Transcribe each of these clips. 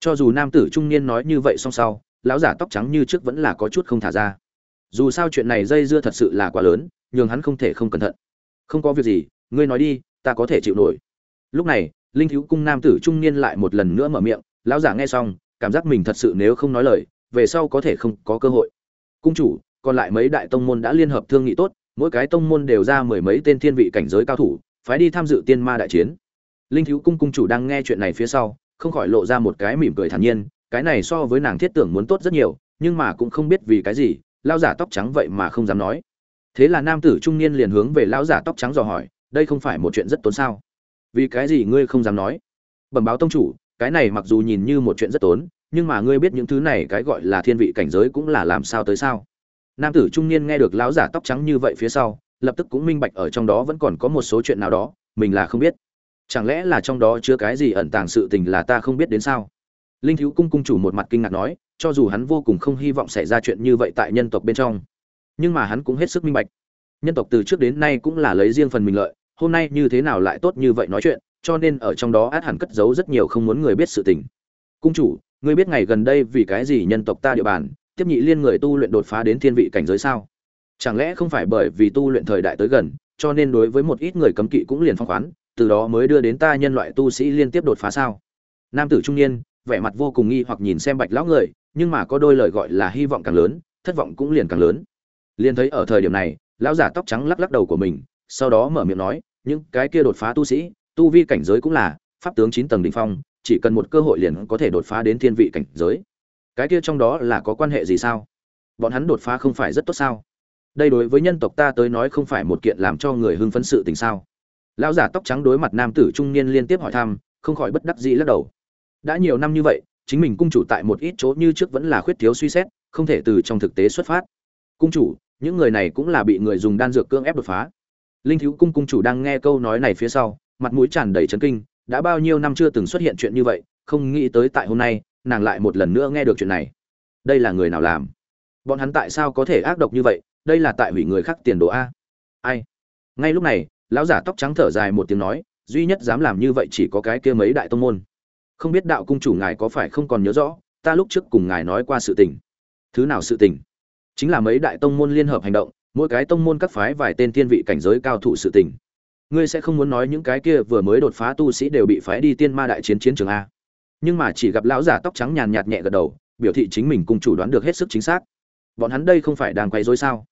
cho dù nam tử trung niên nói như vậy song sau, lão giả tóc trắng như trước vẫn là có chút không thả ra. Dù sao chuyện này dây dưa thật sự là quá lớn, nhường hắn không thể không cẩn thận. Không có việc gì, ngươi nói đi, ta có thể chịu nổi. Lúc này, linh thiếu cung nam tử trung niên lại một lần nữa mở miệng, lão giả nghe xong, cảm giác mình thật sự nếu không nói lời, về sau có thể không có cơ hội. Cung chủ, còn lại mấy đại tông môn đã liên hợp thương nghị tốt, mỗi cái tông môn đều ra mười mấy tên thiên vị cảnh giới cao thủ, phái đi tham dự tiên ma đại chiến. Linh thiếu cung cung chủ đang nghe chuyện này phía sau không khỏi lộ ra một cái mỉm cười thản nhiên, cái này so với nàng thiết tưởng muốn tốt rất nhiều, nhưng mà cũng không biết vì cái gì, lão giả tóc trắng vậy mà không dám nói. Thế là nam tử trung niên liền hướng về lão giả tóc trắng dò hỏi, đây không phải một chuyện rất tốn sao? Vì cái gì ngươi không dám nói? Bẩm báo tông chủ, cái này mặc dù nhìn như một chuyện rất tốn, nhưng mà ngươi biết những thứ này cái gọi là thiên vị cảnh giới cũng là làm sao tới sao? Nam tử trung niên nghe được lão giả tóc trắng như vậy phía sau, lập tức cũng minh bạch ở trong đó vẫn còn có một số chuyện nào đó, mình là không biết chẳng lẽ là trong đó chứa cái gì ẩn tàng sự tình là ta không biết đến sao? Linh thiếu cung cung chủ một mặt kinh ngạc nói, cho dù hắn vô cùng không hy vọng xảy ra chuyện như vậy tại nhân tộc bên trong, nhưng mà hắn cũng hết sức minh bạch. Nhân tộc từ trước đến nay cũng là lấy riêng phần mình lợi, hôm nay như thế nào lại tốt như vậy nói chuyện, cho nên ở trong đó át hẳn cất giấu rất nhiều không muốn người biết sự tình. Cung chủ, ngươi biết ngày gần đây vì cái gì nhân tộc ta địa bàn, tiếp nhị liên người tu luyện đột phá đến thiên vị cảnh giới sao? Chẳng lẽ không phải bởi vì tu luyện thời đại tới gần, cho nên đối với một ít người cấm kỵ cũng liền phong khoán từ đó mới đưa đến ta nhân loại tu sĩ liên tiếp đột phá sao? Nam tử trung niên, vẻ mặt vô cùng nghi hoặc nhìn xem bạch lão người, nhưng mà có đôi lời gọi là hy vọng càng lớn, thất vọng cũng liền càng lớn. Liền thấy ở thời điểm này, lão giả tóc trắng lắc lắc đầu của mình, sau đó mở miệng nói, những cái kia đột phá tu sĩ, tu vi cảnh giới cũng là pháp tướng chín tầng đỉnh phong, chỉ cần một cơ hội liền có thể đột phá đến thiên vị cảnh giới. Cái kia trong đó là có quan hệ gì sao? Bọn hắn đột phá không phải rất tốt sao? Đây đối với nhân tộc ta tới nói không phải một kiện làm cho người hưng phấn sự tình sao? Lão giả tóc trắng đối mặt nam tử trung niên liên tiếp hỏi thăm, không khỏi bất đắc dĩ lắc đầu. Đã nhiều năm như vậy, chính mình cung chủ tại một ít chỗ như trước vẫn là khuyết thiếu suy xét, không thể từ trong thực tế xuất phát. Cung chủ, những người này cũng là bị người dùng đan dược cưỡng ép đột phá. Linh thiếu cung cung chủ đang nghe câu nói này phía sau, mặt mũi tràn đầy chấn kinh, đã bao nhiêu năm chưa từng xuất hiện chuyện như vậy, không nghĩ tới tại hôm nay, nàng lại một lần nữa nghe được chuyện này. Đây là người nào làm? Bọn hắn tại sao có thể ác độc như vậy? Đây là tại hủy người khác tiền đồ a. Ai? Ngay lúc này lão giả tóc trắng thở dài một tiếng nói, duy nhất dám làm như vậy chỉ có cái kia mấy đại tông môn. Không biết đạo cung chủ ngài có phải không còn nhớ rõ, ta lúc trước cùng ngài nói qua sự tình. Thứ nào sự tình? Chính là mấy đại tông môn liên hợp hành động, mỗi cái tông môn các phái vài tên tiên vị cảnh giới cao thủ sự tình. Ngươi sẽ không muốn nói những cái kia vừa mới đột phá tu sĩ đều bị phái đi tiên ma đại chiến chiến trường a. Nhưng mà chỉ gặp lão giả tóc trắng nhàn nhạt nhẹ gật đầu, biểu thị chính mình cùng chủ đoán được hết sức chính xác. Bọn hắn đây không phải đang quay dối sao?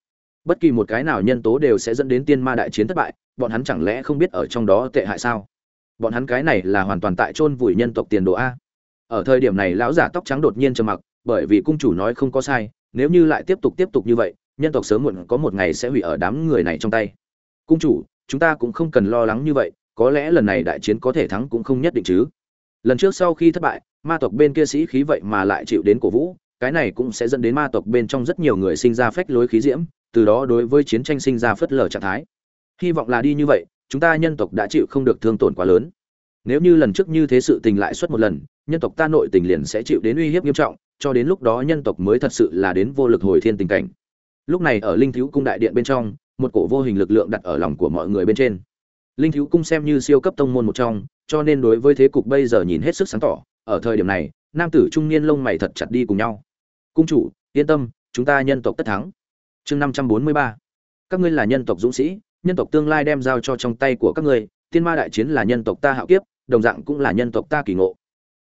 Bất kỳ một cái nào nhân tố đều sẽ dẫn đến tiên ma đại chiến thất bại, bọn hắn chẳng lẽ không biết ở trong đó tệ hại sao? Bọn hắn cái này là hoàn toàn tại chôn vùi nhân tộc tiền đồ a. Ở thời điểm này, lão giả tóc trắng đột nhiên trầm mặc, bởi vì cung chủ nói không có sai, nếu như lại tiếp tục tiếp tục như vậy, nhân tộc sớm muộn có một ngày sẽ hủy ở đám người này trong tay. Cung chủ, chúng ta cũng không cần lo lắng như vậy, có lẽ lần này đại chiến có thể thắng cũng không nhất định chứ. Lần trước sau khi thất bại, ma tộc bên kia sĩ khí vậy mà lại chịu đến cổ vũ, cái này cũng sẽ dẫn đến ma tộc bên trong rất nhiều người sinh ra phách lối khí diễm từ đó đối với chiến tranh sinh ra phất lờ trạng thái. Hy vọng là đi như vậy, chúng ta nhân tộc đã chịu không được thương tổn quá lớn. Nếu như lần trước như thế sự tình lại xuất một lần, nhân tộc ta nội tình liền sẽ chịu đến uy hiếp nghiêm trọng, cho đến lúc đó nhân tộc mới thật sự là đến vô lực hồi thiên tình cảnh. Lúc này ở linh thiếu cung đại điện bên trong, một cổ vô hình lực lượng đặt ở lòng của mọi người bên trên. Linh thiếu cung xem như siêu cấp tông môn một trong, cho nên đối với thế cục bây giờ nhìn hết sức sáng tỏ. Ở thời điểm này, nam tử trung niên lông mày thật chặt đi cùng nhau. Cung chủ, yên tâm, chúng ta nhân tộc tất thắng chương năm trăm bốn mươi ba. Các ngươi là nhân tộc dũng sĩ, nhân tộc tương lai đem giao cho trong tay của các ngươi, tiên ma đại chiến là nhân tộc ta hạo kiếp, đồng dạng cũng là nhân tộc ta kỳ ngộ.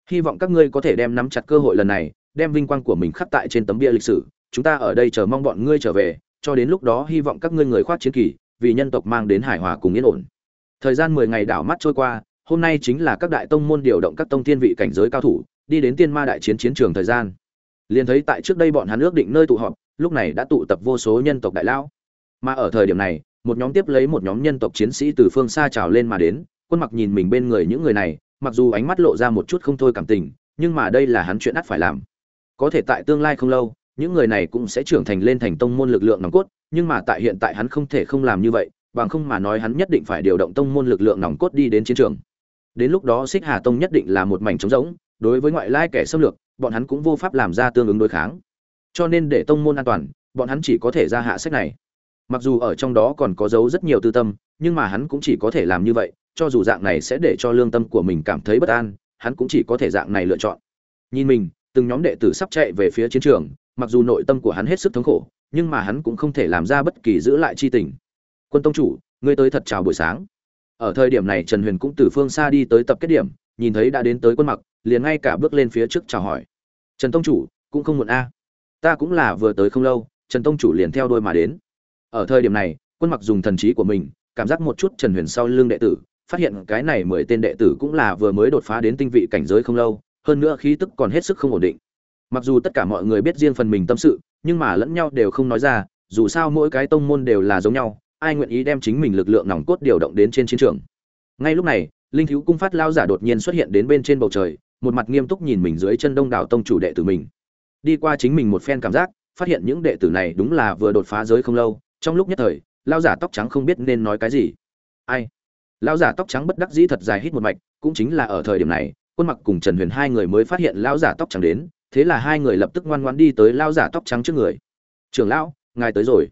Hy vọng các ngươi có thể đem nắm chặt cơ hội lần này, đem vinh quang của mình khắc tại trên tấm bia lịch sử. Chúng ta ở đây chờ mong bọn ngươi trở về, cho đến lúc đó hy vọng các ngươi người khoát chiến kỳ, vì nhân tộc mang đến hải hòa cùng yên ổn. Thời gian mười ngày đảo mắt trôi qua, hôm nay chính là các đại tông môn điều động các tông thiên vị cảnh giới cao thủ, đi đến tiên ma đại chiến chiến trường thời gian. Liền thấy tại trước đây bọn hắn ước định nơi tụ họp lúc này đã tụ tập vô số nhân tộc đại lão. Mà ở thời điểm này, một nhóm tiếp lấy một nhóm nhân tộc chiến sĩ từ phương xa trào lên mà đến, quân mặc nhìn mình bên người những người này, mặc dù ánh mắt lộ ra một chút không thôi cảm tình, nhưng mà đây là hắn chuyện ắt phải làm. Có thể tại tương lai không lâu, những người này cũng sẽ trưởng thành lên thành tông môn lực lượng nòng cốt, nhưng mà tại hiện tại hắn không thể không làm như vậy, bằng không mà nói hắn nhất định phải điều động tông môn lực lượng nòng cốt đi đến chiến trường. Đến lúc đó xích hà tông nhất định là một mảnh trống rỗng, đối với ngoại lai kẻ xâm lược, bọn hắn cũng vô pháp làm ra tương ứng đối kháng cho nên để tông môn an toàn, bọn hắn chỉ có thể ra hạ sách này. Mặc dù ở trong đó còn có dấu rất nhiều tư tâm, nhưng mà hắn cũng chỉ có thể làm như vậy, cho dù dạng này sẽ để cho lương tâm của mình cảm thấy bất an, hắn cũng chỉ có thể dạng này lựa chọn. Nhìn mình, từng nhóm đệ tử sắp chạy về phía chiến trường, mặc dù nội tâm của hắn hết sức thống khổ, nhưng mà hắn cũng không thể làm ra bất kỳ giữ lại chi tình. Quân tông chủ, ngươi tới thật chào buổi sáng. Ở thời điểm này trần huyền cũng từ phương xa đi tới tập kết điểm, nhìn thấy đã đến tới quân mặc, liền ngay cả bước lên phía trước chào hỏi. Trần tông chủ, cũng không muộn a ta cũng là vừa tới không lâu, trần tông chủ liền theo đôi mà đến. Ở thời điểm này, quân mặc dùng thần trí của mình, cảm giác một chút trần huyền sau lưng đệ tử, phát hiện cái này mười tên đệ tử cũng là vừa mới đột phá đến tinh vị cảnh giới không lâu, hơn nữa khí tức còn hết sức không ổn định. Mặc dù tất cả mọi người biết riêng phần mình tâm sự, nhưng mà lẫn nhau đều không nói ra, dù sao mỗi cái tông môn đều là giống nhau, ai nguyện ý đem chính mình lực lượng nòng cốt điều động đến trên chiến trường. Ngay lúc này, linh thiếu cung phát lao giả đột nhiên xuất hiện đến bên trên bầu trời, một mặt nghiêm túc nhìn mình dưới chân đông đảo tông chủ đệ tử mình đi qua chính mình một phen cảm giác, phát hiện những đệ tử này đúng là vừa đột phá giới không lâu, trong lúc nhất thời lao giả tóc trắng không biết nên nói cái gì. Ai? Lao giả tóc trắng bất đắc dĩ thật dài hít một mạch, cũng chính là ở thời điểm này, quân mặc cùng trần huyền hai người mới phát hiện lao giả tóc trắng đến, thế là hai người lập tức ngoan ngoãn đi tới lao giả tóc trắng trước người. Trưởng lão, ngài tới rồi.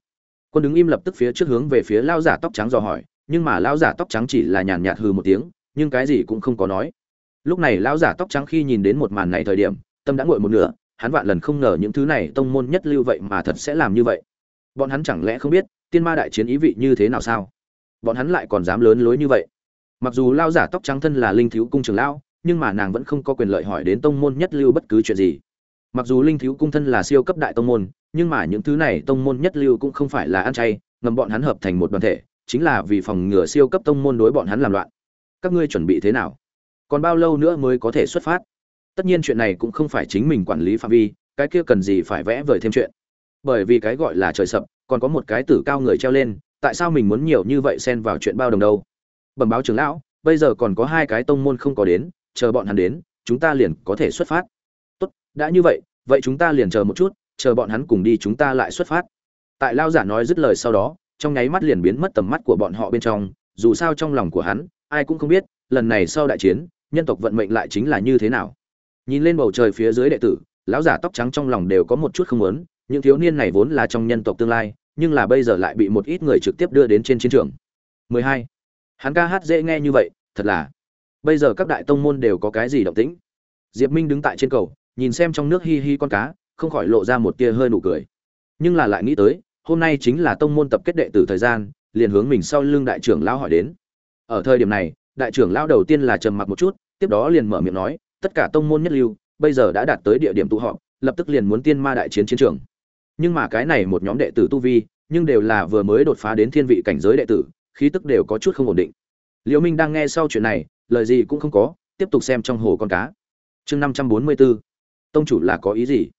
Quân đứng im lập tức phía trước hướng về phía lao giả tóc trắng dò hỏi, nhưng mà lao giả tóc trắng chỉ là nhàn nhạt hừ một tiếng, nhưng cái gì cũng không có nói. Lúc này lao giả tóc trắng khi nhìn đến một màn này thời điểm, tâm đã nguội một nửa hắn vạn lần không ngờ những thứ này tông môn nhất lưu vậy mà thật sẽ làm như vậy. Bọn hắn chẳng lẽ không biết, tiên ma đại chiến ý vị như thế nào sao? Bọn hắn lại còn dám lớn lối như vậy. Mặc dù lao giả tóc trắng thân là linh thiếu cung trường lão, nhưng mà nàng vẫn không có quyền lợi hỏi đến tông môn nhất lưu bất cứ chuyện gì. Mặc dù linh thiếu cung thân là siêu cấp đại tông môn, nhưng mà những thứ này tông môn nhất lưu cũng không phải là ăn chay, ngầm bọn hắn hợp thành một đoàn thể, chính là vì phòng ngừa siêu cấp tông môn đối bọn hắn làm loạn. Các ngươi chuẩn bị thế nào? Còn bao lâu nữa mới có thể xuất phát? Tất nhiên chuyện này cũng không phải chính mình quản lý phạm vi, cái kia cần gì phải vẽ vời thêm chuyện. Bởi vì cái gọi là trời sập, còn có một cái tử cao người treo lên, tại sao mình muốn nhiều như vậy xen vào chuyện bao đồng đâu? Bẩm báo trưởng lão, bây giờ còn có hai cái tông môn không có đến, chờ bọn hắn đến, chúng ta liền có thể xuất phát. Tốt, đã như vậy vậy chúng ta liền chờ một chút, chờ bọn hắn cùng đi chúng ta lại xuất phát. Tại lao giả nói dứt lời sau đó, trong nháy mắt liền biến mất tầm mắt của bọn họ bên trong, dù sao trong lòng của hắn, ai cũng không biết, lần này sau đại chiến, nhân tộc vận mệnh lại chính là như thế nào nhìn lên bầu trời phía dưới đệ tử, lão giả tóc trắng trong lòng đều có một chút không muốn, những thiếu niên này vốn là trong nhân tộc tương lai, nhưng là bây giờ lại bị một ít người trực tiếp đưa đến trên chiến trường. 12. hắn ca hát dễ nghe như vậy, thật là. Bây giờ các đại tông môn đều có cái gì động tĩnh? Diệp minh đứng tại trên cầu, nhìn xem trong nước hi hi con cá, không khỏi lộ ra một tia hơi nụ cười. Nhưng là lại nghĩ tới, hôm nay chính là tông môn tập kết đệ tử thời gian, liền hướng mình sau lưng đại trưởng lão hỏi đến. Ở thời điểm này, đại trưởng lão đầu tiên là trầm mặc một chút, tiếp đó liền mở miệng nói tất cả tông môn nhất lưu, bây giờ đã đạt tới địa điểm tụ họp, lập tức liền muốn tiên ma đại chiến chiến trường. Nhưng mà cái này một nhóm đệ tử tu vi, nhưng đều là vừa mới đột phá đến thiên vị cảnh giới đệ tử, khí tức đều có chút không ổn định. Liễu minh đang nghe sau chuyện này, lời gì cũng không có, tiếp tục xem trong hồ con cá. Chương năm trăm bốn mươi 544 tông chủ là có ý gì?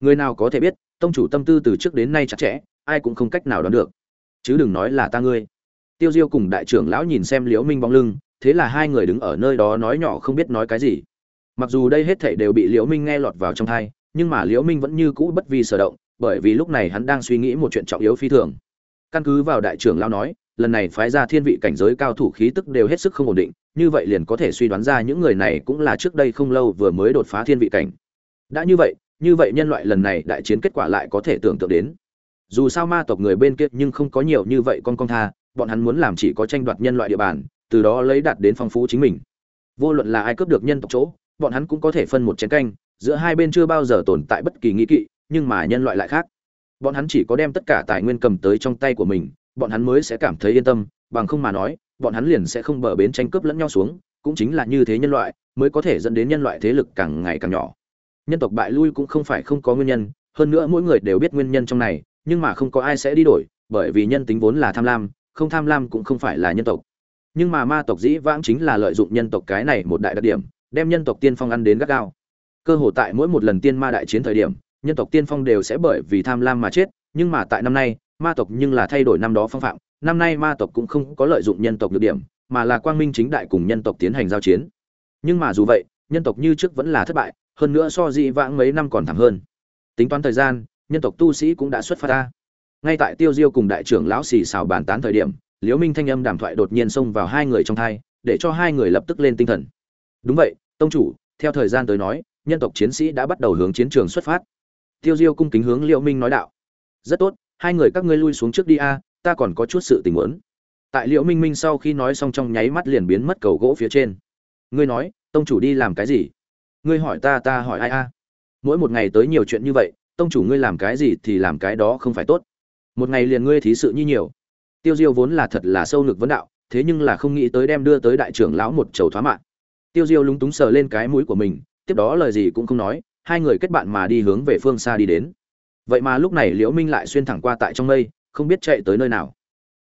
Người nào có thể biết, tông chủ tâm tư từ trước đến nay chặt chẽ, ai cũng không cách nào đoán được. Chứ đừng nói là ta ngươi. Tiêu diêu cùng đại trưởng lão nhìn xem liễu minh bóng lưng, thế là hai người đứng ở nơi đó nói nhỏ không biết nói cái gì mặc dù đây hết thảy đều bị liễu minh nghe lọt vào trong tai, nhưng mà liễu minh vẫn như cũ bất vi sở động, bởi vì lúc này hắn đang suy nghĩ một chuyện trọng yếu phi thường. Căn cứ vào đại trưởng lão nói, lần này phái ra thiên vị cảnh giới cao thủ khí tức đều hết sức không ổn định, như vậy liền có thể suy đoán ra những người này cũng là trước đây không lâu vừa mới đột phá thiên vị cảnh. Đã như vậy như vậy nhân loại lần này đại chiến kết quả lại có thể tưởng tượng đến. Dù sao ma tộc người bên kia nhưng không có nhiều như vậy con con tha, bọn hắn muốn làm chỉ có tranh đoạt nhân loại địa bàn, từ đó lấy đạt đến phong phú chính mình. Vô luận là ai cướp được nhân tộc chỗ bọn hắn cũng có thể phân một chén canh, giữa hai bên chưa bao giờ tồn tại bất kỳ nghĩ kỵ, nhưng mà nhân loại lại khác. Bọn hắn chỉ có đem tất cả tài nguyên cầm tới trong tay của mình, bọn hắn mới sẽ cảm thấy yên tâm, bằng không mà nói, bọn hắn liền sẽ không bờ bến tranh cướp lẫn nhau xuống, cũng chính là như thế nhân loại, mới có thể dẫn đến nhân loại thế lực càng ngày càng nhỏ. Nhân tộc bại lui cũng không phải không có nguyên nhân, hơn nữa mỗi người đều biết nguyên nhân trong này, nhưng mà không có ai sẽ đi đổi, bởi vì nhân tính vốn là tham lam, không tham lam cũng không phải là nhân tộc. Nhưng mà ma tộc dĩ vãng chính là lợi dụng nhân tộc cái này một đại đặc điểm đem nhân tộc tiên phong ăn đến gắt gao. Cơ hồ tại mỗi một lần tiên ma đại chiến thời điểm, nhân tộc tiên phong đều sẽ bởi vì tham lam mà chết, nhưng mà tại năm nay, ma tộc nhưng là thay đổi năm đó phong phạm. Năm nay ma tộc cũng không có lợi dụng nhân tộc được điểm, mà là quang minh chính đại cùng nhân tộc tiến hành giao chiến. Nhưng mà dù vậy, nhân tộc như trước vẫn là thất bại, hơn nữa so dị vãng mấy năm còn thảm hơn. Tính toán thời gian, nhân tộc tu sĩ cũng đã xuất phát ra. Ngay tại tiêu diêu cùng đại trưởng lão xì xào bàn tán thời điểm, liễu minh thanh âm đàm thoại đột nhiên xông vào hai người trong thai, để cho hai người lập tức lên tinh thần đúng vậy, tông chủ, theo thời gian tới nói, nhân tộc chiến sĩ đã bắt đầu hướng chiến trường xuất phát. Tiêu diêu cung kính hướng liễu minh nói đạo. Rất tốt, hai người các ngươi lui xuống trước đi a, ta còn có chút sự tình muốn. Tại liễu minh minh sau khi nói xong trong nháy mắt liền biến mất cầu gỗ phía trên. Ngươi nói, tông chủ đi làm cái gì? Ngươi hỏi ta ta hỏi ai a? Mỗi một ngày tới nhiều chuyện như vậy, tông chủ ngươi làm cái gì thì làm cái đó không phải tốt. Một ngày liền ngươi thí sự như nhiều. Tiêu diêu vốn là thật là sâu ngực vấn đạo, thế nhưng là không nghĩ tới đem đưa tới đại trưởng lão một chầu thoá mạng tiêu diêu lúng túng sờ lên cái mũi của mình, tiếp đó lời gì cũng không nói, hai người kết bạn mà đi hướng về phương xa đi đến. Vậy mà lúc này liễu minh lại xuyên thẳng qua tại trong mây, không biết chạy tới nơi nào.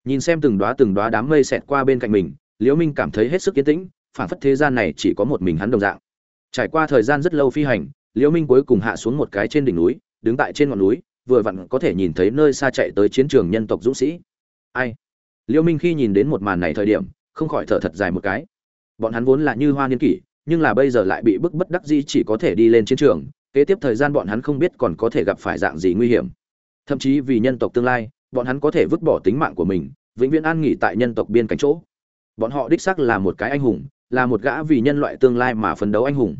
Nhìn xem từng đóa từng đóa đám mây xẹt qua bên cạnh mình, liễu minh cảm thấy hết sức yên tĩnh, phản phất thế gian này chỉ có một mình hắn đồng dạng. Trải qua thời gian rất lâu phi hành, liễu minh cuối cùng hạ xuống một cái trên đỉnh núi, đứng tại trên ngọn núi, vừa vặn có thể nhìn thấy nơi xa chạy tới chiến trường nhân tộc dũng sĩ. Ai? Liễu minh khi nhìn đến một màn này thời điểm, không khỏi thở thật dài một cái bọn hắn vốn là như hoa niên kỷ, nhưng là bây giờ lại bị bức bất đắc dĩ chỉ có thể đi lên chiến trường, kế tiếp thời gian bọn hắn không biết còn có thể gặp phải dạng gì nguy hiểm. Thậm chí vì nhân tộc tương lai, bọn hắn có thể vứt bỏ tính mạng của mình, vĩnh viễn an nghỉ tại nhân tộc biên cảnh chỗ. Bọn họ đích xác là một cái anh hùng, là một gã vì nhân loại tương lai mà phấn đấu anh hùng.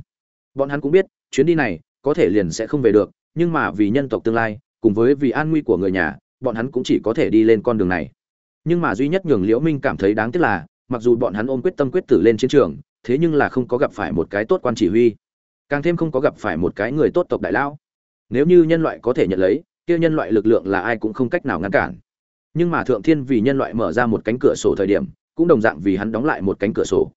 Bọn hắn cũng biết, chuyến đi này, có thể liền sẽ không về được, nhưng mà vì nhân tộc tương lai, cùng với vì an nguy của người nhà, bọn hắn cũng chỉ có thể đi lên con đường này. Nhưng mà duy nhất nhường liễu minh cảm thấy đáng tiếc là mặc dù bọn hắn ôm quyết tâm quyết tử lên chiến trường, thế nhưng là không có gặp phải một cái tốt quan chỉ huy. Càng thêm không có gặp phải một cái người tốt tộc đại lao. nếu như nhân loại có thể nhận lấy, kia nhân loại lực lượng là ai cũng không cách nào ngăn cản. Nhưng mà thượng thiên vì nhân loại mở ra một cánh cửa sổ thời điểm, cũng đồng dạng vì hắn đóng lại một cánh cửa sổ.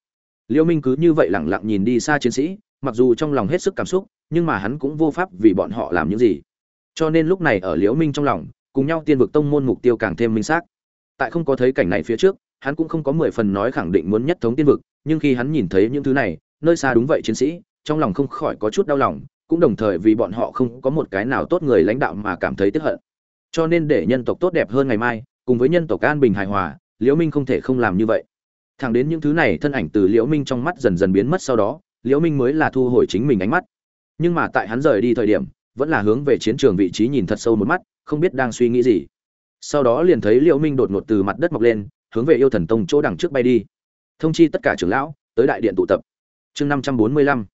Liêu minh cứ như vậy lẳng lặng nhìn đi xa chiến sĩ, mặc dù trong lòng hết sức cảm xúc, nhưng mà hắn cũng vô pháp vì bọn họ làm những gì. Cho nên lúc này ở liễu minh trong lòng, cùng nhau tiên vực tông môn mục tiêu càng thêm minh xác. Tại không có thấy cảnh này phía trước hắn cũng không có mười phần nói khẳng định muốn nhất thống tiên vực, nhưng khi hắn nhìn thấy những thứ này, nơi xa đúng vậy chiến sĩ, trong lòng không khỏi có chút đau lòng, cũng đồng thời vì bọn họ không có một cái nào tốt người lãnh đạo mà cảm thấy tức hận. Cho nên để nhân tộc tốt đẹp hơn ngày mai, cùng với nhân tộc an bình hài hòa, liễu minh không thể không làm như vậy. Thẳng đến những thứ này thân ảnh từ liễu minh trong mắt dần dần biến mất sau đó, liễu minh mới là thu hồi chính mình ánh mắt. Nhưng mà tại hắn rời đi thời điểm, vẫn là hướng về chiến trường vị trí nhìn thật sâu một mắt, không biết đang suy nghĩ gì. Sau đó liền thấy liễu minh đột ngột từ mặt đất mọc lên hướng về yêu thần tông chỗ đằng trước bay đi. Thông chi tất cả trưởng lão, tới đại điện tụ tập. Chương năm trăm bốn mươi lăm.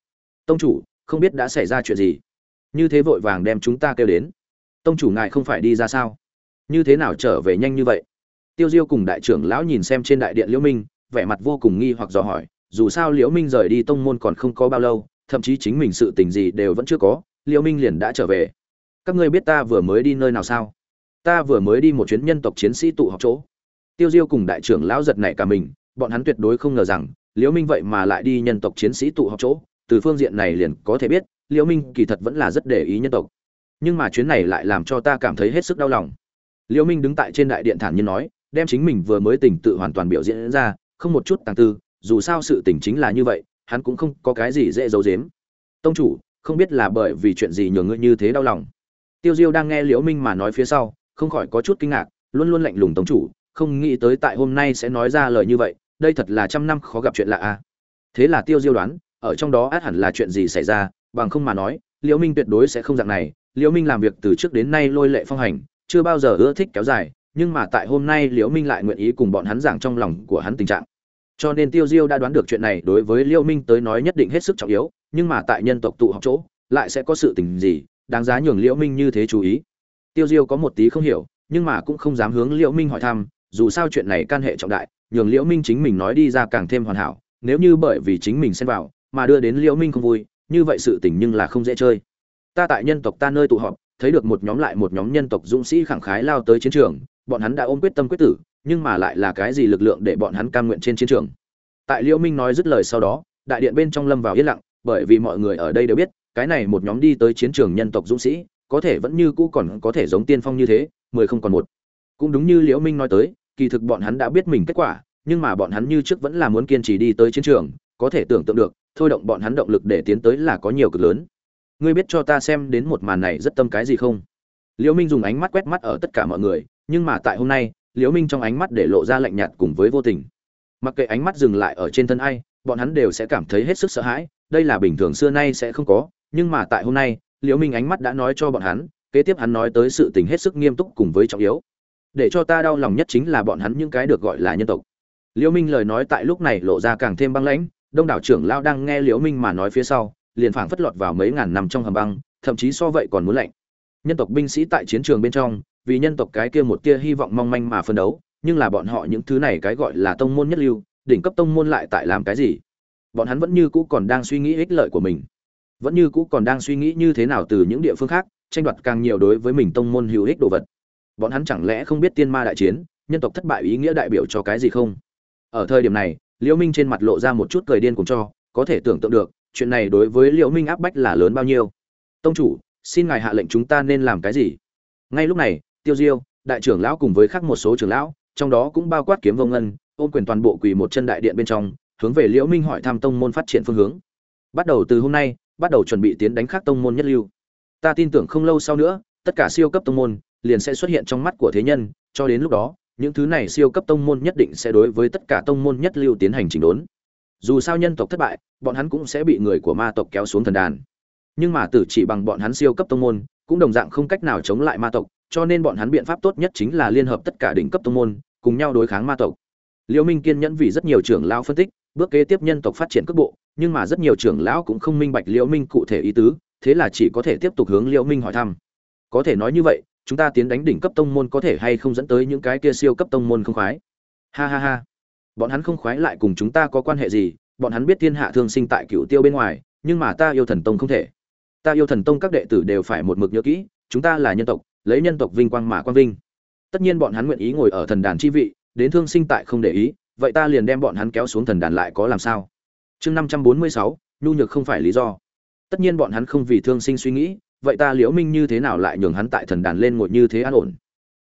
Tông chủ, không biết đã xảy ra chuyện gì? Như thế vội vàng đem chúng ta kêu đến. Tông chủ ngài không phải đi ra sao? Như thế nào trở về nhanh như vậy? Tiêu diêu cùng đại trưởng lão nhìn xem trên đại điện liễu minh, vẻ mặt vô cùng nghi hoặc dò hỏi, dù sao liễu minh rời đi tông môn còn không có bao lâu, thậm chí chính mình sự tình gì đều vẫn chưa có, liễu minh liền đã trở về. Các ngươi biết ta vừa mới đi nơi nào sao? Ta vừa mới đi một chuyến nhân tộc chiến sĩ tụ họp chỗ tiêu diêu cùng đại trưởng lão giật nảy cả mình, bọn hắn tuyệt đối không ngờ rằng, liễu minh vậy mà lại đi nhân tộc chiến sĩ tụ họp chỗ, từ phương diện này liền có thể biết, liễu minh kỳ thật vẫn là rất để ý nhân tộc. Nhưng mà chuyến này lại làm cho ta cảm thấy hết sức đau lòng. Liễu minh đứng tại trên đại điện thản nhiên nói, đem chính mình vừa mới tỉnh tự hoàn toàn biểu diễn ra, không một chút tàng tư, dù sao sự tình chính là như vậy, hắn cũng không có cái gì dễ giấu giếm. Tông chủ, không biết là bởi vì chuyện gì nhường ngươi như thế đau lòng. Tiêu diêu đang nghe liễu minh mà nói phía sau, không khỏi có chút kinh ngạc, luôn luôn lạnh lùng tông chủ không nghĩ tới tại hôm nay sẽ nói ra lời như vậy, đây thật là trăm năm khó gặp chuyện lạ a thế là tiêu diêu đoán, ở trong đó át hẳn là chuyện gì xảy ra, bằng không mà nói, liễu minh tuyệt đối sẽ không dạng này. Liễu minh làm việc từ trước đến nay lôi lệ phong hành, chưa bao giờ ưa thích kéo dài, nhưng mà tại hôm nay liễu minh lại nguyện ý cùng bọn hắn giảng trong lòng của hắn tình trạng. Cho nên tiêu diêu đã đoán được chuyện này đối với liễu minh tới nói nhất định hết sức trọng yếu, nhưng mà tại nhân tộc tụ họp chỗ, lại sẽ có sự tình gì, đáng giá nhường liễu minh như thế chú ý. Tiêu diêu có một tí không hiểu, nhưng mà cũng không dám hướng liễu minh hỏi thăm dù sao chuyện này can hệ trọng đại, nhường liễu minh chính mình nói đi ra càng thêm hoàn hảo, nếu như bởi vì chính mình xen vào, mà đưa đến liễu minh không vui, như vậy sự tình nhưng là không dễ chơi. Ta tại nhân tộc ta nơi tụ họp, thấy được một nhóm lại một nhóm nhân tộc dũng sĩ khẳng khái lao tới chiến trường, bọn hắn đã ôm quyết tâm quyết tử, nhưng mà lại là cái gì lực lượng để bọn hắn cam nguyện trên chiến trường? Tại liễu minh nói dứt lời sau đó, đại điện bên trong lâm vào yên lặng, bởi vì mọi người ở đây đều biết, cái này một nhóm đi tới chiến trường nhân tộc dũng sĩ, có thể vẫn như cũ còn có thể giống tiên phong như thế, mười không còn một. Cũng đúng như liễu minh nói tới kỳ thực bọn hắn đã biết mình kết quả, nhưng mà bọn hắn như trước vẫn là muốn kiên trì đi tới chiến trường, có thể tưởng tượng được, thôi động bọn hắn động lực để tiến tới là có nhiều cực lớn. Ngươi biết cho ta xem đến một màn này rất tâm cái gì không? Liễu minh dùng ánh mắt quét mắt ở tất cả mọi người, nhưng mà tại hôm nay, liễu minh trong ánh mắt để lộ ra lạnh nhạt cùng với vô tình. Mặc kệ ánh mắt dừng lại ở trên thân ai, bọn hắn đều sẽ cảm thấy hết sức sợ hãi, đây là bình thường xưa nay sẽ không có, nhưng mà tại hôm nay, liễu minh ánh mắt đã nói cho bọn hắn, kế tiếp hắn nói tới sự tình hết sức nghiêm túc cùng với trọng yếu để cho ta đau lòng nhất chính là bọn hắn những cái được gọi là nhân tộc. Liễu minh lời nói tại lúc này lộ ra càng thêm băng lãnh, đông đảo trưởng lao đang nghe liễu minh mà nói phía sau, liền phảng phất lọt vào mấy ngàn năm trong hầm băng, thậm chí so vậy còn muốn lạnh. Nhân tộc binh sĩ tại chiến trường bên trong, vì nhân tộc cái kia một tia hy vọng mong manh mà phân đấu, nhưng là bọn họ những thứ này cái gọi là tông môn nhất lưu, đỉnh cấp tông môn lại tại làm cái gì? Bọn hắn vẫn như cũ còn đang suy nghĩ ích lợi của mình. Vẫn như cũ còn đang suy nghĩ như thế nào từ những địa phương khác, tranh đoạt càng nhiều đối với mình tông môn hữu ích đồ vật bọn hắn chẳng lẽ không biết tiên ma đại chiến, nhân tộc thất bại ý nghĩa đại biểu cho cái gì không? Ở thời điểm này, liễu minh trên mặt lộ ra một chút cười điên cùng cho, có thể tưởng tượng được, chuyện này đối với liễu minh áp bách là lớn bao nhiêu. Tông chủ, xin ngài hạ lệnh chúng ta nên làm cái gì? Ngay lúc này, tiêu diêu, đại trưởng lão cùng với khác một số trưởng lão, trong đó cũng bao quát kiếm vông ngân, ôm quyền toàn bộ quỳ một chân đại điện bên trong, hướng về liễu minh hỏi thăm tông môn phát triển phương hướng. Bắt đầu từ hôm nay, bắt đầu chuẩn bị tiến đánh khác tông môn nhất lưu. Ta tin tưởng không lâu sau nữa, tất cả siêu cấp tông môn liền sẽ xuất hiện trong mắt của thế nhân, cho đến lúc đó, những thứ này siêu cấp tông môn nhất định sẽ đối với tất cả tông môn nhất lưu tiến hành chỉnh đốn. Dù sao nhân tộc thất bại, bọn hắn cũng sẽ bị người của ma tộc kéo xuống thần đàn. Nhưng mà tử chỉ bằng bọn hắn siêu cấp tông môn, cũng đồng dạng không cách nào chống lại ma tộc, cho nên bọn hắn biện pháp tốt nhất chính là liên hợp tất cả đỉnh cấp tông môn, cùng nhau đối kháng ma tộc. Liễu minh kiên nhẫn vì rất nhiều trưởng lão phân tích, bước kế tiếp nhân tộc phát triển cấp bộ, nhưng mà rất nhiều trưởng lão cũng không minh bạch liễu minh cụ thể ý tứ, thế là chỉ có thể tiếp tục hướng liễu minh hỏi thăm. Có thể nói như vậy chúng ta tiến đánh đỉnh cấp tông môn có thể hay không dẫn tới những cái kia siêu cấp tông môn không khoái? Ha ha ha. Bọn hắn không khoái lại cùng chúng ta có quan hệ gì, bọn hắn biết thiên hạ thương sinh tại cửu tiêu bên ngoài, nhưng mà ta yêu thần tông không thể. Ta yêu thần tông các đệ tử đều phải một mực nhớ kỹ, chúng ta là nhân tộc, lấy nhân tộc vinh quang mà quang vinh. Tất nhiên bọn hắn nguyện ý ngồi ở thần đàn chi vị, đến thương sinh tại không để ý, vậy ta liền đem bọn hắn kéo xuống thần đàn lại có làm sao? Chương năm trăm bốn mươi sáu, nhu nhược không phải lý do. Tất nhiên bọn hắn không vì thương sinh suy nghĩ vậy ta liễu minh như thế nào lại nhường hắn tại thần đàn lên ngồi như thế an ổn?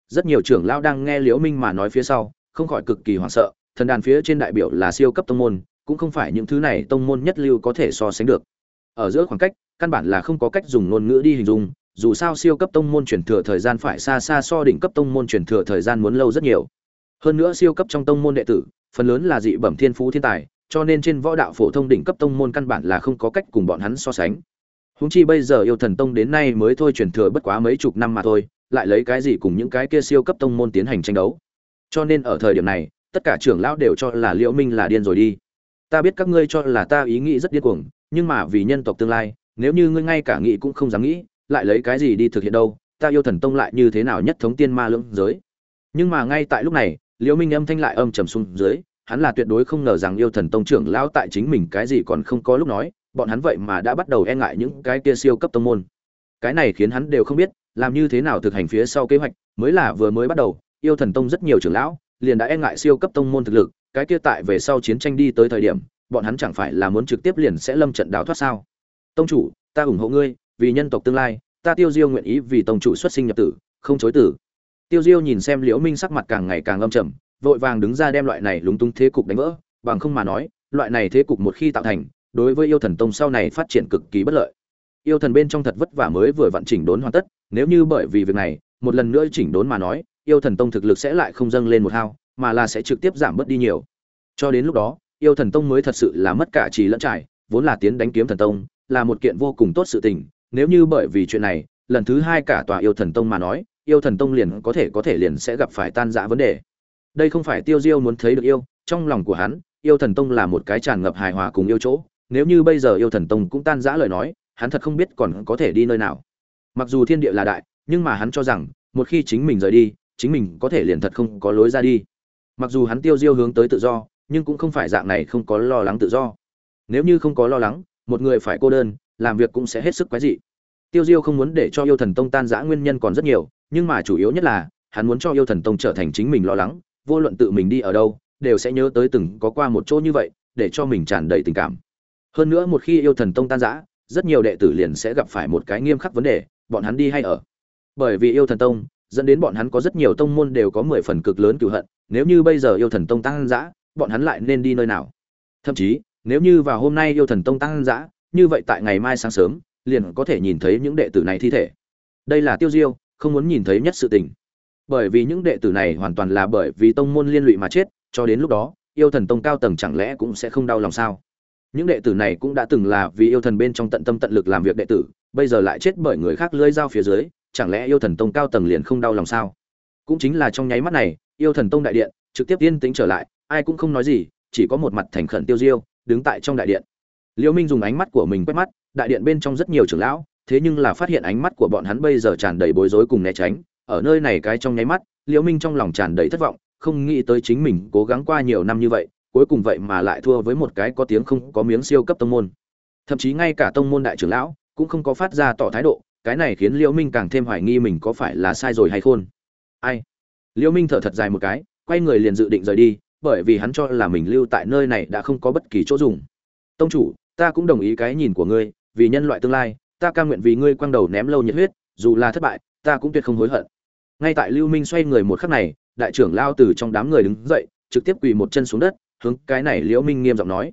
Rất nhiều trưởng lão đang nghe liễu minh mà nói phía sau, không khỏi cực kỳ hoảng sợ, thần đàn phía trên đại biểu là siêu cấp tông môn, cũng không phải những thứ này tông môn nhất lưu có thể so sánh được. Ở giữa khoảng cách, căn bản là không có cách dùng ngôn ngữ đi hình dung, dù sao siêu cấp tông môn truyền thừa thời gian phải xa xa so đỉnh cấp tông môn truyền thừa thời gian muốn lâu rất nhiều. Hơn nữa siêu cấp trong tông môn đệ tử, phần lớn là dị bẩm thiên phú thiên tài, cho nên trên võ đạo phổ thông đỉnh cấp tông môn căn bản là không có cách cùng bọn hắn so sánh. Huống chi bây giờ yêu thần tông đến nay mới thôi truyền thừa bất quá mấy chục năm mà thôi, lại lấy cái gì cùng những cái kia siêu cấp tông môn tiến hành tranh đấu. Cho nên ở thời điểm này, tất cả trưởng lão đều cho là Liễu Minh là điên rồi đi. Ta biết các ngươi cho là ta ý nghĩ rất điên cuồng, nhưng mà vì nhân tộc tương lai, nếu như ngươi ngay cả nghĩ cũng không dám nghĩ, lại lấy cái gì đi thực hiện đâu? Ta yêu thần tông lại như thế nào nhất thống tiên ma lưỡng giới? Nhưng mà ngay tại lúc này, Liễu Minh âm thanh lại âm trầm xuống dưới, hắn là tuyệt đối không ngờ rằng yêu thần tông trưởng lão tại chính mình cái gì còn không có lúc nói, bọn hắn vậy mà đã bắt đầu e ngại những cái kia siêu cấp tông môn. Cái này khiến hắn đều không biết, làm như thế nào thực hành phía sau kế hoạch, mới là vừa mới bắt đầu, yêu thần tông rất nhiều trưởng lão, liền đã e ngại siêu cấp tông môn thực lực, cái kia tại về sau chiến tranh đi tới thời điểm, bọn hắn chẳng phải là muốn trực tiếp liền sẽ lâm trận đào thoát sao? Tông chủ, ta ủng hộ ngươi, vì nhân tộc tương lai, ta Tiêu Diêu nguyện ý vì tông chủ xuất sinh nhập tử, không chối tử. Tiêu Diêu nhìn xem Liễu Minh sắc mặt càng ngày càng âm trầm, vội vàng đứng ra đem loại này lúng túng thế cục đánh vỡ, bằng không mà nói, loại này thế cục một khi tạo thành, đối với yêu thần tông sau này phát triển cực kỳ bất lợi. Yêu thần bên trong thật vất vả mới vừa vặn chỉnh đốn hoàn tất, nếu như bởi vì việc này, một lần nữa chỉnh đốn mà nói, yêu thần tông thực lực sẽ lại không dâng lên một hao, mà là sẽ trực tiếp giảm bớt đi nhiều. Cho đến lúc đó, yêu thần tông mới thật sự là mất cả trì lẫn trải, vốn là tiến đánh kiếm thần tông, là một kiện vô cùng tốt sự tình, nếu như bởi vì chuyện này, lần thứ hai cả tòa yêu thần tông mà nói, yêu thần tông liền có thể có thể liền sẽ gặp phải tan rã vấn đề. Đây không phải tiêu diêu muốn thấy được yêu, trong lòng của hắn, yêu thần tông là một cái tràn ngập hài hòa cùng yêu chỗ nếu như bây giờ yêu thần tông cũng tan rã lời nói, hắn thật không biết còn có thể đi nơi nào. Mặc dù thiên địa là đại, nhưng mà hắn cho rằng, một khi chính mình rời đi, chính mình có thể liền thật không có lối ra đi. Mặc dù hắn tiêu diêu hướng tới tự do, nhưng cũng không phải dạng này không có lo lắng tự do. Nếu như không có lo lắng, một người phải cô đơn, làm việc cũng sẽ hết sức quái dị. Tiêu diêu không muốn để cho yêu thần tông tan rã nguyên nhân còn rất nhiều, nhưng mà chủ yếu nhất là, hắn muốn cho yêu thần tông trở thành chính mình lo lắng, vô luận tự mình đi ở đâu, đều sẽ nhớ tới từng có qua một chỗ như vậy, để cho mình tràn đầy tình cảm hơn nữa một khi yêu thần tông tan rã, rất nhiều đệ tử liền sẽ gặp phải một cái nghiêm khắc vấn đề, bọn hắn đi hay ở. Bởi vì yêu thần tông, dẫn đến bọn hắn có rất nhiều tông môn đều có mười phần cực lớn cựu hận, nếu như bây giờ yêu thần tông tăng dã bọn hắn lại nên đi nơi nào? Thậm chí, nếu như vào hôm nay yêu thần tông tăng dã như vậy tại ngày mai sáng sớm, liền có thể nhìn thấy những đệ tử này thi thể. Đây là tiêu diêu, không muốn nhìn thấy nhất sự tình. Bởi vì những đệ tử này hoàn toàn là bởi vì tông môn liên lụy mà chết, cho đến lúc đó, yêu thần tông cao tầng chẳng lẽ cũng sẽ không đau lòng sao? Những đệ tử này cũng đã từng là vì yêu thần bên trong tận tâm tận lực làm việc đệ tử, bây giờ lại chết bởi người khác lưỡi dao phía dưới, chẳng lẽ yêu thần tông cao tầng liền không đau lòng sao? Cũng chính là trong nháy mắt này, yêu thần tông đại điện trực tiếp yên tĩnh trở lại, ai cũng không nói gì, chỉ có một mặt thành khẩn tiêu diêu, đứng tại trong đại điện. Liễu minh dùng ánh mắt của mình quét mắt, đại điện bên trong rất nhiều trưởng lão, thế nhưng là phát hiện ánh mắt của bọn hắn bây giờ tràn đầy bối rối cùng né tránh. Ở nơi này cái trong nháy mắt, liễu minh trong lòng tràn đầy thất vọng, không nghĩ tới chính mình cố gắng qua nhiều năm như vậy cuối cùng vậy mà lại thua với một cái có tiếng không có miếng siêu cấp tông môn. Thậm chí ngay cả tông môn đại trưởng lão cũng không có phát ra tỏ thái độ, cái này khiến liễu minh càng thêm hoài nghi mình có phải là sai rồi hay khôn. Ai? Liễu minh thở thật dài một cái, quay người liền dự định rời đi, bởi vì hắn cho là mình lưu tại nơi này đã không có bất kỳ chỗ dùng. Tông chủ, ta cũng đồng ý cái nhìn của ngươi, vì nhân loại tương lai, ta cam nguyện vì ngươi quăng đầu ném lâu nhiệt huyết, dù là thất bại, ta cũng tuyệt không hối hận. Ngay tại lưu minh xoay người một khắc này, đại trưởng lao từ trong đám người đứng dậy, trực tiếp quỳ một chân xuống đất hướng cái này liễu minh nghiêm giọng nói.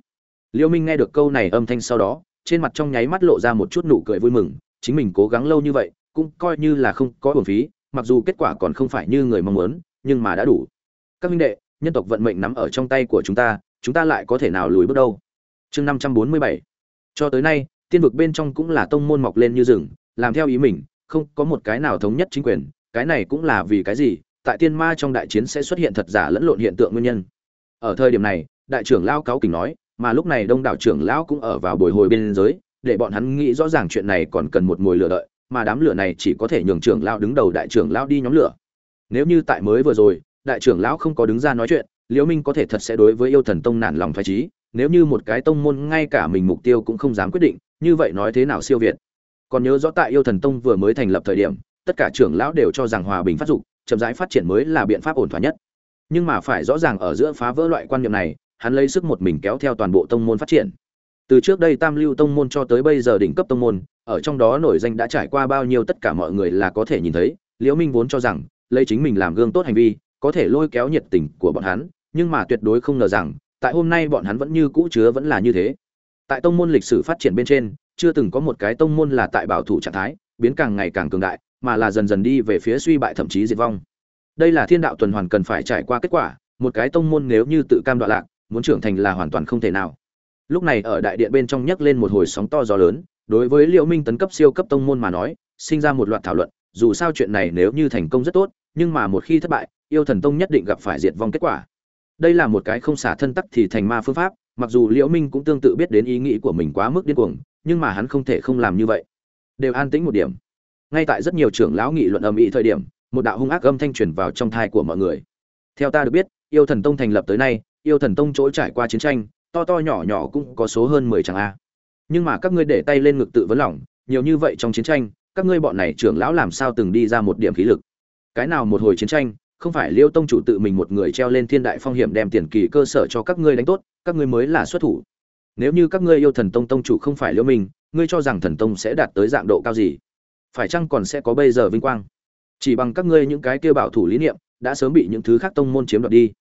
Liễu minh nghe được câu này âm thanh sau đó, trên mặt trong nháy mắt lộ ra một chút nụ cười vui mừng, chính mình cố gắng lâu như vậy, cũng coi như là không có uổng phí, mặc dù kết quả còn không phải như người mong muốn, nhưng mà đã đủ. Các minh đệ, nhân tộc vận mệnh nắm ở trong tay của chúng ta chúng ta lại có thể nào lùi bước đâu? Chương năm trăm bốn mươi bảy. Cho tới nay, tiên vực bên trong cũng là tông môn mọc lên như rừng, làm theo ý mình, không có một cái nào thống nhất chính quyền, cái này cũng là vì cái gì, tại tiên ma trong đại chiến sẽ xuất hiện thật giả lẫn lộn hiện tượng nguyên nhân ở thời điểm này, đại trưởng lao cáo kình nói, mà lúc này đông đảo trưởng lão cũng ở vào bồi hồi bên giới, để bọn hắn nghĩ rõ ràng chuyện này còn cần một mồi lửa đợi, mà đám lửa này chỉ có thể nhường trưởng lão đứng đầu đại trưởng lão đi nhóm lửa. Nếu như tại mới vừa rồi, đại trưởng lão không có đứng ra nói chuyện, liễu minh có thể thật sẽ đối với yêu thần tông nản lòng phái trí, nếu như một cái tông môn ngay cả mình mục tiêu cũng không dám quyết định, như vậy nói thế nào siêu việt? Còn nhớ rõ tại yêu thần tông vừa mới thành lập thời điểm, tất cả trưởng lão đều cho rằng hòa bình phát dục, chậm rãi phát triển mới là biện pháp ổn thỏa nhất nhưng mà phải rõ ràng ở giữa phá vỡ loại quan niệm này, hắn lấy sức một mình kéo theo toàn bộ tông môn phát triển. Từ trước đây tam lưu tông môn cho tới bây giờ đỉnh cấp tông môn, ở trong đó nổi danh đã trải qua bao nhiêu tất cả mọi người là có thể nhìn thấy, liễu minh vốn cho rằng, lấy chính mình làm gương tốt hành vi, có thể lôi kéo nhiệt tình của bọn hắn, nhưng mà tuyệt đối không ngờ rằng, tại hôm nay bọn hắn vẫn như cũ chứa vẫn là như thế. Tại tông môn lịch sử phát triển bên trên, chưa từng có một cái tông môn là tại bảo thủ trạng thái, biến càng ngày càng cường đại, mà là dần dần đi về phía suy bại thậm chí diệt vong đây là thiên đạo tuần hoàn cần phải trải qua kết quả, một cái tông môn nếu như tự cam đoạn lạc, muốn trưởng thành là hoàn toàn không thể nào. Lúc này ở đại điện bên trong nhấc lên một hồi sóng to gió lớn, đối với liễu minh tấn cấp siêu cấp tông môn mà nói, sinh ra một loạt thảo luận, dù sao chuyện này nếu như thành công rất tốt, nhưng mà một khi thất bại, yêu thần tông nhất định gặp phải diệt vong kết quả. Đây là một cái không xả thân tắc thì thành ma phương pháp, mặc dù liễu minh cũng tương tự biết đến ý nghĩ của mình quá mức điên cuồng, nhưng mà hắn không thể không làm như vậy. Đều an tĩnh một điểm. Ngay tại rất nhiều trưởng lão nghị luận âm ĩ thời điểm một đạo hung ác âm thanh truyền vào trong thai của mọi người. Theo ta được biết, yêu thần tông thành lập tới nay, yêu thần tông chỗ trải qua chiến tranh, to to nhỏ nhỏ cũng có số hơn mười chẳng a. Nhưng mà các ngươi để tay lên ngực tự vấn lòng, nhiều như vậy trong chiến tranh, các ngươi bọn này trưởng lão làm sao từng đi ra một điểm khí lực? Cái nào một hồi chiến tranh, không phải liêu tông chủ tự mình một người treo lên thiên đại phong hiểm đem tiền kỳ cơ sở cho các ngươi đánh tốt, các ngươi mới là xuất thủ. Nếu như các ngươi yêu thần tông tông chủ không phải liêu mình, ngươi cho rằng thần tông sẽ đạt tới dạng độ cao gì? Phải chăng còn sẽ có bây giờ vinh quang? Chỉ bằng các ngươi những cái kia bảo thủ lý niệm, đã sớm bị những thứ khác tông môn chiếm đoạt đi.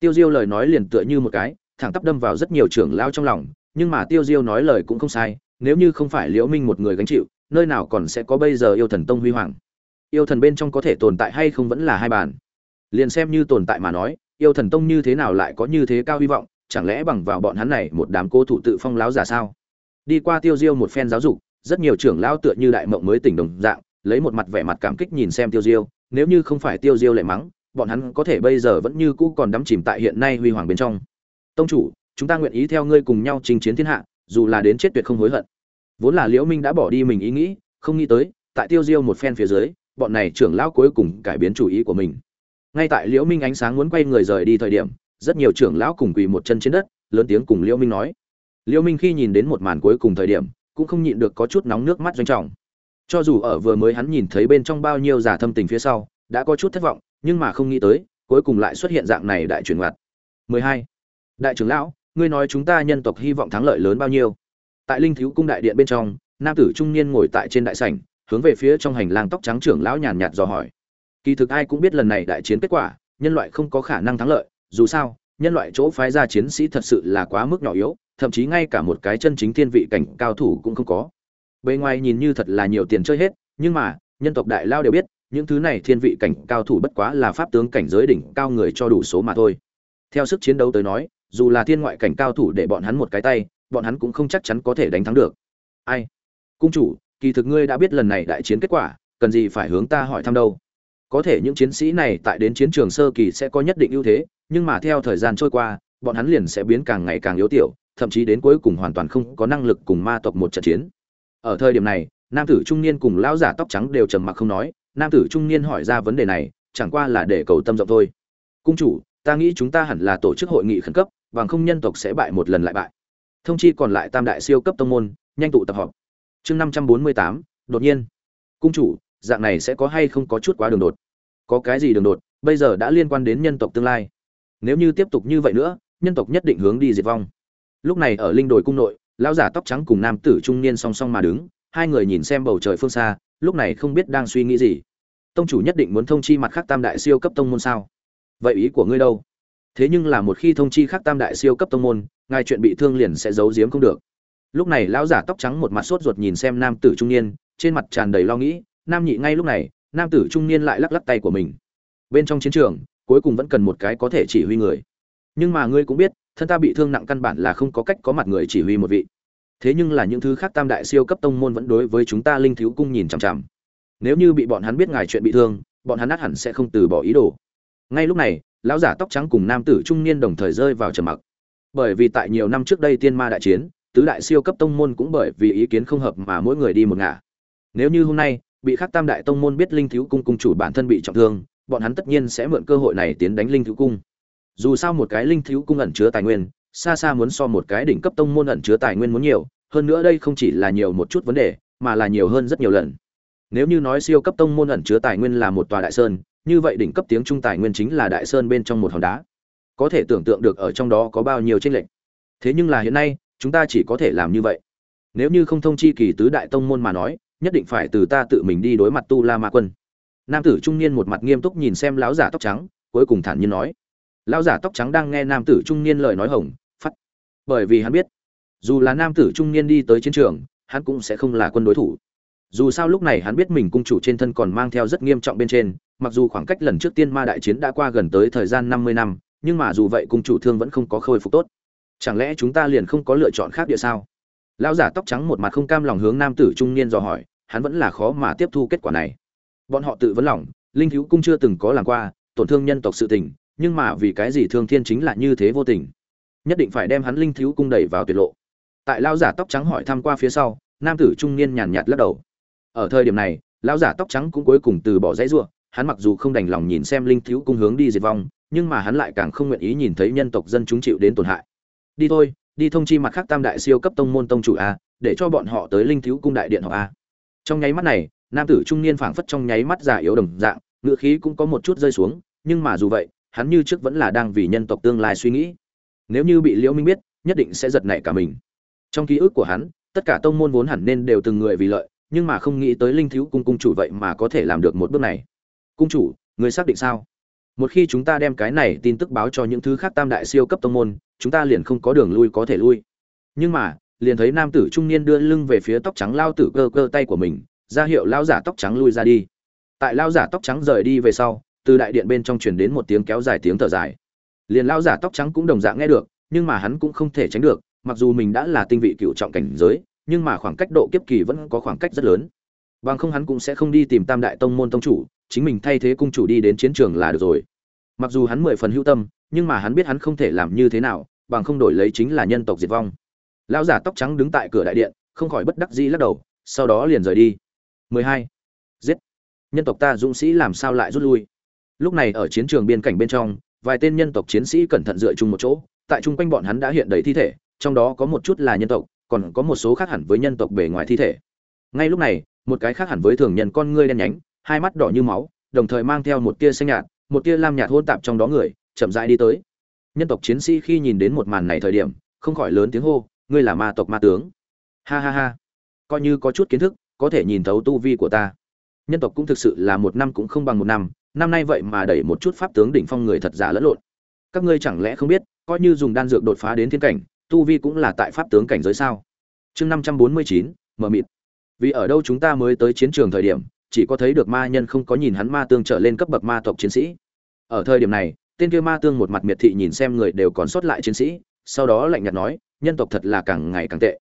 Tiêu diêu lời nói liền tựa như một cái, thẳng tắp đâm vào rất nhiều trưởng lao trong lòng, nhưng mà tiêu diêu nói lời cũng không sai, nếu như không phải liễu minh một người gánh chịu, nơi nào còn sẽ có bây giờ yêu thần tông huy hoàng? Yêu thần bên trong có thể tồn tại hay không vẫn là hai bàn. Liền xem như tồn tại mà nói, yêu thần tông như thế nào lại có như thế cao hy vọng, chẳng lẽ bằng vào bọn hắn này một đám cô thủ tự phong láo giả sao? Đi qua tiêu diêu một phen giáo dục, rất nhiều trưởng lao tựa như đại mộng mới tỉnh đồng dạng lấy một mặt vẻ mặt cảm kích nhìn xem tiêu diêu, nếu như không phải tiêu diêu lại mắng, bọn hắn có thể bây giờ vẫn như cũ còn đắm chìm tại hiện nay huy hoàng bên trong. Tông chủ, chúng ta nguyện ý theo ngươi cùng nhau chinh chiến thiên hạ, dù là đến chết tuyệt không hối hận. Vốn là liễu minh đã bỏ đi mình ý nghĩ, không nghĩ tới, tại tiêu diêu một phen phía dưới, bọn này trưởng lão cuối cùng cải biến chủ ý của mình. Ngay tại liễu minh ánh sáng muốn quay người rời đi thời điểm, rất nhiều trưởng lão cùng quỳ một chân trên đất, lớn tiếng cùng liễu minh nói. Liễu minh khi nhìn đến một màn cuối cùng thời điểm, cũng không nhịn được có chút nóng nước mắt doanh trọng cho dù ở vừa mới hắn nhìn thấy bên trong bao nhiêu giả thâm tình phía sau, đã có chút thất vọng, nhưng mà không nghĩ tới, cuối cùng lại xuất hiện dạng này đại chuyển ngoặt. 12. đại trưởng lão, ngươi nói chúng ta nhân tộc hy vọng thắng lợi lớn bao nhiêu? Tại linh thiếu cung đại điện bên trong, nam tử trung niên ngồi tại trên đại sảnh, hướng về phía trong hành lang tóc trắng trưởng lão nhàn nhạt dò hỏi. Kỳ thực ai cũng biết lần này đại chiến kết quả, nhân loại không có khả năng thắng lợi, dù sao, nhân loại chỗ phái ra chiến sĩ thật sự là quá mức nhỏ yếu, thậm chí ngay cả một cái chân chính thiên vị cảnh cao thủ cũng không có bề ngoài nhìn như thật là nhiều tiền chơi hết, nhưng mà, nhân tộc đại lao đều biết, những thứ này thiên vị cảnh cao thủ bất quá là pháp tướng cảnh giới đỉnh cao người cho đủ số mà thôi. Theo sức chiến đấu tới nói, dù là thiên ngoại cảnh cao thủ để bọn hắn một cái tay, bọn hắn cũng không chắc chắn có thể đánh thắng được. Ai? Cung chủ, kỳ thực ngươi đã biết lần này đại chiến kết quả, cần gì phải hướng ta hỏi thăm đâu? Có thể những chiến sĩ này tại đến chiến trường sơ kỳ sẽ có nhất định ưu thế, nhưng mà theo thời gian trôi qua, bọn hắn liền sẽ biến càng ngày càng yếu tiểu, thậm chí đến cuối cùng hoàn toàn không có năng lực cùng ma tộc một trận chiến ở thời điểm này, nam tử trung niên cùng lão giả tóc trắng đều trầm mặc không nói, nam tử trung niên hỏi ra vấn đề này, chẳng qua là để cầu tâm rộng thôi. Cung chủ, ta nghĩ chúng ta hẳn là tổ chức hội nghị khẩn cấp, bằng không nhân tộc sẽ bại một lần lại bại. Thông chi còn lại tam đại siêu cấp tông môn, nhanh tụ tập họp. Chương năm trăm bốn mươi tám, đột nhiên. Cung chủ, dạng này sẽ có hay không có chút quá đường đột? Có cái gì đường đột? Bây giờ đã liên quan đến nhân tộc tương lai. Nếu như tiếp tục như vậy nữa, nhân tộc nhất định hướng đi diệt vong. Lúc này ở linh đồi cung nội lão giả tóc trắng cùng nam tử trung niên song song mà đứng, hai người nhìn xem bầu trời phương xa, lúc này không biết đang suy nghĩ gì. Tông chủ nhất định muốn thông chi mặt khác tam đại siêu cấp tông môn sao? Vậy ý của ngươi đâu? Thế nhưng là một khi thông chi khác tam đại siêu cấp tông môn, ngài chuyện bị thương liền sẽ giấu giếm không được. Lúc này lão giả tóc trắng một mặt sốt ruột nhìn xem nam tử trung niên, trên mặt tràn đầy lo nghĩ, nam nhị ngay lúc này, nam tử trung niên lại lắc lắc tay của mình. Bên trong chiến trường, cuối cùng vẫn cần một cái có thể chỉ huy người. Nhưng mà ngươi cũng biết thân ta bị thương nặng căn bản là không có cách có mặt người chỉ huy một vị. Thế nhưng là những thứ khác tam đại siêu cấp tông môn vẫn đối với chúng ta linh thiếu cung nhìn chằm chằm. Nếu như bị bọn hắn biết ngài chuyện bị thương, bọn hắn át hẳn sẽ không từ bỏ ý đồ. Ngay lúc này, lão giả tóc trắng cùng nam tử trung niên đồng thời rơi vào trầm mặc. Bởi vì tại nhiều năm trước đây tiên ma đại chiến, tứ đại siêu cấp tông môn cũng bởi vì ý kiến không hợp mà mỗi người đi một ngả. Nếu như hôm nay, bị khắc tam đại tông môn biết linh thiếu cung cung chủ bản thân bị trọng thương, bọn hắn tất nhiên sẽ mượn cơ hội này tiến đánh linh thiếu cung dù sao một cái linh thiếu cung ẩn chứa tài nguyên, xa xa muốn so một cái đỉnh cấp tông môn ẩn chứa tài nguyên muốn nhiều, hơn nữa đây không chỉ là nhiều một chút vấn đề, mà là nhiều hơn rất nhiều lần. Nếu như nói siêu cấp tông môn ẩn chứa tài nguyên là một tòa đại sơn, như vậy đỉnh cấp tiếng trung tài nguyên chính là đại sơn bên trong một hòn đá. Có thể tưởng tượng được ở trong đó có bao nhiêu tranh lệch. Thế nhưng là hiện nay, chúng ta chỉ có thể làm như vậy. Nếu như không thông chi kỳ tứ đại tông môn mà nói, nhất định phải từ ta tự mình đi đối mặt tu la ma quân. Nam tử trung niên một mặt nghiêm túc nhìn xem lão giả tóc trắng, cuối cùng thản nhiên nói lão giả tóc trắng đang nghe nam tử trung niên lời nói hồng, phát. Bởi vì hắn biết, dù là nam tử trung niên đi tới chiến trường, hắn cũng sẽ không là quân đối thủ. Dù sao lúc này hắn biết mình cung chủ trên thân còn mang theo rất nghiêm trọng bên trên, mặc dù khoảng cách lần trước tiên ma đại chiến đã qua gần tới thời gian năm mươi năm, nhưng mà dù vậy cung chủ thương vẫn không có khôi phục tốt. Chẳng lẽ chúng ta liền không có lựa chọn khác địa sao? Lão giả tóc trắng một mặt không cam lòng hướng nam tử trung niên dò hỏi, hắn vẫn là khó mà tiếp thu kết quả này. Bọn họ tự vấn lòng, linh thiếu cung chưa từng có làm qua, tổn thương nhân tộc sự tình nhưng mà vì cái gì thương thiên chính là như thế vô tình? Nhất định phải đem hắn linh thiếu cung đẩy vào tuyệt lộ. Tại lão giả tóc trắng hỏi thăm qua phía sau, nam tử trung niên nhàn nhạt lắc đầu. Ở thời điểm này, lão giả tóc trắng cũng cuối cùng từ bỏ dãy ruộng hắn mặc dù không đành lòng nhìn xem linh thiếu cung hướng đi diệt vong, nhưng mà hắn lại càng không nguyện ý nhìn thấy nhân tộc dân chúng chịu đến tổn hại. Đi thôi, đi thông chi mặt khác tam đại siêu cấp tông môn tông chủ a, để cho bọn họ tới linh thiếu cung đại điện họ a. Trong nháy mắt này, nam tử trung niên phảng phất trong nháy mắt già yếu đồng dạng, ngựa khí cũng có một chút rơi xuống, nhưng mà dù vậy hắn như trước vẫn là đang vì nhân tộc tương lai suy nghĩ. Nếu như bị liễu minh biết, nhất định sẽ giật nảy cả mình. Trong ký ức của hắn, tất cả tông môn vốn hẳn nên đều từng người vì lợi, nhưng mà không nghĩ tới linh thiếu cung cung chủ vậy mà có thể làm được một bước này. Cung chủ, người xác định sao? Một khi chúng ta đem cái này tin tức báo cho những thứ khác tam đại siêu cấp tông môn, chúng ta liền không có đường lui có thể lui. Nhưng mà, liền thấy nam tử trung niên đưa lưng về phía tóc trắng lao tử cơ cơ tay của mình, ra hiệu lao giả tóc trắng lui ra đi. Tại lao giả tóc trắng rời đi về sau từ đại điện bên trong truyền đến một tiếng kéo dài tiếng thở dài. Liền lao giả tóc trắng cũng đồng dạng nghe được, nhưng mà hắn cũng không thể tránh được, mặc dù mình đã là tinh vị cựu trọng cảnh giới, nhưng mà khoảng cách độ kiếp kỳ vẫn có khoảng cách rất lớn. Bằng không hắn cũng sẽ không đi tìm tam đại tông môn tông chủ, chính mình thay thế cung chủ đi đến chiến trường là được rồi. Mặc dù hắn mười phần hữu tâm, nhưng mà hắn biết hắn không thể làm như thế nào, bằng không đổi lấy chính là nhân tộc diệt vong. Lão giả tóc trắng đứng tại cửa đại điện, không khỏi bất đắc dĩ lắc đầu, sau đó liền rời đi. 12. giết. Nhân tộc ta dũng sĩ làm sao lại rút lui? Lúc này ở chiến trường biên cảnh bên trong, vài tên nhân tộc chiến sĩ cẩn thận dựa chung một chỗ, tại chung quanh bọn hắn đã hiện đầy thi thể, trong đó có một chút là nhân tộc, còn có một số khác hẳn với nhân tộc bề ngoài thi thể. Ngay lúc này, một cái khác hẳn với thường nhân con ngươi đen nhánh, hai mắt đỏ như máu, đồng thời mang theo một tia xanh nhạt, một tia lam nhạt hôn tạp trong đó người, chậm rãi đi tới. Nhân tộc chiến sĩ khi nhìn đến một màn này thời điểm, không khỏi lớn tiếng hô, ngươi là ma tộc ma tướng. Ha ha ha. Coi như có chút kiến thức, có thể nhìn thấu tu vi của ta. Nhân tộc cũng thực sự là một năm cũng không bằng một năm năm nay vậy mà đẩy một chút pháp tướng đỉnh phong người thật giả lẫn lộn. Các ngươi chẳng lẽ không biết, coi như dùng đan dược đột phá đến thiên cảnh, tu vi cũng là tại pháp tướng cảnh giới sao? Chương năm trăm bốn mươi chín mờ mịt. Vì ở đâu chúng ta mới tới chiến trường thời điểm, chỉ có thấy được ma nhân không có nhìn hắn ma tương trở lên cấp bậc ma tộc chiến sĩ. Ở thời điểm này, tên kia ma tương một mặt miệt thị nhìn xem người đều còn sót lại chiến sĩ, sau đó lạnh nhạt nói, nhân tộc thật là càng ngày càng tệ.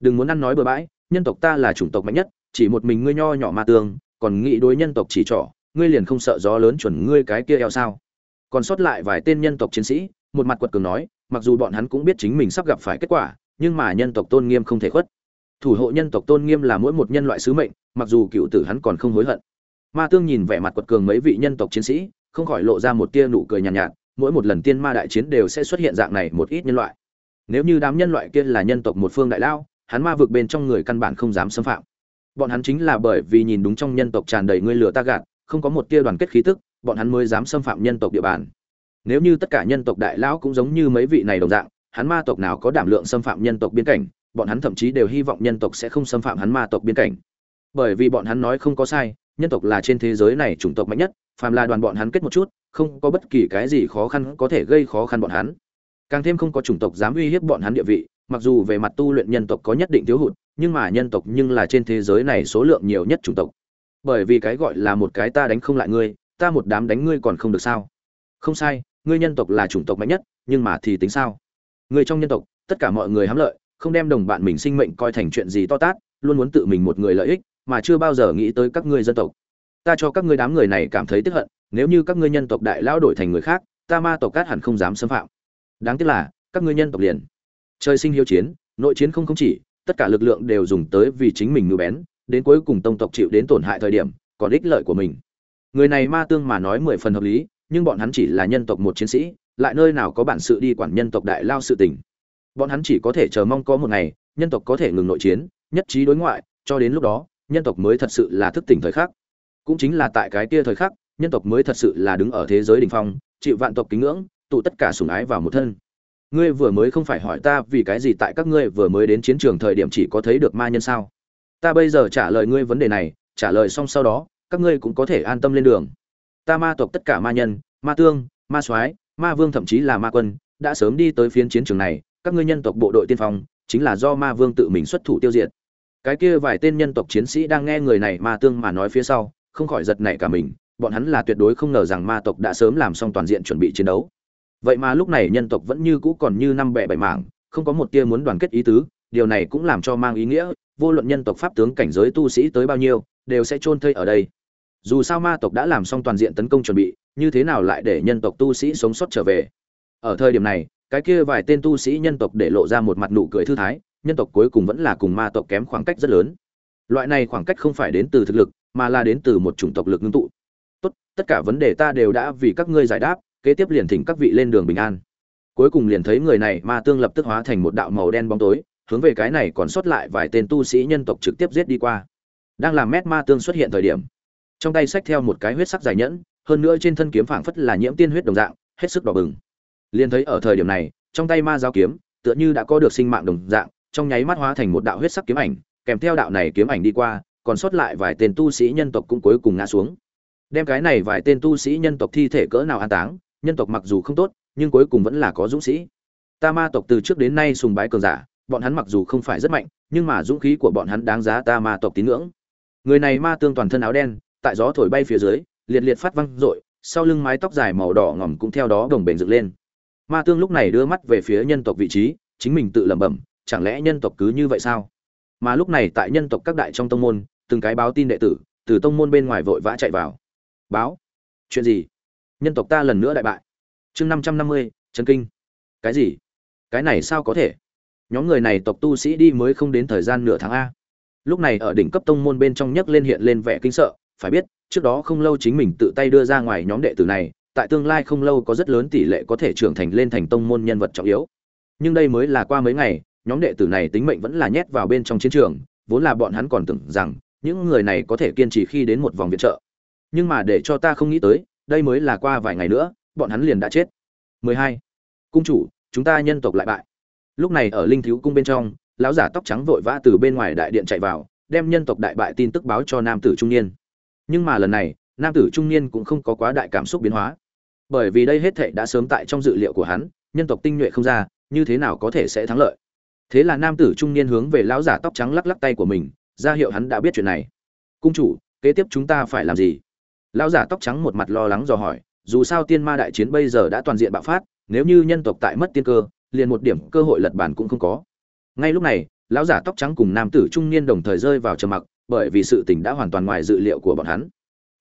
Đừng muốn ăn nói bừa bãi, nhân tộc ta là chủng tộc mạnh nhất, chỉ một mình ngươi nho nhỏ ma tương, còn nghĩ đối nhân tộc chỉ trỏ ngươi liền không sợ gió lớn chuẩn ngươi cái kia eo sao? Còn sót lại vài tên nhân tộc chiến sĩ một mặt quật cường nói mặc dù bọn hắn cũng biết chính mình sắp gặp phải kết quả nhưng mà nhân tộc tôn nghiêm không thể khuất. Thủ hộ nhân tộc tôn nghiêm là mỗi một nhân loại sứ mệnh mặc dù cựu tử hắn còn không hối hận. Ma tương nhìn vẻ mặt quật cường mấy vị nhân tộc chiến sĩ không khỏi lộ ra một tia nụ cười nhàn nhạt, nhạt mỗi một lần tiên ma đại chiến đều sẽ xuất hiện dạng này một ít nhân loại. Nếu như đám nhân loại kia là nhân tộc một phương đại lao hắn ma vực bên trong người căn bản không dám xâm phạm. Bọn hắn chính là bởi vì nhìn đúng trong nhân tộc tràn đầy ngươi lửa ta gạt không có một tia đoàn kết khí tức, bọn hắn mới dám xâm phạm nhân tộc địa bàn. Nếu như tất cả nhân tộc đại lão cũng giống như mấy vị này đồng dạng, hắn ma tộc nào có đảm lượng xâm phạm nhân tộc biên cảnh, bọn hắn thậm chí đều hy vọng nhân tộc sẽ không xâm phạm hắn ma tộc biên cảnh. Bởi vì bọn hắn nói không có sai, nhân tộc là trên thế giới này chủng tộc mạnh nhất, phàm là đoàn bọn hắn kết một chút, không có bất kỳ cái gì khó khăn có thể gây khó khăn bọn hắn. Càng thêm không có chủng tộc dám uy hiếp bọn hắn địa vị, mặc dù về mặt tu luyện nhân tộc có nhất định thiếu hụt, nhưng mà nhân tộc nhưng là trên thế giới này số lượng nhiều nhất chủng tộc bởi vì cái gọi là một cái ta đánh không lại ngươi, ta một đám đánh ngươi còn không được sao? Không sai, ngươi nhân tộc là chủng tộc mạnh nhất, nhưng mà thì tính sao? Người trong nhân tộc, tất cả mọi người hám lợi, không đem đồng bạn mình sinh mệnh coi thành chuyện gì to tát, luôn muốn tự mình một người lợi ích, mà chưa bao giờ nghĩ tới các ngươi dân tộc. Ta cho các ngươi đám người này cảm thấy tức hận, nếu như các ngươi nhân tộc đại lão đổi thành người khác, ta ma tộc cát hẳn không dám xâm phạm. Đáng tiếc là, các ngươi nhân tộc liền. Trời sinh hiếu chiến, nội chiến không không chỉ, tất cả lực lượng đều dùng tới vì chính mình ngư bén đến cuối cùng tông tộc chịu đến tổn hại thời điểm, còn ích lợi của mình. Người này ma tương mà nói mười phần hợp lý, nhưng bọn hắn chỉ là nhân tộc một chiến sĩ, lại nơi nào có bản sự đi quản nhân tộc đại lao sự tình. Bọn hắn chỉ có thể chờ mong có một ngày, nhân tộc có thể ngừng nội chiến, nhất trí đối ngoại, cho đến lúc đó, nhân tộc mới thật sự là thức tỉnh thời khắc. Cũng chính là tại cái kia thời khắc, nhân tộc mới thật sự là đứng ở thế giới đỉnh phong, chịu vạn tộc kính ngưỡng, tụ tất cả sủng ái vào một thân. Ngươi vừa mới không phải hỏi ta vì cái gì tại các ngươi vừa mới đến chiến trường thời điểm chỉ có thấy được ma nhân sao? Ta bây giờ trả lời ngươi vấn đề này, trả lời xong sau đó, các ngươi cũng có thể an tâm lên đường. Ta ma tộc tất cả ma nhân, ma tương, ma soái, ma vương thậm chí là ma quân, đã sớm đi tới phiến chiến trường này, các ngươi nhân tộc bộ đội tiên phong, chính là do ma vương tự mình xuất thủ tiêu diệt. Cái kia vài tên nhân tộc chiến sĩ đang nghe người này ma tương mà nói phía sau, không khỏi giật nảy cả mình, bọn hắn là tuyệt đối không ngờ rằng ma tộc đã sớm làm xong toàn diện chuẩn bị chiến đấu. Vậy mà lúc này nhân tộc vẫn như cũ còn như năm bẻ bảy mảng, không có một tia muốn đoàn kết ý tứ, điều này cũng làm cho mang ý nghĩa vô luận nhân tộc pháp tướng cảnh giới tu sĩ tới bao nhiêu, đều sẽ chôn thây ở đây. Dù sao ma tộc đã làm xong toàn diện tấn công chuẩn bị, như thế nào lại để nhân tộc tu sĩ sống sót trở về? Ở thời điểm này, cái kia vài tên tu sĩ nhân tộc để lộ ra một mặt nụ cười thư thái, nhân tộc cuối cùng vẫn là cùng ma tộc kém khoảng cách rất lớn. Loại này khoảng cách không phải đến từ thực lực, mà là đến từ một chủng tộc lực ngưng tụ. Tốt, tất cả vấn đề ta đều đã vì các ngươi giải đáp, kế tiếp liền thỉnh các vị lên đường bình an. Cuối cùng liền thấy người này ma tương lập tức hóa thành một đạo màu đen bóng tối hướng về cái này còn sót lại vài tên tu sĩ nhân tộc trực tiếp giết đi qua. Đang làm mét ma tương xuất hiện thời điểm, trong tay xách theo một cái huyết sắc dài nhẫn, hơn nữa trên thân kiếm phảng phất là nhiễm tiên huyết đồng dạng, hết sức đỏ bừng. Liền thấy ở thời điểm này, trong tay ma giáo kiếm, tựa như đã có được sinh mạng đồng dạng, trong nháy mắt hóa thành một đạo huyết sắc kiếm ảnh, kèm theo đạo này kiếm ảnh đi qua, còn sót lại vài tên tu sĩ nhân tộc cũng cuối cùng ngã xuống. Đem cái này vài tên tu sĩ nhân tộc thi thể cỡ nào an táng, nhân tộc mặc dù không tốt, nhưng cuối cùng vẫn là có dũng sĩ. Ta ma tộc từ trước đến nay sùng bái cường giả bọn hắn mặc dù không phải rất mạnh, nhưng mà dũng khí của bọn hắn đáng giá ta ma tộc tín ngưỡng. Người này ma tương toàn thân áo đen, tại gió thổi bay phía dưới, liệt liệt phát văng rội, sau lưng mái tóc dài màu đỏ ngỏm cũng theo đó đồng bền dựng lên. Ma tương lúc này đưa mắt về phía nhân tộc vị trí, chính mình tự lẩm bẩm, chẳng lẽ nhân tộc cứ như vậy sao? Mà lúc này tại nhân tộc các đại trong tông môn, từng cái báo tin đệ tử, từ tông môn bên ngoài vội vã chạy vào. Báo? Chuyện gì? Nhân tộc ta lần nữa đại bại. Chương năm trăm năm mươi trần kinh. Cái gì? Cái này sao có thể? Nhóm người này tộc tu sĩ đi mới không đến thời gian nửa tháng a. Lúc này ở đỉnh cấp tông môn bên trong nhấc lên hiện lên vẻ kinh sợ, phải biết, trước đó không lâu chính mình tự tay đưa ra ngoài nhóm đệ tử này, tại tương lai không lâu có rất lớn tỷ lệ có thể trưởng thành lên thành tông môn nhân vật trọng yếu. Nhưng đây mới là qua mấy ngày, nhóm đệ tử này tính mệnh vẫn là nhét vào bên trong chiến trường, vốn là bọn hắn còn tưởng rằng, những người này có thể kiên trì khi đến một vòng viện trợ. Nhưng mà để cho ta không nghĩ tới, đây mới là qua vài ngày nữa, bọn hắn liền đã chết. 12. cung chủ, chúng ta nhân tộc lại bại lúc này ở linh thiếu cung bên trong, lão giả tóc trắng vội vã từ bên ngoài đại điện chạy vào, đem nhân tộc đại bại tin tức báo cho nam tử trung niên. Nhưng mà lần này, nam tử trung niên cũng không có quá đại cảm xúc biến hóa. Bởi vì đây hết thệ đã sớm tại trong dự liệu của hắn, nhân tộc tinh nhuệ không ra, như thế nào có thể sẽ thắng lợi? Thế là nam tử trung niên hướng về lão giả tóc trắng lắc lắc tay của mình, ra hiệu hắn đã biết chuyện này. Cung chủ, kế tiếp chúng ta phải làm gì? Lão giả tóc trắng một mặt lo lắng dò hỏi, dù sao tiên ma đại chiến bây giờ đã toàn diện bạo phát, nếu như nhân tộc tại mất tiên cơ liền một điểm cơ hội lật bàn cũng không có. Ngay lúc này, lão giả tóc trắng cùng nam tử trung niên đồng thời rơi vào trầm mặc, bởi vì sự tình đã hoàn toàn ngoài dự liệu của bọn hắn.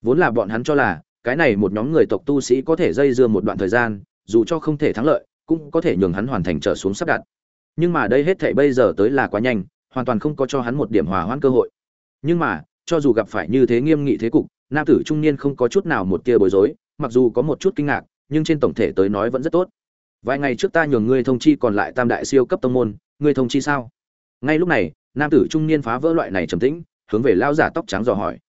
Vốn là bọn hắn cho là, cái này một nhóm người tộc tu sĩ có thể dây dưa một đoạn thời gian, dù cho không thể thắng lợi, cũng có thể nhường hắn hoàn thành trở xuống sắp đặt. Nhưng mà đây hết thảy bây giờ tới là quá nhanh, hoàn toàn không có cho hắn một điểm hòa hoãn cơ hội. Nhưng mà, cho dù gặp phải như thế nghiêm nghị thế cục, nam tử trung niên không có chút nào một tia bối rối, mặc dù có một chút kinh ngạc, nhưng trên tổng thể tới nói vẫn rất tốt vài ngày trước ta nhường ngươi thông chi còn lại tam đại siêu cấp tông môn, ngươi thông chi sao? Ngay lúc này, nam tử trung niên phá vỡ loại này trầm tĩnh, hướng về lao giả tóc trắng dò hỏi.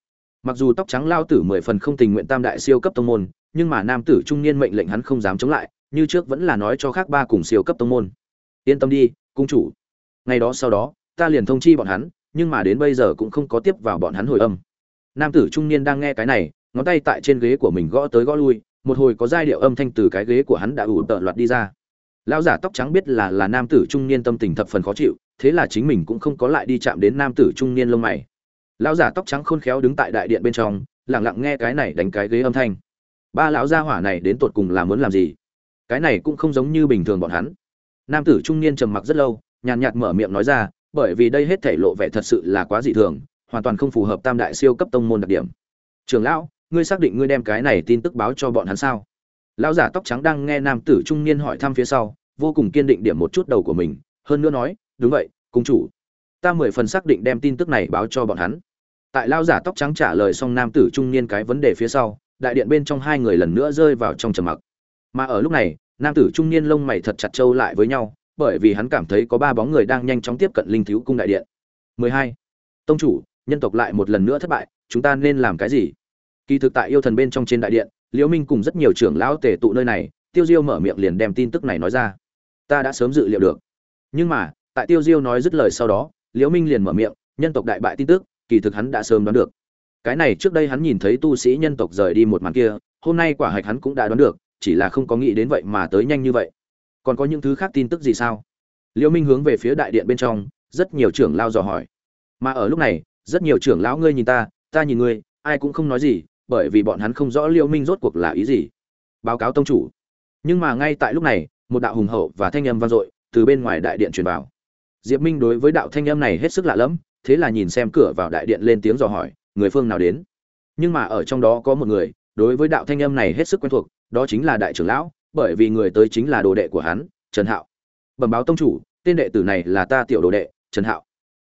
Mặc dù tóc trắng lao tử mười phần không tình nguyện tam đại siêu cấp tông môn, nhưng mà nam tử trung niên mệnh lệnh hắn không dám chống lại, như trước vẫn là nói cho khác ba cùng siêu cấp tông môn. Yên tâm đi, cung chủ. Ngày đó sau đó, ta liền thông chi bọn hắn, nhưng mà đến bây giờ cũng không có tiếp vào bọn hắn hồi âm. Nam tử trung niên đang nghe cái này, ngón tay tại trên ghế của mình gõ tới gõ lui một hồi có giai điệu âm thanh từ cái ghế của hắn đã ủ tợ loạt đi ra. Lão giả tóc trắng biết là là nam tử trung niên tâm tình thập phần khó chịu, thế là chính mình cũng không có lại đi chạm đến nam tử trung niên lông mày. Lão giả tóc trắng khôn khéo đứng tại đại điện bên trong, lặng lặng nghe cái này đánh cái ghế âm thanh. Ba lão gia hỏa này đến tột cùng là muốn làm gì? Cái này cũng không giống như bình thường bọn hắn. Nam tử trung niên trầm mặc rất lâu, nhàn nhạt mở miệng nói ra, bởi vì đây hết thể lộ vẻ thật sự là quá dị thường, hoàn toàn không phù hợp tam đại siêu cấp tông môn đặc điểm. Trường lão ngươi xác định ngươi đem cái này tin tức báo cho bọn hắn sao? Lão giả tóc trắng đang nghe nam tử trung niên hỏi thăm phía sau, vô cùng kiên định điểm một chút đầu của mình, hơn nữa nói, đúng vậy, cung chủ. Ta mười phần xác định đem tin tức này báo cho bọn hắn. Tại lão giả tóc trắng trả lời xong nam tử trung niên cái vấn đề phía sau, đại điện bên trong hai người lần nữa rơi vào trong trầm mặc. Mà ở lúc này, nam tử trung niên lông mày thật chặt trâu lại với nhau, bởi vì hắn cảm thấy có ba bóng người đang nhanh chóng tiếp cận linh thiếu cung đại điện. 12. tông chủ, nhân tộc lại một lần nữa thất bại, chúng ta nên làm cái gì? Kỳ thực tại yêu thần bên trong trên đại điện, liễu minh cùng rất nhiều trưởng lão tề tụ nơi này, tiêu diêu mở miệng liền đem tin tức này nói ra. Ta đã sớm dự liệu được. Nhưng mà, tại tiêu diêu nói dứt lời sau đó, liễu minh liền mở miệng, nhân tộc đại bại tin tức, kỳ thực hắn đã sớm đoán được. Cái này trước đây hắn nhìn thấy tu sĩ nhân tộc rời đi một màn kia, hôm nay quả hạch hắn cũng đã đoán được, chỉ là không có nghĩ đến vậy mà tới nhanh như vậy. Còn có những thứ khác tin tức gì sao? Liễu minh hướng về phía đại điện bên trong, rất nhiều trưởng lao dò hỏi. Mà ở lúc này, rất nhiều trưởng lão ngươi nhìn ta ta nhìn ngươi, ai cũng không nói gì bởi vì bọn hắn không rõ liễu minh rốt cuộc là ý gì. Báo cáo tông chủ. Nhưng mà ngay tại lúc này, một đạo hùng hậu và thanh âm vang dội từ bên ngoài đại điện truyền vào. Diệp minh đối với đạo thanh âm này hết sức lạ lẫm, thế là nhìn xem cửa vào đại điện lên tiếng dò hỏi, người phương nào đến? Nhưng mà ở trong đó có một người, đối với đạo thanh âm này hết sức quen thuộc, đó chính là đại trưởng lão, bởi vì người tới chính là đồ đệ của hắn, trần hạo. Bẩm báo tông chủ, tên đệ tử này là ta tiểu đồ đệ, trần hạo.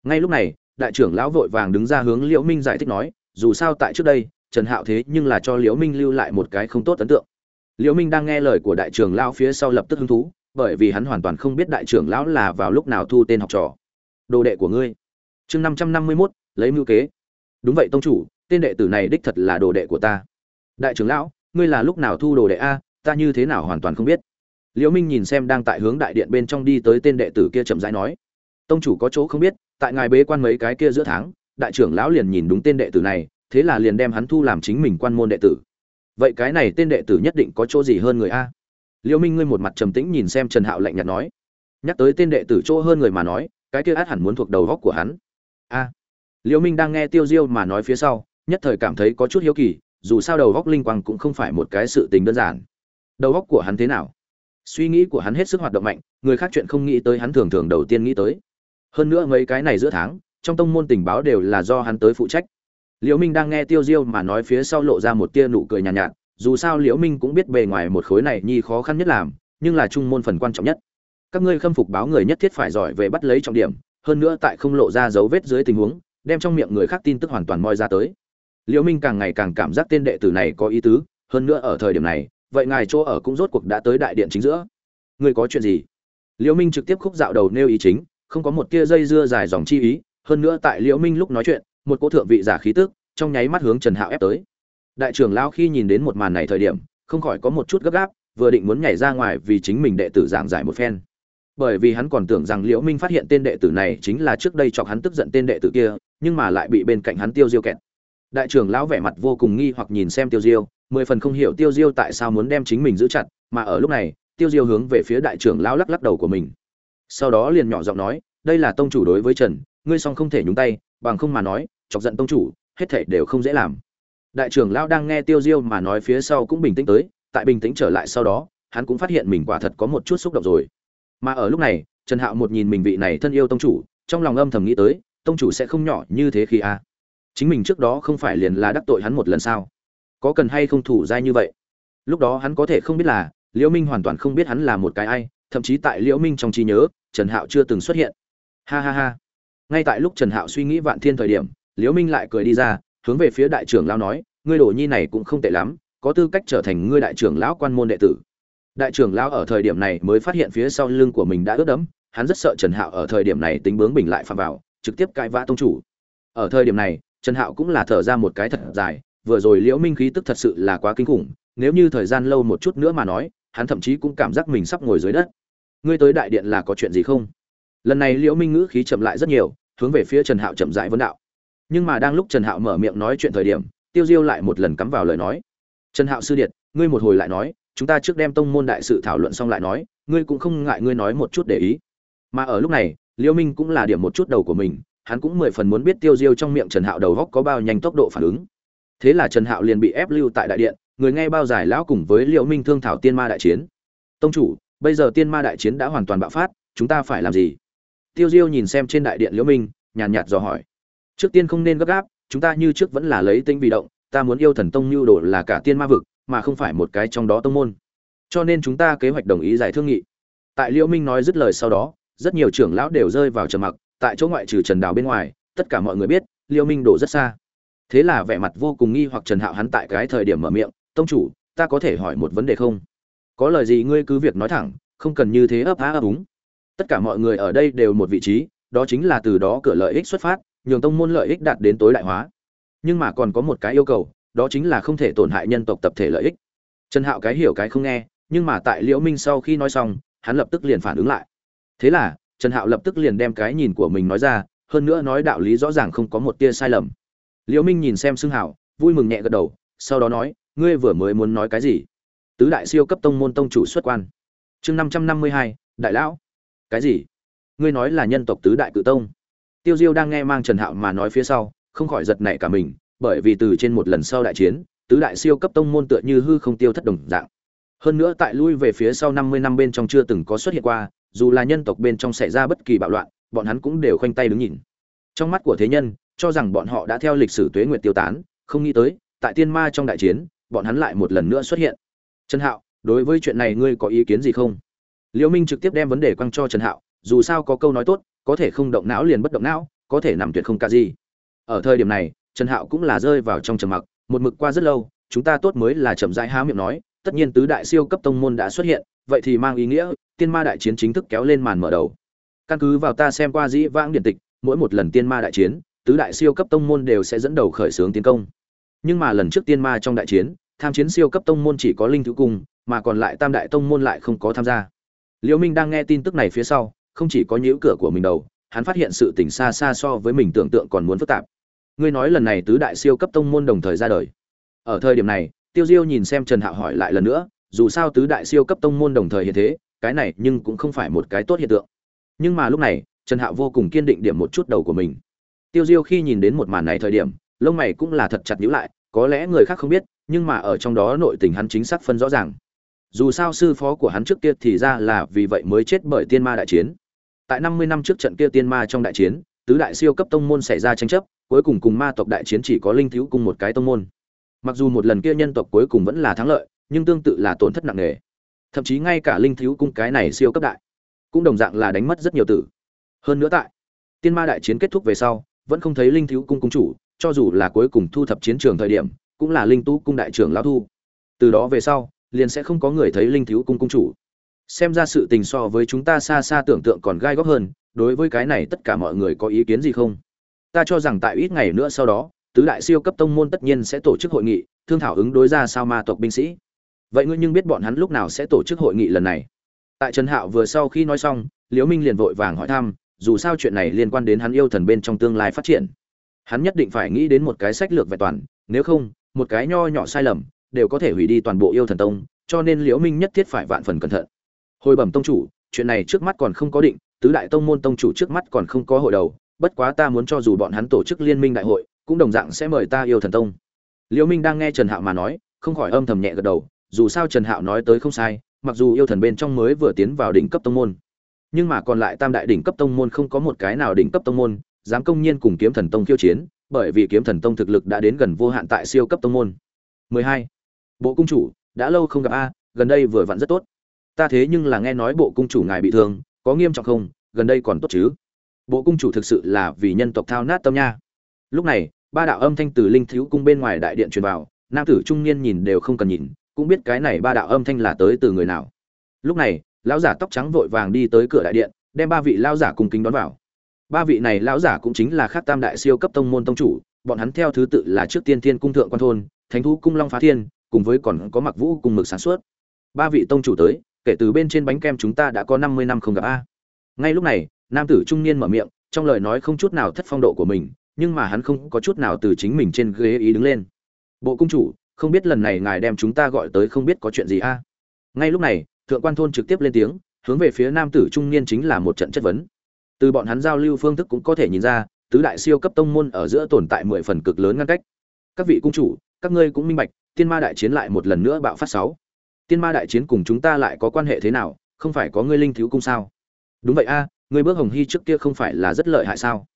Ngay lúc này, đại trưởng lão vội vàng đứng ra hướng liễu minh giải thích nói, dù sao tại trước đây trần hạo thế nhưng là cho liễu minh lưu lại một cái không tốt ấn tượng. Liễu minh đang nghe lời của đại trưởng lão phía sau lập tức hứng thú, bởi vì hắn hoàn toàn không biết đại trưởng lão là vào lúc nào thu tên học trò. Đồ đệ của ngươi. Chương năm trăm năm mươi mốt, lấy mưu kế. Đúng vậy tông chủ, tên đệ tử này đích thật là đồ đệ của ta. Đại trưởng lão, ngươi là lúc nào thu đồ đệ a? Ta như thế nào hoàn toàn không biết. Liễu minh nhìn xem đang tại hướng đại điện bên trong đi tới tên đệ tử kia chậm rãi nói. Tông chủ có chỗ không biết, tại ngài bế quan mấy cái kia giữa tháng, đại trưởng lão liền nhìn đúng tên đệ tử này thế là liền đem hắn thu làm chính mình quan môn đệ tử. Vậy cái này tên đệ tử nhất định có chỗ gì hơn người a? Liêu minh ngươi một mặt trầm tĩnh nhìn xem trần hạo lạnh nhạt nói. Nhắc tới tên đệ tử chỗ hơn người mà nói, cái kia át hẳn muốn thuộc đầu góc của hắn. A. Liêu minh đang nghe tiêu diêu mà nói phía sau, nhất thời cảm thấy có chút hiếu kỳ, dù sao đầu góc linh quang cũng không phải một cái sự tình đơn giản. Đầu góc của hắn thế nào? Suy nghĩ của hắn hết sức hoạt động mạnh, người khác chuyện không nghĩ tới hắn thường thường đầu tiên nghĩ tới. Hơn nữa mấy cái này giữa tháng, trong tông môn tình báo đều là do hắn tới phụ trách liễu minh đang nghe tiêu diêu mà nói phía sau lộ ra một tia nụ cười nhàn nhạt, nhạt dù sao liễu minh cũng biết bề ngoài một khối này nhi khó khăn nhất làm nhưng là trung môn phần quan trọng nhất. Các ngươi khâm phục báo người nhất thiết phải giỏi về bắt lấy trọng điểm hơn nữa tại không lộ ra dấu vết dưới tình huống đem trong miệng người khác tin tức hoàn toàn moi ra tới. Liễu minh càng ngày càng cảm giác tên đệ tử này có ý tứ hơn nữa ở thời điểm này vậy ngài chỗ ở cũng rốt cuộc đã tới đại điện chính giữa. Ngươi có chuyện gì? Liễu minh trực tiếp khúc dạo đầu nêu ý chính không có một tia dây dưa dài dòng chi ý hơn nữa tại liễu minh lúc nói chuyện một cỗ thượng vị giả khí tức, trong nháy mắt hướng trần hạo ép tới. Đại trưởng lão khi nhìn đến một màn này thời điểm, không khỏi có một chút gấp gáp, vừa định muốn nhảy ra ngoài vì chính mình đệ tử giảng giải một phen. Bởi vì hắn còn tưởng rằng liễu minh phát hiện tên đệ tử này chính là trước đây chọc hắn tức giận tên đệ tử kia, nhưng mà lại bị bên cạnh hắn tiêu diêu kẹt. Đại trưởng lão vẻ mặt vô cùng nghi hoặc nhìn xem tiêu diêu, mười phần không hiểu tiêu diêu tại sao muốn đem chính mình giữ chặt, mà ở lúc này, tiêu diêu hướng về phía đại trưởng lão lắc lắc đầu của mình. Sau đó liền nhỏ giọng nói, đây là tông chủ đối với trần, ngươi song không thể nhúng tay, bằng không mà nói chọc giận tông chủ, hết thảy đều không dễ làm. Đại trưởng lão đang nghe tiêu diêu mà nói phía sau cũng bình tĩnh tới, tại bình tĩnh trở lại sau đó, hắn cũng phát hiện mình quả thật có một chút xúc động rồi. Mà ở lúc này, trần hạo một nhìn mình vị này thân yêu tông chủ, trong lòng âm thầm nghĩ tới, tông chủ sẽ không nhỏ như thế khi a. Chính mình trước đó không phải liền là đắc tội hắn một lần sao? Có cần hay không thủ dai như vậy? Lúc đó hắn có thể không biết là, liễu minh hoàn toàn không biết hắn là một cái ai, thậm chí tại liễu minh trong trí nhớ, trần hạo chưa từng xuất hiện. Ha ha ha. Ngay tại lúc trần hạo suy nghĩ vạn thiên thời điểm liễu minh lại cười đi ra, hướng về phía đại trưởng lão nói, ngươi đồ nhi này cũng không tệ lắm, có tư cách trở thành ngươi đại trưởng lão quan môn đệ tử. Đại trưởng lão ở thời điểm này mới phát hiện phía sau lưng của mình đã ướt đẫm, hắn rất sợ trần hạo ở thời điểm này tính bướng bình lại phạm vào, trực tiếp cãi vã tông chủ. Ở thời điểm này, trần hạo cũng là thở ra một cái thật dài, vừa rồi liễu minh khí tức thật sự là quá kinh khủng, nếu như thời gian lâu một chút nữa mà nói, hắn thậm chí cũng cảm giác mình sắp ngồi dưới đất. Ngươi tới đại điện là có chuyện gì không? Lần này liễu minh ngữ khí chậm lại rất nhiều, hướng về phía trần hạo chậm rãi vấn đạo nhưng mà đang lúc trần hạo mở miệng nói chuyện thời điểm, tiêu diêu lại một lần cắm vào lời nói. Trần hạo sư điện ngươi một hồi lại nói, chúng ta trước đem tông môn đại sự thảo luận xong lại nói, ngươi cũng không ngại ngươi nói một chút để ý. Mà ở lúc này liễu minh cũng là điểm một chút đầu của mình, hắn cũng mười phần muốn biết tiêu diêu trong miệng trần hạo đầu góc có bao nhanh tốc độ phản ứng. Thế là trần hạo liền bị ép lưu tại đại điện, người nghe bao giải lão cùng với liễu minh thương thảo tiên ma đại chiến. Tông chủ, bây giờ tiên ma đại chiến đã hoàn toàn bạo phát, chúng ta phải làm gì? Tiêu diêu nhìn xem trên đại điện liễu minh, nhàn nhạt dò hỏi trước tiên không nên gấp gáp, chúng ta như trước vẫn là lấy tinh bị động, ta muốn yêu thần tông lưu đồ là cả tiên ma vực, mà không phải một cái trong đó tông môn. Cho nên chúng ta kế hoạch đồng ý giải thương nghị. Tại liễu minh nói dứt lời sau đó, rất nhiều trưởng lão đều rơi vào trầm mặc, tại chỗ ngoại trừ trần đào bên ngoài, tất cả mọi người biết, liễu minh đổ rất xa. Thế là vẻ mặt vô cùng nghi hoặc trần hạo hắn tại cái thời điểm mở miệng, tông chủ, ta có thể hỏi một vấn đề không? Có lời gì ngươi cứ việc nói thẳng, không cần như thế ấp á ấp úng. Tất cả mọi người ở đây đều một vị trí, đó chính là từ đó cửa lợi ích xuất phát nhường tông môn lợi ích đạt đến tối đại hóa. Nhưng mà còn có một cái yêu cầu, đó chính là không thể tổn hại nhân tộc tập thể lợi ích. Trần hạo cái hiểu cái không nghe, nhưng mà tại liễu minh sau khi nói xong, hắn lập tức liền phản ứng lại. Thế là, trần hạo lập tức liền đem cái nhìn của mình nói ra, hơn nữa nói đạo lý rõ ràng không có một tia sai lầm. Liễu minh nhìn xem xưng hảo vui mừng nhẹ gật đầu, sau đó nói, ngươi vừa mới muốn nói cái gì? Tứ đại siêu cấp tông môn tông chủ xuất quan. Chương năm trăm năm mươi hai, đại lão. Cái gì? Ngươi nói là nhân tộc tứ đại cự tông tiêu diêu đang nghe mang trần hạo mà nói phía sau, không khỏi giật nảy cả mình, bởi vì từ trên một lần sau đại chiến, tứ đại siêu cấp tông môn tựa như hư không tiêu thất đồng dạng. Hơn nữa tại lui về phía sau năm mươi năm bên trong chưa từng có xuất hiện qua, dù là nhân tộc bên trong xảy ra bất kỳ bạo loạn, bọn hắn cũng đều khoanh tay đứng nhìn. Trong mắt của thế nhân, cho rằng bọn họ đã theo lịch sử tuế nguyệt tiêu tán, không nghĩ tới, tại tiên ma trong đại chiến, bọn hắn lại một lần nữa xuất hiện. Trần hạo, đối với chuyện này ngươi có ý kiến gì không? Liễu minh trực tiếp đem vấn đề quăng cho trần hạo, dù sao có câu nói tốt có thể không động não liền bất động não, có thể nằm tuyệt không cả gì. Ở thời điểm này, trần hạo cũng là rơi vào trong trầm mặc, một mực qua rất lâu, chúng ta tốt mới là chậm rãi há miệng nói, tất nhiên tứ đại siêu cấp tông môn đã xuất hiện, vậy thì mang ý nghĩa, tiên ma đại chiến chính thức kéo lên màn mở đầu. Căn cứ vào ta xem qua dĩ vãng điện tịch, mỗi một lần tiên ma đại chiến, tứ đại siêu cấp tông môn đều sẽ dẫn đầu khởi xướng tiến công. Nhưng mà lần trước tiên ma trong đại chiến, tham chiến siêu cấp tông môn chỉ có linh thứ cung, mà còn lại tam đại tông môn lại không có tham gia. Liễu minh đang nghe tin tức này phía sau không chỉ có nhíu cửa của mình đầu, hắn phát hiện sự tình xa xa so với mình tưởng tượng còn muốn phức tạp. Ngươi nói lần này tứ đại siêu cấp tông môn đồng thời ra đời. Ở thời điểm này, tiêu diêu nhìn xem trần hạo hỏi lại lần nữa, dù sao tứ đại siêu cấp tông môn đồng thời hiện thế, cái này nhưng cũng không phải một cái tốt hiện tượng. Nhưng mà lúc này, trần hạo vô cùng kiên định điểm một chút đầu của mình. Tiêu diêu khi nhìn đến một màn này thời điểm, lông mày cũng là thật chặt nhíu lại, có lẽ người khác không biết, nhưng mà ở trong đó nội tình hắn chính xác phân rõ ràng. Dù sao sư phó của hắn trước kia thì ra là vì vậy mới chết bởi tiên ma đại chiến tại năm mươi năm trước trận kia tiên ma trong đại chiến, tứ đại siêu cấp tông môn xảy ra tranh chấp, cuối cùng cùng ma tộc đại chiến chỉ có linh thiếu cùng một cái tông môn. Mặc dù một lần kia nhân tộc cuối cùng vẫn là thắng lợi, nhưng tương tự là tổn thất nặng nề. Thậm chí ngay cả linh thiếu cung cái này siêu cấp đại, cũng đồng dạng là đánh mất rất nhiều tử. Hơn nữa tại, tiên ma đại chiến kết thúc về sau, vẫn không thấy linh thiếu cung cung chủ, cho dù là cuối cùng thu thập chiến trường thời điểm, cũng là linh tú cung đại trưởng lão thu. Từ đó về sau, liền sẽ không có người thấy linh thiếu cung cung chủ xem ra sự tình so với chúng ta xa xa tưởng tượng còn gai góc hơn, đối với cái này tất cả mọi người có ý kiến gì không? Ta cho rằng tại ít ngày nữa sau đó, tứ đại siêu cấp tông môn tất nhiên sẽ tổ chức hội nghị, thương thảo ứng đối ra sao ma tộc binh sĩ. Vậy ngươi nhưng biết bọn hắn lúc nào sẽ tổ chức hội nghị lần này? Tại trần hạo vừa sau khi nói xong, liễu minh liền vội vàng hỏi thăm, dù sao chuyện này liên quan đến hắn yêu thần bên trong tương lai phát triển. Hắn nhất định phải nghĩ đến một cái sách lược vẹn toàn, nếu không, một cái nho nhỏ sai lầm, đều có thể hủy đi toàn bộ yêu thần tông, cho nên liễu minh nhất thiết phải vạn phần cẩn thận hồi bẩm tông chủ, chuyện này trước mắt còn không có định, tứ đại tông môn tông chủ trước mắt còn không có hội đầu, bất quá ta muốn cho dù bọn hắn tổ chức liên minh đại hội, cũng đồng dạng sẽ mời ta yêu thần tông. Liễu minh đang nghe trần hạo mà nói, không khỏi âm thầm nhẹ gật đầu, dù sao trần hạo nói tới không sai, mặc dù yêu thần bên trong mới vừa tiến vào đỉnh cấp tông môn, nhưng mà còn lại tam đại đỉnh cấp tông môn không có một cái nào đỉnh cấp tông môn dám công nhiên cùng kiếm thần tông khiêu chiến, bởi vì kiếm thần tông thực lực đã đến gần vô hạn tại siêu cấp tông môn. 12. bộ cung chủ, đã lâu không gặp a, gần đây vừa vặn rất tốt ta thế nhưng là nghe nói bộ cung chủ ngài bị thương, có nghiêm trọng không? Gần đây còn tốt chứ? Bộ cung chủ thực sự là vì nhân tộc thao nát tâm nha. Lúc này, ba đạo âm thanh từ linh thiếu cung bên ngoài đại điện truyền vào, nam tử trung niên nhìn đều không cần nhìn, cũng biết cái này ba đạo âm thanh là tới từ người nào. Lúc này, lão giả tóc trắng vội vàng đi tới cửa đại điện, đem ba vị lão giả cùng kính đón vào. Ba vị này lão giả cũng chính là khát tam đại siêu cấp tông môn tông chủ, bọn hắn theo thứ tự là trước tiên thiên cung thượng quan thôn, thánh thú cung long phá thiên, cùng với còn có mặc vũ cùng mực sản xuất. Ba vị tông chủ tới kể từ bên trên bánh kem chúng ta đã có năm mươi năm không gặp a. Ngay lúc này, nam tử trung niên mở miệng, trong lời nói không chút nào thất phong độ của mình, nhưng mà hắn không có chút nào từ chính mình trên ghế ý đứng lên. Bộ cung chủ, không biết lần này ngài đem chúng ta gọi tới không biết có chuyện gì a? Ngay lúc này, thượng quan thôn trực tiếp lên tiếng, hướng về phía nam tử trung niên chính là một trận chất vấn. Từ bọn hắn giao lưu phương thức cũng có thể nhìn ra, tứ đại siêu cấp tông môn ở giữa tồn tại mười phần cực lớn ngăn cách. Các vị cung chủ, các ngươi cũng minh bạch tiên ma đại chiến lại một lần nữa bạo phát sáu tiên ma đại chiến cùng chúng ta lại có quan hệ thế nào không phải có ngươi linh thiếu cung sao? Đúng vậy a à, ngươi bước hồng hy trước kia không phải là rất lợi hại sao?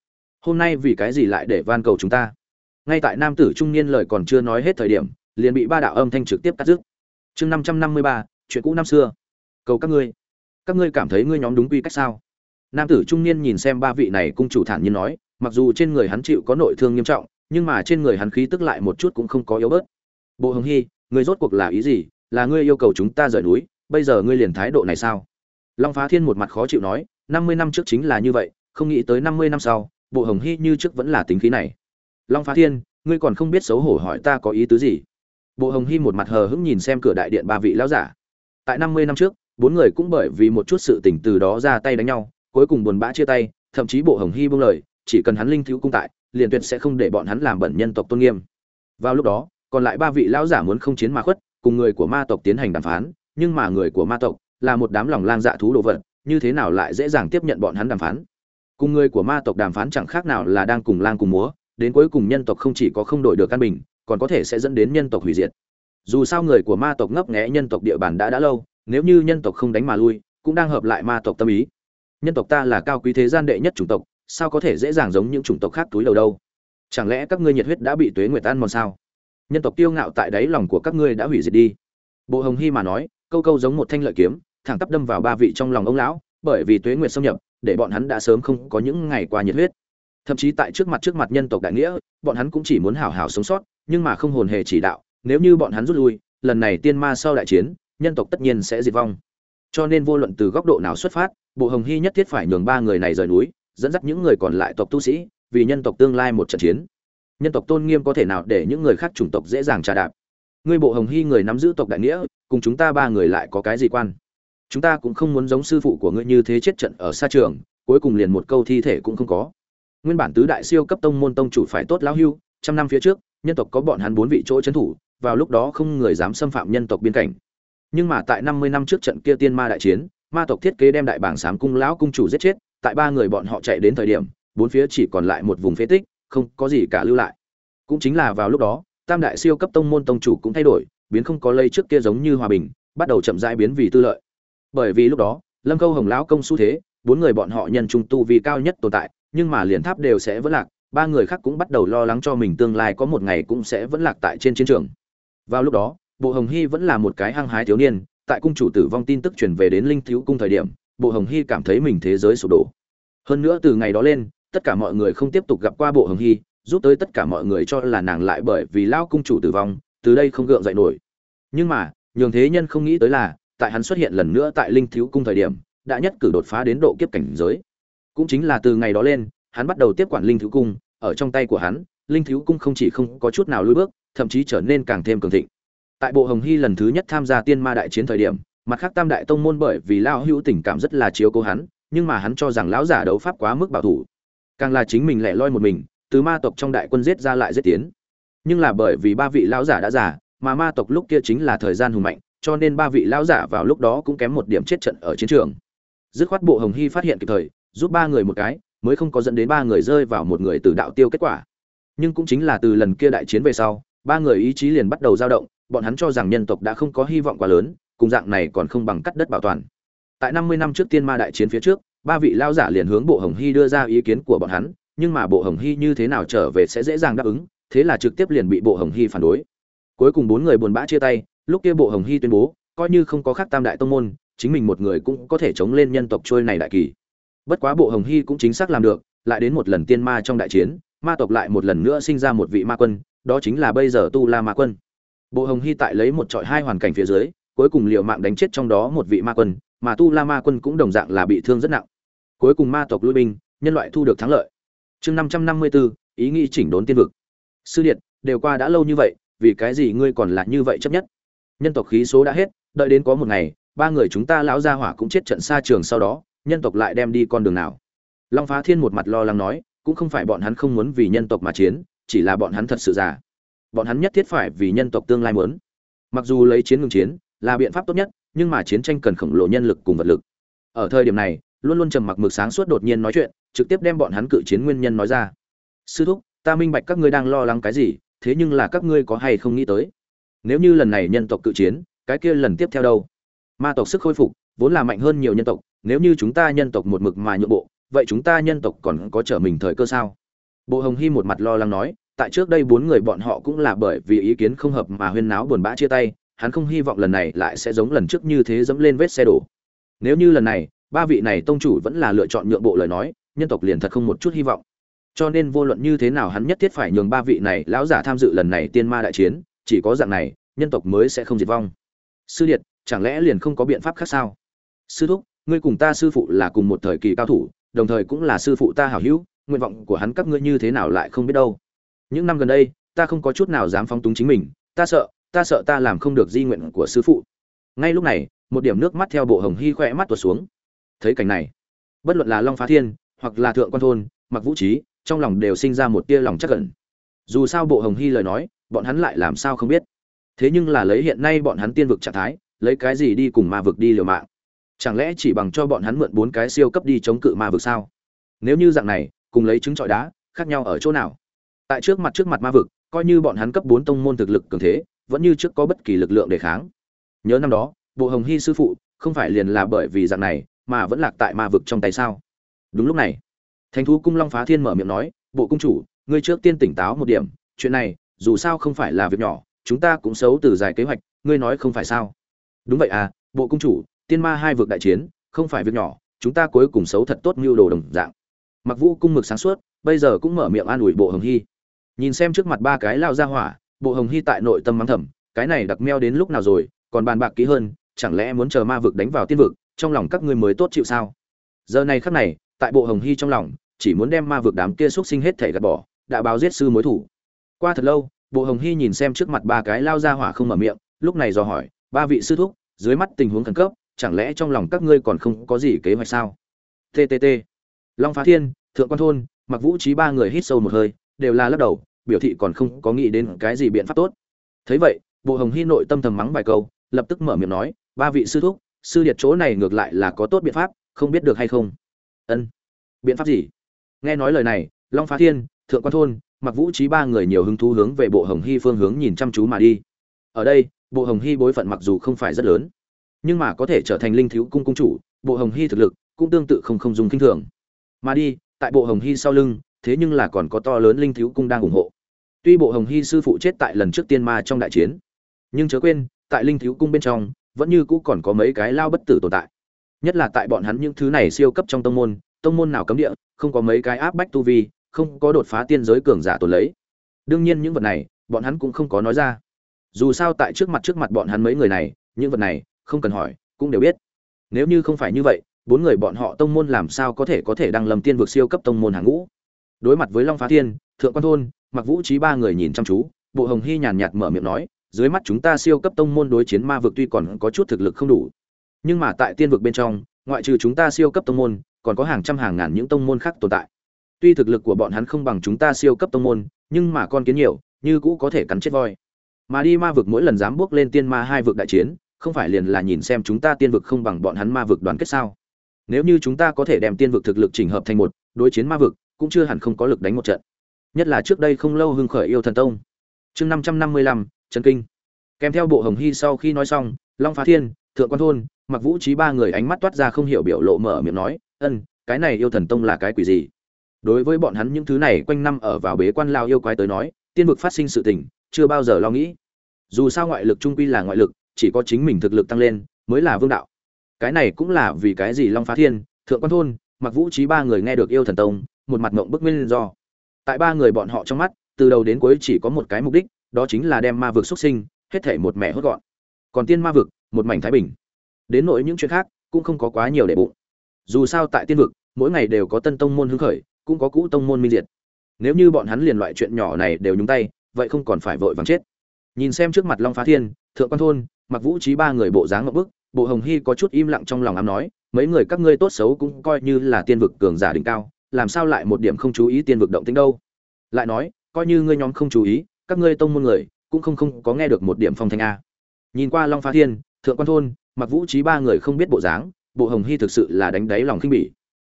Hôm nay vì cái gì lại để van cầu chúng ta? Ngay tại nam tử trung niên lời còn chưa nói hết thời điểm liền bị ba đạo âm thanh trực tiếp cắt dứt chương năm trăm năm mươi ba chuyện cũ năm xưa. Cầu các ngươi. Các ngươi cảm thấy ngươi nhóm đúng quy cách sao? Nam tử trung niên nhìn xem ba vị này cung chủ thản nhiên nói mặc dù trên người hắn chịu có nội thương nghiêm trọng nhưng mà trên người hắn khí tức lại một chút cũng không có yếu bớt. Bộ hồng hy người rốt cuộc là ý gì? Là ngươi yêu cầu chúng ta rời núi, bây giờ ngươi liền thái độ này sao? Long phá thiên một mặt khó chịu nói, năm mươi năm trước chính là như vậy, không nghĩ tới năm mươi năm sau, bộ hồng hy như trước vẫn là tính khí này. Long phá thiên, ngươi còn không biết xấu hổ hỏi ta có ý tứ gì? Bộ hồng hy một mặt hờ hững nhìn xem cửa đại điện ba vị lão giả. Tại năm mươi năm trước, bốn người cũng bởi vì một chút sự tình từ đó ra tay đánh nhau, cuối cùng buồn bã chia tay, thậm chí bộ hồng hy buông lời, chỉ cần hắn linh thiếu cung tại, liền tuyệt sẽ không để bọn hắn làm bẩn nhân tộc tôn nghiêm. Vào lúc đó, còn lại ba vị lão giả muốn không chiến mà khuất cùng người của ma tộc tiến hành đàm phán, nhưng mà người của ma tộc là một đám lòng lang dạ thú đồ vật, như thế nào lại dễ dàng tiếp nhận bọn hắn đàm phán? Cùng người của ma tộc đàm phán chẳng khác nào là đang cùng lang cùng múa, đến cuối cùng nhân tộc không chỉ có không đổi được căn bình, còn có thể sẽ dẫn đến nhân tộc hủy diệt. Dù sao người của ma tộc ngấp nghé nhân tộc địa bàn đã đã lâu, nếu như nhân tộc không đánh mà lui, cũng đang hợp lại ma tộc tâm ý. Nhân tộc ta là cao quý thế gian đệ nhất chủng tộc, sao có thể dễ dàng giống những chủng tộc khác túi đầu đâu? Chẳng lẽ các ngươi nhiệt huyết đã bị tuế nguyệt tan mòn sao? Nhân tộc tiêu ngạo tại đáy lòng của các ngươi đã hủy diệt đi. Bộ hồng hy mà nói, câu câu giống một thanh lợi kiếm, thẳng tắp đâm vào ba vị trong lòng ông lão, bởi vì tuế nguyệt xâm nhập, để bọn hắn đã sớm không có những ngày qua nhiệt huyết. Thậm chí tại trước mặt trước mặt nhân tộc đại nghĩa, bọn hắn cũng chỉ muốn hảo hảo sống sót, nhưng mà không hồn hề chỉ đạo, nếu như bọn hắn rút lui, lần này tiên ma sau đại chiến, nhân tộc tất nhiên sẽ diệt vong. Cho nên vô luận từ góc độ nào xuất phát, bộ hồng hy nhất thiết phải nhường ba người này rời núi, dẫn dắt những người còn lại tộc tu sĩ, vì nhân tộc tương lai một trận chiến nhân tộc tôn nghiêm có thể nào để những người khác chủng tộc dễ dàng trà đạp? Ngươi bộ hồng hy người nắm giữ tộc đại nghĩa, cùng chúng ta ba người lại có cái gì quan? Chúng ta cũng không muốn giống sư phụ của ngươi như thế chết trận ở xa trường, cuối cùng liền một câu thi thể cũng không có. Nguyên bản tứ đại siêu cấp tông môn tông chủ phải tốt lão hưu, trăm năm phía trước, nhân tộc có bọn hắn bốn vị chỗ trấn thủ, vào lúc đó không người dám xâm phạm nhân tộc biên cảnh. Nhưng mà tại năm mươi năm trước trận kia tiên ma đại chiến, ma tộc thiết kế đem đại bảng sám cung lão cung chủ giết chết, tại ba người bọn họ chạy đến thời điểm, bốn phía chỉ còn lại một vùng phế tích không có gì cả lưu lại. Cũng chính là vào lúc đó, tam đại siêu cấp tông môn tông chủ cũng thay đổi, biến không có lây trước kia giống như hòa bình, bắt đầu chậm rãi biến vì tư lợi. Bởi vì lúc đó, lâm câu hồng lão công xu thế, bốn người bọn họ nhân trung tu vì cao nhất tồn tại, nhưng mà liền tháp đều sẽ vẫn lạc, ba người khác cũng bắt đầu lo lắng cho mình tương lai có một ngày cũng sẽ vẫn lạc tại trên chiến trường. Vào lúc đó, bộ hồng hy vẫn là một cái hăng hái thiếu niên, tại cung chủ tử vong tin tức truyền về đến linh thiếu cung thời điểm, bộ hồng hy cảm thấy mình thế giới sụp đổ. Hơn nữa từ ngày đó lên tất cả mọi người không tiếp tục gặp qua bộ hồng hy, giúp tới tất cả mọi người cho là nàng lại bởi vì lao cung chủ tử vong, từ đây không gượng dậy nổi. Nhưng mà, nhường thế nhân không nghĩ tới là, tại hắn xuất hiện lần nữa tại linh thiếu cung thời điểm, đã nhất cử đột phá đến độ kiếp cảnh giới. Cũng chính là từ ngày đó lên, hắn bắt đầu tiếp quản linh thiếu cung, ở trong tay của hắn, linh thiếu cung không chỉ không có chút nào lùi bước, thậm chí trở nên càng thêm cường thịnh. Tại bộ hồng hy lần thứ nhất tham gia tiên ma đại chiến thời điểm, mặt khác tam đại tông môn bởi vì lao hữu tình cảm rất là chiếu cố hắn, nhưng mà hắn cho rằng lão giả đấu pháp quá mức bảo thủ càng là chính mình lẻ loi một mình, từ ma tộc trong đại quân giết ra lại giết tiến. Nhưng là bởi vì ba vị lão giả đã giả mà ma tộc lúc kia chính là thời gian hùng mạnh, cho nên ba vị lão giả vào lúc đó cũng kém một điểm chết trận ở chiến trường. Dứt khoát bộ hồng hy phát hiện kịp thời, giúp ba người một cái, mới không có dẫn đến ba người rơi vào một người từ đạo tiêu kết quả. Nhưng cũng chính là từ lần kia đại chiến về sau, ba người ý chí liền bắt đầu dao động, bọn hắn cho rằng nhân tộc đã không có hy vọng quá lớn, cùng dạng này còn không bằng cắt đất bảo toàn. Tại năm mươi năm trước tiên ma đại chiến phía trước ba vị lao giả liền hướng bộ hồng hy đưa ra ý kiến của bọn hắn, nhưng mà bộ hồng hy như thế nào trở về sẽ dễ dàng đáp ứng, thế là trực tiếp liền bị bộ hồng hy phản đối. Cuối cùng bốn người buồn bã chia tay, lúc kia bộ hồng hy tuyên bố, coi như không có khác tam đại tông môn, chính mình một người cũng có thể chống lên nhân tộc trôi này đại kỳ. Bất quá bộ hồng hy cũng chính xác làm được, lại đến một lần tiên ma trong đại chiến, ma tộc lại một lần nữa sinh ra một vị ma quân, đó chính là bây giờ tu la ma quân. Bộ hồng hy tại lấy một trọi hai hoàn cảnh phía dưới, cuối cùng liều mạng đánh chết trong đó một vị ma quân mà tu la ma quân cũng đồng dạng là bị thương rất nặng. Cuối cùng ma tộc lui binh, nhân loại thu được thắng lợi. Chương năm trăm năm mươi bốn ý nghĩ chỉnh đốn tiên vực. Sư điện, đều qua đã lâu như vậy, vì cái gì ngươi còn là như vậy chấp nhất? Nhân tộc khí số đã hết, đợi đến có một ngày, ba người chúng ta lão gia hỏa cũng chết trận xa trường sau đó, nhân tộc lại đem đi con đường nào? Long phá thiên một mặt lo lắng nói, cũng không phải bọn hắn không muốn vì nhân tộc mà chiến, chỉ là bọn hắn thật sự già. Bọn hắn nhất thiết phải vì nhân tộc tương lai muốn. Mặc dù lấy chiến ngừng chiến, là biện pháp tốt nhất nhưng mà chiến tranh cần khổng lồ nhân lực cùng vật lực. Ở thời điểm này, luôn luôn trầm mặc mực sáng suốt đột nhiên nói chuyện, trực tiếp đem bọn hắn cự chiến nguyên nhân nói ra. Sư thúc, ta minh bạch các ngươi đang lo lắng cái gì, thế nhưng là các ngươi có hay không nghĩ tới? Nếu như lần này nhân tộc cự chiến, cái kia lần tiếp theo đâu? Ma tộc sức khôi phục, vốn là mạnh hơn nhiều nhân tộc, nếu như chúng ta nhân tộc một mực mà nhượng bộ, vậy chúng ta nhân tộc còn có trở mình thời cơ sao? Bộ hồng hy một mặt lo lắng nói, tại trước đây bốn người bọn họ cũng là bởi vì ý kiến không hợp mà huyên náo buồn bã chia tay hắn không hy vọng lần này lại sẽ giống lần trước như thế dẫm lên vết xe đổ. Nếu như lần này, ba vị này tông chủ vẫn là lựa chọn nhượng bộ lời nói, nhân tộc liền thật không một chút hy vọng. Cho nên vô luận như thế nào hắn nhất thiết phải nhường ba vị này lão giả tham dự lần này tiên ma đại chiến, chỉ có dạng này, nhân tộc mới sẽ không diệt vong. Sư điệt, chẳng lẽ liền không có biện pháp khác sao? Sư thúc, ngươi cùng ta sư phụ là cùng một thời kỳ cao thủ, đồng thời cũng là sư phụ ta hảo hữu, nguyện vọng của hắn các ngươi như thế nào lại không biết đâu. Những năm gần đây, ta không có chút nào dám phóng túng chính mình, ta sợ ta sợ ta làm không được di nguyện của sư phụ. Ngay lúc này, một điểm nước mắt theo bộ hồng hy khỏe mắt tuột xuống. Thấy cảnh này, bất luận là long phá thiên hoặc là thượng quan thôn mặc vũ trí, trong lòng đều sinh ra một tia lòng chắc cẩn dù sao bộ hồng hy lời nói, bọn hắn lại làm sao không biết. Thế nhưng là lấy hiện nay bọn hắn tiên vực trạng thái, lấy cái gì đi cùng ma vực đi liều mạng? Chẳng lẽ chỉ bằng cho bọn hắn mượn bốn cái siêu cấp đi chống cự ma vực sao? Nếu như dạng này, cùng lấy trứng trọi đá, khác nhau ở chỗ nào? Tại trước mặt trước mặt ma vực, coi như bọn hắn cấp bốn tông môn thực lực cường thế vẫn như trước có bất kỳ lực lượng để kháng. Nhớ năm đó, bộ hồng hy sư phụ không phải liền là bởi vì dạng này mà vẫn lạc tại ma vực trong tay sao? Đúng lúc này, thánh thú cung long phá thiên mở miệng nói, bộ cung chủ, ngươi trước tiên tỉnh táo một điểm, chuyện này dù sao không phải là việc nhỏ, chúng ta cũng xấu từ dài kế hoạch, ngươi nói không phải sao? Đúng vậy à bộ cung chủ, tiên ma hai vực đại chiến, không phải việc nhỏ, chúng ta cuối cùng xấu thật tốt mưu đồ đồng dạng. Mặc vũ cung mực sáng suốt, bây giờ cũng mở miệng an ủi bộ hồng hy. Nhìn xem trước mặt ba cái lao ra hỏa bộ hồng hy tại nội tâm mắng thầm, cái này đặc meo đến lúc nào rồi, còn bàn bạc kỹ hơn, chẳng lẽ muốn chờ ma vực đánh vào tiên vực, trong lòng các ngươi mới tốt chịu sao? Giờ này khắc này, tại bộ hồng hy trong lòng, chỉ muốn đem ma vực đám kia xúc sinh hết thể gạt bỏ, đã báo giết sư mối thủ. Qua thật lâu, bộ hồng hy nhìn xem trước mặt ba cái lao ra hỏa không mở miệng, lúc này dò hỏi, ba vị sư thúc, dưới mắt tình huống khẩn cấp, chẳng lẽ trong lòng các ngươi còn không có gì kế hoạch sao? Ttt long phá thiên, thượng quan thôn mặc vũ trí ba người hít sâu một hơi, đều là lắc đầu biểu thị còn không có nghĩ đến cái gì biện pháp tốt. Thấy vậy, bộ hồng hy nội tâm thầm mắng vài câu, lập tức mở miệng nói, ba vị sư thúc, sư điệt chỗ này ngược lại là có tốt biện pháp, không biết được hay không? Ân, biện pháp gì? Nghe nói lời này, long phá thiên, thượng quan thôn mặc vũ trí ba người nhiều hứng thú hướng về bộ hồng hy phương hướng nhìn chăm chú mà đi. Ở đây, bộ hồng hy bối phận mặc dù không phải rất lớn, nhưng mà có thể trở thành linh thiếu cung cung chủ, bộ hồng hy thực lực cũng tương tự không không dùng kinh thường. Mà đi, tại bộ hồng hy sau lưng, thế nhưng là còn có to lớn linh thiếu cung đang ủng hộ tuy bộ hồng hy sư phụ chết tại lần trước tiên ma trong đại chiến, nhưng chớ quên, tại linh thiếu cung bên trong, vẫn như cũ còn có mấy cái lao bất tử tồn tại. Nhất là tại bọn hắn những thứ này siêu cấp trong tông môn tông môn nào cấm địa, không có mấy cái áp bách tu vi, không có đột phá tiên giới cường giả tồn lấy. Đương nhiên những vật này, bọn hắn cũng không có nói ra. Dù sao tại trước mặt trước mặt bọn hắn mấy người này, những vật này, không cần hỏi, cũng đều biết. Nếu như không phải như vậy, bốn người bọn họ tông môn làm sao có thể có thể đăng lầm tiên vực siêu cấp tông môn hàng ngũ? Đối mặt với long phá thiên, thượng quan thôn mặc vũ trí ba người nhìn chăm chú, bộ hồng hy nhàn nhạt mở miệng nói, dưới mắt chúng ta siêu cấp tông môn đối chiến ma vực tuy còn có chút thực lực không đủ, nhưng mà tại tiên vực bên trong, ngoại trừ chúng ta siêu cấp tông môn, còn có hàng trăm hàng ngàn những tông môn khác tồn tại. Tuy thực lực của bọn hắn không bằng chúng ta siêu cấp tông môn, nhưng mà con kiến nhiều, như cũ có thể cắn chết voi. Mà đi ma vực mỗi lần dám bước lên tiên ma hai vực đại chiến, không phải liền là nhìn xem chúng ta tiên vực không bằng bọn hắn ma vực đoàn kết sao? Nếu như chúng ta có thể đem tiên vực thực lực chỉnh hợp thành một, đối chiến ma vực, cũng chưa hẳn không có lực đánh một trận nhất là trước đây không lâu hưng khởi yêu thần tông. Chương năm trăm năm mươi lăm trần kinh. Kèm theo bộ hồng hy sau khi nói xong, long phá thiên, thượng quan thôn mặc vũ trí ba người ánh mắt toát ra không hiểu biểu lộ mở miệng nói, ân, cái này yêu thần tông là cái quỷ gì? Đối với bọn hắn những thứ này quanh năm ở vào bế quan lao yêu quái tới nói, tiên vực phát sinh sự tình, chưa bao giờ lo nghĩ. Dù sao ngoại lực trung quy là ngoại lực, chỉ có chính mình thực lực tăng lên mới là vương đạo. Cái này cũng là vì cái gì long phá thiên, thượng quan thôn mặc vũ trí ba người nghe được yêu thần tông, một mặt mộng bức nguyên do tại ba người bọn họ trong mắt, từ đầu đến cuối chỉ có một cái mục đích, đó chính là đem ma vực xuất sinh, hết thể một mẹ hốt gọn. Còn tiên ma vực, một mảnh thái bình. Đến nỗi những chuyện khác, cũng không có quá nhiều để bụng. Dù sao tại tiên vực, mỗi ngày đều có tân tông môn hứng khởi, cũng có cũ tông môn minh diệt. Nếu như bọn hắn liền loại chuyện nhỏ này đều nhúng tay, vậy không còn phải vội vàng chết. Nhìn xem trước mặt long phá thiên, thượng quan thôn mặc vũ trí ba người bộ dáng ngậm bức, bộ hồng hy có chút im lặng trong lòng ám nói, mấy người các ngươi tốt xấu cũng coi như là tiên vực cường giả đỉnh cao làm sao lại một điểm không chú ý tiên vực động tính đâu? Lại nói, coi như ngươi nhóm không chú ý, các ngươi tông môn người cũng không không có nghe được một điểm phong thanh a. Nhìn qua long phá thiên, thượng quan thôn mặc vũ trí ba người không biết bộ dáng, bộ hồng hy thực sự là đánh đáy lòng khinh bỉ.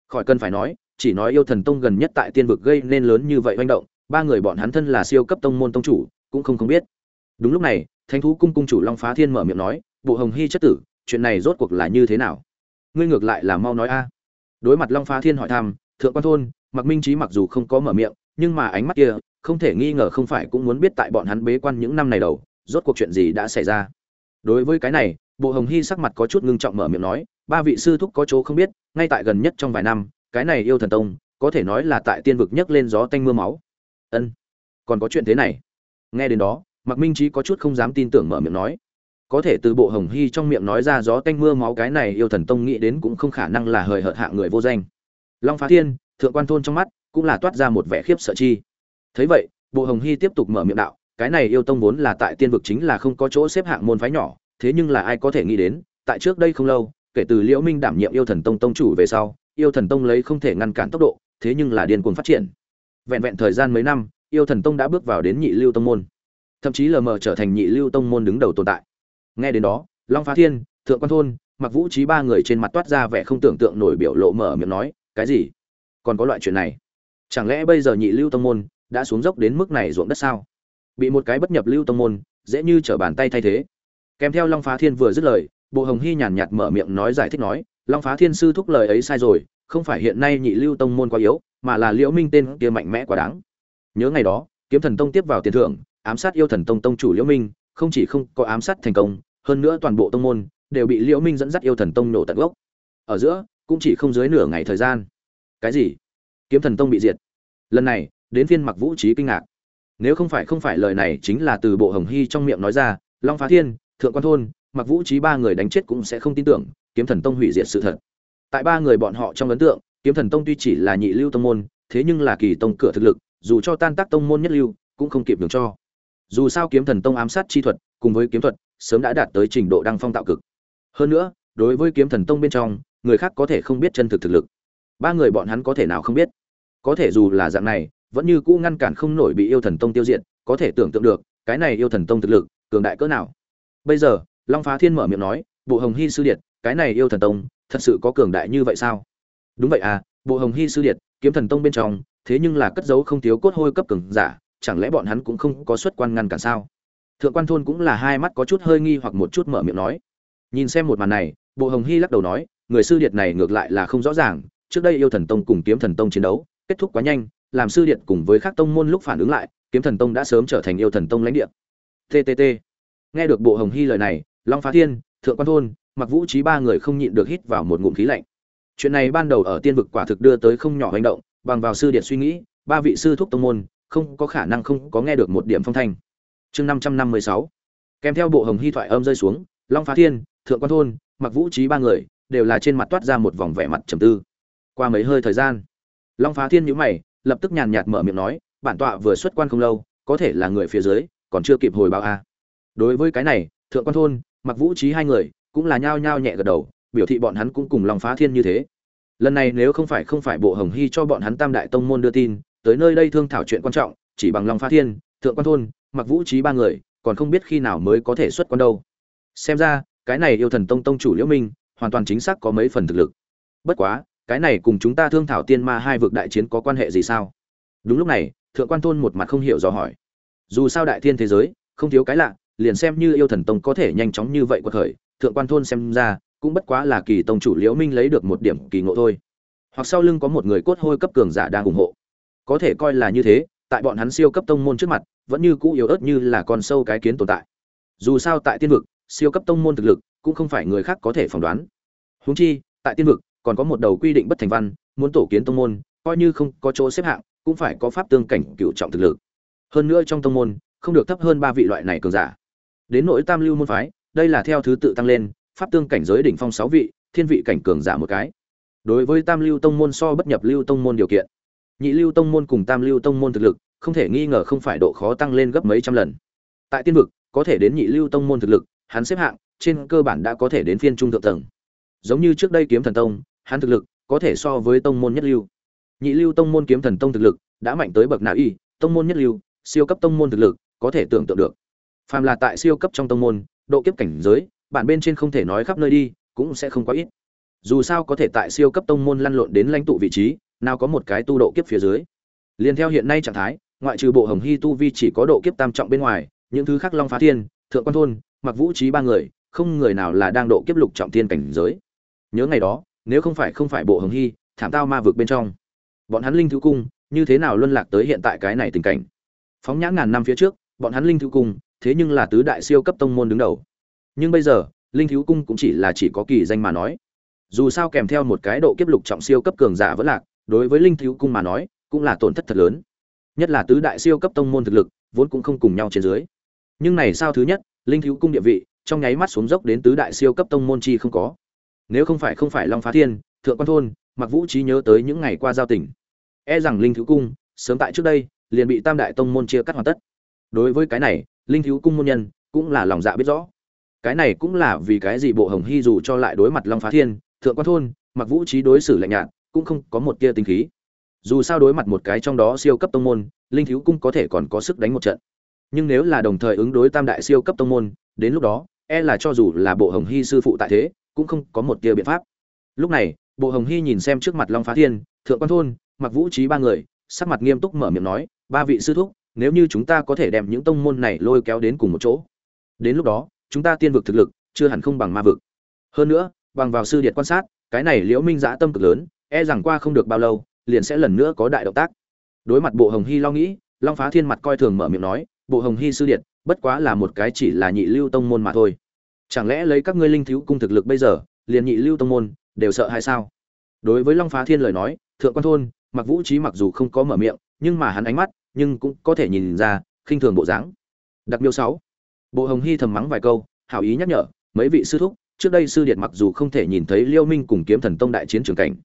Khỏi cần phải nói, chỉ nói yêu thần tông gần nhất tại tiên vực gây nên lớn như vậy manh động, ba người bọn hắn thân là siêu cấp tông môn tông chủ, cũng không không biết. Đúng lúc này, thánh thú cung cung chủ long phá thiên mở miệng nói, bộ hồng hy chất tử, chuyện này rốt cuộc là như thế nào? Ngươi ngược lại là mau nói a. Đối mặt long phá thiên hỏi thăm thượng quan thôn mặc minh trí mặc dù không có mở miệng, nhưng mà ánh mắt kia, không thể nghi ngờ không phải cũng muốn biết tại bọn hắn bế quan những năm này đầu, rốt cuộc chuyện gì đã xảy ra. Đối với cái này, bộ hồng hy sắc mặt có chút ngưng trọng mở miệng nói, ba vị sư thúc có chỗ không biết, ngay tại gần nhất trong vài năm, cái này yêu thần tông, có thể nói là tại tiên vực nhấc lên gió tanh mưa máu. Ân, còn có chuyện thế này. Nghe đến đó mặc minh trí có chút không dám tin tưởng mở miệng nói. Có thể từ bộ hồng hy trong miệng nói ra gió tanh mưa máu cái này yêu thần tông nghĩ đến cũng không khả năng là hời hợt hạ người vô danh long phá thiên, thượng quan thôn trong mắt cũng là toát ra một vẻ khiếp sợ chi. Thấy vậy, bộ hồng hy tiếp tục mở miệng đạo, cái này yêu tông vốn là tại tiên vực chính là không có chỗ xếp hạng môn phái nhỏ, thế nhưng là ai có thể nghĩ đến, tại trước đây không lâu, kể từ liễu minh đảm nhiệm yêu thần tông tông chủ về sau, yêu thần tông lấy không thể ngăn cản tốc độ, thế nhưng là điên cuồng phát triển. Vẹn vẹn thời gian mấy năm, yêu thần tông đã bước vào đến nhị lưu tông môn. Thậm chí lờ mờ trở thành nhị lưu tông môn đứng đầu tồn tại. Nghe đến đó, long phá thiên, thượng quan thôn mặc vũ trí ba người trên mặt toát ra vẻ không tưởng tượng nổi biểu lộ mở miệng nói cái gì? Còn có loại chuyện này? Chẳng lẽ bây giờ nhị lưu tông môn đã xuống dốc đến mức này ruộng đất sao? Bị một cái bất nhập lưu tông môn, dễ như trở bàn tay thay thế. Kèm theo long phá thiên vừa dứt lời, bộ hồng hy nhàn nhạt mở miệng nói giải thích nói, long phá thiên sư thúc lời ấy sai rồi, không phải hiện nay nhị lưu tông môn quá yếu, mà là liễu minh tên kia mạnh mẽ quá đáng. Nhớ ngày đó, kiếm thần tông tiếp vào tiền thưởng, ám sát yêu thần tông tông chủ liễu minh, không chỉ không có ám sát thành công, hơn nữa toàn bộ tông môn đều bị liễu minh dẫn dắt yêu thần tông nổ tận gốc. Ở giữa cũng chỉ không dưới nửa ngày thời gian. Cái gì? Kiếm thần tông bị diệt. Lần này, đến phiên mặc vũ trí kinh ngạc. Nếu không phải không phải lời này chính là từ bộ hồng hy trong miệng nói ra, long phá thiên, thượng quan thôn mặc vũ trí ba người đánh chết cũng sẽ không tin tưởng, kiếm thần tông hủy diệt sự thật. Tại ba người bọn họ trong ấn tượng, kiếm thần tông tuy chỉ là nhị lưu tông môn, thế nhưng là kỳ tông cửa thực lực, dù cho tan tác tông môn nhất lưu, cũng không kịp được cho. Dù sao kiếm thần tông ám sát chi thuật, cùng với kiếm thuật, sớm đã đạt tới trình độ đăng phong tạo cực. Hơn nữa, đối với kiếm thần tông bên trong người khác có thể không biết chân thực thực lực. Ba người bọn hắn có thể nào không biết? Có thể dù là dạng này, vẫn như cũ ngăn cản không nổi bị yêu thần tông tiêu diệt, có thể tưởng tượng được, cái này yêu thần tông thực lực, cường đại cỡ nào. Bây giờ, long phá thiên mở miệng nói, bộ hồng hy sư điện cái này yêu thần tông, thật sự có cường đại như vậy sao? Đúng vậy à bộ hồng hy sư điện kiếm thần tông bên trong, thế nhưng là cất giấu không thiếu cốt hôi cấp cường giả, chẳng lẽ bọn hắn cũng không có xuất quan ngăn cản sao? Thượng quan thôn cũng là hai mắt có chút hơi nghi hoặc một chút mở miệng nói. Nhìn xem một màn này, bộ hồng hy lắc đầu nói người sư điệt này ngược lại là không rõ ràng, trước đây yêu thần tông cùng kiếm thần tông chiến đấu, kết thúc quá nhanh, làm sư điện cùng với các tông môn lúc phản ứng lại, kiếm thần tông đã sớm trở thành yêu thần tông lãnh địa. Ttt nghe được bộ hồng hy lời này, long phá thiên, thượng quan thôn mặc vũ trí ba người không nhịn được hít vào một ngụm khí lạnh. Chuyện này ban đầu ở tiên vực quả thực đưa tới không nhỏ hành động, bằng vào sư điện suy nghĩ, ba vị sư thúc tông môn, không có khả năng không có nghe được một điểm phong thanh. Chương năm trăm năm mươi sáu. Kèm theo bộ hồng hy thoại âm rơi xuống, long phá thiên, thượng quan thôn mặc vũ trí ba người đều là trên mặt toát ra một vòng vẻ mặt trầm tư. Qua mấy hơi thời gian, long phá thiên nhữ mày, lập tức nhàn nhạt mở miệng nói, bản tọa vừa xuất quan không lâu, có thể là người phía dưới, còn chưa kịp hồi báo a. Đối với cái này, thượng quan thôn mặc vũ trí hai người cũng là nhao nhao nhẹ gật đầu, biểu thị bọn hắn cũng cùng long phá thiên như thế. Lần này nếu không phải không phải bộ hồng hy cho bọn hắn tam đại tông môn đưa tin, tới nơi đây thương thảo chuyện quan trọng, chỉ bằng long phá thiên, thượng quan thôn mặc vũ trí ba người còn không biết khi nào mới có thể xuất quan đâu. Xem ra, cái này yêu thần tông tông chủ liễu minh hoàn toàn chính xác có mấy phần thực lực. Bất quá, cái này cùng chúng ta thương thảo tiên ma hai vực đại chiến có quan hệ gì sao? Đúng lúc này, thượng quan thôn một mặt không hiểu do hỏi. Dù sao đại thiên thế giới, không thiếu cái lạ, liền xem như yêu thần tông có thể nhanh chóng như vậy của thời thượng quan thôn xem ra, cũng bất quá là kỳ tông chủ liễu minh lấy được một điểm kỳ ngộ thôi. Hoặc sau lưng có một người cốt hôi cấp cường giả đang ủng hộ. Có thể coi là như thế, tại bọn hắn siêu cấp tông môn trước mặt, vẫn như cũ yếu ớt như là con sâu cái kiến tồn tại. Dù sao tại tiên vực, siêu cấp tông môn thực lực cũng không phải người khác có thể phỏng đoán. Huống chi, tại tiên vực, còn có một đầu quy định bất thành văn, muốn tổ kiến tông môn, coi như không có chỗ xếp hạng, cũng phải có pháp tương cảnh cựu trọng thực lực. Hơn nữa trong tông môn, không được thấp hơn ba vị loại này cường giả. Đến nội tam lưu môn phái, đây là theo thứ tự tăng lên, pháp tương cảnh giới đỉnh phong sáu vị, thiên vị cảnh cường giả một cái. Đối với tam lưu tông môn so bất nhập lưu tông môn điều kiện, nhị lưu tông môn cùng tam lưu tông môn thực lực, không thể nghi ngờ không phải độ khó tăng lên gấp mấy trăm lần. Tại tiên vực, có thể đến nhị lưu tông môn thực lực, hắn xếp hạng trên cơ bản đã có thể đến phiên trung thượng tầng. Giống như trước đây kiếm thần tông, hắn thực lực có thể so với tông môn nhất lưu. Nhị lưu tông môn kiếm thần tông thực lực đã mạnh tới bậc nào y, tông môn nhất lưu, siêu cấp tông môn thực lực có thể tưởng tượng được. Phàm là tại siêu cấp trong tông môn, độ kiếp cảnh giới, bản bên trên không thể nói khắp nơi đi, cũng sẽ không quá ít. Dù sao có thể tại siêu cấp tông môn lăn lộn đến lãnh tụ vị trí, nào có một cái tu độ kiếp phía dưới. Liên theo hiện nay trạng thái, ngoại trừ bộ hồng hy tu vi chỉ có độ kiếp tam trọng bên ngoài, những thứ khác long phá thiên, thượng quan thôn mặc vũ trí ba người không người nào là đang độ kiếp lục trọng thiên cảnh giới. Nhớ ngày đó, nếu không phải không phải bộ hồng hy, thảm tao ma vực bên trong, bọn hắn linh thú cung, như thế nào luân lạc tới hiện tại cái này tình cảnh? Phóng nhãn ngàn năm phía trước, bọn hắn linh thú cung, thế nhưng là tứ đại siêu cấp tông môn đứng đầu. Nhưng bây giờ, linh thú cung cũng chỉ là chỉ có kỳ danh mà nói. Dù sao kèm theo một cái độ kiếp lục trọng siêu cấp cường giả vẫn lạc, đối với linh thú cung mà nói, cũng là tổn thất thật lớn. Nhất là tứ đại siêu cấp tông môn thực lực, vốn cũng không cùng nhau trên dưới. Nhưng này sao thứ nhất, linh thú cung địa vị trong nháy mắt xuống dốc đến tứ đại siêu cấp tông môn chi không có. Nếu không phải không phải long phá thiên, thượng quan thôn mặc vũ trí nhớ tới những ngày qua giao tỉnh e rằng linh thiếu cung, sớm tại trước đây, liền bị tam đại tông môn chia cắt hoàn tất. Đối với cái này, linh thiếu cung môn nhân cũng là lòng dạ biết rõ. Cái này cũng là vì cái gì bộ hồng hy dù cho lại đối mặt long phá thiên, thượng quan thôn mặc vũ trí đối xử lạnh nhạt, cũng không có một tia tinh khí. Dù sao đối mặt một cái trong đó siêu cấp tông môn, linh thiếu cung có thể còn có sức đánh một trận. Nhưng nếu là đồng thời ứng đối tam đại siêu cấp tông môn, đến lúc đó e là cho dù là bộ hồng hy sư phụ tại thế, cũng không có một tia biện pháp. Lúc này, bộ hồng hy nhìn xem trước mặt long phá thiên, thượng quan thôn mặc vũ trí ba người, sắc mặt nghiêm túc mở miệng nói, ba vị sư thúc, nếu như chúng ta có thể đem những tông môn này lôi kéo đến cùng một chỗ, đến lúc đó, chúng ta tiên vực thực lực chưa hẳn không bằng ma vực. Hơn nữa, bằng vào sư điện quan sát, cái này liễu minh giã tâm cực lớn e rằng qua không được bao lâu, liền sẽ lần nữa có đại động tác. Đối mặt bộ hồng hy lo nghĩ, long phá thiên mặt coi thường mở miệng nói, bộ hồng hy sư điện bất quá là một cái chỉ là nhị lưu tông môn mà thôi. Chẳng lẽ lấy các ngươi linh thiếu cung thực lực bây giờ, liền nhị lưu tông môn, đều sợ hay sao? Đối với long phá thiên lời nói, thượng quan thôn mặc vũ trí mặc dù không có mở miệng, nhưng mà hắn ánh mắt, nhưng cũng có thể nhìn ra, khinh thường bộ dáng. Đặc miêu sáu. Bộ hồng hy thầm mắng vài câu, hảo ý nhắc nhở, mấy vị sư thúc, trước đây sư điệt mặc dù không thể nhìn thấy liêu minh cùng kiếm thần tông đại chiến trường cảnh,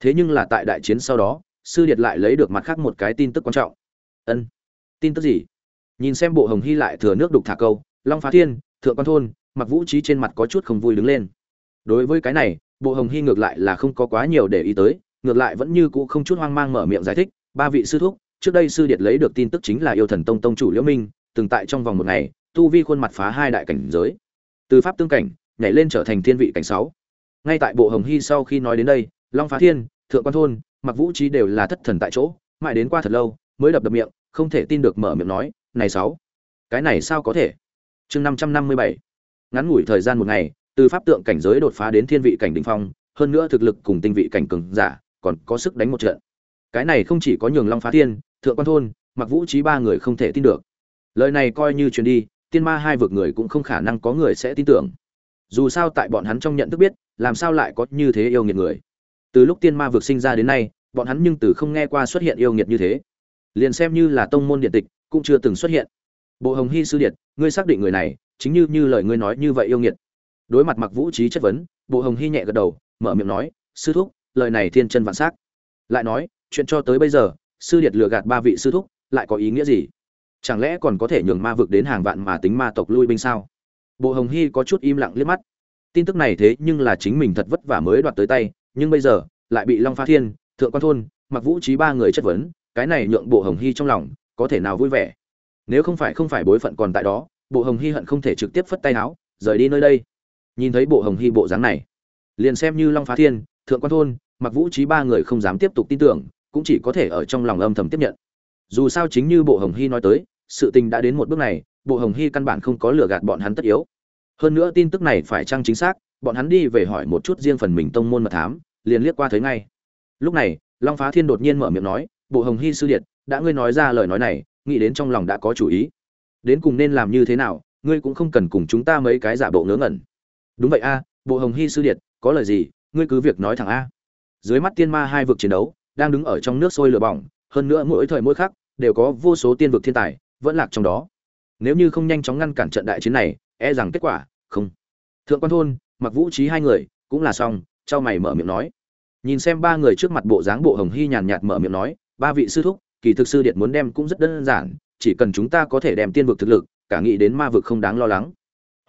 thế nhưng là tại đại chiến sau đó, sư điệt lại lấy được mặt khác một cái tin tức quan trọng. Ân. Tin tức gì? Nhìn xem bộ hồng hy lại thừa nước đục thả câu, long phá thiên, thượng quan thôn mặc vũ trí trên mặt có chút không vui đứng lên. Đối với cái này, bộ hồng hy ngược lại là không có quá nhiều để ý tới, ngược lại vẫn như cũ không chút hoang mang mở miệng giải thích, ba vị sư thúc, trước đây sư điệt lấy được tin tức chính là yêu thần tông tông chủ liễu minh, từng tại trong vòng một ngày, tu vi khuôn mặt phá hai đại cảnh giới. Từ pháp tương cảnh, nhảy lên trở thành thiên vị cảnh sáu. Ngay tại bộ hồng hy sau khi nói đến đây, long phá thiên, thượng quan thôn mặc vũ trí đều là thất thần tại chỗ, mãi đến qua thật lâu, mới đập đập miệng, không thể tin được mở miệng nói này sáu. Cái này sao có thể? Chương năm trăm năm mươi bảy. Ngắn ngủi thời gian một ngày, từ pháp tượng cảnh giới đột phá đến thiên vị cảnh đỉnh phong, hơn nữa thực lực cùng tinh vị cảnh cường giả, còn có sức đánh một trận. Cái này không chỉ có nhường long phá thiên, thượng quan thôn mặc vũ trí ba người không thể tin được. Lời này coi như truyền đi, tiên ma hai vực người cũng không khả năng có người sẽ tin tưởng. Dù sao tại bọn hắn trong nhận thức biết, làm sao lại có như thế yêu nghiệt người. Từ lúc tiên ma vực sinh ra đến nay, bọn hắn nhưng từ không nghe qua xuất hiện yêu nghiệt như thế. Liền xem như là tông môn điện tịch cũng chưa từng xuất hiện. Bộ hồng hy sư điệt, ngươi xác định người này, chính như như lời ngươi nói như vậy yêu nghiệt. Đối mặt mặc vũ trí chất vấn, bộ hồng hy nhẹ gật đầu, mở miệng nói, sư thúc, lời này thiên chân vạn s á c lại nói, chuyện cho tới bây giờ, sư điệt lừa gạt ba vị sư thúc, lại có ý nghĩa gì? Chẳng lẽ còn có thể nhường ma vực đến hàng vạn mà tính ma tộc lui binh sao? Bộ hồng hy có chút im lặng liếc mắt. Tin tức này thế nhưng là chính mình thật vất vả mới đoạt tới tay, nhưng bây giờ, lại bị long pha thiên, thượng quan thôn mặc vũ trí ba người chất vấn, cái này nhượng bộ hồng hy trong lòng có thể nào vui vẻ. Nếu không phải không phải bối phận còn tại đó, bộ hồng hy hận không thể trực tiếp phất tay áo rời đi nơi đây. Nhìn thấy bộ hồng hy bộ dáng này, liền xem như long phá thiên, thượng quan thôn mặc vũ trí ba người không dám tiếp tục tin tưởng, cũng chỉ có thể ở trong lòng âm thầm tiếp nhận. Dù sao chính như bộ hồng hy nói tới, sự tình đã đến một bước này, bộ hồng hy căn bản không có lừa gạt bọn hắn tất yếu. Hơn nữa tin tức này phải chăng chính xác, bọn hắn đi về hỏi một chút riêng phần mình tông môn mật thám, liền liếc qua thấy ngay. Lúc này, long phá thiên đột nhiên mở miệng nói, bộ hồng hy sư điện đã ngươi nói ra lời nói này nghĩ đến trong lòng đã có chủ ý. Đến cùng nên làm như thế nào ngươi cũng không cần cùng chúng ta mấy cái giả bộ ngớ ngẩn. Đúng vậy a bộ hồng hy sư điệt, có lời gì ngươi cứ việc nói thẳng a. Dưới mắt tiên ma hai vực chiến đấu đang đứng ở trong nước sôi lửa bỏng hơn nữa mỗi thời mỗi khắc đều có vô số tiên vực thiên tài vẫn lạc trong đó. Nếu như không nhanh chóng ngăn cản trận đại chiến này e rằng kết quả không. Thượng quan thôn mặc vũ trí hai người cũng là xong trao mày mở miệng nói. Nhìn xem ba người trước mặt bộ dáng bộ hồng hy nhàn nhạt mở miệng nói ba vị sư thúc kỳ thực sư điện muốn đem cũng rất đơn giản, chỉ cần chúng ta có thể đem tiên vực thực lực, cả nghĩ đến ma vực không đáng lo lắng.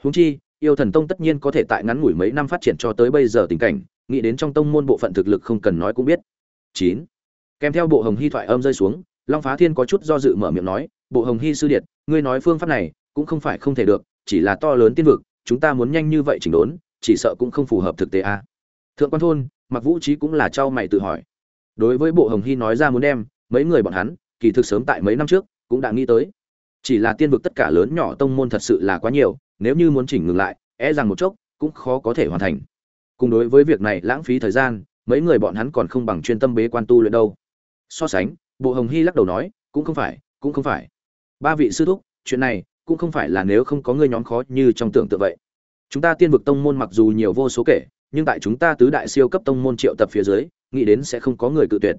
Huống chi, yêu thần tông tất nhiên có thể tại ngắn ngủi mấy năm phát triển cho tới bây giờ tình cảnh, nghĩ đến trong tông môn bộ phận thực lực không cần nói cũng biết. Chín. Kèm theo bộ hồng hy thoại âm rơi xuống, long phá thiên có chút do dự mở miệng nói, bộ hồng hy sư điện ngươi nói phương pháp này cũng không phải không thể được, chỉ là to lớn tiên vực, chúng ta muốn nhanh như vậy chỉnh đốn, chỉ sợ cũng không phù hợp thực tế a. À. thượng quan thôn mặc vũ trí cũng là trao mày tự hỏi. Đối với bộ hồng hy nói ra muốn đem mấy người bọn hắn, kỳ thực sớm tại mấy năm trước cũng đã nghĩ tới. Chỉ là tiên vực tất cả lớn nhỏ tông môn thật sự là quá nhiều, nếu như muốn chỉnh ngừng lại e rằng một chốc cũng khó có thể hoàn thành. Cùng đối với việc này lãng phí thời gian, mấy người bọn hắn còn không bằng chuyên tâm bế quan tu luyện đâu. So sánh, bộ hồng hy lắc đầu nói, cũng không phải, cũng không phải. Ba vị sư thúc, chuyện này cũng không phải là nếu không có ngươi nhóm khó như trong tưởng tượng vậy. Chúng ta tiên vực tông môn mặc dù nhiều vô số kể, nhưng tại chúng ta tứ đại siêu cấp tông môn triệu tập phía dưới, nghĩ đến sẽ không có người cự tuyệt.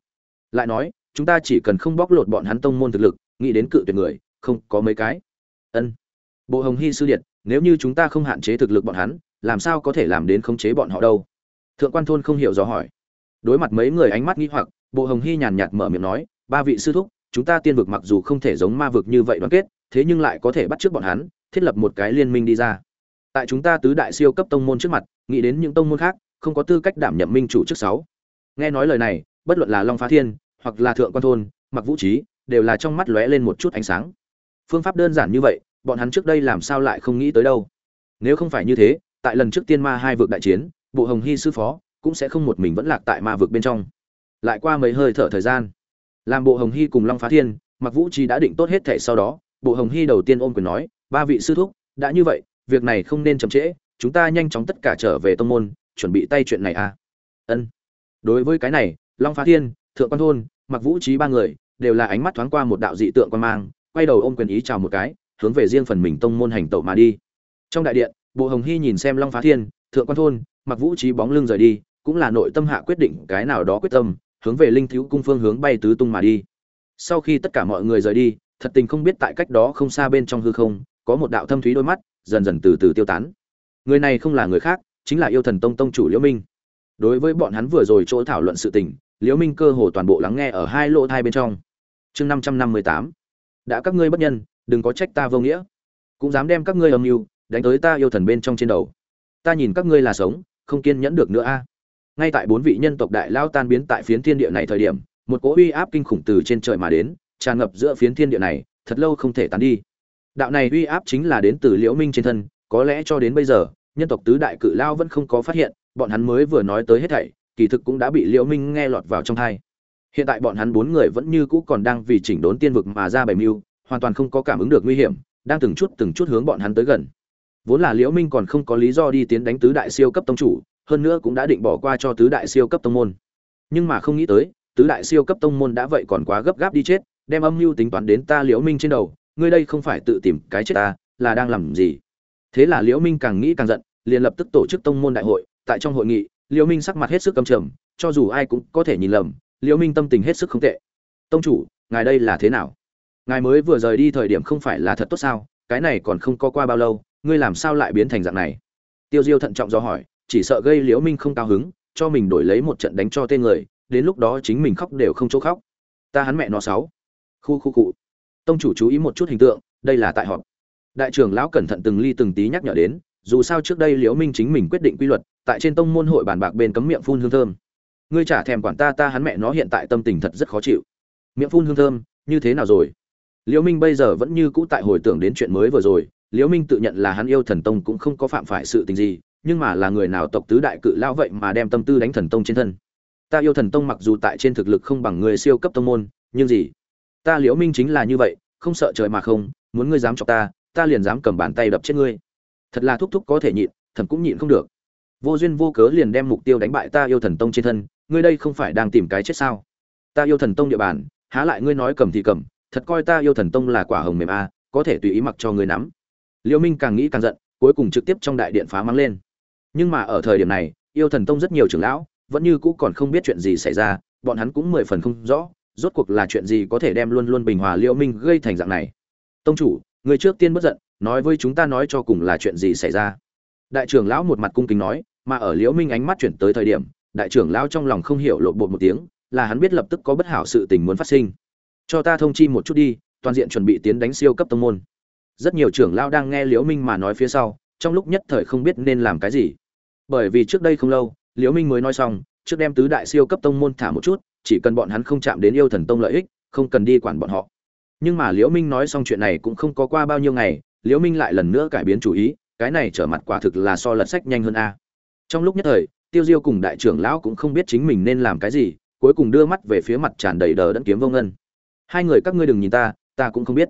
Lại nói chúng ta chỉ cần không bóc lột bọn hắn tông môn thực lực, nghĩ đến cự tuyệt người, không có mấy cái. Ân. Bộ hồng hy sư điện, nếu như chúng ta không hạn chế thực lực bọn hắn, làm sao có thể làm đến khống chế bọn họ đâu? Thượng quan thôn không hiểu rõ hỏi. Đối mặt mấy người ánh mắt nghi hoặc, bộ hồng hy nhàn nhạt mở miệng nói, ba vị sư thúc, chúng ta tiên vực mặc dù không thể giống ma vực như vậy đoàn kết, thế nhưng lại có thể bắt trước bọn hắn, thiết lập một cái liên minh đi ra. Tại chúng ta tứ đại siêu cấp tông môn trước mặt, nghĩ đến những tông môn khác, không có tư cách đảm nhận minh chủ trước sáu. Nghe nói lời này, bất luận là long phá thiên hoặc là thượng quan thôn, mặc vũ trí, đều là trong mắt lóe lên một chút ánh sáng. Phương pháp đơn giản như vậy, bọn hắn trước đây làm sao lại không nghĩ tới đâu. Nếu không phải như thế, tại lần trước tiên ma hai vực đại chiến, bộ hồng hy sư phó cũng sẽ không một mình vẫn lạc tại ma vực bên trong. Lại qua mấy hơi thở thời gian, làm bộ hồng hy cùng long phá thiên, mặc vũ trí đã định tốt hết thể sau đó, bộ hồng hy đầu tiên ôm quyền nói, ba vị sư thúc, đã như vậy, việc này không nên chậm trễ, chúng ta nhanh chóng tất cả trở về tông môn, chuẩn bị tay chuyện này à. Ân. Đối với cái này, long phá thiên thượng quan thôn, mặc vũ trí ba người, đều là ánh mắt thoáng qua một đạo dị tượng quan mang, quay đầu ôm quyền ý chào một cái, hướng về riêng phần mình tông môn hành tẩu mà đi. Trong đại điện, bộ hồng hy nhìn xem long phá thiên, thượng quan thôn, mặc vũ trí bóng lưng rời đi, cũng là nội tâm hạ quyết định cái nào đó quyết tâm, hướng về linh thiếu cung phương hướng bay tứ tung mà đi. Sau khi tất cả mọi người rời đi, thật tình không biết tại cách đó không xa bên trong hư không, có một đạo thâm thúy đôi mắt, dần dần từ từ tiêu tán. Người này không là người khác, chính là yêu thần tông tông chủ liễu minh. Đối với bọn hắn vừa rồi chỗ thảo luận sự tình liễu minh cơ hồ toàn bộ lắng nghe ở hai lỗ thai bên trong. Chương năm trăm năm mươi tám. Đã các ngươi bất nhân, đừng có trách ta vô nghĩa. Cũng dám đem các ngươi âm mưu đánh tới ta yêu thần bên trong trên đầu. Ta nhìn các ngươi là sống, không kiên nhẫn được nữa a. Ngay tại bốn vị nhân tộc đại lao tan biến tại phiến thiên địa này thời điểm, một cỗ uy áp kinh khủng từ trên trời mà đến, tràn ngập giữa phiến thiên địa này, thật lâu không thể tán đi. Đạo này uy áp chính là đến từ liễu minh trên thân, có lẽ cho đến bây giờ, nhân tộc tứ đại cự lao vẫn không có phát hiện, bọn hắn mới vừa nói tới hết thảy kỳ thực cũng đã bị liễu minh nghe lọt vào trong thai. Hiện tại bọn hắn bốn người vẫn như cũ còn đang vì chỉnh đốn tiên vực mà ra bày mưu, hoàn toàn không có cảm ứng được nguy hiểm, đang từng chút từng chút hướng bọn hắn tới gần. Vốn là liễu minh còn không có lý do đi tiến đánh tứ đại siêu cấp tông chủ, hơn nữa cũng đã định bỏ qua cho tứ đại siêu cấp tông môn. Nhưng mà không nghĩ tới, tứ đại siêu cấp tông môn đã vậy còn quá gấp gáp đi chết, đem âm mưu tính toán đến ta liễu minh trên đầu, ngươi đây không phải tự tìm cái chết ta, là đang làm gì? Thế là liễu minh càng nghĩ càng giận, liền lập tức tổ chức tông môn đại hội, tại trong hội nghị liễu minh sắc mặt hết sức căm trầm, cho dù ai cũng có thể nhìn lầm, liễu minh tâm tình hết sức không tệ. Tông chủ, ngài đây là thế nào? Ngài mới vừa rời đi thời điểm không phải là thật tốt sao? Cái này còn không có qua bao lâu, ngươi làm sao lại biến thành dạng này? Tiêu diêu thận trọng do hỏi, chỉ sợ gây liễu minh không cao hứng, cho mình đổi lấy một trận đánh cho tên người, đến lúc đó chính mình khóc đều không chỗ khóc. Ta hắn mẹ nó sáu. Khu khu cụ tông chủ chú ý một chút hình tượng, đây là tại họp. Đại trưởng lão cẩn thận từng ly từng tí nhắc nhở đến dù sao trước đây liễu minh chính mình quyết định quy luật, tại trên tông môn hội bàn bạc bên cấm miệng phun hương thơm. Ngươi trả thèm quản ta ta hắn mẹ nó hiện tại tâm tình thật rất khó chịu. Miệng phun hương thơm, như thế nào rồi? Liễu minh bây giờ vẫn như cũ tại hồi tưởng đến chuyện mới vừa rồi, liễu minh tự nhận là hắn yêu thần tông cũng không có phạm phải sự tình gì, nhưng mà là người nào tộc tứ đại cự lao vậy mà đem tâm tư đánh thần tông trên thân. Ta yêu thần tông mặc dù tại trên thực lực không bằng người siêu cấp tông môn, nhưng gì? Ta liễu minh chính là như vậy, không sợ trời mà không, muốn ngươi dám chọc ta ta liền dám cầm bàn tay đập chết ngươi thật là thúc thúc có thể nhịn, thầm cũng nhịn không được. Vô duyên vô cớ liền đem mục tiêu đánh bại ta yêu thần tông trên thân, ngươi đây không phải đang tìm cái chết sao? Ta yêu thần tông địa bàn, há lại ngươi nói cầm thì cầm, thật coi ta yêu thần tông là quả hồng mềm a có thể tùy ý mặc cho ngươi nắm. Liêu minh càng nghĩ càng giận, cuối cùng trực tiếp trong đại điện phá mắng lên. Nhưng mà ở thời điểm này, yêu thần tông rất nhiều trưởng lão, vẫn như cũ còn không biết chuyện gì xảy ra, bọn hắn cũng mười phần không rõ, rốt cuộc là chuyện gì có thể đem luôn luôn bình hòa Liêu minh gây thành dạng này. Tông chủ, người trước tiên bất giận nói với chúng ta nói cho cùng là chuyện gì xảy ra. Đại trưởng lão một mặt cung kính nói, mà ở liễu minh ánh mắt chuyển tới thời điểm, đại trưởng lão trong lòng không hiểu lộn bột một tiếng, là hắn biết lập tức có bất hảo sự tình muốn phát sinh. Cho ta thông chi một chút đi, toàn diện chuẩn bị tiến đánh siêu cấp tông môn. Rất nhiều trưởng lão đang nghe liễu minh mà nói phía sau, trong lúc nhất thời không biết nên làm cái gì. Bởi vì trước đây không lâu, liễu minh mới nói xong, trước đem tứ đại siêu cấp tông môn thả một chút, chỉ cần bọn hắn không chạm đến yêu thần tông lợi ích, không cần đi quản bọn họ. Nhưng mà liễu minh nói xong chuyện này cũng không có qua bao nhiêu ngày liễu minh lại lần nữa cải biến chủ ý, cái này trở mặt quả thực là so lật sách nhanh hơn a. Trong lúc nhất thời, tiêu diêu cùng đại trưởng lão cũng không biết chính mình nên làm cái gì, cuối cùng đưa mắt về phía mặt tràn đầy đờ đẫn kiếm vô ngân. Hai người các ngươi đừng nhìn ta ta cũng không biết.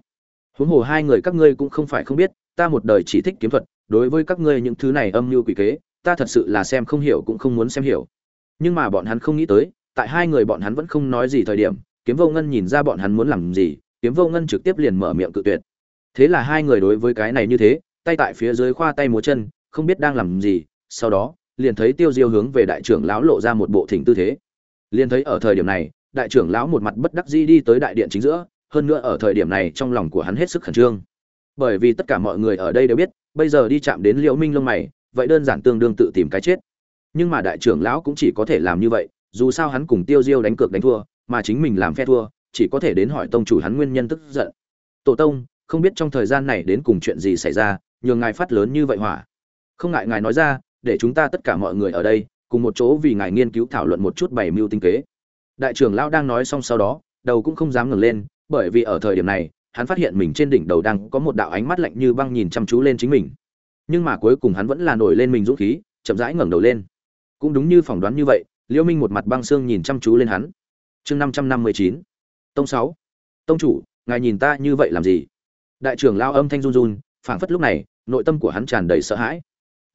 Huống hồ hai người các ngươi cũng không phải không biết, ta một đời chỉ thích kiếm thuật, đối với các ngươi những thứ này âm mưu quỷ kế, ta thật sự là xem không hiểu cũng không muốn xem hiểu. Nhưng mà bọn hắn không nghĩ tới, tại hai người bọn hắn vẫn không nói gì thời điểm, kiếm vô ngân nhìn ra bọn hắn muốn làm gì, kiếm vô ngân trực tiếp liền mở miệng cự tuyệt thế là hai người đối với cái này như thế, tay tại phía dưới khoa tay múa chân, không biết đang làm gì, sau đó, liền thấy tiêu diêu hướng về đại trưởng lão lộ ra một bộ thỉnh tư thế. Liền thấy ở thời điểm này, đại trưởng lão một mặt bất đắc dĩ đi tới đại điện chính giữa, hơn nữa ở thời điểm này trong lòng của hắn hết sức khẩn trương. Bởi vì tất cả mọi người ở đây đều biết, bây giờ đi chạm đến liễu minh lông mày, vậy đơn giản tương đương tự tìm cái chết. Nhưng mà đại trưởng lão cũng chỉ có thể làm như vậy, dù sao hắn cùng tiêu diêu đánh cược đánh thua, mà chính mình làm phe thua, chỉ có thể đến hỏi tông chủ hắn nguyên nhân tức giận. Tổ tông không biết trong thời gian này đến cùng chuyện gì xảy ra, nhường ngài phát lớn như vậy hỏa. Không ngại ngài nói ra, để chúng ta tất cả mọi người ở đây, cùng một chỗ vì ngài nghiên cứu thảo luận một chút bảy mưu tinh kế. Đại trưởng lão đang nói xong sau đó, đầu cũng không dám ngẩng lên, bởi vì ở thời điểm này, hắn phát hiện mình trên đỉnh đầu đang có một đạo ánh mắt lạnh như băng nhìn chăm chú lên chính mình. Nhưng mà cuối cùng hắn vẫn là nổi lên mình dũng khí, chậm rãi ngẩng đầu lên. Cũng đúng như phỏng đoán như vậy, liễu minh một mặt băng xương nhìn chăm chú lên hắn. Chương năm trăm năm mươi chín. Tông sáu. Tông chủ, ngài nhìn ta như vậy làm gì? Đại trưởng lão âm thanh run run, phảng phất lúc này, nội tâm của hắn tràn đầy sợ hãi.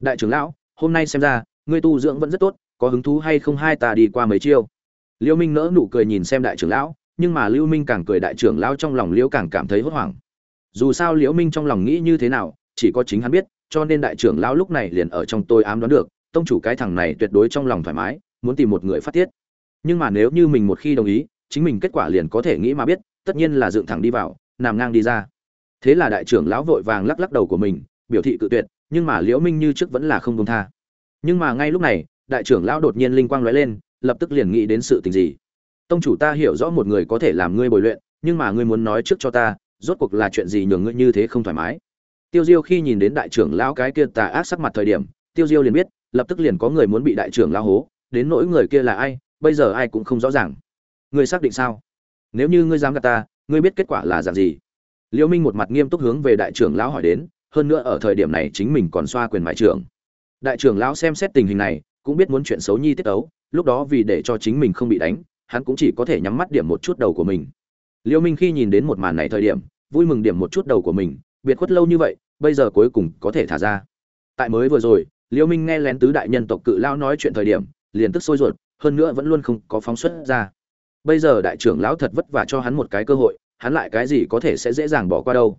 Đại trưởng lão, hôm nay xem ra, ngươi tu dưỡng vẫn rất tốt, có hứng thú hay không hai ta đi qua mấy chiêu? Liễu minh nỡ nụ cười nhìn xem đại trưởng lão, nhưng mà lưu minh càng cười đại trưởng lão trong lòng liễu càng cảm thấy hốt hoảng. Dù sao liễu minh trong lòng nghĩ như thế nào, chỉ có chính hắn biết, cho nên đại trưởng lão lúc này liền ở trong tôi ám đoán được, tông chủ cái thằng này tuyệt đối trong lòng thoải mái, muốn tìm một người phát tiết. Nhưng mà nếu như mình một khi đồng ý, chính mình kết quả liền có thể nghĩ mà biết, tất nhiên là dựng thẳng đi vào, nằm ngang đi ra thế là đại trưởng lão vội vàng lắc lắc đầu của mình, biểu thị cự tuyệt, nhưng mà liễu minh như trước vẫn là không công tha. Nhưng mà ngay lúc này, đại trưởng lão đột nhiên linh quang lóe lên, lập tức liền nghĩ đến sự tình gì. Tông chủ ta hiểu rõ một người có thể làm ngươi bồi luyện, nhưng mà ngươi muốn nói trước cho ta, rốt cuộc là chuyện gì nhường ngươi như thế không thoải mái? Tiêu diêu khi nhìn đến đại trưởng lão cái kia tà ác sắc mặt thời điểm, tiêu diêu liền biết, lập tức liền có người muốn bị đại trưởng lão hố, đến nỗi người kia là ai, bây giờ ai cũng không rõ ràng. Ngươi xác định sao? Nếu như ngươi dám gạt ta, ngươi biết kết quả là dạng gì? Liễu minh một mặt nghiêm túc hướng về đại trưởng lão hỏi đến, hơn nữa ở thời điểm này chính mình còn xoa quyền mại trưởng. Đại trưởng lão xem xét tình hình này, cũng biết muốn chuyện xấu nhi tiết ấu lúc đó vì để cho chính mình không bị đánh, hắn cũng chỉ có thể nhắm mắt điểm một chút đầu của mình. Liễu minh khi nhìn đến một màn này thời điểm, vui mừng điểm một chút đầu của mình, biệt khuất lâu như vậy, bây giờ cuối cùng có thể thả ra. Tại mới vừa rồi liễu minh nghe lén tứ đại nhân tộc cự lão nói chuyện thời điểm, liền tức sôi ruột, hơn nữa vẫn luôn không có phóng xuất ra. Bây giờ đại trưởng lão thật vất vả cho hắn một cái cơ hội hắn lại cái gì có thể sẽ dễ dàng bỏ qua đâu.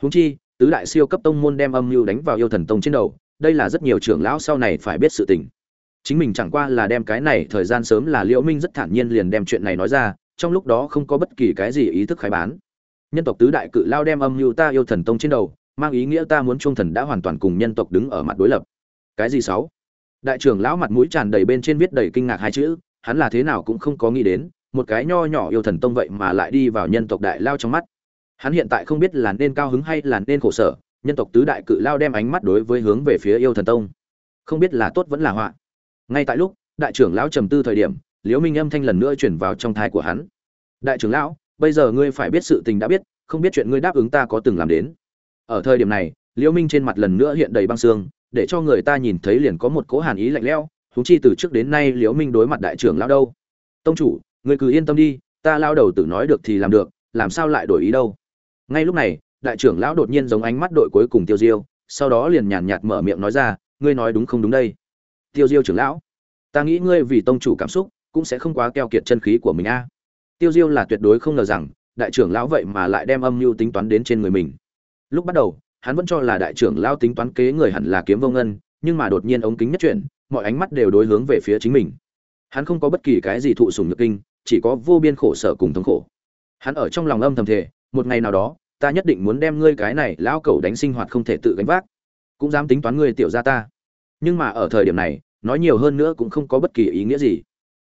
Huống chi, tứ đại siêu cấp tông môn đem âm mưu đánh vào yêu thần tông trên đầu, đây là rất nhiều trưởng lão sau này phải biết sự tình. Chính mình chẳng qua là đem cái này thời gian sớm là liễu minh rất thản nhiên liền đem chuyện này nói ra, trong lúc đó không có bất kỳ cái gì ý thức khai bán. Nhân tộc tứ đại cự lao đem âm mưu ta yêu thần tông trên đầu, mang ý nghĩa ta muốn trung thần đã hoàn toàn cùng nhân tộc đứng ở mặt đối lập. Cái gì sáu? Đại trưởng lão mặt mũi tràn đầy bên trên viết đầy kinh ngạc hai chữ, hắn là thế nào cũng không có nghĩ đến một cái nho nhỏ yêu thần tông vậy mà lại đi vào nhân tộc đại lao trong mắt. Hắn hiện tại không biết là nên cao hứng hay là nên khổ sở, nhân tộc tứ đại cự lao đem ánh mắt đối với hướng về phía yêu thần tông. Không biết là tốt vẫn là họa. Ngay tại lúc, đại trưởng lão trầm tư thời điểm, liễu minh âm thanh lần nữa chuyển vào trong thai của hắn. Đại trưởng lão, bây giờ ngươi phải biết sự tình đã biết, không biết chuyện ngươi đáp ứng ta có từng làm đến. Ở thời điểm này, liễu minh trên mặt lần nữa hiện đầy băng xương để cho người ta nhìn thấy liền có một cỗ hàn ý lạnh lẽo thú chi từ trước đến nay liễu minh đối mặt đại trưởng lão đâu. Tông chủ ngươi cứ yên tâm đi, ta lao đầu tự nói được thì làm được, làm sao lại đổi ý đâu. Ngay lúc này, đại trưởng lão đột nhiên giống ánh mắt đội cuối cùng tiêu diêu, sau đó liền nhàn nhạt mở miệng nói ra, ngươi nói đúng không đúng đây? Tiêu diêu trưởng lão, ta nghĩ ngươi vì tông chủ cảm xúc, cũng sẽ không quá keo kiệt chân khí của mình a. Tiêu diêu là tuyệt đối không ngờ rằng, đại trưởng lão vậy mà lại đem âm mưu tính toán đến trên người mình. Lúc bắt đầu, hắn vẫn cho là đại trưởng lão tính toán kế người hẳn là kiếm vô ngân, nhưng mà đột nhiên ống kính nhất chuyển, mọi ánh mắt đều đối hướng về phía chính mình. Hắn không có bất kỳ cái gì thụ sùng nhược kinh chỉ có vô biên khổ sở cùng thống khổ. Hắn ở trong lòng âm thầm thể một ngày nào đó, ta nhất định muốn đem ngươi cái này lão cẩu đánh sinh hoạt không thể tự gánh vác. Cũng dám tính toán ngươi tiểu gia ta. Nhưng mà ở thời điểm này, nói nhiều hơn nữa cũng không có bất kỳ ý nghĩa gì.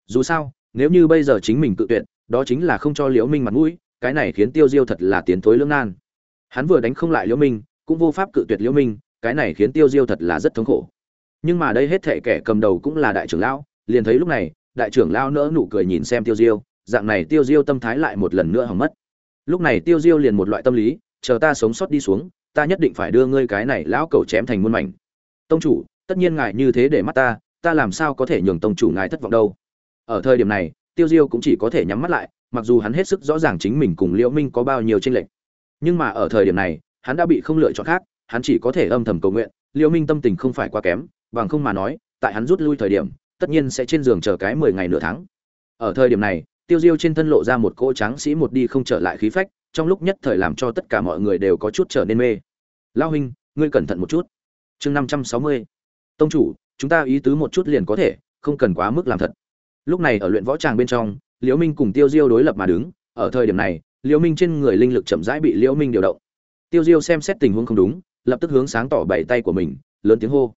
Dù sao, nếu như bây giờ chính mình tự tuyệt, đó chính là không cho liễu minh mặt mũi, cái này khiến tiêu diêu thật là tiến thối lưỡng nan. Hắn vừa đánh không lại liễu minh, cũng vô pháp cự tuyệt liễu minh, cái này khiến tiêu diêu thật là rất thống khổ. Nhưng mà đây hết thệ kẻ cầm đầu cũng là đại trưởng lão, liền thấy lúc này đại trưởng lão nỡ nụ cười nhìn xem tiêu diêu, dạng này tiêu diêu tâm thái lại một lần nữa hỏng mất. Lúc này tiêu diêu liền một loại tâm lý, chờ ta sống sót đi xuống, ta nhất định phải đưa ngươi cái này lão cầu chém thành muôn mảnh. Tông chủ, tất nhiên ngài như thế để mắt ta ta làm sao có thể nhường tông chủ ngài thất vọng đâu. Ở thời điểm này, tiêu diêu cũng chỉ có thể nhắm mắt lại, mặc dù hắn hết sức rõ ràng chính mình cùng liễu minh có bao nhiêu tranh lệch. Nhưng mà ở thời điểm này, hắn đã bị không lựa chọn khác, hắn chỉ có thể âm thầm cầu nguyện, liễu minh tâm tình không phải quá kém, bằng không mà nói, tại hắn rút lui thời điểm tất nhiên sẽ trên giường chờ cái mười ngày nửa tháng. Ở thời điểm này, tiêu diêu trên thân lộ ra một cỗ trắng sĩ một đi không trở lại khí phách, trong lúc nhất thời làm cho tất cả mọi người đều có chút trở nên mê. Lao huynh, ngươi cẩn thận một chút. Chương năm trăm sáu mươi. Tông chủ, chúng ta ý tứ một chút liền có thể, không cần quá mức làm thật. Lúc này ở luyện võ tràng bên trong, liễu minh cùng tiêu diêu đối lập mà đứng. Ở thời điểm này, liễu minh trên người linh lực chậm rãi bị liễu minh điều động. Tiêu diêu xem xét tình huống không đúng, lập tức hướng sáng tỏ bảy tay của mình, lớn tiếng hô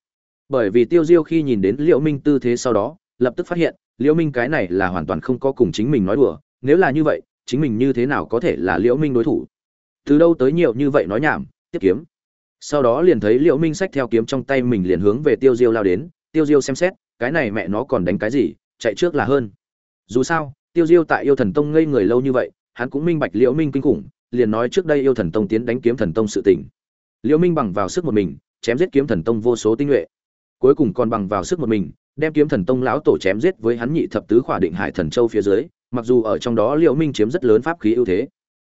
bởi vì tiêu diêu khi nhìn đến liễu minh tư thế sau đó, lập tức phát hiện, liễu minh cái này là hoàn toàn không có cùng chính mình nói đùa, nếu là như vậy, chính mình như thế nào có thể là liễu minh đối thủ? Từ đâu tới nhiều như vậy nói nhảm, tiếp kiếm. Sau đó liền thấy liễu minh xách theo kiếm trong tay mình liền hướng về tiêu diêu lao đến, tiêu diêu xem xét, cái này mẹ nó còn đánh cái gì, chạy trước là hơn. Dù sao, tiêu diêu tại yêu thần tông ngây người lâu như vậy, hắn cũng minh bạch liễu minh kinh khủng, liền nói trước đây yêu thần tông tiến đánh kiếm thần tông sự tình. Liễu minh bằng vào sức một mình, chém giết kiếm thần tông vô số tinh nhuệ cuối cùng còn bằng vào sức một mình, đem kiếm thần tông lão tổ chém giết với hắn nhị thập tứ khỏa định hải thần châu phía dưới, mặc dù ở trong đó liễu minh chiếm rất lớn pháp khí ưu thế.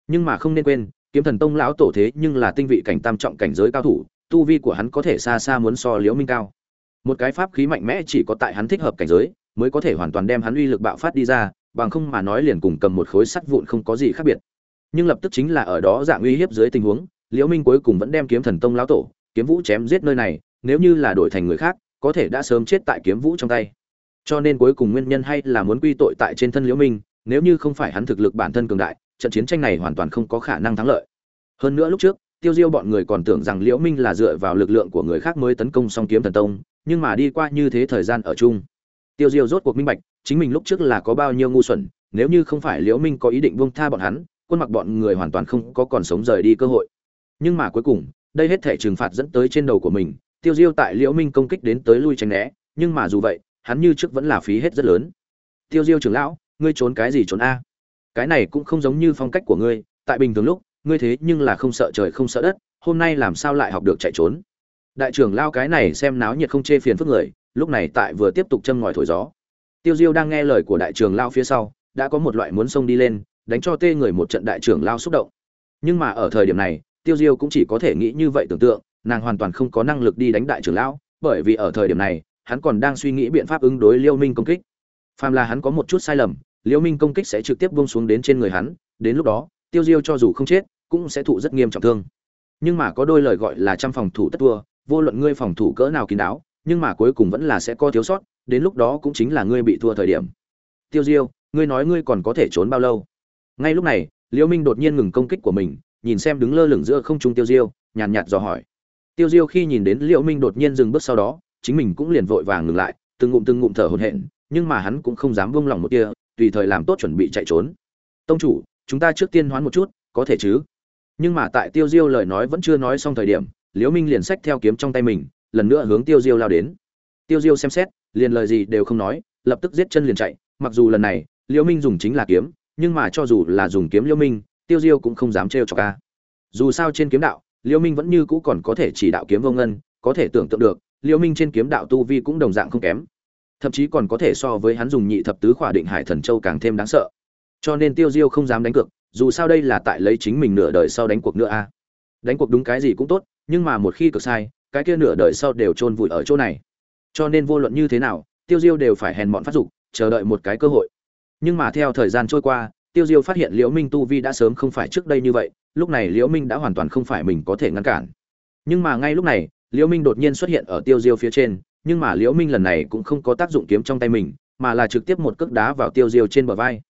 Nhưng mà không nên quên, kiếm thần tông lão tổ thế nhưng là tinh vị cảnh tam trọng cảnh giới cao thủ, tu vi của hắn có thể xa xa muốn so liễu minh cao. Một cái pháp khí mạnh mẽ chỉ có tại hắn thích hợp cảnh giới, mới có thể hoàn toàn đem hắn uy lực bạo phát đi ra, bằng không mà nói liền cùng cầm một khối sắt vụn không có gì khác biệt. Nhưng lập tức chính là ở đó dạng uy hiếp dưới tình huống, liễu minh cuối cùng vẫn đem kiếm thần tông lão tổ, kiếm vũ chém giết nơi này nếu như là đổi thành người khác, có thể đã sớm chết tại kiếm vũ trong tay. Cho nên cuối cùng nguyên nhân hay là muốn quy tội tại trên thân liễu minh, nếu như không phải hắn thực lực bản thân cường đại, trận chiến tranh này hoàn toàn không có khả năng thắng lợi. Hơn nữa lúc trước, tiêu diêu bọn người còn tưởng rằng liễu minh là dựa vào lực lượng của người khác mới tấn công song kiếm thần tông, nhưng mà đi qua như thế thời gian ở chung. Tiêu diêu rốt cuộc minh bạch, chính mình lúc trước là có bao nhiêu ngu xuẩn, nếu như không phải liễu minh có ý định buông tha bọn hắn, quân mặc bọn người hoàn toàn không có còn sống rời đi cơ hội. Nhưng mà cuối cùng, đây hết thể trừng phạt dẫn tới trên đầu của mình tiêu diêu tại liễu minh công kích đến tới lui tránh né, nhưng mà dù vậy, hắn như trước vẫn là phí hết rất lớn. Tiêu diêu trưởng lão, ngươi trốn cái gì trốn a? Cái này cũng không giống như phong cách của ngươi, tại bình thường lúc, ngươi thế nhưng là không sợ trời không sợ đất, hôm nay làm sao lại học được chạy trốn? Đại trưởng lao cái này xem náo nhiệt không chê phiền phức người, lúc này tại vừa tiếp tục châm ngòi thổi gió. Tiêu diêu đang nghe lời của đại trưởng lao phía sau, đã có một loại muốn xông đi lên, đánh cho tê người một trận đại trưởng lao xúc động. Nhưng mà ở thời điểm này, tiêu diêu cũng chỉ có thể nghĩ như vậy tưởng tượng nàng hoàn toàn không có năng lực đi đánh đại trưởng lão, bởi vì ở thời điểm này, hắn còn đang suy nghĩ biện pháp ứng đối liêu minh công kích. Phàm là hắn có một chút sai lầm, liêu minh công kích sẽ trực tiếp buông xuống đến trên người hắn, đến lúc đó, tiêu diêu cho dù không chết, cũng sẽ thụ rất nghiêm trọng thương. Nhưng mà có đôi lời gọi là trăm phòng thủ tất thua, vô luận ngươi phòng thủ cỡ nào kín đáo, nhưng mà cuối cùng vẫn là sẽ có thiếu sót, đến lúc đó cũng chính là ngươi bị thua thời điểm. Tiêu diêu, ngươi nói ngươi còn có thể trốn bao lâu? Ngay lúc này liễu minh đột nhiên ngừng công kích của mình, nhìn xem đứng lơ lửng giữa không trung tiêu diêu, nhàn nhạt dò hỏi tiêu diêu khi nhìn đến liễu minh đột nhiên dừng bước sau đó, chính mình cũng liền vội vàng ngừng lại, từng ngụm từng ngụm thở hổn hển, nhưng mà hắn cũng không dám buông lòng một tia, tùy thời làm tốt chuẩn bị chạy trốn. Tông chủ, chúng ta trước tiên hoán một chút, có thể chứ? Nhưng mà tại tiêu diêu lời nói vẫn chưa nói xong thời điểm, liễu minh liền xách theo kiếm trong tay mình, lần nữa hướng tiêu diêu lao đến. Tiêu diêu xem xét, liền lời gì đều không nói, lập tức giết chân liền chạy, mặc dù lần này, liễu minh dùng chính là kiếm, nhưng mà cho dù là dùng kiếm liễu minh, tiêu diêu cũng không dám trêu chọc ca dù sao trên kiếm đạo Liêu minh vẫn như cũ còn có thể chỉ đạo kiếm vô ngân, có thể tưởng tượng được, Liêu minh trên kiếm đạo tu vi cũng đồng dạng không kém. Thậm chí còn có thể so với hắn dùng nhị thập tứ khỏa định hải thần châu càng thêm đáng sợ. Cho nên tiêu diêu không dám đánh cược, dù sao đây là tại lấy chính mình nửa đời sau đánh cuộc nữa a. Đánh cuộc đúng cái gì cũng tốt, nhưng mà một khi cược sai, cái kia nửa đời sau đều chôn vùi ở chỗ này. Cho nên vô luận như thế nào, tiêu diêu đều phải hèn mọn phát dục, chờ đợi một cái cơ hội. Nhưng mà theo thời gian trôi qua tiêu diêu phát hiện liễu minh tu vi đã sớm không phải trước đây như vậy, lúc này liễu minh đã hoàn toàn không phải mình có thể ngăn cản. Nhưng mà ngay lúc này, liễu minh đột nhiên xuất hiện ở tiêu diêu phía trên, nhưng mà liễu minh lần này cũng không có tác dụng kiếm trong tay mình, mà là trực tiếp một cước đá vào tiêu diêu trên bờ vai.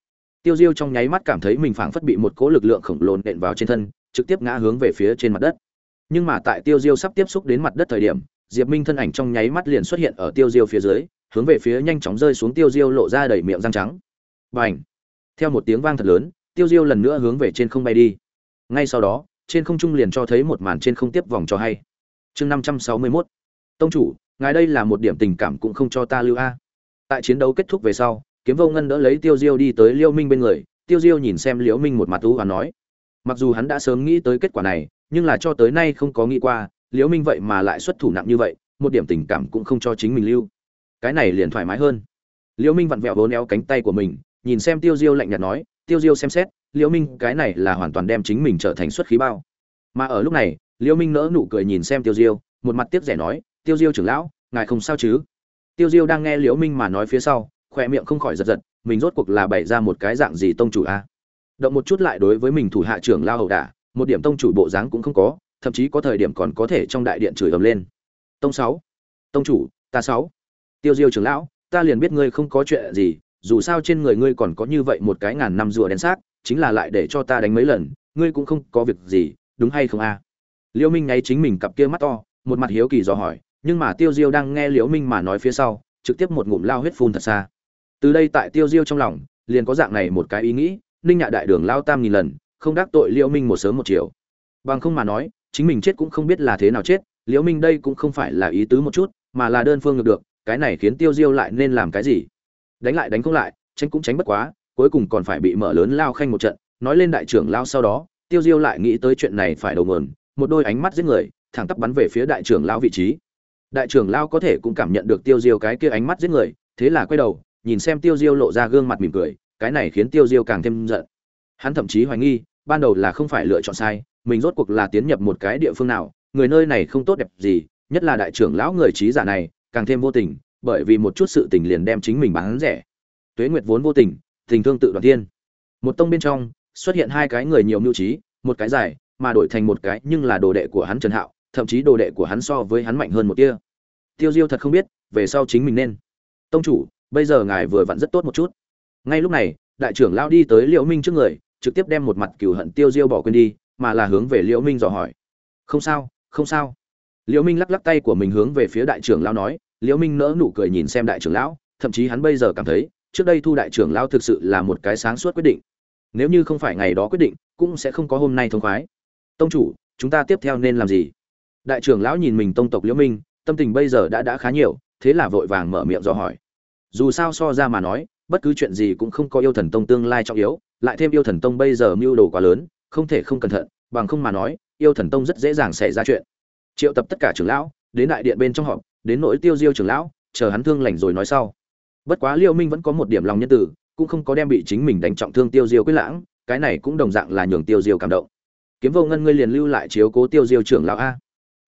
Tiêu diêu trong nháy mắt cảm thấy mình phảng phất bị một cỗ lực lượng khổng lồ nện vào trên thân, trực tiếp ngã hướng về phía trên mặt đất. Nhưng mà tại tiêu diêu sắp tiếp xúc đến mặt đất thời điểm, diệp minh thân ảnh trong nháy mắt liền xuất hiện ở tiêu diêu phía dưới, hướng về phía nhanh chóng rơi xuống tiêu diêu lộ ra đầy miệng răng trắng. B à n h theo một tiếng vang thật lớn, tiêu diêu lần nữa hướng về trên không bay đi. Ngay sau đó, trên không trung liền cho thấy một màn trên không tiếp vòng cho hay. Chương năm trăm sáu mươi mốt. Tông chủ, ngài đây là một điểm tình cảm cũng không cho ta lưu a. Tại chiến đấu kết thúc về sau, kiếm vô ngân đỡ lấy tiêu diêu đi tới liêu minh bên người, tiêu diêu nhìn xem liễu minh một mặt thú và nói. Mặc dù hắn đã sớm nghĩ tới kết quả này, nhưng là cho tới nay không có nghĩ qua, liễu minh vậy mà lại xuất thủ nặng như vậy, một điểm tình cảm cũng không cho chính mình lưu. Cái này liền thoải mái hơn. Liễu minh vặn vẹo vốn éo cánh tay của mình nhìn xem tiêu diêu lạnh nhạt nói, tiêu diêu xem xét, liễu minh, cái này là hoàn toàn đem chính mình trở thành xuất khí bao. Mà ở lúc này, liễu minh nỡ nụ cười nhìn xem tiêu diêu, một mặt tiếc rẻ nói, tiêu diêu trưởng lão, ngài không sao chứ? Tiêu diêu đang nghe liễu minh mà nói phía sau khoe miệng không khỏi giật giật, mình rốt cuộc là bày ra một cái dạng gì tông chủ a? Động một chút lại đối với mình thủ hạ trưởng lao hậu đả, một điểm tông chủ bộ dáng cũng không có, thậm chí có thời điểm còn có thể trong đại điện chửi ầm lên. Tông sáu, tông chủ, ta sáu. Tiêu diêu trưởng lão, ta liền biết ngươi không có chuyện gì dù sao trên người ngươi còn có như vậy một cái ngàn năm rùa đen xác, chính là lại để cho ta đánh mấy lần, ngươi cũng không có việc gì, đúng hay không a? Liễu minh nháy chính mình cặp kia mắt to, một mặt hiếu kỳ dò hỏi, nhưng mà tiêu diêu đang nghe liễu minh mà nói phía sau, trực tiếp một ngụm lao huyết phun thật xa. Từ đây tại tiêu diêu trong lòng, liền có dạng này một cái ý nghĩ, ninh nhạ đại đường lao tam nghìn lần, không đắc tội liễu minh một sớm một chiều. Bằng không mà nói, chính mình chết cũng không biết là thế nào chết, liễu minh đây cũng không phải là ý tứ một chút, mà là đơn phương ngược được, cái này khiến tiêu diêu lại nên làm cái gì? Đánh lại đánh không lại, tránh cũng tránh bất quá, cuối cùng còn phải bị mở lớn lao khanh một trận, nói lên đại trưởng lao sau đó, tiêu diêu lại nghĩ tới chuyện này phải đầu nguồn, một đôi ánh mắt giết người, thẳng tắp bắn về phía đại trưởng lao vị trí. Đại trưởng lao có thể cũng cảm nhận được tiêu diêu cái kia ánh mắt giết người, thế là quay đầu, nhìn xem tiêu diêu lộ ra gương mặt mỉm cười, cái này khiến tiêu diêu càng thêm giận. Hắn thậm chí hoài nghi, ban đầu là không phải lựa chọn sai, mình rốt cuộc là tiến nhập một cái địa phương nào, người nơi này không tốt đẹp gì, nhất là đại trưởng lão người trí giả này, càng thêm vô tình bởi vì một chút sự tình liền đem chính mình bán rẻ. Tuế nguyệt vốn vô tình tình thương tự đoạn tiên một tông bên trong, xuất hiện hai cái người nhiều mưu trí, một cái dài, mà đổi thành một cái nhưng là đồ đệ của hắn trần hạo, thậm chí đồ đệ của hắn so với hắn mạnh hơn một tia. Tiêu diêu thật không biết, về sau chính mình nên. Tông chủ, bây giờ ngài vừa vặn rất tốt một chút. Ngay lúc này, đại trưởng lao đi tới liễu minh trước người, trực tiếp đem một mặt cừu hận tiêu diêu bỏ quên đi, mà là hướng về liễu minh dò hỏi. Không sao không sao. Liễu minh lắc lắc tay của mình hướng về phía đại trưởng lao nói liễu minh nỡ nụ cười nhìn xem đại trưởng lão, thậm chí hắn bây giờ cảm thấy, trước đây thu đại trưởng lão thực sự là một cái sáng suốt quyết định. Nếu như không phải ngày đó quyết định, cũng sẽ không có hôm nay thông khoái. Tông chủ, chúng ta tiếp theo nên làm gì? Đại trưởng lão nhìn mình tông tộc liễu minh, tâm tình bây giờ đã đã khá nhiều, thế là vội vàng mở miệng dò hỏi. Dù sao so ra mà nói, bất cứ chuyện gì cũng không có yêu thần tông tương lai trọng yếu, lại thêm yêu thần tông bây giờ mưu đồ quá lớn, không thể không cẩn thận, bằng không mà nói, yêu thần tông rất dễ dàng xảy ra chuyện. Triệu tập tất cả trưởng lão, đến đại điện bên trong họp đến nỗi tiêu diêu trưởng lão, chờ hắn thương lành rồi nói sau. Bất quá liêu minh vẫn có một điểm lòng nhân tử, cũng không có đem bị chính mình đánh trọng thương tiêu diêu quyết lãng, cái này cũng đồng dạng là nhường tiêu diêu cảm động. Kiếm vô ngân ngươi liền lưu lại chiếu cố tiêu diêu trưởng lão a.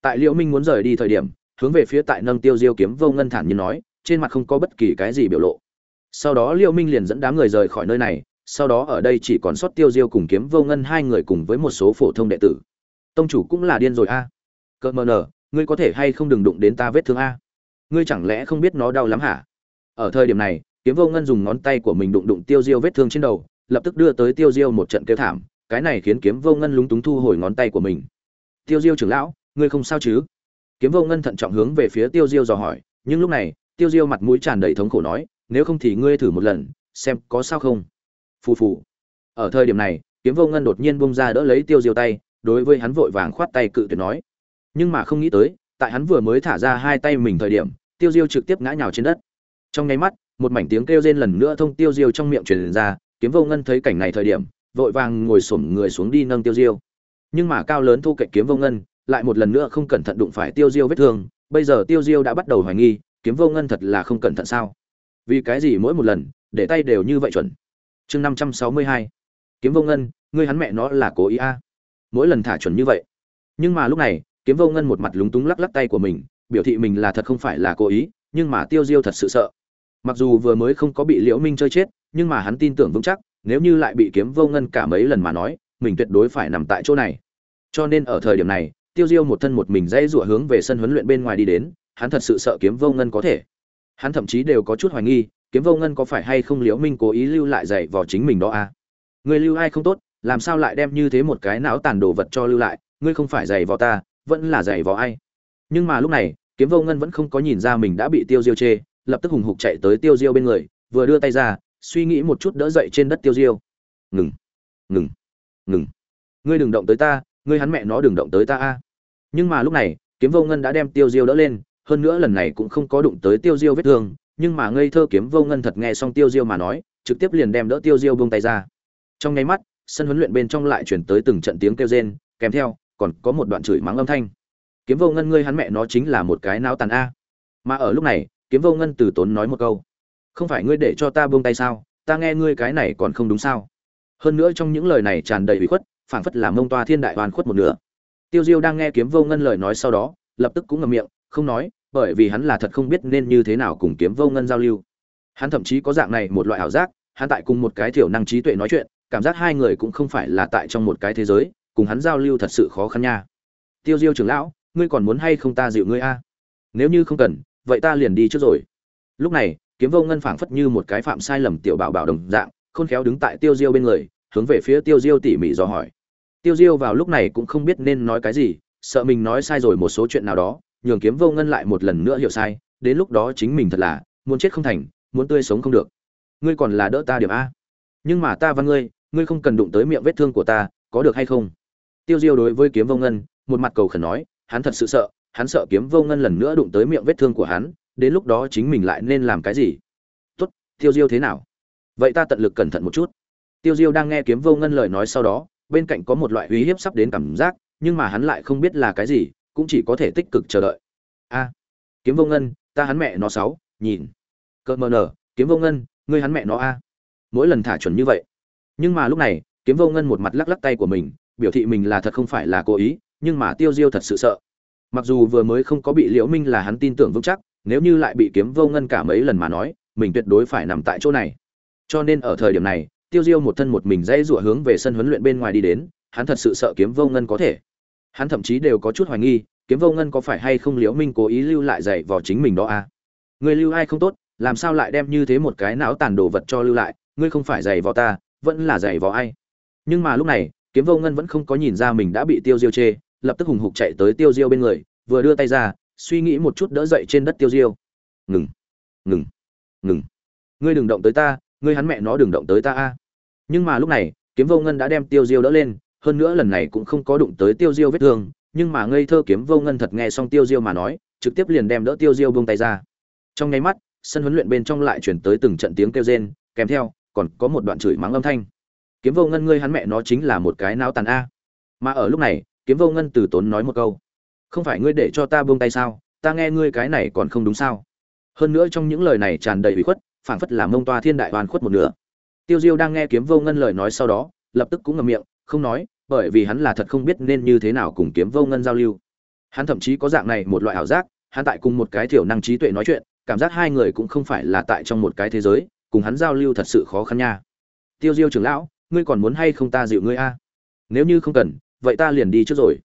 Tại liêu minh muốn rời đi thời điểm, hướng về phía tại nâng tiêu diêu kiếm vô ngân thản nhiên nói, trên mặt không có bất kỳ cái gì biểu lộ. Sau đó liêu minh liền dẫn đám người rời khỏi nơi này, sau đó ở đây chỉ còn sót tiêu diêu cùng kiếm vô ngân hai người cùng với một số phổ thông đệ tử. Tông chủ cũng là điên rồi a. Cợt mờ nở ngươi có thể hay không đừng đụng đến ta vết thương a? Ngươi chẳng lẽ không biết nó đau lắm hả? Ở thời điểm này, kiếm vô ngân dùng ngón tay của mình đụng đụng tiêu diêu vết thương trên đầu, lập tức đưa tới tiêu diêu một trận kêu thảm, cái này khiến kiếm vô ngân lúng túng thu hồi ngón tay của mình. Tiêu diêu trưởng lão, ngươi không sao chứ? Kiếm vô ngân thận trọng hướng về phía tiêu diêu dò hỏi, nhưng lúc này, tiêu diêu mặt mũi tràn đầy thống khổ nói, nếu không thì ngươi thử một lần, xem có sao không? Phù phù. Ở thời điểm này, kiếm vô ngân đột nhiên bông ra đỡ lấy tiêu diêu tay, đối với hắn vội vàng khoát tay cự tuyệt nói nhưng mà không nghĩ tới, tại hắn vừa mới thả ra hai tay mình thời điểm, tiêu diêu trực tiếp ngã nhào trên đất. Trong nháy mắt, một mảnh tiếng kêu rên lần nữa thông tiêu diêu trong miệng truyền ra, kiếm vô ngân thấy cảnh này thời điểm, vội vàng ngồi xổm người xuống đi nâng tiêu diêu. Nhưng mà cao lớn thu cạnh kiếm vô ngân, lại một lần nữa không cẩn thận đụng phải tiêu diêu vết thương, bây giờ tiêu diêu đã bắt đầu hoài nghi, kiếm vô ngân thật là không cẩn thận sao? Vì cái gì mỗi một lần, để tay đều như vậy chuẩn? Chương năm trăm sáu mươi hai. Kiếm vô ngân, ngươi hắn mẹ nó là cố ý a. À. mỗi lần thả chuẩn như vậy. Nhưng mà lúc này kiếm vô ngân một mặt lúng túng lắc lắc tay của mình, biểu thị mình là thật không phải là cố ý, nhưng mà tiêu diêu thật sự sợ. Mặc dù vừa mới không có bị liễu minh chơi chết, nhưng mà hắn tin tưởng vững chắc, nếu như lại bị kiếm vô ngân cả mấy lần mà nói, mình tuyệt đối phải nằm tại chỗ này. Cho nên ở thời điểm này, tiêu diêu một thân một mình dãy rủa hướng về sân huấn luyện bên ngoài đi đến, hắn thật sự sợ kiếm vô ngân có thể. Hắn thậm chí đều có chút hoài nghi, kiếm vô ngân có phải hay không liễu minh cố ý lưu lại dạy vào chính mình đó à? Người lưu ai không tốt, làm sao lại đem như thế một cái não tàn đồ vật cho lưu lại, ngươi không phải dạy vào ta vẫn là dạy vào ai. Nhưng mà lúc này, kiếm vô ngân vẫn không có nhìn ra mình đã bị tiêu diêu chê, lập tức hùng hục chạy tới tiêu diêu bên người, vừa đưa tay ra, suy nghĩ một chút đỡ dậy trên đất tiêu diêu. Ngừng ngừng ngừng. Ngươi đừng động tới ta, ngươi hắn mẹ nó đừng động tới ta a. Nhưng mà lúc này, kiếm vô ngân đã đem tiêu diêu đỡ lên, hơn nữa lần này cũng không có đụng tới tiêu diêu vết thương, nhưng mà ngây thơ kiếm vô ngân thật nghe xong tiêu diêu mà nói, trực tiếp liền đem đỡ tiêu diêu buông tay ra. Trong nháy mắt, sân huấn luyện bên trong lại chuyển tới từng trận tiếng kêu rên, kèm theo còn có một đoạn chửi mắng âm thanh. Kiếm vô ngân, ngươi hắn mẹ nó chính là một cái não tàn a. Mà ở lúc này, kiếm vô ngân từ tốn nói một câu. Không phải ngươi để cho ta buông tay sao? Ta nghe ngươi cái này còn không đúng sao? Hơn nữa trong những lời này tràn đầy bị khuất, phảng phất là mông toa thiên đại hoàn khuất một nửa. Tiêu diêu đang nghe kiếm vô ngân lời nói sau đó, lập tức cũng ngậm miệng, không nói, bởi vì hắn là thật không biết nên như thế nào cùng kiếm vô ngân giao lưu. Hắn thậm chí có dạng này một loại ảo giác, hắn tại cùng một cái thiểu năng trí tuệ nói chuyện, cảm giác hai người cũng không phải là tại trong một cái thế giới cùng hắn giao lưu thật sự khó khăn nha. Tiêu diêu trưởng lão, ngươi còn muốn hay không ta dịu ngươi a? Nếu như không cần, vậy ta liền đi trước rồi. Lúc này, kiếm vô ngân phảng phất như một cái phạm sai lầm tiểu bảo bảo đồng dạng, khôn khéo đứng tại tiêu diêu bên người, hướng về phía tiêu diêu tỉ mỉ dò hỏi. Tiêu diêu vào lúc này cũng không biết nên nói cái gì, sợ mình nói sai rồi một số chuyện nào đó, nhường kiếm vô ngân lại một lần nữa hiểu sai, đến lúc đó chính mình thật là, muốn chết không thành, muốn tươi sống không được. Ngươi còn là đỡ ta điểm a. Nhưng mà ta văn ngươi ngươi không cần đụng tới miệng vết thương của ta, có được hay không? Tiêu diêu đối với kiếm vô ngân, một mặt cầu khẩn nói, hắn thật sự sợ, hắn sợ kiếm vô ngân lần nữa đụng tới miệng vết thương của hắn, đến lúc đó chính mình lại nên làm cái gì? Tốt, tiêu diêu thế nào? Vậy ta tận lực cẩn thận một chút. Tiêu diêu đang nghe kiếm vô ngân lời nói sau đó, bên cạnh có một loại uy hiếp sắp đến cảm giác, nhưng mà hắn lại không biết là cái gì, cũng chỉ có thể tích cực chờ đợi. A, kiếm vô ngân, ta hắn mẹ nó sáu, nhìn. Cơn mờ nở, kiếm vô ngân, ngươi hắn mẹ nó a. Mỗi lần thả chuẩn như vậy. Nhưng mà lúc này, kiếm vô ngân một mặt lắc lắc tay của mình biểu thị mình là thật không phải là cố ý, nhưng mà tiêu diêu thật sự sợ. Mặc dù vừa mới không có bị liễu minh là hắn tin tưởng vững chắc, nếu như lại bị kiếm vô ngân cả mấy lần mà nói, mình tuyệt đối phải nằm tại chỗ này. Cho nên ở thời điểm này, tiêu diêu một thân một mình dãy rủa hướng về sân huấn luyện bên ngoài đi đến, hắn thật sự sợ kiếm vô ngân có thể. Hắn thậm chí đều có chút hoài nghi, kiếm vô ngân có phải hay không liễu minh cố ý lưu lại dạy vào chính mình đó à? Người lưu ai không tốt, làm sao lại đem như thế một cái não tàn đồ vật cho lưu lại, ngươi không phải dạy vào ta, vẫn là dạy vào ai? Nhưng mà lúc này kiếm vô ngân vẫn không có nhìn ra mình đã bị tiêu diêu chê, lập tức hùng hục chạy tới tiêu diêu bên người, vừa đưa tay ra, suy nghĩ một chút đỡ dậy trên đất tiêu diêu. Ngừng ngừng ngừng. Ngươi đừng động tới ta, ngươi hắn mẹ nó đừng động tới ta a. Nhưng mà lúc này, kiếm vô ngân đã đem tiêu diêu đỡ lên, hơn nữa lần này cũng không có đụng tới tiêu diêu vết thương, nhưng mà ngây thơ kiếm vô ngân thật nghe xong tiêu diêu mà nói, trực tiếp liền đem đỡ tiêu diêu buông tay ra. Trong nháy mắt, sân huấn luyện bên trong lại chuyển tới từng trận tiếng kêu rên, kèm theo, còn có một đoạn chửi mắng âm thanh kiếm vô ngân ngươi hắn mẹ nó chính là một cái não tàn a. Mà ở lúc này, kiếm vô ngân từ tốn nói một câu. Không phải ngươi để cho ta buông tay sao? Ta nghe ngươi cái này còn không đúng sao? Hơn nữa trong những lời này tràn đầy ủy khuất, phảng phất làm mông toa thiên đại hoàn khuất một nửa. Tiêu diêu đang nghe kiếm vô ngân lời nói sau đó, lập tức cũng ngậm miệng, không nói, bởi vì hắn là thật không biết nên như thế nào cùng kiếm vô ngân giao lưu. Hắn thậm chí có dạng này một loại ảo giác, hắn tại cùng một cái thiểu năng trí tuệ nói chuyện, cảm giác hai người cũng không phải là tại trong một cái thế giới, cùng hắn giao lưu thật sự khó khăn nha. Tiêu diêu trưởng lão ngươi còn muốn hay không ta dịu ngươi a? Nếu như không cần, vậy ta liền đi trước rồi.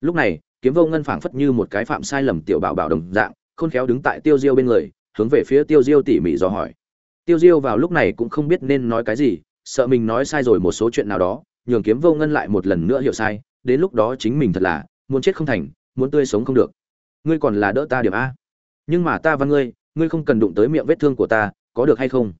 Lúc này, kiếm vô ngân phảng phất như một cái phạm sai lầm tiểu bảo bảo đồng dạng, khôn khéo đứng tại tiêu diêu bên người, hướng về phía tiêu diêu tỉ mỉ dò hỏi. Tiêu diêu vào lúc này cũng không biết nên nói cái gì, sợ mình nói sai rồi một số chuyện nào đó, nhường kiếm vô ngân lại một lần nữa hiểu sai, đến lúc đó chính mình thật là, muốn chết không thành, muốn tươi sống không được. Ngươi còn là đỡ ta điểm a. Nhưng mà ta văn ngươi ngươi không cần đụng tới miệng vết thương của ta, có được hay không?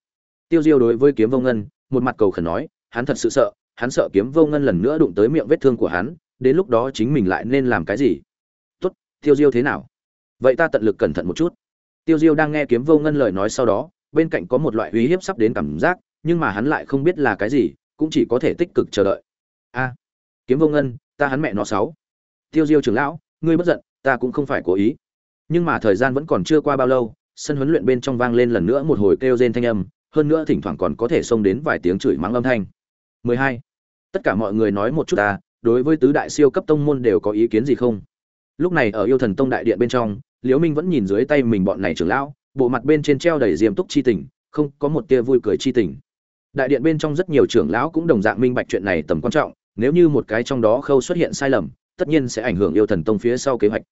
Tiêu diêu đối với kiếm vô ngân, một mặt cầu khẩn nói hắn thật sự sợ, hắn sợ kiếm vô ngân lần nữa đụng tới miệng vết thương của hắn, đến lúc đó chính mình lại nên làm cái gì? Tốt, tiêu diêu thế nào? Vậy ta tận lực cẩn thận một chút. Tiêu diêu đang nghe kiếm vô ngân lời nói sau đó, bên cạnh có một loại uy hiếp sắp đến cảm giác, nhưng mà hắn lại không biết là cái gì, cũng chỉ có thể tích cực chờ đợi. A, kiếm vô ngân, ta hắn mẹ nó sáu. Tiêu diêu trưởng lão, ngươi bất giận, ta cũng không phải cố ý. Nhưng mà thời gian vẫn còn chưa qua bao lâu, sân huấn luyện bên trong vang lên lần nữa một hồi kêu rên thanh âm, hơn nữa thỉnh thoảng còn có thể xông đến vài tiếng chửi mắng âm thanh. 12. tất cả mọi người nói một chút ta, đối với tứ đại siêu cấp tông môn đều có ý kiến gì không? Lúc này ở yêu thần tông đại điện bên trong, liễu minh vẫn nhìn dưới tay mình bọn này trưởng lão, bộ mặt bên trên treo đầy diêm túc chi tình, không có một tia vui cười chi tình. Đại điện bên trong rất nhiều trưởng lão cũng đồng dạng minh bạch chuyện này tầm quan trọng, nếu như một cái trong đó khâu xuất hiện sai lầm, tất nhiên sẽ ảnh hưởng yêu thần tông phía sau kế hoạch.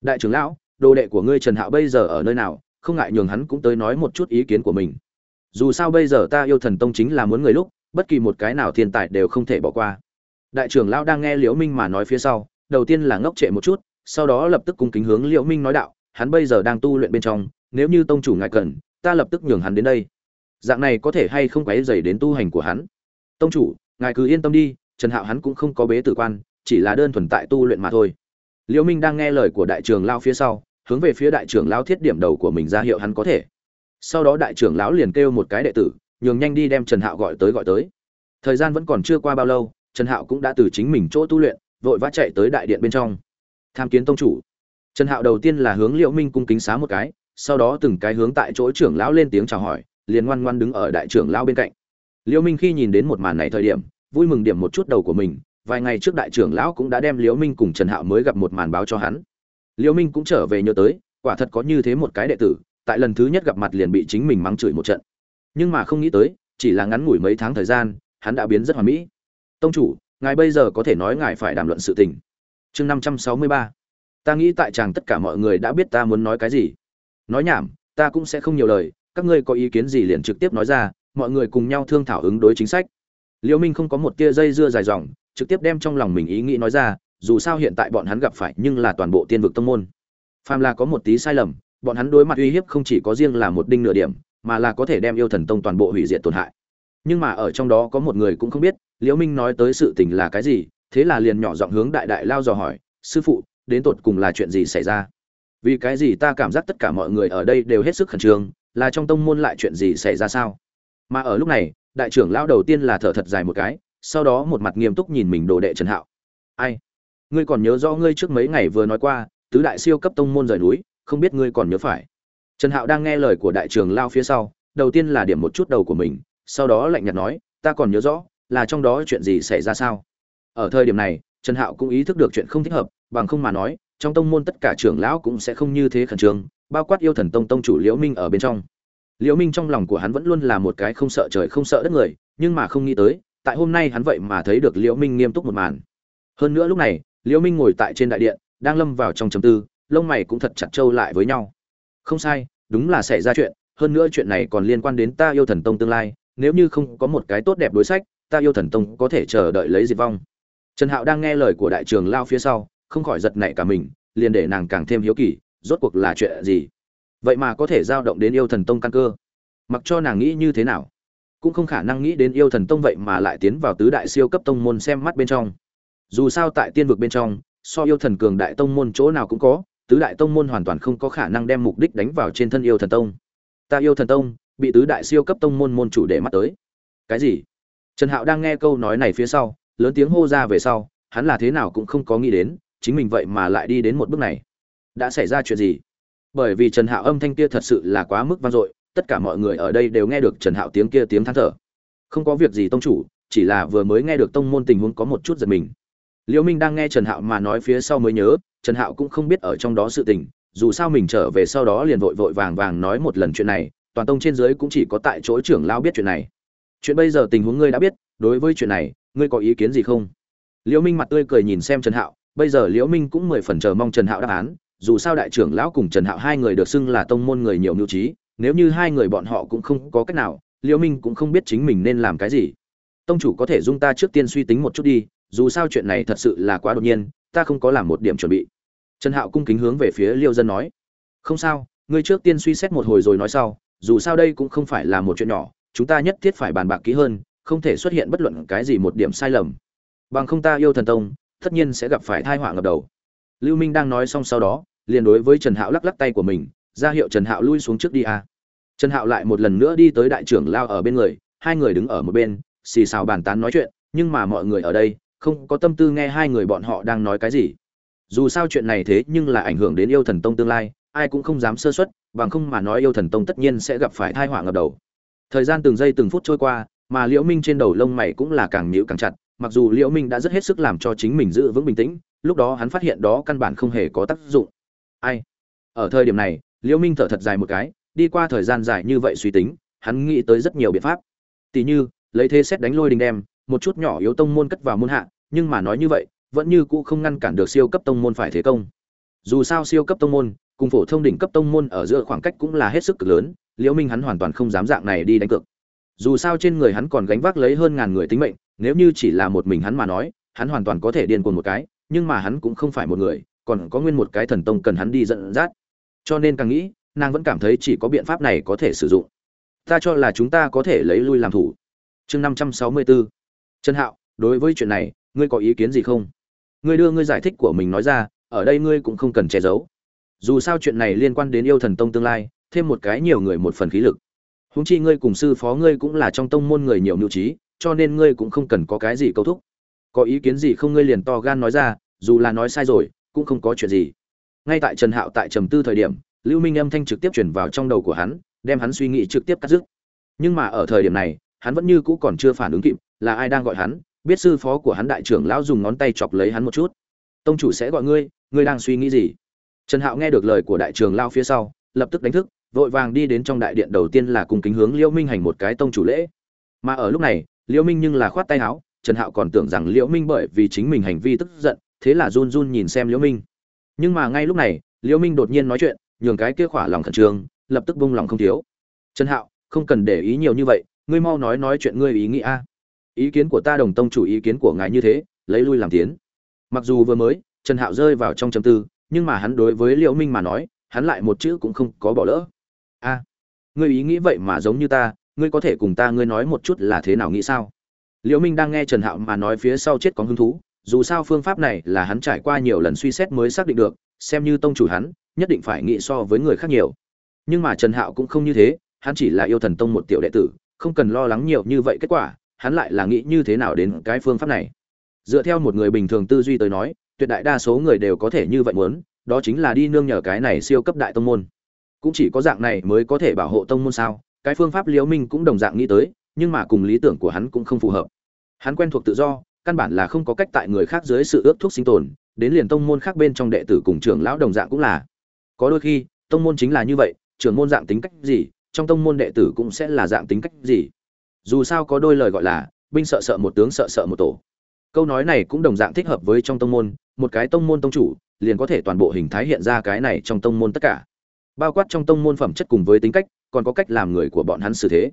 Đại trưởng lão, đồ đệ của ngươi trần hạo bây giờ ở nơi nào? Không ngại nhường hắn cũng tới nói một chút ý kiến của mình. Dù sao bây giờ ta yêu thần tông chính là muốn người lúc bất kỳ một cái nào thiên tài đều không thể bỏ qua. Đại trưởng lão đang nghe liễu minh mà nói phía sau, đầu tiên là ngốc trệ một chút, sau đó lập tức cung kính hướng liễu minh nói đạo, hắn bây giờ đang tu luyện bên trong, nếu như tông chủ ngài cần, ta lập tức nhường hắn đến đây. Dạng này có thể hay không quấy dày đến tu hành của hắn? Tông chủ, ngài cứ yên tâm đi, trần hạo hắn cũng không có bế tử quan, chỉ là đơn thuần tại tu luyện mà thôi. Liễu minh đang nghe lời của đại trưởng lão phía sau, hướng về phía đại trưởng lão thiết điểm đầu của mình ra hiệu hắn có thể. Sau đó đại trưởng lão liền kêu một cái đệ tử nhường nhanh đi đem trần hạo gọi tới gọi tới. Thời gian vẫn còn chưa qua bao lâu, trần hạo cũng đã từ chính mình chỗ tu luyện, vội vã chạy tới đại điện bên trong. Tham kiến tông chủ. Trần hạo đầu tiên là hướng liễu minh cung kính xá một cái, sau đó từng cái hướng tại chỗ trưởng lão lên tiếng chào hỏi, liền ngoan ngoan đứng ở đại trưởng lão bên cạnh. Liễu minh khi nhìn đến một màn này thời điểm, vui mừng điểm một chút đầu của mình, vài ngày trước đại trưởng lão cũng đã đem liễu minh cùng trần hạo mới gặp một màn báo cho hắn. Liễu minh cũng trở về nhớ tới, quả thật có như thế một cái đệ tử, tại lần thứ nhất gặp mặt liền bị chính mình mắng chửi một trận nhưng mà không nghĩ tới, chỉ là ngắn ngủi mấy tháng thời gian, hắn đã biến rất hoàn mỹ. Tông chủ, ngài bây giờ có thể nói ngài phải đàm luận sự tình. Chương năm trăm sáu mươi ba. Ta nghĩ tại chàng tất cả mọi người đã biết ta muốn nói cái gì. Nói nhảm, ta cũng sẽ không nhiều lời, các ngươi có ý kiến gì liền trực tiếp nói ra, mọi người cùng nhau thương thảo ứng đối chính sách. Liễu minh không có một tia dây dưa dài dòng, trực tiếp đem trong lòng mình ý nghĩ nói ra, dù sao hiện tại bọn hắn gặp phải nhưng là toàn bộ tiên vực tông môn. Phàm là có một tí sai lầm, bọn hắn đối mặt uy hiếp không chỉ có riêng là một đinh nửa điểm mà là có thể đem yêu thần tông toàn bộ hủy diệt tổn hại. Nhưng mà ở trong đó có một người cũng không biết, liễu minh nói tới sự tình là cái gì, thế là liền nhỏ giọng hướng đại đại lao dò hỏi, sư phụ, đến tột cùng là chuyện gì xảy ra? Vì cái gì ta cảm giác tất cả mọi người ở đây đều hết sức khẩn trương, là trong tông môn lại chuyện gì xảy ra sao? Mà ở lúc này, đại trưởng lão đầu tiên là thở thật dài một cái, sau đó một mặt nghiêm túc nhìn mình đồ đệ trần hạo. Ai? Ngươi còn nhớ rõ ngươi trước mấy ngày vừa nói qua, tứ đại siêu cấp tông môn rời núi, không biết ngươi còn nhớ phải? Trần hạo đang nghe lời của đại trưởng lao phía sau, đầu tiên là điểm một chút đầu của mình, sau đó lạnh nhạt nói, ta còn nhớ rõ, là trong đó chuyện gì xảy ra sao? Ở thời điểm này, trần hạo cũng ý thức được chuyện không thích hợp, bằng không mà nói, trong tông môn tất cả trưởng lão cũng sẽ không như thế khẩn trương, bao quát yêu thần tông tông chủ liễu minh ở bên trong. Liễu minh trong lòng của hắn vẫn luôn là một cái không sợ trời không sợ đất người, nhưng mà không nghĩ tới, tại hôm nay hắn vậy mà thấy được liễu minh nghiêm túc một màn. Hơn nữa lúc này, liễu minh ngồi tại trên đại điện, đang lâm vào trong trầm tư, lông mày cũng thật chặt trâu lại với nhau không sai, đúng là xảy ra chuyện, hơn nữa chuyện này còn liên quan đến ta yêu thần tông tương lai, nếu như không có một cái tốt đẹp đối sách, ta yêu thần tông có thể chờ đợi lấy diệt vong. Trần hạo đang nghe lời của đại trường lao phía sau, không khỏi giật nảy cả mình, liền để nàng càng thêm hiếu kỳ, rốt cuộc là chuyện gì? Vậy mà có thể giao động đến yêu thần tông căn cơ. Mặc cho nàng nghĩ như thế nào, cũng không khả năng nghĩ đến yêu thần tông vậy mà lại tiến vào tứ đại siêu cấp tông môn xem mắt bên trong. Dù sao tại tiên vực bên trong, so yêu thần cường đại tông môn chỗ nào cũng có tứ đại tông môn hoàn toàn không có khả năng đem mục đích đánh vào trên thân yêu thần tông. Ta yêu thần tông, bị tứ đại siêu cấp tông môn môn chủ để mắt tới. Cái gì? Trần hạo đang nghe câu nói này phía sau, lớn tiếng hô ra về sau, hắn là thế nào cũng không có nghĩ đến, chính mình vậy mà lại đi đến một bước này. Đã xảy ra chuyện gì? Bởi vì trần hạo âm thanh kia thật sự là quá mức vang dội, tất cả mọi người ở đây đều nghe được trần hạo tiếng kia tiếng than thở. Không có việc gì tông chủ, chỉ là vừa mới nghe được tông môn tình huống có một chút giật mình liễu minh đang nghe trần hạo mà nói phía sau mới nhớ, trần hạo cũng không biết ở trong đó sự tình, dù sao mình trở về sau đó liền vội vội vàng vàng nói một lần chuyện này, toàn tông trên dưới cũng chỉ có tại chỗ trưởng lao biết chuyện này. Chuyện bây giờ tình huống ngươi đã biết, đối với chuyện này, ngươi có ý kiến gì không? Liễu minh mặt tươi cười nhìn xem trần hạo, bây giờ liễu minh cũng mười phần chờ mong trần hạo đáp án, dù sao đại trưởng lão cùng trần hạo hai người được xưng là tông môn người nhiều mưu trí, nếu như hai người bọn họ cũng không có cách nào, liễu minh cũng không biết chính mình nên làm cái gì. Tông chủ có thể dung ta trước tiên suy tính một chút đi dù sao chuyện này thật sự là quá đột nhiên, ta không có làm một điểm chuẩn bị. Trần hạo cung kính hướng về phía liêu dân nói. Không sao, ngươi trước tiên suy xét một hồi rồi nói sau, dù sao đây cũng không phải là một chuyện nhỏ, chúng ta nhất thiết phải bàn bạc kỹ hơn, không thể xuất hiện bất luận cái gì một điểm sai lầm. Bằng không ta yêu thần tông, tất nhiên sẽ gặp phải thai họa ngập đầu. Lưu minh đang nói xong sau đó, liền đối với trần hạo lắc lắc tay của mình, ra hiệu trần hạo lui xuống trước đi a. Trần hạo lại một lần nữa đi tới đại trưởng lao ở bên người, hai người đứng ở một bên, xì xào bàn tán nói chuyện, nhưng mà mọi người ở đây không có tâm tư nghe hai người bọn họ đang nói cái gì. Dù sao chuyện này thế nhưng là ảnh hưởng đến yêu thần tông tương lai, ai cũng không dám sơ xuất bằng không mà nói yêu thần tông tất nhiên sẽ gặp phải thai họa ngập đầu. Thời gian từng giây từng phút trôi qua, mà liễu minh trên đầu lông mày cũng là càng nhíu càng chặt, mặc dù liễu minh đã rất hết sức làm cho chính mình giữ vững bình tĩnh, lúc đó hắn phát hiện đó căn bản không hề có tác dụng. Ai? Ở thời điểm này, liễu minh thở thật dài một cái, đi qua thời gian dài như vậy suy tính, hắn nghĩ tới rất nhiều biện pháp. Tỷ như, lấy thế xét đánh lôi đình đem một chút nhỏ yếu tông môn cất vào môn hạ, nhưng mà nói như vậy, vẫn như cũ không ngăn cản được siêu cấp tông môn phải thế công. Dù sao siêu cấp tông môn, cùng phổ thông đỉnh cấp tông môn ở giữa khoảng cách cũng là hết sức cực lớn, Liễu Minh hắn hoàn toàn không dám dạng này đi đánh cược. Dù sao trên người hắn còn gánh vác lấy hơn ngàn người tính mệnh, nếu như chỉ là một mình hắn mà nói, hắn hoàn toàn có thể điên cuồng một cái, nhưng mà hắn cũng không phải một người, còn có nguyên một cái thần tông cần hắn đi dẫn dắt. Cho nên càng nghĩ, nàng vẫn cảm thấy chỉ có biện pháp này có thể sử dụng. Ta cho là chúng ta có thể lấy lui làm thủ. Chương 564 trần hạo, đối với chuyện này, ngươi có ý kiến gì không? Ngươi đưa ngươi giải thích của mình nói ra, ở đây ngươi cũng không cần che giấu. Dù sao chuyện này liên quan đến yêu thần tông tương lai, thêm một cái nhiều người một phần khí lực. Húng chi ngươi cùng sư phó ngươi cũng là trong tông môn người nhiều mưu trí, cho nên ngươi cũng không cần có cái gì câu thúc. Có ý kiến gì không ngươi liền to gan nói ra, dù là nói sai rồi, cũng không có chuyện gì. Ngay tại trần hạo tại trầm tư thời điểm, lưu minh âm thanh trực tiếp chuyển vào trong đầu của hắn, đem hắn suy nghĩ trực tiếp cắt dứt nhưng mà ở thời điểm này, hắn vẫn như cũ còn chưa phản ứng kịp là ai đang gọi hắn, biết sư phó của hắn đại trưởng lão dùng ngón tay chọc lấy hắn một chút. Tông chủ sẽ gọi ngươi ngươi đang suy nghĩ gì? Trần hạo nghe được lời của đại trưởng lao phía sau, lập tức đánh thức, vội vàng đi đến trong đại điện đầu tiên là cùng kính hướng liễu minh hành một cái tông chủ lễ. Mà ở lúc này, liễu minh nhưng là khoát tay áo, trần hạo còn tưởng rằng liễu minh bởi vì chính mình hành vi tức giận, thế là run run nhìn xem liễu minh. Nhưng mà ngay lúc này, liễu minh đột nhiên nói chuyện, nhường cái kia khỏa lòng khẩn trương, lập tức bung lòng không thiếu. Trần hạo, không cần để ý nhiều như vậy, ngươi mau nói nói chuyện ngươi ý nghĩ a ý kiến của ta đồng tông chủ ý kiến của ngài như thế, lấy lui làm tiến. Mặc dù vừa mới, trần hạo rơi vào trong chấm tư, nhưng mà hắn đối với liễu minh mà nói, hắn lại một chữ cũng không có bỏ lỡ. A, ngươi ý nghĩ vậy mà giống như ta, ngươi có thể cùng ta ngươi nói một chút là thế nào nghĩ sao? Liễu minh đang nghe trần hạo mà nói phía sau chết có hứng thú, dù sao phương pháp này là hắn trải qua nhiều lần suy xét mới xác định được, xem như tông chủ hắn, nhất định phải nghĩ so với người khác nhiều. Nhưng mà trần hạo cũng không như thế, hắn chỉ là yêu thần tông một tiểu đệ tử, không cần lo lắng nhiều như vậy kết quả hắn lại là nghĩ như thế nào đến cái phương pháp này. Dựa theo một người bình thường tư duy tới nói, tuyệt đại đa số người đều có thể như vậy muốn, đó chính là đi nương nhờ cái này siêu cấp đại tông môn. Cũng chỉ có dạng này mới có thể bảo hộ tông môn sao, cái phương pháp liễu minh cũng đồng dạng nghĩ tới, nhưng mà cùng lý tưởng của hắn cũng không phù hợp. Hắn quen thuộc tự do, căn bản là không có cách tại người khác dưới sự ước thúc sinh tồn, đến liền tông môn khác bên trong đệ tử cùng trưởng lão đồng dạng cũng là. Có đôi khi, tông môn chính là như vậy, trưởng môn dạng tính cách gì, trong tông môn đệ tử cũng sẽ là dạng tính cách gì dù sao có đôi lời gọi là, binh sợ sợ một tướng sợ sợ một tổ. Câu nói này cũng đồng dạng thích hợp với trong tông môn, một cái tông môn tông chủ, liền có thể toàn bộ hình thái hiện ra cái này trong tông môn tất cả. Bao quát trong tông môn phẩm chất cùng với tính cách, còn có cách làm người của bọn hắn xử thế.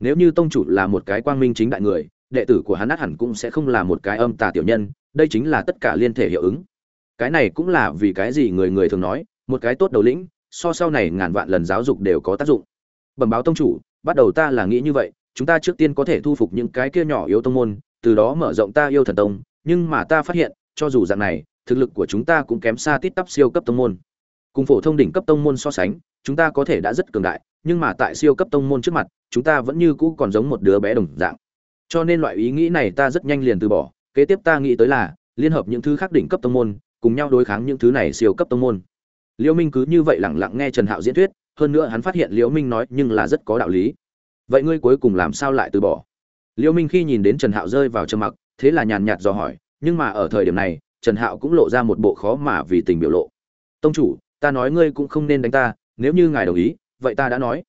Nếu như tông chủ là một cái quang minh chính đại người, đệ tử của hắn át hẳn cũng sẽ không là một cái âm tà tiểu nhân, đây chính là tất cả liên thể hiệu ứng. Cái này cũng là vì cái gì người người thường nói, một cái tốt đầu lĩnh, so sau này ngàn vạn lần giáo dục đều có tác dụng. Bẩm báo tông chủ, bắt đầu ta là nghĩ như vậy chúng ta trước tiên có thể thu phục những cái kia nhỏ yếu tông môn, từ đó mở rộng ta yêu thần tông, nhưng mà ta phát hiện, cho dù dạng này, thực lực của chúng ta cũng kém xa tít tắp siêu cấp tông môn. Cùng phổ thông đỉnh cấp tông môn so sánh, chúng ta có thể đã rất cường đại, nhưng mà tại siêu cấp tông môn trước mặt, chúng ta vẫn như cũ còn giống một đứa bé đồng dạng. Cho nên loại ý nghĩ này ta rất nhanh liền từ bỏ, kế tiếp ta nghĩ tới là, liên hợp những thứ khác đỉnh cấp tông môn, cùng nhau đối kháng những thứ này siêu cấp tông môn. Liễu minh cứ như vậy lặng lặng nghe trần hạo diễn thuyết, hơn nữa hắn phát hiện liễu minh nói nhưng là rất có đạo lý vậy ngươi cuối cùng làm sao lại từ bỏ? Liễu minh khi nhìn đến trần hạo rơi vào trầm mặc, thế là nhàn nhạt dò hỏi, nhưng mà ở thời điểm này, trần hạo cũng lộ ra một bộ khó mà vì tình biểu lộ. Tông chủ, ta nói ngươi cũng không nên đánh ta, nếu như ngài đồng ý, vậy ta đã nói.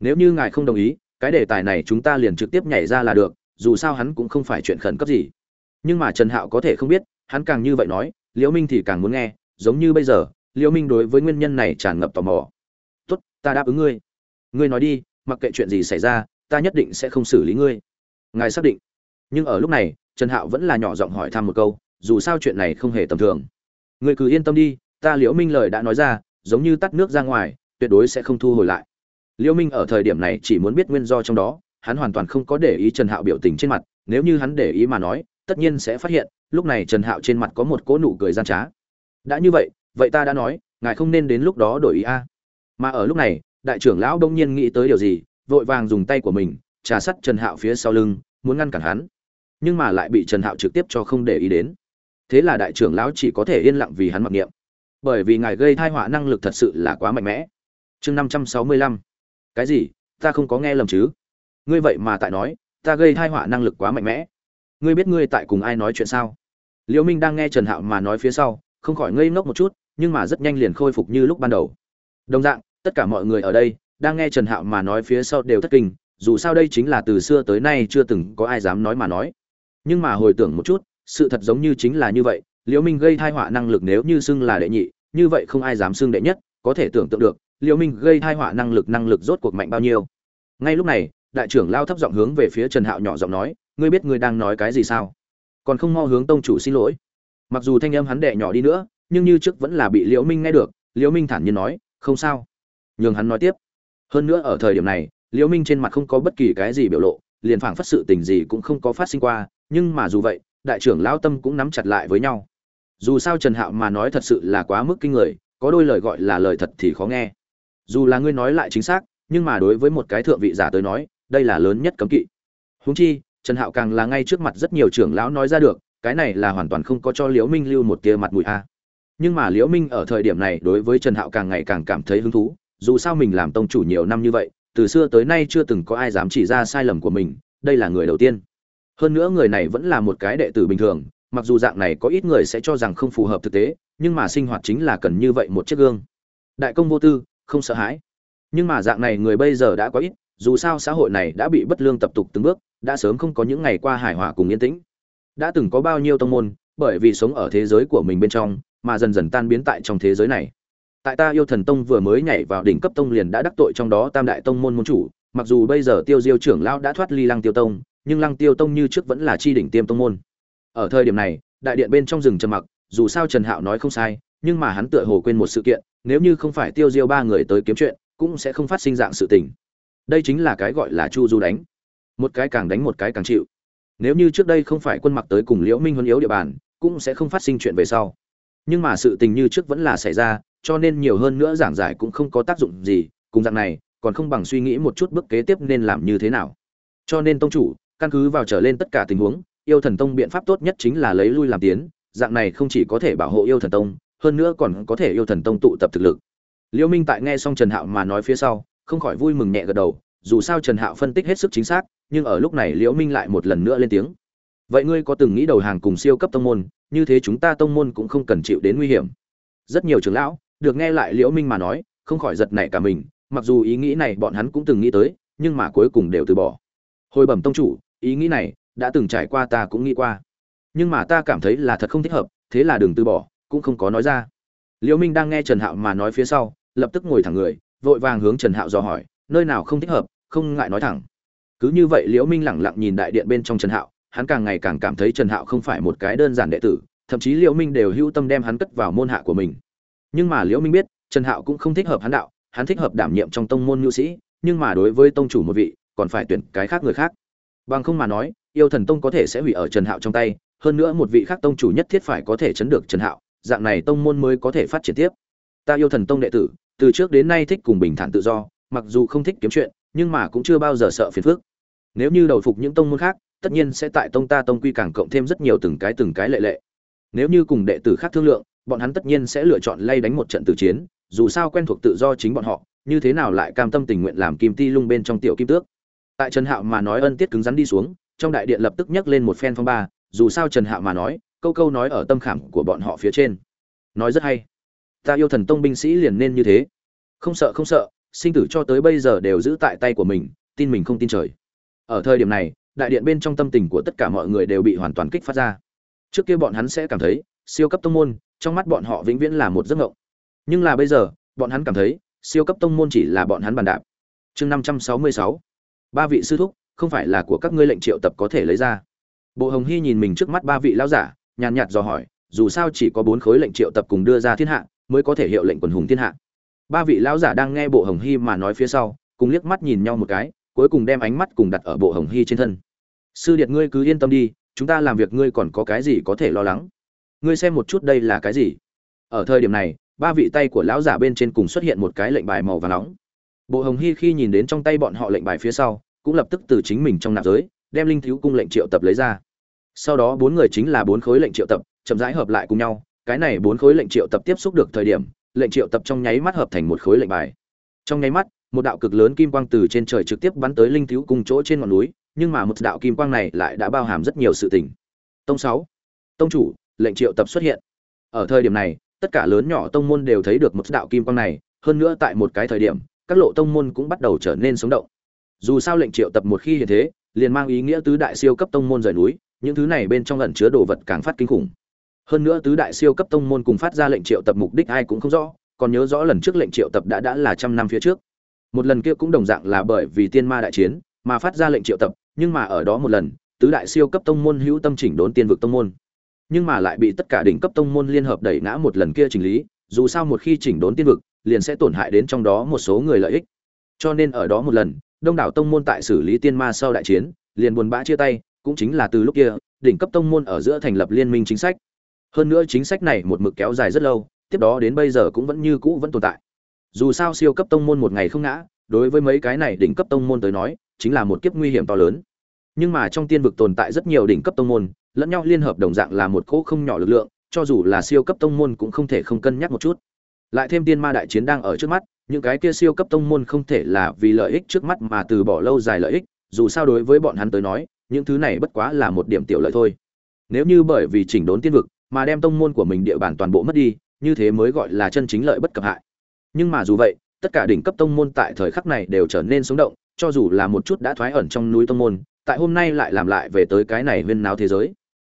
Nếu như ngài không đồng ý, cái đề tài này chúng ta liền trực tiếp nhảy ra là được, dù sao hắn cũng không phải chuyện khẩn cấp gì. Nhưng mà trần hạo có thể không biết, hắn càng như vậy nói liễu minh thì càng muốn nghe, giống như bây giờ liễu minh đối với nguyên nhân này tràn ngập tò mò. Tốt, ta đáp ứng ngươi. Ngươi nói đi mặc kệ chuyện gì xảy ra, ta nhất định sẽ không xử lý ngươi. Ngài xác định. Nhưng ở lúc này, trần hạo vẫn là nhỏ giọng hỏi thăm một câu, dù sao chuyện này không hề tầm thường. Ngươi cứ yên tâm đi, ta liễu minh lời đã nói ra, giống như tắt nước ra ngoài, tuyệt đối sẽ không thu hồi lại. Liễu minh ở thời điểm này chỉ muốn biết nguyên do trong đó, hắn hoàn toàn không có để ý trần hạo biểu tình trên mặt, nếu như hắn để ý mà nói, tất nhiên sẽ phát hiện, lúc này trần hạo trên mặt có một cỗ nụ cười gian trá. Đã như vậy vậy ta đã nói, ngài không nên đến lúc đó đổi ý a. Mà ở lúc này đại trưởng lão đông nhiên nghĩ tới điều gì, vội vàng dùng tay của mình, trà sắt trần hạo phía sau lưng, muốn ngăn cản hắn. Nhưng mà lại bị trần hạo trực tiếp cho không để ý đến. Thế là đại trưởng lão chỉ có thể yên lặng vì hắn mặc niệm. Bởi vì ngài gây thai họa năng lực thật sự là quá mạnh mẽ. Chương năm trăm sáu mươi lăm. Cái gì? Ta không có nghe lầm chứ? Ngươi vậy mà tại nói, ta gây thai họa năng lực quá mạnh mẽ. Ngươi biết ngươi tại cùng ai nói chuyện sao? Liễu minh đang nghe trần hạo mà nói phía sau, không khỏi ngây ngốc một chút, nhưng mà rất nhanh liền khôi phục như lúc ban đầu. Đồng dạng tất cả mọi người ở đây, đang nghe trần hạo mà nói phía sau đều thất kinh, dù sao đây chính là từ xưa tới nay chưa từng có ai dám nói mà nói. Nhưng mà hồi tưởng một chút, sự thật giống như chính là như vậy, liễu minh gây thai họa năng lực nếu như xưng là đệ nhị, như vậy không ai dám xưng đệ nhất, có thể tưởng tượng được, liễu minh gây thai họa năng lực năng lực rốt cuộc mạnh bao nhiêu. Ngay lúc này, đại trưởng lao thấp giọng hướng về phía trần hạo nhỏ giọng nói, ngươi biết ngươi đang nói cái gì sao? Còn không mo hướng tông chủ xin lỗi. Mặc dù thanh âm hắn đệ nhỏ đi nữa, nhưng như trước vẫn là bị liễu minh nghe được, liễu minh thản nhiên nói, không sao nhường hắn nói tiếp. Hơn nữa ở thời điểm này, liễu minh trên mặt không có bất kỳ cái gì biểu lộ, liền phảng phất sự tình gì cũng không có phát sinh qua, nhưng mà dù vậy, đại trưởng lão tâm cũng nắm chặt lại với nhau. Dù sao trần hạo mà nói thật sự là quá mức kinh người, có đôi lời gọi là lời thật thì khó nghe. Dù là ngươi nói lại chính xác, nhưng mà đối với một cái thượng vị giả tới nói, đây là lớn nhất cấm kỵ. Huống chi, trần hạo càng là ngay trước mặt rất nhiều trưởng lão nói ra được, cái này là hoàn toàn không có cho liễu minh lưu một tia mặt mũi a. Nhưng mà liễu minh ở thời điểm này đối với trần hạo càng ngày càng cảm thấy hứng thú dù sao mình làm tông chủ nhiều năm như vậy, từ xưa tới nay chưa từng có ai dám chỉ ra sai lầm của mình, đây là người đầu tiên. Hơn nữa người này vẫn là một cái đệ tử bình thường, mặc dù dạng này có ít người sẽ cho rằng không phù hợp thực tế, nhưng mà sinh hoạt chính là cần như vậy một chiếc gương. Đại công vô tư, không sợ hãi. Nhưng mà dạng này người bây giờ đã có ít, dù sao xã hội này đã bị bất lương tập tục từng bước, đã sớm không có những ngày qua hài hòa cùng yên tĩnh. Đã từng có bao nhiêu tông môn, bởi vì sống ở thế giới của mình bên trong, mà dần dần tan biến tại trong thế giới này tại ta yêu thần tông vừa mới nhảy vào đỉnh cấp tông liền đã đắc tội trong đó tam đại tông môn môn chủ, mặc dù bây giờ tiêu diêu trưởng lão đã thoát ly lăng tiêu tông, nhưng lăng tiêu tông như trước vẫn là chi đỉnh tiêm tông môn. Ở thời điểm này, đại điện bên trong rừng trầm mặc, dù sao trần hạo nói không sai, nhưng mà hắn tựa hồ quên một sự kiện, nếu như không phải tiêu diêu ba người tới kiếm chuyện, cũng sẽ không phát sinh dạng sự tình. Đây chính là cái gọi là chu du đánh. Một cái càng đánh một cái càng chịu. Nếu như trước đây không phải quân mặc tới cùng liễu minh huân yếu địa bàn, cũng sẽ không phát sinh chuyện về sau. Nhưng mà sự tình như trước vẫn là xảy ra cho nên nhiều hơn nữa giảng giải cũng không có tác dụng gì, cùng dạng này, còn không bằng suy nghĩ một chút bước kế tiếp nên làm như thế nào. Cho nên tông chủ, căn cứ vào trở lên tất cả tình huống, yêu thần tông biện pháp tốt nhất chính là lấy lui làm tiến, dạng này không chỉ có thể bảo hộ yêu thần tông, hơn nữa còn có thể yêu thần tông tụ tập thực lực. Liễu minh tại nghe xong trần hạo mà nói phía sau, không khỏi vui mừng nhẹ gật đầu, dù sao trần hạo phân tích hết sức chính xác, nhưng ở lúc này liễu minh lại một lần nữa lên tiếng. Vậy ngươi có từng nghĩ đầu hàng cùng siêu cấp tông môn, như thế chúng ta tông môn cũng không cần chịu đến nguy hiểm. Rất nhiều trưởng lão được nghe lại liễu minh mà nói, không khỏi giật nảy cả mình, mặc dù ý nghĩ này bọn hắn cũng từng nghĩ tới, nhưng mà cuối cùng đều từ bỏ. Hồi bẩm tông chủ, ý nghĩ này đã từng trải qua ta cũng nghĩ qua. Nhưng mà ta cảm thấy là thật không thích hợp, thế là đừng từ bỏ, cũng không có nói ra. Liễu minh đang nghe trần hạo mà nói phía sau, lập tức ngồi thẳng người, vội vàng hướng trần hạo dò hỏi, nơi nào không thích hợp, không ngại nói thẳng. Cứ như vậy liễu minh lẳng lặng nhìn đại điện bên trong trần hạo, hắn càng ngày càng cảm thấy trần hạo không phải một cái đơn giản đệ tử, thậm chí liễu minh đều hữu tâm đem hắn cất vào môn hạ của mình nhưng mà liễu minh biết, trần hạo cũng không thích hợp hắn đạo, hắn thích hợp đảm nhiệm trong tông môn nhu sĩ, nhưng mà đối với tông chủ một vị, còn phải tuyển cái khác người khác. Bằng không mà nói, yêu thần tông có thể sẽ hủy ở trần hạo trong tay, hơn nữa một vị khác tông chủ nhất thiết phải có thể chấn được trần hạo, dạng này tông môn mới có thể phát triển tiếp. Ta yêu thần tông đệ tử, từ trước đến nay thích cùng bình thản tự do, mặc dù không thích kiếm chuyện, nhưng mà cũng chưa bao giờ sợ phiền phức. Nếu như đầu phục những tông môn khác, tất nhiên sẽ tại tông ta tông quy càng cộng thêm rất nhiều từng cái từng cái lệ lệ. Nếu như cùng đệ tử khác thương lượng bọn hắn tất nhiên sẽ lựa chọn lay đánh một trận tử chiến, dù sao quen thuộc tự do chính bọn họ, như thế nào lại cam tâm tình nguyện làm kim ti lung bên trong tiểu kim tước? Tại trần hạo mà nói ân tiết cứng rắn đi xuống, trong đại điện lập tức nhấc lên một phen phong ba, dù sao trần hạo mà nói, câu câu nói ở tâm khảm của bọn họ phía trên. Nói rất hay. Ta yêu thần tông binh sĩ liền nên như thế. Không sợ không sợ, sinh tử cho tới bây giờ đều giữ tại tay của mình, tin mình không tin trời. Ở thời điểm này, đại điện bên trong tâm tình của tất cả mọi người đều bị hoàn toàn kích phát ra. Trước kia bọn hắn sẽ cảm thấy, siêu cấp tông môn trong mắt bọn họ vĩnh viễn là một giấc mộng nhưng là bây giờ, bọn hắn cảm thấy, siêu cấp tông môn chỉ là bọn hắn bàn đạp. Chương năm trăm sáu mươi sáu, ba vị sư thúc, không phải là của các ngươi lệnh triệu tập có thể lấy ra. Bộ hồng hy nhìn mình trước mắt ba vị lão giả, nhàn nhạt dò hỏi, dù sao chỉ có bốn khối lệnh triệu tập cùng đưa ra thiên hạ, mới có thể hiệu lệnh quần hùng thiên hạ. Ba vị lão giả đang nghe bộ hồng hy mà nói phía sau, cùng liếc mắt nhìn nhau một cái, cuối cùng đem ánh mắt cùng đặt ở bộ hồng hy trên thân. Sư điệt ngươi cứ yên tâm đi, chúng ta làm việc ngươi còn có cái gì có thể lo lắng? Ngươi xem một chút đây là cái gì? Ở thời điểm này, ba vị tay của lão giả bên trên cùng xuất hiện một cái lệnh bài màu và nóng. Bộ hồng hy khi nhìn đến trong tay bọn họ lệnh bài phía sau, cũng lập tức từ chính mình trong nạp giới, đem linh thiếu cung lệnh triệu tập lấy ra. Sau đó bốn người chính là bốn khối lệnh triệu tập, chậm rãi hợp lại cùng nhau. Cái này bốn khối lệnh triệu tập tiếp xúc được thời điểm, lệnh triệu tập trong nháy mắt hợp thành một khối lệnh bài. Trong nháy mắt, một đạo cực lớn kim quang từ trên trời trực tiếp bắn tới linh thiếu cung chỗ trên ngọn núi, nhưng mà một đạo kim quang này lại đã bao hàm rất nhiều sự tình. Tông sáu. Tông chủ lệnh triệu tập xuất hiện. Ở thời điểm này, tất cả lớn nhỏ tông môn đều thấy được một đạo kim quang này, hơn nữa tại một cái thời điểm, các lộ tông môn cũng bắt đầu trở nên sống động. Dù sao lệnh triệu tập một khi hiện thế, liền mang ý nghĩa tứ đại siêu cấp tông môn rời núi, những thứ này bên trong ẩn chứa đồ vật càng phát kinh khủng. Hơn nữa tứ đại siêu cấp tông môn cùng phát ra lệnh triệu tập mục đích ai cũng không rõ, còn nhớ rõ lần trước lệnh triệu tập đã đã là trăm năm phía trước. Một lần kia cũng đồng dạng là bởi vì tiên ma đại chiến mà phát ra lệnh triệu tập, nhưng mà ở đó một lần, tứ đại siêu cấp tông môn hữu tâm chỉnh đốn tiên vực tông môn nhưng mà lại bị tất cả đỉnh cấp tông môn liên hợp đẩy ngã một lần kia chỉnh lý, dù sao một khi chỉnh đốn tiên vực, liền sẽ tổn hại đến trong đó một số người lợi ích. Cho nên ở đó một lần, đông đảo tông môn tại xử lý tiên ma sau đại chiến, liền buồn bã chia tay, cũng chính là từ lúc kia, đỉnh cấp tông môn ở giữa thành lập liên minh chính sách. Hơn nữa chính sách này một mực kéo dài rất lâu, tiếp đó đến bây giờ cũng vẫn như cũ vẫn tồn tại. Dù sao siêu cấp tông môn một ngày không ngã, đối với mấy cái này đỉnh cấp tông môn tới nói, chính là một kiếp nguy hiểm to lớn. Nhưng mà trong tiên vực tồn tại rất nhiều đỉnh cấp tông môn lẫn nhau liên hợp đồng dạng là một cỗ không nhỏ lực lượng, cho dù là siêu cấp tông môn cũng không thể không cân nhắc một chút. Lại thêm tiên ma đại chiến đang ở trước mắt, những cái kia siêu cấp tông môn không thể là vì lợi ích trước mắt mà từ bỏ lâu dài lợi ích, dù sao đối với bọn hắn tới nói, những thứ này bất quá là một điểm tiểu lợi thôi. Nếu như bởi vì chỉnh đốn tiên vực mà đem tông môn của mình địa bàn toàn bộ mất đi, như thế mới gọi là chân chính lợi bất cập hại. Nhưng mà dù vậy, tất cả đỉnh cấp tông môn tại thời khắc này đều trở nên sống động, cho dù là một chút đã thoái ẩn trong núi tông môn, tại hôm nay lại làm lại về tới cái này nguyên náo thế giới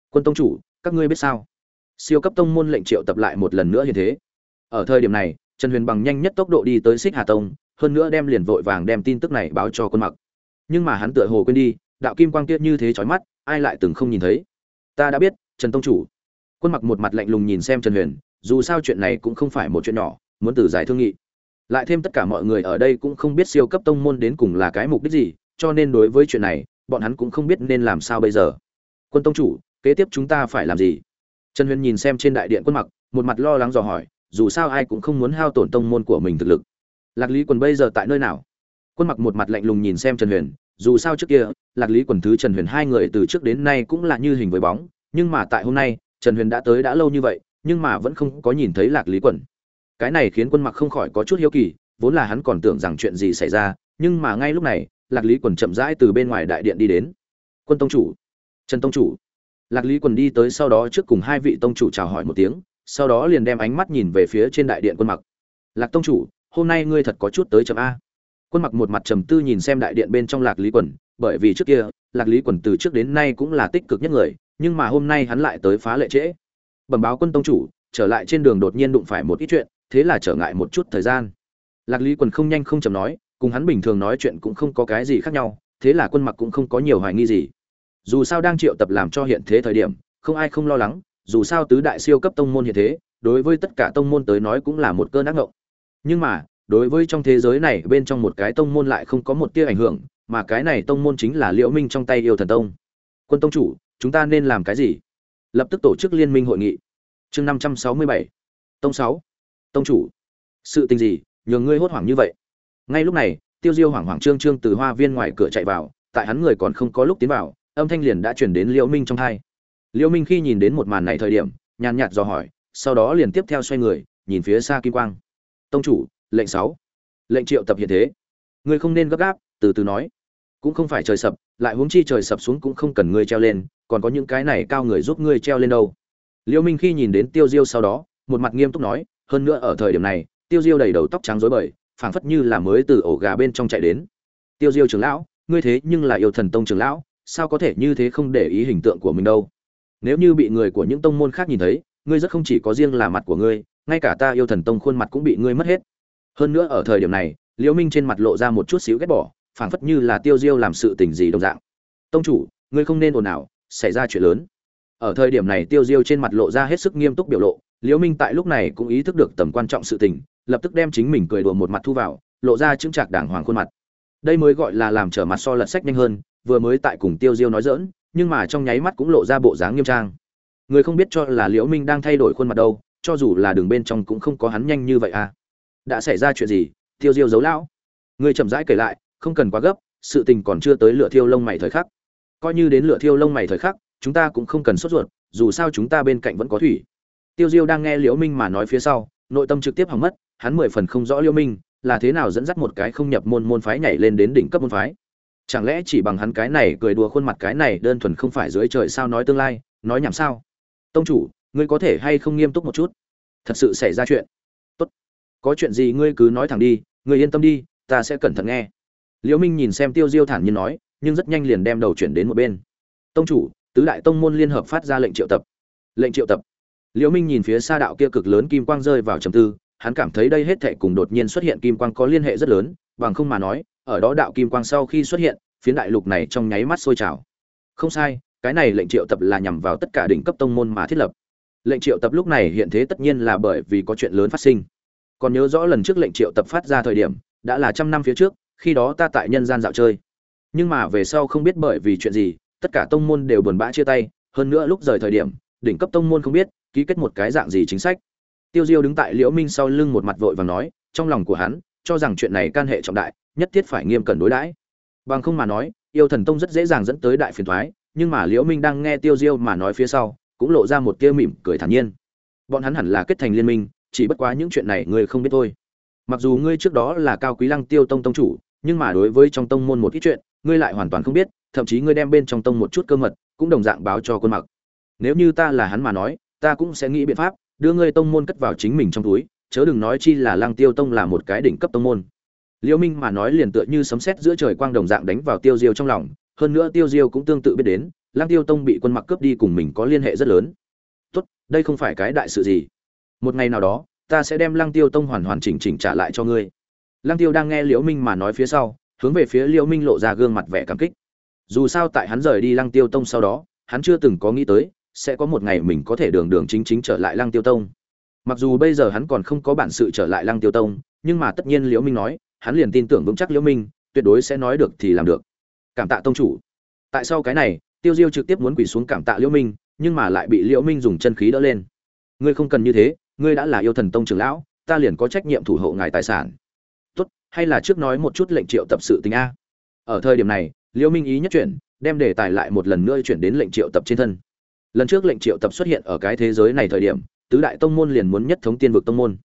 quân tông chủ, các ngươi biết sao? Siêu cấp tông môn lệnh triệu tập lại một lần nữa như thế. Ở thời điểm này, trần huyền bằng nhanh nhất tốc độ đi tới xích hà tông, hơn nữa đem liền vội vàng đem tin tức này báo cho quân mặc. Nhưng mà hắn tựa hồ quên đi, đạo kim quang tiết như thế chói mắt, ai lại từng không nhìn thấy? Ta đã biết, trần tông chủ. Quân mặc một mặt lạnh lùng nhìn xem trần huyền, dù sao chuyện này cũng không phải một chuyện nhỏ, muốn từ giải thương nghị. Lại thêm tất cả mọi người ở đây cũng không biết siêu cấp tông môn đến cùng là cái mục đích gì, cho nên đối với chuyện này, bọn hắn cũng không biết nên làm sao bây giờ. Quân tông chủ kế tiếp chúng ta phải làm gì? Trần huyền nhìn xem trên đại điện quân mặc, một mặt lo lắng dò hỏi, dù sao ai cũng không muốn hao tổn tông môn của mình thực lực. Lạc lý quần bây giờ tại nơi nào? Quân mặc một mặt lạnh lùng nhìn xem trần huyền, dù sao trước kia, lạc lý quần thứ trần huyền hai người từ trước đến nay cũng là như hình với bóng, nhưng mà tại hôm nay, trần huyền đã tới đã lâu như vậy, nhưng mà vẫn không có nhìn thấy lạc lý quần. Cái này khiến quân mặc không khỏi có chút hiếu kỳ, vốn là hắn còn tưởng rằng chuyện gì xảy ra, nhưng mà ngay lúc này, lạc lý quần chậm rãi từ bên ngoài đại điện đi đến. Quân tông chủ, trần tông chủ lạc lý quần đi tới sau đó trước cùng hai vị tông chủ chào hỏi một tiếng, sau đó liền đem ánh mắt nhìn về phía trên đại điện quân mặc. Lạc tông chủ, hôm nay ngươi thật có chút tới chậm a. Quân mặc một mặt trầm tư nhìn xem đại điện bên trong lạc lý quần, bởi vì trước kia, lạc lý quần từ trước đến nay cũng là tích cực nhất người, nhưng mà hôm nay hắn lại tới phá lệ trễ. Bẩm báo quân tông chủ, trở lại trên đường đột nhiên đụng phải một ít chuyện, thế là trở ngại một chút thời gian. Lạc lý quần không nhanh không chậm nói, cùng hắn bình thường nói chuyện cũng không có cái gì khác nhau, thế là quân mặc cũng không có nhiều hoài nghi gì dù sao đang triệu tập làm cho hiện thế thời điểm, không ai không lo lắng, dù sao tứ đại siêu cấp tông môn hiện thế, đối với tất cả tông môn tới nói cũng là một cơn ác ngộng. Nhưng mà, đối với trong thế giới này bên trong một cái tông môn lại không có một tia ảnh hưởng, mà cái này tông môn chính là liễu minh trong tay yêu thần tông. Quân tông chủ, chúng ta nên làm cái gì? Lập tức tổ chức liên minh hội nghị. Chương năm trăm sáu mươi bảy. Tông sáu. Tông chủ. Sự tình gì? Nhường ngươi hốt hoảng như vậy. Ngay lúc này, tiêu diêu hoảng hoảng trương trương từ hoa viên ngoài cửa chạy vào, tại hắn người còn không có lúc tiến vào âm thanh liền đã chuyển đến liễu minh trong thai liễu minh khi nhìn đến một màn này thời điểm, nhàn nhạt dò hỏi, sau đó liền tiếp theo xoay người, nhìn phía xa kim quang. Tông chủ, lệnh sáu, lệnh triệu tập hiện thế. Ngươi không nên gấp gáp, từ từ nói. Cũng không phải trời sập, lại huống chi trời sập xuống cũng không cần ngươi treo lên, còn có những cái này cao người giúp ngươi treo lên đâu. Liễu minh khi nhìn đến tiêu diêu sau đó, một mặt nghiêm túc nói, hơn nữa ở thời điểm này, tiêu diêu đầy đầu tóc trắng rối bời, phảng phất như là mới từ ổ gà bên trong chạy đến. Tiêu diêu trưởng lão, ngươi thế nhưng là yêu thần tông trưởng lão sao có thể như thế không để ý hình tượng của mình đâu? Nếu như bị người của những tông môn khác nhìn thấy, ngươi rất không chỉ có riêng là mặt của ngươi, ngay cả ta yêu thần tông khuôn mặt cũng bị ngươi mất hết. Hơn nữa ở thời điểm này, liễu minh trên mặt lộ ra một chút xíu ghét bỏ, phảng phất như là tiêu diêu làm sự tình gì đồng dạng. Tông chủ, ngươi không nên ồn ào, xảy ra chuyện lớn. Ở thời điểm này tiêu diêu trên mặt lộ ra hết sức nghiêm túc biểu lộ, liễu minh tại lúc này cũng ý thức được tầm quan trọng sự tình, lập tức đem chính mình cười đùa một mặt thu vào, lộ ra chứng trạc đàng hoàng khuôn mặt. Đây mới gọi là làm trở mặt so lật sách nhanh hơn vừa mới tại cùng tiêu diêu nói dỡn nhưng mà trong nháy mắt cũng lộ ra bộ dáng nghiêm trang. Người không biết cho là liễu minh đang thay đổi khuôn mặt đâu, cho dù là đường bên trong cũng không có hắn nhanh như vậy à. Đã xảy ra chuyện gì? Tiêu diêu giấu lão. Người chậm rãi kể lại, không cần quá gấp, sự tình còn chưa tới lửa thiêu lông mày thời khắc. Coi như đến lửa thiêu lông mày thời khắc, chúng ta cũng không cần sốt ruột, dù sao chúng ta bên cạnh vẫn có thủy. Tiêu diêu đang nghe liễu minh mà nói phía sau, nội tâm trực tiếp hỏng mất, hắn mười phần không rõ liễu minh là thế nào dẫn dắt một cái không nhập môn môn phái nhảy lên đến đỉnh cấp môn phái chẳng lẽ chỉ bằng hắn cái này cười đùa khuôn mặt cái này đơn thuần không phải dưới trời sao nói tương lai, nói nhảm sao? Tông chủ, ngươi có thể hay không nghiêm túc một chút? Thật sự xảy ra chuyện. Tốt. Có chuyện gì ngươi cứ nói thẳng đi, ngươi yên tâm đi, ta sẽ cẩn thận nghe. Liễu minh nhìn xem tiêu diêu thản nhiên nói, nhưng rất nhanh liền đem đầu chuyển đến một bên. Tông chủ, tứ đại tông môn liên hợp phát ra lệnh triệu tập. Lệnh triệu tập. Liễu minh nhìn phía xa đạo kia cực lớn kim quang rơi vào trầm tư, hắn cảm thấy đây hết thảy cùng đột nhiên xuất hiện kim quang có liên hệ rất lớn, bằng không mà nói ở đó đạo kim quang sau khi xuất hiện, phiến đại lục này trong nháy mắt sôi trào. Không sai, cái này lệnh triệu tập là nhằm vào tất cả đỉnh cấp tông môn mà thiết lập. Lệnh triệu tập lúc này hiện thế tất nhiên là bởi vì có chuyện lớn phát sinh. Còn nhớ rõ lần trước lệnh triệu tập phát ra thời điểm, đã là trăm năm phía trước, khi đó ta tại nhân gian dạo chơi. Nhưng mà về sau không biết bởi vì chuyện gì, tất cả tông môn đều buồn bã chia tay, hơn nữa lúc rời thời điểm, đỉnh cấp tông môn không biết, ký kết một cái dạng gì chính sách. Tiêu diêu đứng tại liễu minh sau lưng một mặt vội và nói, trong lòng của hắn cho rằng chuyện này can hệ trọng đại, nhất thiết phải nghiêm cẩn đối đãi. Bằng không mà nói, yêu thần tông rất dễ dàng dẫn tới đại phiền toái, nhưng mà liễu minh đang nghe tiêu diêu mà nói phía sau, cũng lộ ra một tia mỉm cười thản nhiên. Bọn hắn hẳn là kết thành liên minh, chỉ bất quá những chuyện này ngươi không biết thôi. Mặc dù ngươi trước đó là cao quý lăng tiêu tông tông chủ, nhưng mà đối với trong tông môn một ít chuyện, ngươi lại hoàn toàn không biết, thậm chí ngươi đem bên trong tông một chút cơ mật, cũng đồng dạng báo cho quân mặc. Nếu như ta là hắn mà nói, ta cũng sẽ nghĩ biện pháp, đưa ngươi tông môn cất vào chính mình trong túi chớ đừng nói chi là lăng tiêu tông là một cái đỉnh cấp tông môn. Liễu minh mà nói liền tựa như sấm sét giữa trời quang đồng dạng đánh vào tiêu diêu trong lòng, hơn nữa tiêu diêu cũng tương tự biết đến, lăng tiêu tông bị quân mặc cướp đi cùng mình có liên hệ rất lớn. Tốt, đây không phải cái đại sự gì. Một ngày nào đó, ta sẽ đem lăng tiêu tông hoàn hoàn chỉnh chỉnh trả lại cho ngươi. Lăng tiêu đang nghe liễu minh mà nói phía sau, hướng về phía liễu minh lộ ra gương mặt vẻ cảm kích. Dù sao tại hắn rời đi lăng tiêu tông sau đó, hắn chưa từng có nghĩ tới, sẽ có một ngày mình có thể đường đường chính chính trở lại lăng tiêu tông mặc dù bây giờ hắn còn không có bản sự trở lại lăng tiêu tông, nhưng mà tất nhiên liễu minh nói, hắn liền tin tưởng vững chắc liễu minh, tuyệt đối sẽ nói được thì làm được. Cảm tạ tông chủ. Tại sao cái này, tiêu diêu trực tiếp muốn quỳ xuống cảm tạ liễu minh, nhưng mà lại bị liễu minh dùng chân khí đỡ lên. Ngươi không cần như thế, ngươi đã là yêu thần tông trưởng lão, ta liền có trách nhiệm thủ hộ ngài tài sản. Tốt, hay là trước nói một chút lệnh triệu tập sự tình a. Ở thời điểm này, liễu minh ý nhất chuyển, đem đề tài lại một lần nữa chuyển đến lệnh triệu tập trên thân. Lần trước lệnh triệu tập xuất hiện ở cái thế giới này thời điểm tứ đại tông môn liền muốn nhất thống tiên vực tông môn.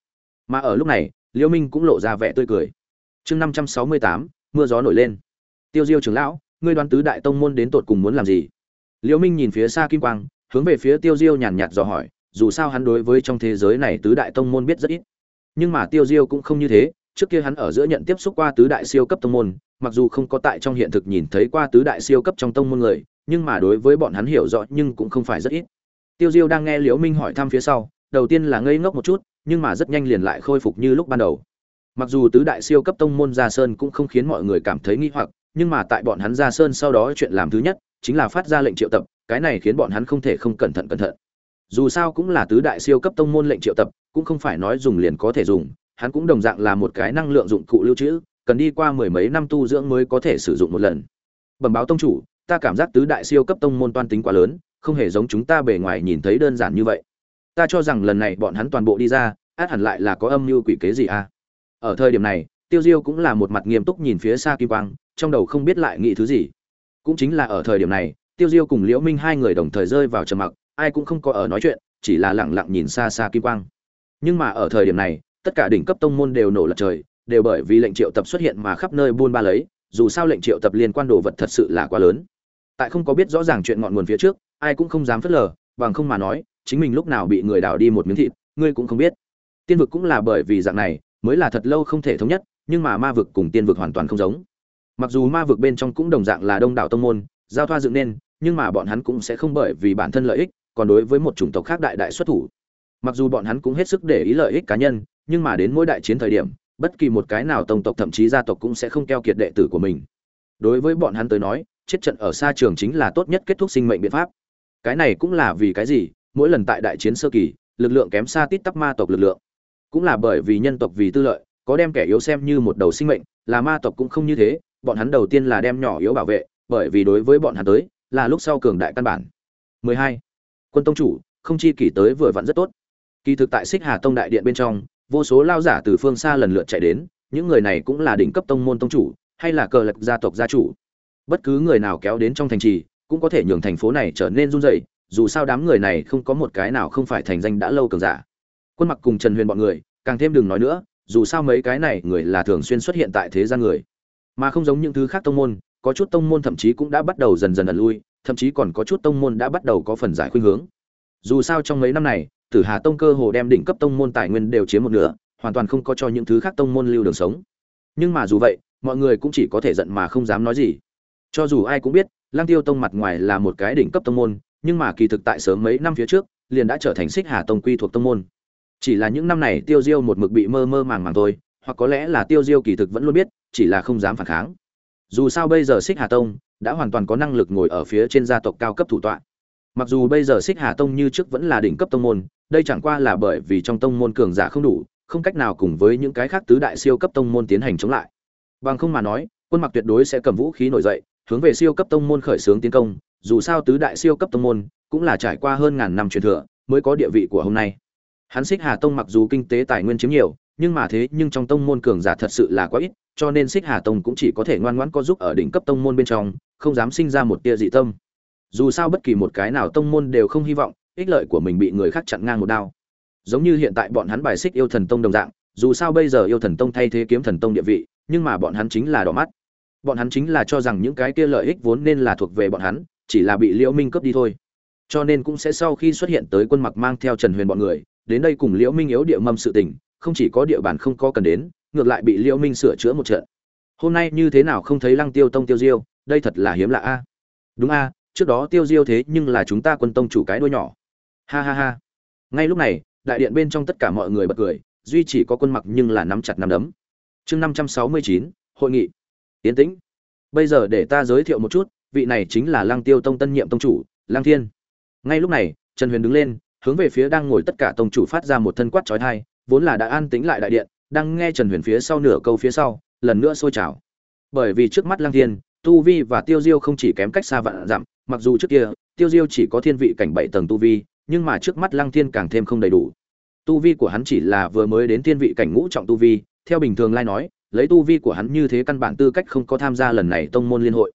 Mà ở lúc này, liễu minh cũng lộ ra vẻ tươi cười. Chương năm trăm sáu mươi tám, mưa gió nổi lên. Tiêu diêu trưởng lão, ngươi đoán tứ đại tông môn đến tột cùng muốn làm gì? Liễu minh nhìn phía xa kim quang, hướng về phía tiêu diêu nhàn nhạt dò hỏi, dù sao hắn đối với trong thế giới này tứ đại tông môn biết rất ít. Nhưng mà tiêu diêu cũng không như thế, trước kia hắn ở giữa nhận tiếp xúc qua tứ đại siêu cấp tông môn, mặc dù không có tại trong hiện thực nhìn thấy qua tứ đại siêu cấp trong tông môn người, nhưng mà đối với bọn hắn hiểu rõ nhưng cũng không phải rất ít. Tiêu diêu đang nghe liễu minh hỏi thăm phía sau đầu tiên là ngây ngốc một chút, nhưng mà rất nhanh liền lại khôi phục như lúc ban đầu. Mặc dù tứ đại siêu cấp tông môn gia sơn cũng không khiến mọi người cảm thấy nghi hoặc, nhưng mà tại bọn hắn gia sơn sau đó chuyện làm thứ nhất chính là phát ra lệnh triệu tập, cái này khiến bọn hắn không thể không cẩn thận cẩn thận. Dù sao cũng là tứ đại siêu cấp tông môn lệnh triệu tập, cũng không phải nói dùng liền có thể dùng, hắn cũng đồng dạng là một cái năng lượng dụng cụ lưu trữ, cần đi qua mười mấy năm tu dưỡng mới có thể sử dụng một lần. Bẩm báo tông chủ, ta cảm giác tứ đại siêu cấp tông môn toan tính quá lớn, không hề giống chúng ta bề ngoài nhìn thấy đơn giản như vậy ta cho rằng lần này bọn hắn toàn bộ đi ra, át hẳn lại là có âm mưu quỷ kế gì à? Ở thời điểm này, tiêu diêu cũng là một mặt nghiêm túc nhìn phía xa kim quang, trong đầu không biết lại nghĩ thứ gì. Cũng chính là ở thời điểm này, tiêu diêu cùng liễu minh hai người đồng thời rơi vào trầm mặc, ai cũng không có ở nói chuyện, chỉ là lặng lặng nhìn xa xa kim quang. Nhưng mà ở thời điểm này, tất cả đỉnh cấp tông môn đều nổ lật trời, đều bởi vì lệnh triệu tập xuất hiện mà khắp nơi buôn ba lấy, dù sao lệnh triệu tập liên quan đồ vật thật sự là quá lớn. Tại không có biết rõ ràng chuyện ngọn nguồn phía trước, ai cũng không dám phớt lờ, bằng không mà nói chính mình lúc nào bị người đào đi một miếng thịt, ngươi cũng không biết. Tiên vực cũng là bởi vì dạng này, mới là thật lâu không thể thống nhất, nhưng mà ma vực cùng tiên vực hoàn toàn không giống. Mặc dù ma vực bên trong cũng đồng dạng là đông đảo tông môn, giao thoa dựng nên, nhưng mà bọn hắn cũng sẽ không bởi vì bản thân lợi ích, còn đối với một chủng tộc khác đại đại xuất thủ. Mặc dù bọn hắn cũng hết sức để ý lợi ích cá nhân, nhưng mà đến mỗi đại chiến thời điểm, bất kỳ một cái nào tông tộc thậm chí gia tộc cũng sẽ không keo kiệt đệ tử của mình. Đối với bọn hắn tới nói, chết trận ở xa trường chính là tốt nhất kết thúc sinh mệnh biện pháp. Cái này cũng là vì cái gì? Mỗi lần tại đại chiến sơ kỳ, lực lượng kém xa tít tắp ma tộc lực lượng. Cũng là bởi vì nhân tộc vì tư lợi, có đem kẻ yếu xem như một đầu sinh mệnh, là ma tộc cũng không như thế, bọn hắn đầu tiên là đem nhỏ yếu bảo vệ, bởi vì đối với bọn hắn tới, là lúc sau cường đại căn bản. 12. quân tông chủ, không chi kỷ tới vừa vặn rất tốt. Kỳ thực tại xích hà tông đại điện bên trong, vô số lao giả từ phương xa lần lượt chạy đến, những người này cũng là đỉnh cấp tông môn tông chủ, hay là cờ lật gia tộc gia chủ. Bất cứ người nào kéo đến trong thành trì, cũng có thể nhường thành phố này trở nên run rẩy dù sao đám người này không có một cái nào không phải thành danh đã lâu cường giả. Quân mặc cùng trần huyền bọn người, càng thêm đừng nói nữa, dù sao mấy cái này người là thường xuyên xuất hiện tại thế gian người. Mà không giống những thứ khác tông môn, có chút tông môn thậm chí cũng đã bắt đầu dần dần ẩn lui, thậm chí còn có chút tông môn đã bắt đầu có phần giải khuynh hướng. Dù sao trong mấy năm này, tử hà tông cơ hồ đem đỉnh cấp tông môn tài nguyên đều chiếm một nửa, hoàn toàn không có cho những thứ khác tông môn lưu đường sống. Nhưng mà dù vậy, mọi người cũng chỉ có thể giận mà không dám nói gì. Cho dù ai cũng biết lang tiêu tông mặt ngoài là một cái đỉnh cấp tông môn nhưng mà kỳ thực tại sớm mấy năm phía trước, liền đã trở thành xích hà tông quy thuộc tông môn. Chỉ là những năm này tiêu diêu một mực bị mơ mơ màng màng thôi, hoặc có lẽ là tiêu diêu kỳ thực vẫn luôn biết, chỉ là không dám phản kháng. Dù sao bây giờ xích hà tông đã hoàn toàn có năng lực ngồi ở phía trên gia tộc cao cấp thủ tọa. Mặc dù bây giờ xích hà tông như trước vẫn là đỉnh cấp tông môn, đây chẳng qua là bởi vì trong tông môn cường giả không đủ, không cách nào cùng với những cái khác tứ đại siêu cấp tông môn tiến hành chống lại. Bằng không mà nói, quân mặc tuyệt đối sẽ cầm vũ khí nổi dậy, hướng về siêu cấp tông môn khởi xướng tiến công dù sao tứ đại siêu cấp tông môn, cũng là trải qua hơn ngàn năm truyền thừa, mới có địa vị của hôm nay. Hắn xích hà tông mặc dù kinh tế tài nguyên chiếm nhiều, nhưng mà thế nhưng trong tông môn cường giả thật sự là quá ít, cho nên xích hà tông cũng chỉ có thể ngoan ngoãn có giúp ở đỉnh cấp tông môn bên trong, không dám sinh ra một tia dị tâm. Dù sao bất kỳ một cái nào tông môn đều không hy vọng, ích lợi của mình bị người khác chặn ngang một đao. Giống như hiện tại bọn hắn bài xích yêu thần tông đồng dạng, dù sao bây giờ yêu thần tông thay thế kiếm thần tông địa vị, nhưng mà bọn hắn chính là đỏ mắt. Bọn hắn chính là cho rằng những cái kia lợi ích vốn nên là thuộc về bọn hắn chỉ là bị liễu minh cướp đi thôi. Cho nên cũng sẽ sau khi xuất hiện tới quân mặc mang theo trần huyền bọn người, đến đây cùng liễu minh yếu địa mâm sự tình, không chỉ có địa bàn không có cần đến, ngược lại bị liễu minh sửa chữa một trận. Hôm nay như thế nào không thấy lăng tiêu tông tiêu diêu, đây thật là hiếm lạ a. Đúng a, trước đó tiêu diêu thế nhưng là chúng ta quân tông chủ cái đuôi nhỏ. Ha ha ha. Ngay lúc này, đại điện bên trong tất cả mọi người bật cười, duy chỉ có quân mặc nhưng là nắm chặt nắm đấm. Chương năm trăm sáu mươi chín, hội nghị. Yến tĩnh. Bây giờ để ta giới thiệu một chút vị này chính là lăng tiêu tông tân nhiệm tông chủ, lăng thiên. Ngay lúc này, trần huyền đứng lên, hướng về phía đang ngồi tất cả tông chủ phát ra một thân quát chói tai. vốn là đã an tĩnh lại đại điện, đang nghe trần huyền phía sau nửa câu phía sau, lần nữa sôi trào. Bởi vì trước mắt lăng thiên, tu vi và tiêu diêu không chỉ kém cách xa vạn dặm, mặc dù trước kia, tiêu diêu chỉ có thiên vị cảnh bảy tầng tu vi, nhưng mà trước mắt lăng thiên càng thêm không đầy đủ. Tu vi của hắn chỉ là vừa mới đến thiên vị cảnh ngũ trọng tu vi, theo bình thường lai nói, lấy tu vi của hắn như thế căn bản tư cách không có tham gia lần này tông môn liên hội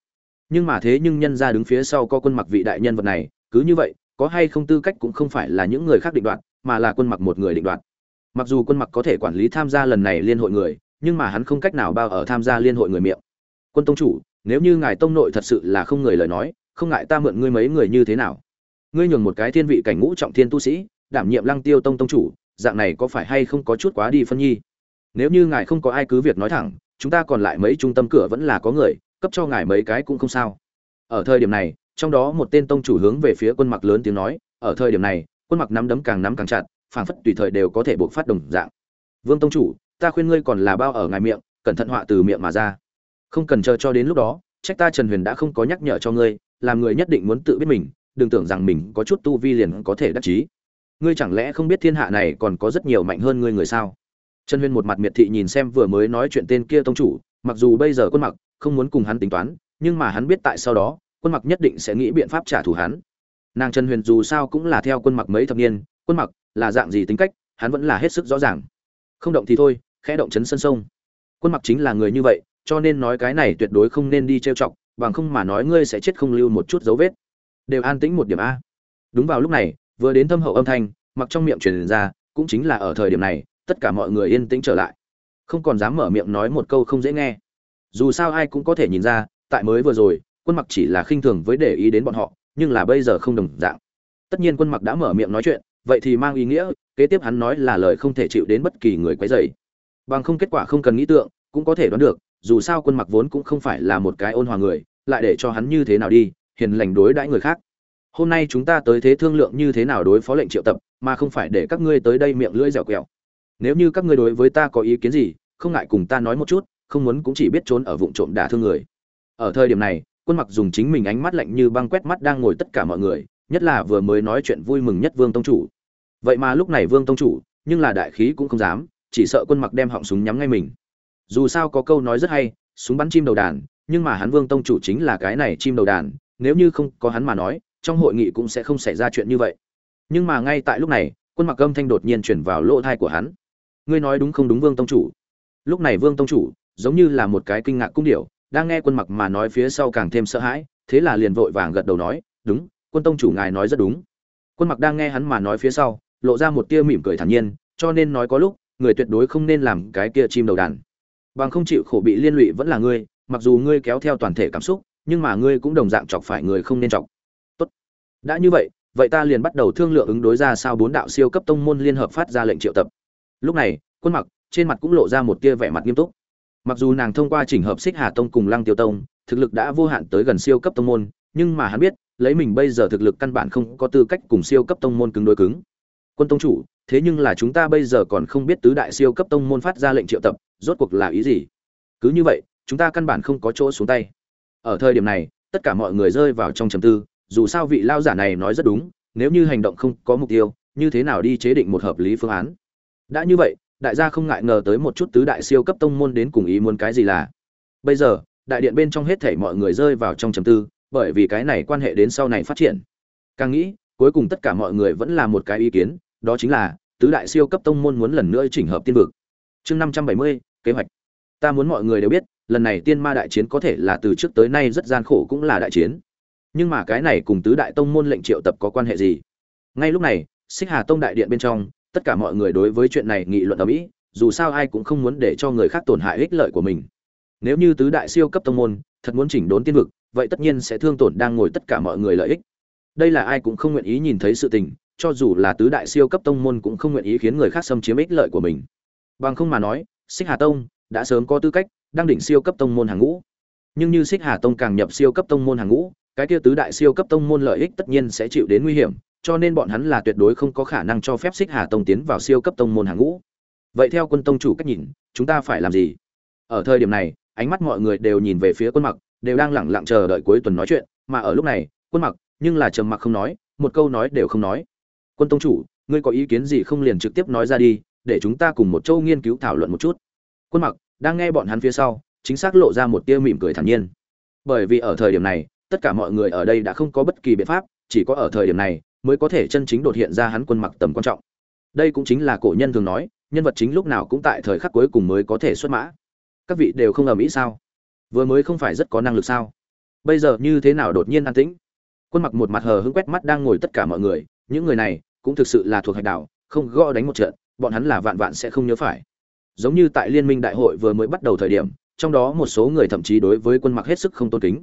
nhưng mà thế nhưng nhân ra đứng phía sau có quân mặc vị đại nhân vật này, cứ như vậy, có hay không tư cách cũng không phải là những người khác định đoạt, mà là quân mặc một người định đoạt. Mặc dù quân mặc có thể quản lý tham gia lần này liên hội người, nhưng mà hắn không cách nào bao ở tham gia liên hội người miệng. Quân tông chủ, nếu như ngài tông nội thật sự là không người lời nói, không ngại ta mượn ngươi mấy người như thế nào? Ngươi nhường một cái thiên vị cảnh ngũ trọng thiên tu sĩ, đảm nhiệm lăng tiêu tông tông chủ, dạng này có phải hay không có chút quá đi phân nhi? Nếu như ngài không có ai cứ việc nói thẳng, chúng ta còn lại mấy trung tâm cửa vẫn là có người cấp cho ngài mấy cái cũng không sao. Ở thời điểm này, trong đó một tên tông chủ hướng về phía quân mặc lớn tiếng nói, ở thời điểm này, quân mặc nắm đấm càng nắm càng chặt, phảng phất tùy thời đều có thể buộc phát đồng dạng. Vương tông chủ, ta khuyên ngươi còn là bao ở ngài miệng, cẩn thận họa từ miệng mà ra. Không cần chờ cho đến lúc đó, trách ta trần huyền đã không có nhắc nhở cho ngươi, làm người nhất định muốn tự biết mình, đừng tưởng rằng mình có chút tu vi liền có thể đắc chí. Ngươi chẳng lẽ không biết thiên hạ này còn có rất nhiều mạnh hơn ngươi người sao? Trần huyền một mặt miệt thị nhìn xem vừa mới nói chuyện tên kia tông chủ, mặc dù bây giờ quân mặc không muốn cùng hắn tính toán, nhưng mà hắn biết tại sau đó, quân mặc nhất định sẽ nghĩ biện pháp trả thù hắn. Nàng trần huyền dù sao cũng là theo quân mặc mấy thập niên, quân mặc là dạng gì tính cách, hắn vẫn là hết sức rõ ràng. Không động thì thôi, khẽ động chấn sân sông. Quân mặc chính là người như vậy, cho nên nói cái này tuyệt đối không nên đi trêu chọc, bằng không mà nói ngươi sẽ chết không lưu một chút dấu vết. Đều an tĩnh một điểm a. Đúng vào lúc này, vừa đến thâm hậu âm thanh, mặc trong miệng truyền ra, cũng chính là ở thời điểm này, tất cả mọi người yên tĩnh trở lại. Không còn dám mở miệng nói một câu không dễ nghe dù sao ai cũng có thể nhìn ra, tại mới vừa rồi, quân mặc chỉ là khinh thường với để ý đến bọn họ, nhưng là bây giờ không đồng dạng. Tất nhiên quân mặc đã mở miệng nói chuyện, vậy thì mang ý nghĩa, kế tiếp hắn nói là lời không thể chịu đến bất kỳ người quấy rầy. Bằng không kết quả không cần nghĩ tượng, cũng có thể đoán được, dù sao quân mặc vốn cũng không phải là một cái ôn hòa người, lại để cho hắn như thế nào đi, hiền lành đối đãi người khác. Hôm nay chúng ta tới thế thương lượng như thế nào đối phó lệnh triệu tập, mà không phải để các ngươi tới đây miệng lưỡi dẻo quẹo. Nếu như các ngươi đối với ta có ý kiến gì, không ngại cùng ta nói một chút không muốn cũng chỉ biết trốn ở vụn trộm đả thương người. Ở thời điểm này, quân mặc dùng chính mình ánh mắt lạnh như băng quét mắt đang ngồi tất cả mọi người, nhất là vừa mới nói chuyện vui mừng nhất vương tông chủ. Vậy mà lúc này vương tông chủ, nhưng là đại khí cũng không dám, chỉ sợ quân mặc đem họng súng nhắm ngay mình. Dù sao có câu nói rất hay, súng bắn chim đầu đàn, nhưng mà hắn vương tông chủ chính là cái này chim đầu đàn, nếu như không có hắn mà nói, trong hội nghị cũng sẽ không xảy ra chuyện như vậy. Nhưng mà ngay tại lúc này, quân mặc âm thanh đột nhiên chuyển vào lỗ thai của hắn. Ngươi nói đúng không đúng vương tông chủ? Lúc này vương tông chủ giống như là một cái kinh ngạc cung điệu đang nghe quân mặc mà nói phía sau càng thêm sợ hãi, thế là liền vội vàng gật đầu nói, đúng, quân tông chủ ngài nói rất đúng. Quân mặc đang nghe hắn mà nói phía sau, lộ ra một tia mỉm cười thản nhiên, cho nên nói có lúc, người tuyệt đối không nên làm cái kia chim đầu đàn. Bằng không chịu khổ bị liên lụy vẫn là ngươi, mặc dù ngươi kéo theo toàn thể cảm xúc, nhưng mà ngươi cũng đồng dạng chọc phải người không nên chọc. Tốt, đã như vậy vậy ta liền bắt đầu thương lượng ứng đối ra sao bốn đạo siêu cấp tông môn liên hợp phát ra lệnh triệu tập. Lúc này, quân mặc trên mặt cũng lộ ra một tia vẻ mặt nghiêm túc mặc dù nàng thông qua chỉnh hợp xích hà tông cùng lăng tiêu tông, thực lực đã vô hạn tới gần siêu cấp tông môn, nhưng mà hắn biết, lấy mình bây giờ thực lực căn bản không có tư cách cùng siêu cấp tông môn cứng đối cứng. Quân tông chủ, thế nhưng là chúng ta bây giờ còn không biết tứ đại siêu cấp tông môn phát ra lệnh triệu tập, rốt cuộc là ý gì? Cứ như vậy, chúng ta căn bản không có chỗ xuống tay. Ở thời điểm này, tất cả mọi người rơi vào trong trầm tư, dù sao vị lao giả này nói rất đúng, nếu như hành động không có mục tiêu, như thế nào đi chế định một hợp lý phương án? Đã như vậy đại gia không ngại ngờ tới một chút tứ đại siêu cấp tông môn đến cùng ý muốn cái gì là. Bây giờ, đại điện bên trong hết thảy mọi người rơi vào trong trầm tư, bởi vì cái này quan hệ đến sau này phát triển. Càng nghĩ, cuối cùng tất cả mọi người vẫn là một cái ý kiến, đó chính là, tứ đại siêu cấp tông môn muốn lần nữa chỉnh hợp tiên vực. Chương năm trăm bảy mươi, kế hoạch. Ta muốn mọi người đều biết, lần này tiên ma đại chiến có thể là từ trước tới nay rất gian khổ cũng là đại chiến. Nhưng mà cái này cùng tứ đại tông môn lệnh triệu tập có quan hệ gì? Ngay lúc này, xích hà tông đại điện bên trong tất cả mọi người đối với chuyện này nghị luận ở mỹ, dù sao ai cũng không muốn để cho người khác tổn hại ích lợi của mình. Nếu như tứ đại siêu cấp tông môn thật muốn chỉnh đốn tiên vực, vậy tất nhiên sẽ thương tổn đang ngồi tất cả mọi người lợi ích. Đây là ai cũng không nguyện ý nhìn thấy sự tình, cho dù là tứ đại siêu cấp tông môn cũng không nguyện ý khiến người khác xâm chiếm ích lợi của mình. Bằng không mà nói, xích hà tông đã sớm có tư cách đang đỉnh siêu cấp tông môn hàng ngũ. Nhưng như xích hà tông càng nhập siêu cấp tông môn hàng ngũ, cái kia tứ đại siêu cấp tông môn lợi ích tất nhiên sẽ chịu đến nguy hiểm cho nên bọn hắn là tuyệt đối không có khả năng cho phép xích hà tông tiến vào siêu cấp tông môn hàng ngũ. Vậy theo quân tông chủ cách nhìn, chúng ta phải làm gì? Ở thời điểm này, ánh mắt mọi người đều nhìn về phía quân mặc, đều đang lẳng lặng chờ đợi cuối tuần nói chuyện, mà ở lúc này, quân mặc, nhưng là trầm mặc không nói, một câu nói đều không nói. Quân tông chủ, ngươi có ý kiến gì không liền trực tiếp nói ra đi, để chúng ta cùng một châu nghiên cứu thảo luận một chút. Quân mặc, đang nghe bọn hắn phía sau, chính xác lộ ra một tia mỉm cười thản nhiên. Bởi vì ở thời điểm này, tất cả mọi người ở đây đã không có bất kỳ biện pháp, chỉ có ở thời điểm này mới có thể chân chính đột hiện ra hắn quân mặc tầm quan trọng. Đây cũng chính là cổ nhân thường nói, nhân vật chính lúc nào cũng tại thời khắc cuối cùng mới có thể xuất mã. Các vị đều không ở mỹ sao? Vừa mới không phải rất có năng lực sao? Bây giờ như thế nào đột nhiên an tĩnh? Quân mặc một mặt hờ hững quét mắt đang ngồi tất cả mọi người, những người này cũng thực sự là thuộc hạch đảo, không gõ đánh một trận, bọn hắn là vạn vạn sẽ không nhớ phải. Giống như tại liên minh đại hội vừa mới bắt đầu thời điểm, trong đó một số người thậm chí đối với quân mặc hết sức không tôn kính.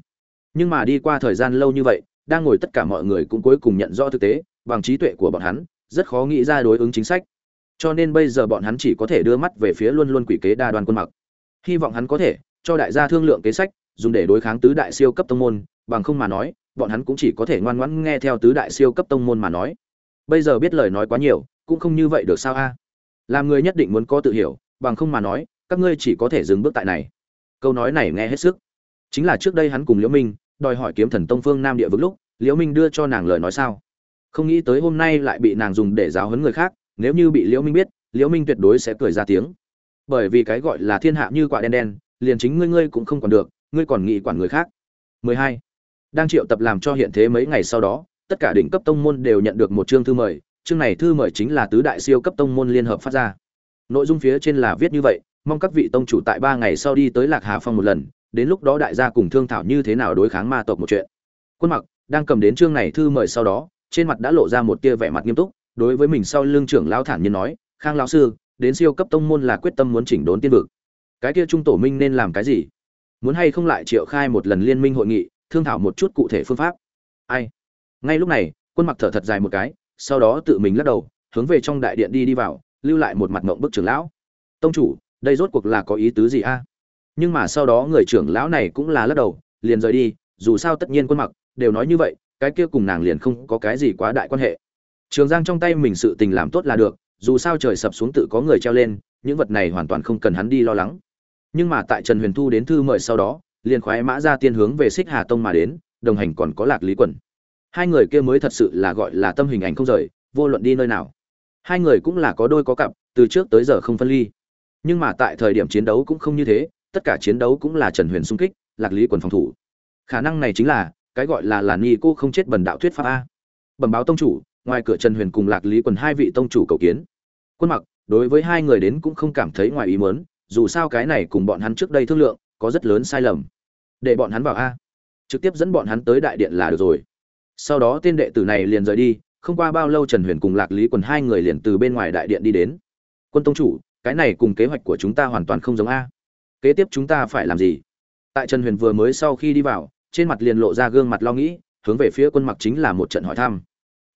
Nhưng mà đi qua thời gian lâu như vậy đang ngồi tất cả mọi người cũng cuối cùng nhận rõ thực tế, bằng trí tuệ của bọn hắn, rất khó nghĩ ra đối ứng chính sách. Cho nên bây giờ bọn hắn chỉ có thể đưa mắt về phía luôn luôn quỷ kế đa đoàn quân mặc. Hy vọng hắn có thể cho đại gia thương lượng kế sách, dùng để đối kháng tứ đại siêu cấp tông môn, bằng không mà nói, bọn hắn cũng chỉ có thể ngoan ngoãn nghe theo tứ đại siêu cấp tông môn mà nói. Bây giờ biết lời nói quá nhiều, cũng không như vậy được sao a? Làm người nhất định muốn có tự hiểu, bằng không mà nói, các ngươi chỉ có thể dừng bước tại này. Câu nói này nghe hết sức. Chính là trước đây hắn cùng liễu minh đòi hỏi kiếm thần tông phương nam địa vực lúc, liễu minh đưa cho nàng lời nói sao? Không nghĩ tới hôm nay lại bị nàng dùng để giáo huấn người khác, nếu như bị liễu minh biết, liễu minh tuyệt đối sẽ cười ra tiếng. Bởi vì cái gọi là thiên hạ như quả đen đen, liền chính ngươi ngươi cũng không còn được, ngươi còn nghĩ quản người khác. 12. đang triệu tập làm cho hiện thế mấy ngày sau đó, tất cả đỉnh cấp tông môn đều nhận được một chương thư mời, chương này thư mời chính là tứ đại siêu cấp tông môn liên hợp phát ra. Nội dung phía trên là viết như vậy, mong các vị tông chủ tại ba ngày sau đi tới lạc hà phong một lần đến lúc đó đại gia cùng thương thảo như thế nào đối kháng ma tộc một chuyện. Quân mặc đang cầm đến chương này thư mời sau đó, trên mặt đã lộ ra một tia vẻ mặt nghiêm túc, đối với mình sau lưng trưởng lão thản nhiên nói, khang lão sư, đến siêu cấp tông môn là quyết tâm muốn chỉnh đốn tiên vực. Cái kia trung tổ minh nên làm cái gì? Muốn hay không lại triệu khai một lần liên minh hội nghị, thương thảo một chút cụ thể phương pháp? Ai? Ngay lúc này, quân mặc thở thật dài một cái, sau đó tự mình lắc đầu, hướng về trong đại điện đi đi vào, lưu lại một mặt ngộng bức trưởng lão. Tông chủ, đây rốt cuộc là có ý tứ gì a? Nhưng mà sau đó người trưởng lão này cũng là lắc đầu, liền rời đi, dù sao tất nhiên quân mặc, đều nói như vậy, cái kia cùng nàng liền không có cái gì quá đại quan hệ. Trường giang trong tay mình sự tình làm tốt là được, dù sao trời sập xuống tự có người treo lên, những vật này hoàn toàn không cần hắn đi lo lắng. Nhưng mà tại trần huyền thu đến thư mời sau đó, liền khoái mã ra tiên hướng về xích hà tông mà đến, đồng hành còn có lạc lý quẩn hai người kia mới thật sự là gọi là tâm hình ảnh không rời, vô luận đi nơi nào. Hai người cũng là có đôi có cặp, từ trước tới giờ không phân ly. Nhưng mà tại thời điểm chiến đấu cũng không như thế tất cả chiến đấu cũng là trần huyền xung kích, lạc lý quần phòng thủ. Khả năng này chính là, cái gọi là là ni cô không chết bần đạo thuyết pháp a. Bẩm báo tông chủ, ngoài cửa trần huyền cùng lạc lý quần hai vị tông chủ cầu kiến. Quân mặc, đối với hai người đến cũng không cảm thấy ngoài ý muốn, dù sao cái này cùng bọn hắn trước đây thương lượng, có rất lớn sai lầm. Để bọn hắn vào a. Trực tiếp dẫn bọn hắn tới đại điện là được rồi. Sau đó tên đệ tử này liền rời đi, không qua bao lâu trần huyền cùng lạc lý quần hai người liền từ bên ngoài đại điện đi đến. Quân tông chủ, cái này cùng kế hoạch của chúng ta hoàn toàn không giống a kế tiếp chúng ta phải làm gì? Tại trần huyền vừa mới sau khi đi vào, trên mặt liền lộ ra gương mặt lo nghĩ, hướng về phía quân mặc chính là một trận hỏi thăm.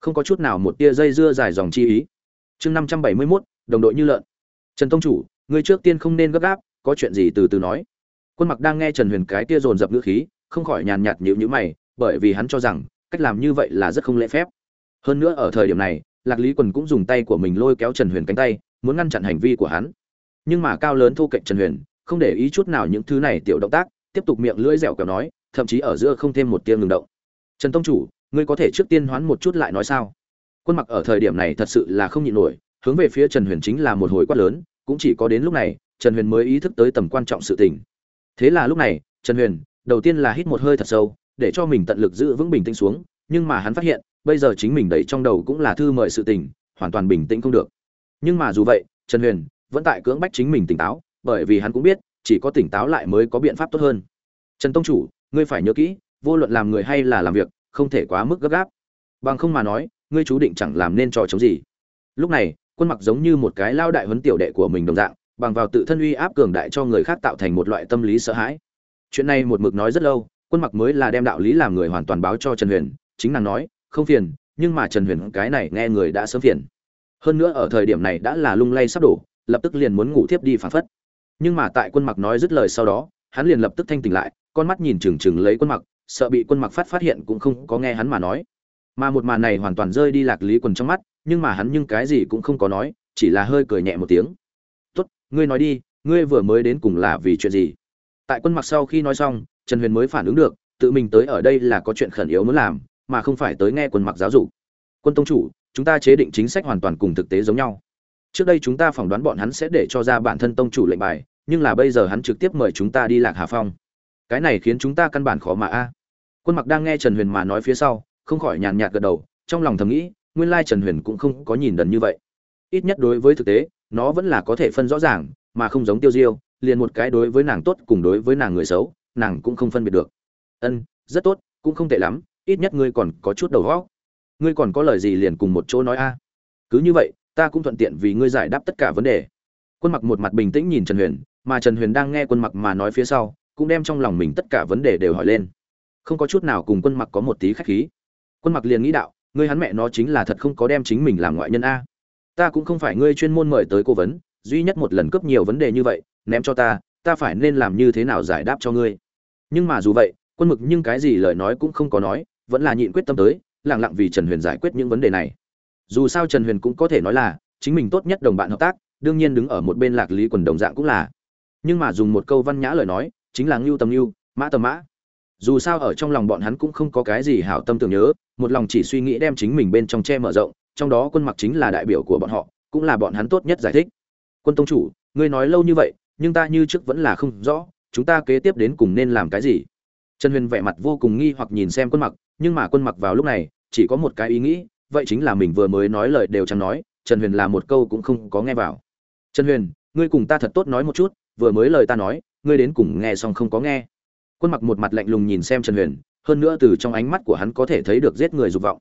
Không có chút nào một tia dây dưa dài dòng chi ý. Chương năm trăm bảy mươi mốt, đồng đội như lợn. Trần tông chủ người trước tiên không nên gấp gáp, có chuyện gì từ từ nói. Quân mặc đang nghe trần huyền cái tia dồn dập ngữ khí, không khỏi nhàn nhạt nhịu nhữ mày, bởi vì hắn cho rằng, cách làm như vậy là rất không lễ phép. Hơn nữa ở thời điểm này, lạc lý quần cũng dùng tay của mình lôi kéo trần huyền cánh tay, muốn ngăn chặn hành vi của hắn. Nhưng mà cao lớn thu cạnh trần huyền không để ý chút nào những thứ này tiểu động tác, tiếp tục miệng lưỡi dẻo kẹo nói, thậm chí ở giữa không thêm một tiếng ngừng động. Trần tông chủ, ngươi có thể trước tiên hoán một chút lại nói sao? Quân mặc ở thời điểm này thật sự là không nhịn nổi, hướng về phía trần huyền chính là một hồi quát lớn, cũng chỉ có đến lúc này, trần huyền mới ý thức tới tầm quan trọng sự tình. Thế là lúc này, trần huyền, đầu tiên là hít một hơi thật sâu, để cho mình tận lực giữ vững bình tĩnh xuống, nhưng mà hắn phát hiện, bây giờ chính mình đầy trong đầu cũng là thư mời sự tình, hoàn toàn bình tĩnh không được. Nhưng mà dù vậy, trần huyền vẫn tại cưỡng bách chính mình tỉnh táo bởi vì hắn cũng biết, chỉ có tỉnh táo lại mới có biện pháp tốt hơn. Trần tông chủ, ngươi phải nhớ kỹ, vô luận làm người hay là làm việc, không thể quá mức gấp gáp. Bằng không mà nói, ngươi chú định chẳng làm nên trò chống gì. Lúc này, quân mặc giống như một cái lao đại huấn tiểu đệ của mình đồng dạng, bằng vào tự thân uy áp cường đại cho người khác tạo thành một loại tâm lý sợ hãi. Chuyện này một mực nói rất lâu, quân mặc mới là đem đạo lý làm người hoàn toàn báo cho trần huyền, chính nàng nói, không phiền, nhưng mà trần huyền cái này nghe người đã sớm phiền. Hơn nữa ở thời điểm này đã là lung lay sắp đổ, lập tức liền muốn ngủ tiếp đi phản phất nhưng mà tại quân mặc nói dứt lời sau đó, hắn liền lập tức thanh tỉnh lại, con mắt nhìn chừng chừng lấy quân mặc, sợ bị quân mặc phát phát hiện cũng không có nghe hắn mà nói. Mà một màn này hoàn toàn rơi đi lạc lý quần trong mắt, nhưng mà hắn nhưng cái gì cũng không có nói, chỉ là hơi cười nhẹ một tiếng. Tốt, ngươi nói đi, ngươi vừa mới đến cùng là vì chuyện gì? Tại quân mặc sau khi nói xong, trần huyền mới phản ứng được, tự mình tới ở đây là có chuyện khẩn yếu muốn làm, mà không phải tới nghe quân mặc giáo dục. Quân tông chủ, chúng ta chế định chính sách hoàn toàn cùng thực tế giống nhau. Trước đây chúng ta phỏng đoán bọn hắn sẽ để cho ra bản thân tông chủ lệnh bài nhưng là bây giờ hắn trực tiếp mời chúng ta đi lạc hà phong. Cái này khiến chúng ta căn bản khó mà a. Quân mặc đang nghe trần huyền mà nói phía sau, không khỏi nhàn nhạt gật đầu, trong lòng thầm nghĩ, nguyên lai trần huyền cũng không có nhìn đần như vậy. Ít nhất đối với thực tế, nó vẫn là có thể phân rõ ràng, mà không giống tiêu diêu, liền một cái đối với nàng tốt cùng đối với nàng người xấu, nàng cũng không phân biệt được. Ân, rất tốt, cũng không tệ lắm, ít nhất ngươi còn có chút đầu óc. Ngươi còn có lời gì liền cùng một chỗ nói a. Cứ như vậy, ta cũng thuận tiện vì ngươi giải đáp tất cả vấn đề. Quân mặc một mặt bình tĩnh nhìn trần huyền mà trần huyền đang nghe quân mặc mà nói phía sau, cũng đem trong lòng mình tất cả vấn đề đều hỏi lên. Không có chút nào cùng quân mặc có một tí khách khí. Quân mặc liền nghĩ đạo, ngươi hắn mẹ nó chính là thật không có đem chính mình làm ngoại nhân a. Ta cũng không phải ngươi chuyên môn mời tới cố vấn, duy nhất một lần cấp nhiều vấn đề như vậy, ném cho ta ta phải nên làm như thế nào giải đáp cho ngươi? Nhưng mà dù vậy, quân mực nhưng cái gì lời nói cũng không có nói, vẫn là nhịn quyết tâm tới lẳng lặng vì trần huyền giải quyết những vấn đề này. Dù sao trần huyền cũng có thể nói là, chính mình tốt nhất đồng bạn hợp tác, đương nhiên đứng ở một bên lạc lý quần đồng dạng cũng là nhưng mà dùng một câu văn nhã lời nói, chính là ngưu tầm ngưu, mã tầm mã. Dù sao ở trong lòng bọn hắn cũng không có cái gì hảo tâm tưởng nhớ, một lòng chỉ suy nghĩ đem chính mình bên trong che mở rộng, trong đó quân mặc chính là đại biểu của bọn họ, cũng là bọn hắn tốt nhất giải thích. Quân tông chủ, ngươi nói lâu như vậy, nhưng ta như trước vẫn là không rõ, chúng ta kế tiếp đến cùng nên làm cái gì? Trần huyền vẻ mặt vô cùng nghi hoặc nhìn xem quân mặc, nhưng mà quân mặc vào lúc này, chỉ có một cái ý nghĩ, vậy chính là mình vừa mới nói lời đều chẳng nói, trần huyền là một câu cũng không có nghe vào. Trần huyền, ngươi cùng ta thật tốt nói một chút vừa mới lời ta nói, ngươi đến cùng nghe xong không có nghe. Quân mặc một mặt lạnh lùng nhìn xem trần huyền, hơn nữa từ trong ánh mắt của hắn có thể thấy được giết người dục vọng.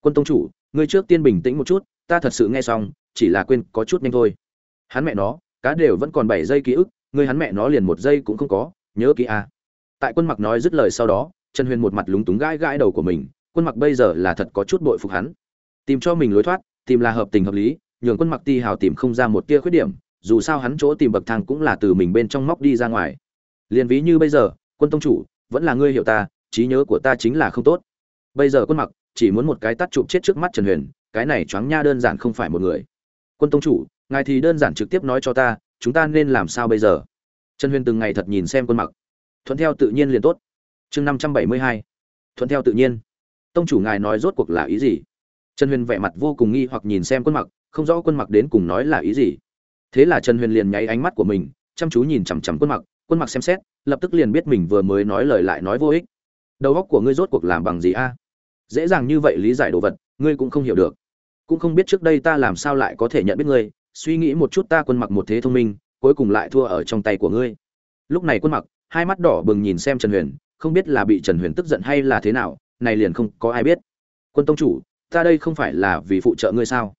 Quân tông chủ, ngươi trước tiên bình tĩnh một chút, ta thật sự nghe xong, chỉ là quên có chút nhanh thôi. Hắn mẹ nó, cá đều vẫn còn bảy giây ký ức, ngươi hắn mẹ nó liền một giây cũng không có, nhớ kỹ à. tại quân mặc nói dứt lời sau đó, trần huyền một mặt lúng túng gãi gãi đầu của mình, quân mặc bây giờ là thật có chút bội phục hắn. Tìm cho mình lối thoát, tìm là hợp tình hợp lý, nhường quân mặc ti hào tìm không ra một tia khuyết điểm dù sao hắn chỗ tìm bậc thang cũng là từ mình bên trong móc đi ra ngoài. Liền ví như bây giờ, quân tông chủ, vẫn là ngươi hiểu ta, trí nhớ của ta chính là không tốt. Bây giờ quân mặc, chỉ muốn một cái tắt chụp chết trước mắt trần huyền, cái này choáng nha đơn giản không phải một người. Quân tông chủ, ngài thì đơn giản trực tiếp nói cho ta, chúng ta nên làm sao bây giờ? Trần huyền từng ngày thật nhìn xem quân mặc. Thuận theo tự nhiên liền tốt. Chương năm trăm bảy mươi hai. Thuận theo tự nhiên. Tông chủ ngài nói rốt cuộc là ý gì? Trần huyền vẻ mặt vô cùng nghi hoặc nhìn xem quân mặc, không rõ quân mặc đến cùng nói là ý gì thế là trần huyền liền nháy ánh mắt của mình, chăm chú nhìn chằm chằm quân mặc quân mặc xem xét, lập tức liền biết mình vừa mới nói lời lại nói vô ích. Đầu óc của ngươi rốt cuộc làm bằng gì a? Dễ dàng như vậy lý giải đồ vật, ngươi cũng không hiểu được. Cũng không biết trước đây ta làm sao lại có thể nhận biết ngươi, suy nghĩ một chút ta quân mặc một thế thông minh, cuối cùng lại thua ở trong tay của ngươi. Lúc này quân mặc hai mắt đỏ bừng nhìn xem trần huyền, không biết là bị trần huyền tức giận hay là thế nào, này liền không có ai biết. Quân tông chủ, ta đây không phải là vì phụ trợ ngươi sao?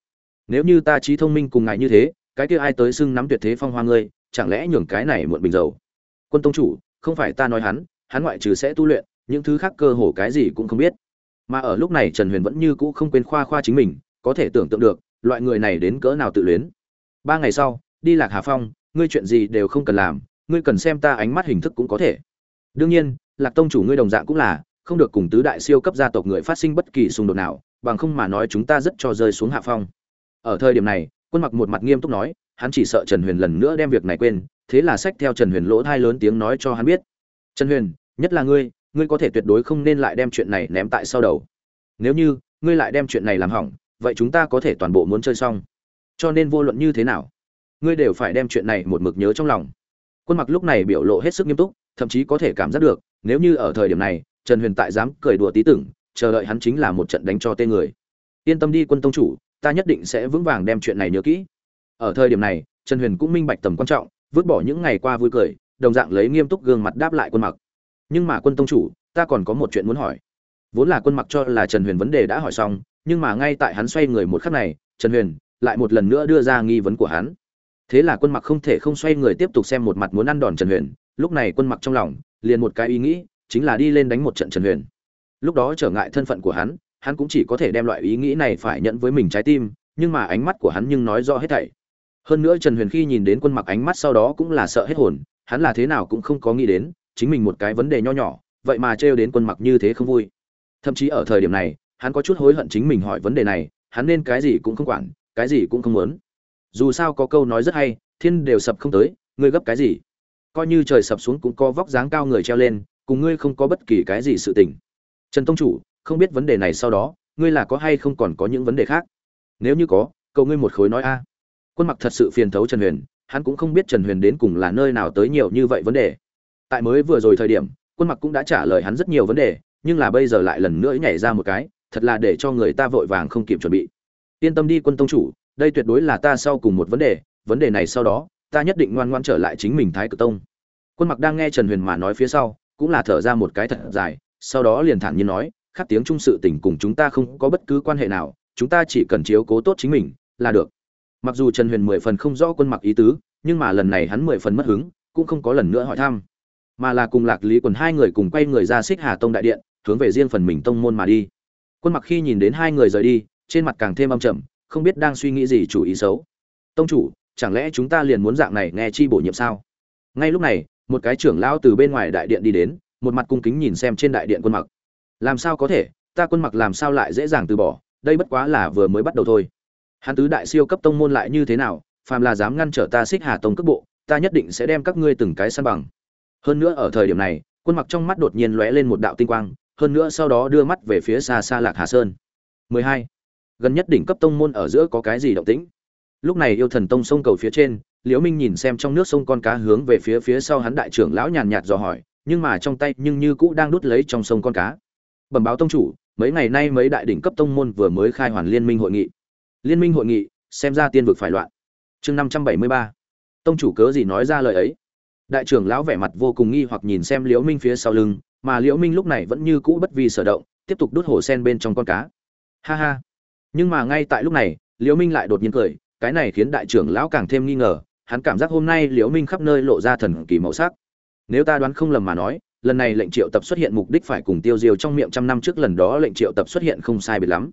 Nếu như ta trí thông minh cùng ngài như thế cái kia ai tới xưng nắm tuyệt thế phong hoa ngươi, chẳng lẽ nhường cái này muộn bình dầu? Quân tông chủ, không phải ta nói hắn hắn ngoại trừ sẽ tu luyện, những thứ khác cơ hồ cái gì cũng không biết. Mà ở lúc này trần huyền vẫn như cũ không quên khoa khoa chính mình, có thể tưởng tượng được, loại người này đến cỡ nào tự luyến. Ba ngày sau, đi lạc hà phong, ngươi chuyện gì đều không cần làm, ngươi cần xem ta ánh mắt hình thức cũng có thể. Đương nhiên, lạc tông chủ ngươi đồng dạng cũng là, không được cùng tứ đại siêu cấp gia tộc người phát sinh bất kỳ xung đột nào, bằng không mà nói chúng ta rất cho rơi xuống hạ phong. Ở thời điểm này quân mặc một mặt nghiêm túc nói, hắn chỉ sợ trần huyền lần nữa đem việc này quên, thế là sách theo trần huyền lỗ thai lớn tiếng nói cho hắn biết. Trần huyền, nhất là ngươi ngươi có thể tuyệt đối không nên lại đem chuyện này ném tại sau đầu. Nếu như, ngươi lại đem chuyện này làm hỏng, vậy chúng ta có thể toàn bộ muốn chơi xong. Cho nên vô luận như thế nào, ngươi đều phải đem chuyện này một mực nhớ trong lòng. Quân mặc lúc này biểu lộ hết sức nghiêm túc, thậm chí có thể cảm giác được, nếu như ở thời điểm này, trần huyền tại dám cười đùa tí tưởng, chờ đợi hắn chính là một trận đánh cho tên người. Yên tâm đi, quân tông chủ ta nhất định sẽ vững vàng đem chuyện này nhớ kỹ. Ở thời điểm này, trần huyền cũng minh bạch tầm quan trọng, vứt bỏ những ngày qua vui cười, đồng dạng lấy nghiêm túc gương mặt đáp lại quân mặc. Nhưng mà quân tông chủ, ta còn có một chuyện muốn hỏi. Vốn là quân mặc cho là trần huyền vấn đề đã hỏi xong, nhưng mà ngay tại hắn xoay người một khắc này, trần huyền lại một lần nữa đưa ra nghi vấn của hắn. Thế là quân mặc không thể không xoay người tiếp tục xem một mặt muốn ăn đòn trần huyền, lúc này quân mặc trong lòng, liền một cái ý nghĩ, chính là đi lên đánh một trận trần huyền. Lúc đó trở ngại thân phận của hắn hắn cũng chỉ có thể đem loại ý nghĩ này phải nhận với mình trái tim, nhưng mà ánh mắt của hắn nhưng nói rõ hết thảy. Hơn nữa trần huyền khi nhìn đến quân mặc ánh mắt sau đó cũng là sợ hết hồn, hắn là thế nào cũng không có nghĩ đến, chính mình một cái vấn đề nho nhỏ, vậy mà trêu đến quân mặc như thế không vui. Thậm chí ở thời điểm này, hắn có chút hối hận chính mình hỏi vấn đề này, hắn nên cái gì cũng không quản, cái gì cũng không muốn. Dù sao có câu nói rất hay, thiên đều sập không tới, ngươi gấp cái gì? Coi như trời sập xuống cũng có vóc dáng cao người treo lên, cùng ngươi không có bất kỳ cái gì sự tình. Trần tông chủ không biết vấn đề này sau đó, ngươi là có hay không còn có những vấn đề khác? Nếu như có, cầu ngươi một khối nói a. Quân mặc thật sự phiền thấu trần huyền, hắn cũng không biết trần huyền đến cùng là nơi nào tới nhiều như vậy vấn đề. Tại mới vừa rồi thời điểm, quân mặc cũng đã trả lời hắn rất nhiều vấn đề, nhưng là bây giờ lại lần nữa nhảy ra một cái, thật là để cho người ta vội vàng không kịp chuẩn bị. Yên tâm đi quân tông chủ, đây tuyệt đối là ta sau cùng một vấn đề vấn đề này sau đó, ta nhất định ngoan ngoan trở lại chính mình thái cực tông. Quân mặc đang nghe trần huyền mà nói phía sau, cũng là thở ra một cái thật dài, sau đó liền thản nhiên nói khắc tiếng trung sự tình cùng chúng ta không có bất cứ quan hệ nào, chúng ta chỉ cần chiếu cố tốt chính mình, là được. Mặc dù trần huyền mười phần không rõ quân mặc ý tứ, nhưng mà lần này hắn mười phần mất hứng, cũng không có lần nữa hỏi thăm. Mà là cùng lạc lý quần hai người cùng quay người ra xích hà tông đại điện, hướng về riêng phần mình tông môn mà đi. Quân mặc khi nhìn đến hai người rời đi, trên mặt càng thêm âm trầm, không biết đang suy nghĩ gì chủ ý xấu. Tông chủ, chẳng lẽ chúng ta liền muốn dạng này nghe chi bổ nhiệm sao? Ngay lúc này, một cái trưởng lão từ bên ngoài đại điện đi đến, một mặt cung kính nhìn xem trên đại điện quân mặc làm sao có thể? Ta quân mặc làm sao lại dễ dàng từ bỏ? Đây bất quá là vừa mới bắt đầu thôi. Hắn tứ đại siêu cấp tông môn lại như thế nào? Phàm là dám ngăn trở ta xích hà tông cước bộ, ta nhất định sẽ đem các ngươi từng cái săn bằng. Hơn nữa ở thời điểm này, quân mặc trong mắt đột nhiên lóe lên một đạo tinh quang, hơn nữa sau đó đưa mắt về phía xa xa lạc hà sơn. 12. gần nhất đỉnh cấp tông môn ở giữa có cái gì động tĩnh? Lúc này yêu thần tông sông cầu phía trên, liễu minh nhìn xem trong nước sông con cá hướng về phía phía sau hắn đại trưởng lão nhàn nhạt dò hỏi, nhưng mà trong tay nhưng như cũ đang đút lấy trong sông con cá bẩm báo tông chủ, mấy ngày nay mấy đại đỉnh cấp tông môn vừa mới khai hoàn liên minh hội nghị. Liên minh hội nghị, xem ra tiên vực phải loạn. Chương năm trăm bảy mươi ba. Tông chủ cớ gì nói ra lời ấy? Đại trưởng lão vẻ mặt vô cùng nghi hoặc nhìn xem liễu minh phía sau lưng, mà liễu minh lúc này vẫn như cũ bất vi sở động, tiếp tục đút hồ sen bên trong con cá. Ha ha. Nhưng mà ngay tại lúc này, liễu minh lại đột nhiên cười, cái này khiến đại trưởng lão càng thêm nghi ngờ, hắn cảm giác hôm nay liễu minh khắp nơi lộ ra thần kỳ màu sắc. Nếu ta đoán không lầm mà nói lần này lệnh triệu tập xuất hiện mục đích phải cùng tiêu diêu trong miệng trăm năm trước lần đó lệnh triệu tập xuất hiện không sai biệt lắm.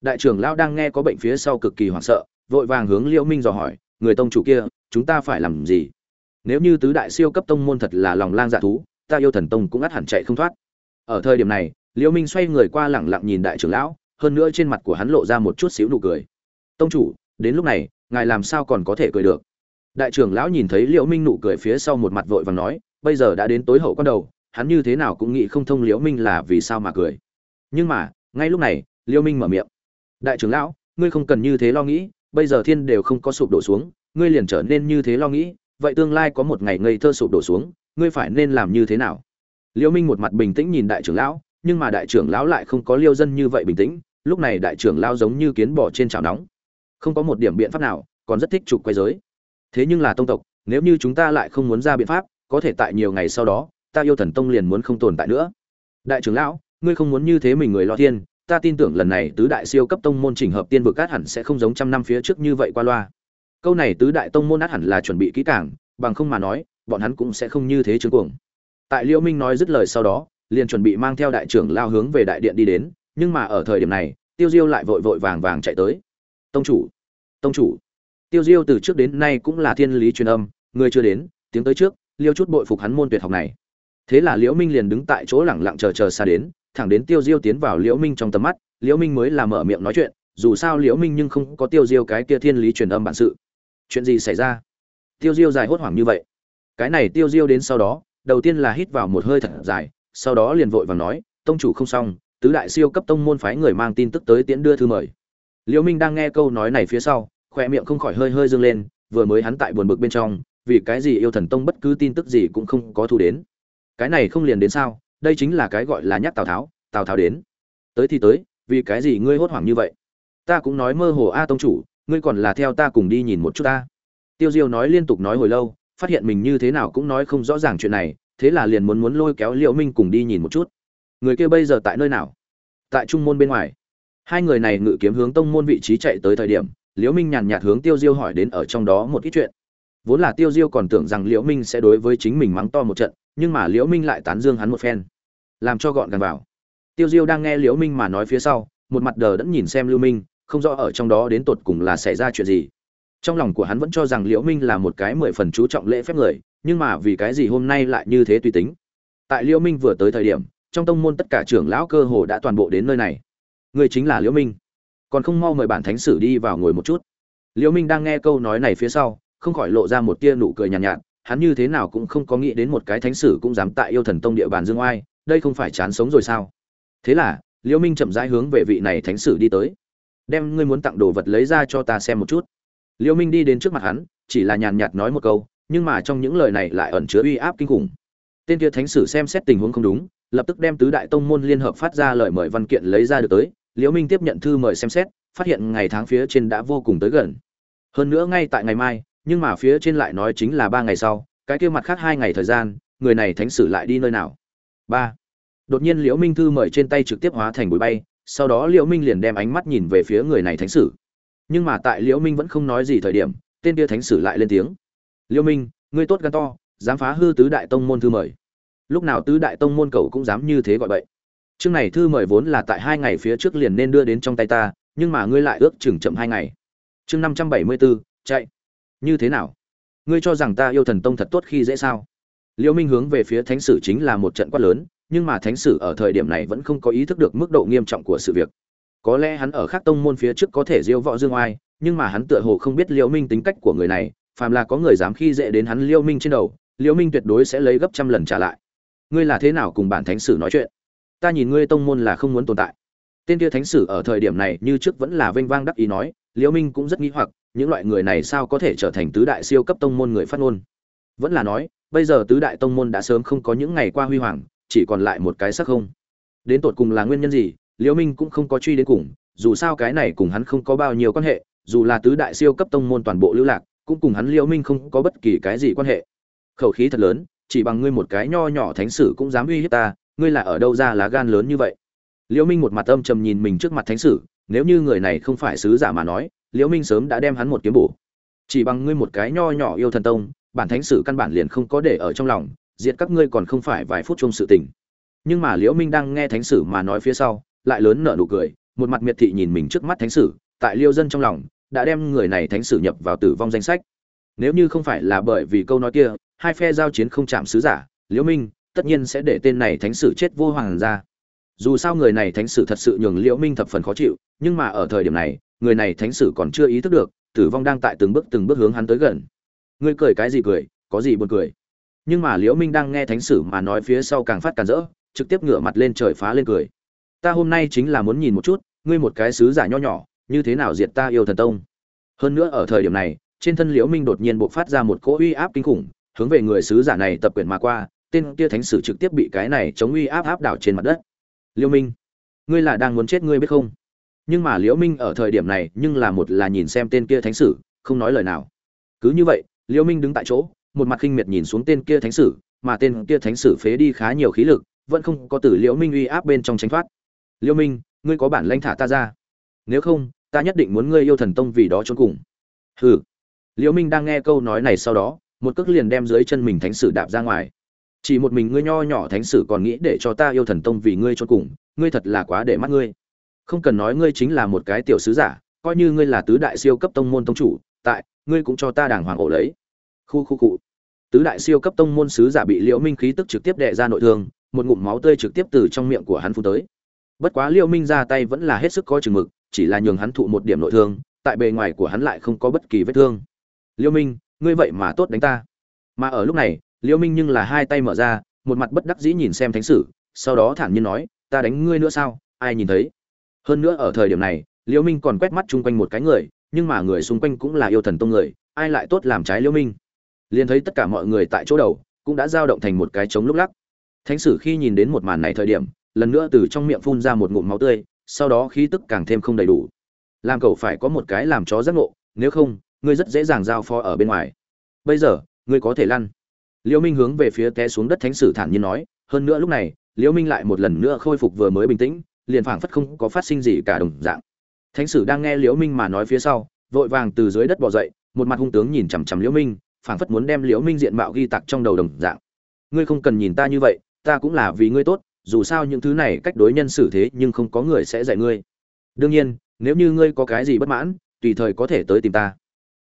Đại trưởng lão đang nghe có bệnh phía sau cực kỳ hoảng sợ, vội vàng hướng liễu minh dò hỏi, người tông chủ kia, chúng ta phải làm gì? Nếu như tứ đại siêu cấp tông môn thật là lòng lang dạ thú, ta yêu thần tông cũng ắt hẳn chạy không thoát. Ở thời điểm này, liễu minh xoay người qua lẳng lặng nhìn đại trưởng lão, hơn nữa trên mặt của hắn lộ ra một chút xíu nụ cười. Tông chủ, đến lúc này, ngài làm sao còn có thể cười được? Đại trưởng lão nhìn thấy liễu minh nụ cười phía sau một mặt vội vàng nói, bây giờ đã đến tối hậu quan đầu hắn như thế nào cũng nghĩ không thông liễu minh là vì sao mà cười. Nhưng mà, ngay lúc này, liễu minh mở miệng. Đại trưởng lão, ngươi không cần như thế lo nghĩ, bây giờ thiên đều không có sụp đổ xuống, ngươi liền trở nên như thế lo nghĩ, vậy tương lai có một ngày ngây thơ sụp đổ xuống, ngươi phải nên làm như thế nào? Liễu minh một mặt bình tĩnh nhìn đại trưởng lão, nhưng mà đại trưởng lão lại không có liêu dân như vậy bình tĩnh, lúc này đại trưởng lão giống như kiến bò trên chảo nóng. Không có một điểm biện pháp nào, còn rất thích trục quay giới thế nhưng là tông tộc, nếu như chúng ta lại không muốn ra biện pháp, có thể tại nhiều ngày sau đó ta yêu thần tông liền muốn không tồn tại nữa. Đại trưởng lão, ngươi không muốn như thế mình người lo thiên, ta tin tưởng lần này tứ đại siêu cấp tông môn chỉnh hợp tiên vực át hẳn sẽ không giống trăm năm phía trước như vậy qua loa. Câu này tứ đại tông môn át hẳn là chuẩn bị kỹ càng, bằng không mà nói, bọn hắn cũng sẽ không như thế chứng cuồng. Tại liễu minh nói dứt lời sau đó, liền chuẩn bị mang theo đại trưởng lao hướng về đại điện đi đến, nhưng mà ở thời điểm này, tiêu diêu lại vội vội vàng vàng chạy tới. Tông chủ tông chủ. Tiêu diêu từ trước đến nay cũng là thiên lý truyền âm, người chưa đến, tiếng tới trước, liêu chút bội phục hắn môn tuyệt học này thế là liễu minh liền đứng tại chỗ lẳng lặng chờ chờ xa đến, thẳng đến tiêu diêu tiến vào liễu minh trong tầm mắt, liễu minh mới là mở miệng nói chuyện, dù sao liễu minh nhưng không có tiêu diêu cái kia thiên lý truyền âm bản sự. Chuyện gì xảy ra? Tiêu diêu dài hốt hoảng như vậy. Cái này tiêu diêu đến sau đó, đầu tiên là hít vào một hơi thật dài, sau đó liền vội vàng nói, tông chủ không xong, tứ đại siêu cấp tông môn phái người mang tin tức tới tiễn đưa thư mời. Liễu minh đang nghe câu nói này phía sau khoe miệng không khỏi hơi hơi dương lên, vừa mới hắn tại buồn bực bên trong, vì cái gì yêu thần tông bất cứ tin tức gì cũng không có thu đến cái này không liền đến sao? Đây chính là cái gọi là nhắc tào tháo tào tháo đến. Tới thì tới, vì cái gì ngươi hốt hoảng như vậy? Ta cũng nói mơ hồ a tông chủ, ngươi còn là theo ta cùng đi nhìn một chút ta. Tiêu diêu nói liên tục nói hồi lâu, phát hiện mình như thế nào cũng nói không rõ ràng chuyện này, thế là liền muốn muốn lôi kéo liễu minh cùng đi nhìn một chút. Người kia bây giờ tại nơi nào? Tại trung môn bên ngoài. Hai người này ngự kiếm hướng tông môn vị trí chạy tới thời điểm, liễu minh nhàn nhạt hướng tiêu diêu hỏi đến ở trong đó một ít chuyện. Vốn là tiêu diêu còn tưởng rằng liễu minh sẽ đối với chính mình mắng to một trận nhưng mà liễu minh lại tán dương hắn một phen làm cho gọn gàng vào. Tiêu diêu đang nghe liễu minh mà nói phía sau một mặt đờ đẫn nhìn xem lưu minh không rõ ở trong đó đến tột cùng là xảy ra chuyện gì. Trong lòng của hắn vẫn cho rằng liễu minh là một cái mười phần chú trọng lễ phép người nhưng mà vì cái gì hôm nay lại như thế tùy tính? Tại liễu minh vừa tới thời điểm trong tông môn tất cả trưởng lão cơ hồ đã toàn bộ đến nơi này. Người chính là liễu minh. Còn không mau mời bản thánh sử đi vào ngồi một chút. Liễu minh đang nghe câu nói này phía sau không khỏi lộ ra một tia nụ cười nhàn nhạt, nhạt hắn như thế nào cũng không có nghĩ đến một cái thánh sử cũng dám tại yêu thần tông địa bàn dương oai, đây không phải chán sống rồi sao? Thế là, liễu minh chậm rãi hướng về vị này thánh sử đi tới. Đem ngươi muốn tặng đồ vật lấy ra cho ta xem một chút. Liễu minh đi đến trước mặt hắn, chỉ là nhàn nhạt nói một câu, nhưng mà trong những lời này lại ẩn chứa uy áp kinh khủng. Tên kia thánh sử xem xét tình huống không đúng, lập tức đem tứ đại tông môn liên hợp phát ra lời mời văn kiện lấy ra được tới. Liễu minh tiếp nhận thư mời xem xét, phát hiện ngày tháng phía trên đã vô cùng tới gần. Hơn nữa ngay tại ngày mai nhưng mà phía trên lại nói chính là ba ngày sau, cái kia mặt khác hai ngày thời gian, người này thánh sử lại đi nơi nào? Ba. Đột nhiên liễu minh thư mời trên tay trực tiếp hóa thành bụi bay, sau đó liễu minh liền đem ánh mắt nhìn về phía người này thánh sử. Nhưng mà tại liễu minh vẫn không nói gì thời điểm, tên kia thánh sử lại lên tiếng. Liễu minh, ngươi tốt gan to, dám phá hư tứ đại tông môn thư mời. Lúc nào tứ đại tông môn cậu cũng dám như thế gọi bậy. Chương này thư mời vốn là tại hai ngày phía trước liền nên đưa đến trong tay ta, nhưng mà ngươi lại ước chừng chậm hai ngày. Chương năm trăm bảy mươi bốn chạy như thế nào? Ngươi cho rằng ta yêu thần tông thật tốt khi dễ sao? Liễu minh hướng về phía thánh sử chính là một trận quát lớn, nhưng mà thánh sử ở thời điểm này vẫn không có ý thức được mức độ nghiêm trọng của sự việc. Có lẽ hắn ở khác tông môn phía trước có thể diêu võ dương oai, nhưng mà hắn tựa hồ không biết liễu minh tính cách của người này, phàm là có người dám khi dễ đến hắn liễu minh trên đầu liễu minh tuyệt đối sẽ lấy gấp trăm lần trả lại. Ngươi là thế nào cùng bản thánh sử nói chuyện? Ta nhìn ngươi tông môn là không muốn tồn tại. Tên kia thánh sử ở thời điểm này như trước vẫn là vênh vang đắc ý nói liễu minh cũng rất nghi hoặc những loại người này sao có thể trở thành tứ đại siêu cấp tông môn người phát ngôn? Vẫn là nói, bây giờ tứ đại tông môn đã sớm không có những ngày qua huy hoàng, chỉ còn lại một cái sắc không. Đến tột cùng là nguyên nhân gì, liễu minh cũng không có truy đến cùng, dù sao cái này cùng hắn không có bao nhiêu quan hệ, dù là tứ đại siêu cấp tông môn toàn bộ lưu lạc, cũng cùng hắn liễu minh không có bất kỳ cái gì quan hệ. Khẩu khí thật lớn, chỉ bằng ngươi một cái nho nhỏ thánh sử cũng dám uy hiếp ta, ngươi là ở đâu ra lá gan lớn như vậy? Liễu minh một mặt âm trầm nhìn mình trước mặt thánh sử, nếu như người này không phải sứ giả mà nói liễu minh sớm đã đem hắn một kiếm bổ. Chỉ bằng ngươi một cái nho nhỏ yêu thần tông, bản thánh sử căn bản liền không có để ở trong lòng, diệt các ngươi còn không phải vài phút chung sự tình. Nhưng mà liễu minh đang nghe thánh sử mà nói phía sau, lại lớn nở nụ cười, một mặt miệt thị nhìn mình trước mắt thánh sử, tại liêu dân trong lòng, đã đem người này thánh sử nhập vào tử vong danh sách. Nếu như không phải là bởi vì câu nói kia, hai phe giao chiến không chạm sứ giả, liễu minh tất nhiên sẽ để tên này thánh sử chết vô hoàng ra. Dù sao người này thánh sử thật sự nhường liễu minh thập phần khó chịu, nhưng mà ở thời điểm này người này thánh sử còn chưa ý thức được, tử vong đang tại từng bước từng bước hướng hắn tới gần. Ngươi cười cái gì cười, có gì buồn cười? Nhưng mà liễu minh đang nghe thánh sử mà nói phía sau càng phát càng rỡ, trực tiếp ngửa mặt lên trời phá lên cười. Ta hôm nay chính là muốn nhìn một chút, ngươi một cái sứ giả nho nhỏ, như thế nào diệt ta yêu thần tông? Hơn nữa ở thời điểm này, trên thân liễu minh đột nhiên bộc phát ra một cỗ uy áp kinh khủng, hướng về người sứ giả này tập quyền mà qua, tên kia thánh sử trực tiếp bị cái này chống uy áp áp đảo trên mặt đất. Liễu minh, ngươi là đang muốn chết ngươi biết không? Nhưng mà liễu minh ở thời điểm này nhưng là một là nhìn xem tên kia thánh sử, không nói lời nào. Cứ như vậy, liễu minh đứng tại chỗ, một mặt khinh miệt nhìn xuống tên kia thánh sử, mà tên kia thánh sử phế đi khá nhiều khí lực, vẫn không có tử liễu minh uy áp bên trong tránh thoát. Liễu minh, ngươi có bản lãnh thả ta ra. Nếu không, ta nhất định muốn ngươi yêu thần tông vì đó trốn cùng. Hừ. Liễu minh đang nghe câu nói này sau đó, một cước liền đem dưới chân mình thánh sử đạp ra ngoài. Chỉ một mình ngươi nho nhỏ thánh sử còn nghĩ để cho ta yêu thần tông vì ngươi trốn cùng, ngươi thật là quá để mắt ngươi không cần nói ngươi chính là một cái tiểu sứ giả, coi như ngươi là tứ đại siêu cấp tông môn tông chủ, tại, ngươi cũng cho ta đàng hoàng ổ lấy. Khu khu cụ tứ đại siêu cấp tông môn sứ giả bị liễu minh khí tức trực tiếp đệ ra nội thương, một ngụm máu tươi trực tiếp từ trong miệng của hắn phun tới. Bất quá liễu minh ra tay vẫn là hết sức có chừng mực, chỉ là nhường hắn thụ một điểm nội thương, tại bề ngoài của hắn lại không có bất kỳ vết thương. Liễu minh, ngươi vậy mà tốt đánh ta. Mà ở lúc này, liễu minh nhưng là hai tay mở ra, một mặt bất đắc dĩ nhìn xem thánh sử, sau đó thản nhiên nói, ta đánh ngươi nữa sao? Ai nhìn thấy? Hơn nữa ở thời điểm này, liễu minh còn quét mắt chung quanh một cái người, nhưng mà người xung quanh cũng là yêu thần tông người, ai lại tốt làm trái liễu minh? Liền thấy tất cả mọi người tại chỗ đầu, cũng đã dao động thành một cái trống lúc lắc. Thánh sử khi nhìn đến một màn này thời điểm, lần nữa từ trong miệng phun ra một ngụm máu tươi, sau đó khí tức càng thêm không đầy đủ. Làm cậu phải có một cái làm chó giác ngộ, nếu không, ngươi rất dễ dàng giao phó ở bên ngoài. Bây giờ, ngươi có thể lăn. Liễu minh hướng về phía té xuống đất thánh sử thản nhiên nói, hơn nữa lúc này, liễu minh lại một lần nữa khôi phục vừa mới bình tĩnh liền phảng phất không có phát sinh gì cả đồng dạng. Thánh sử đang nghe liễu minh mà nói phía sau, vội vàng từ dưới đất bò dậy, một mặt hung tướng nhìn chằm chằm liễu minh, phảng phất muốn đem liễu minh diện mạo ghi tạc trong đầu đồng dạng. Ngươi không cần nhìn ta như vậy, ta cũng là vì ngươi tốt, dù sao những thứ này cách đối nhân xử thế nhưng không có người sẽ dạy ngươi. Đương nhiên, nếu như ngươi có cái gì bất mãn, tùy thời có thể tới tìm ta.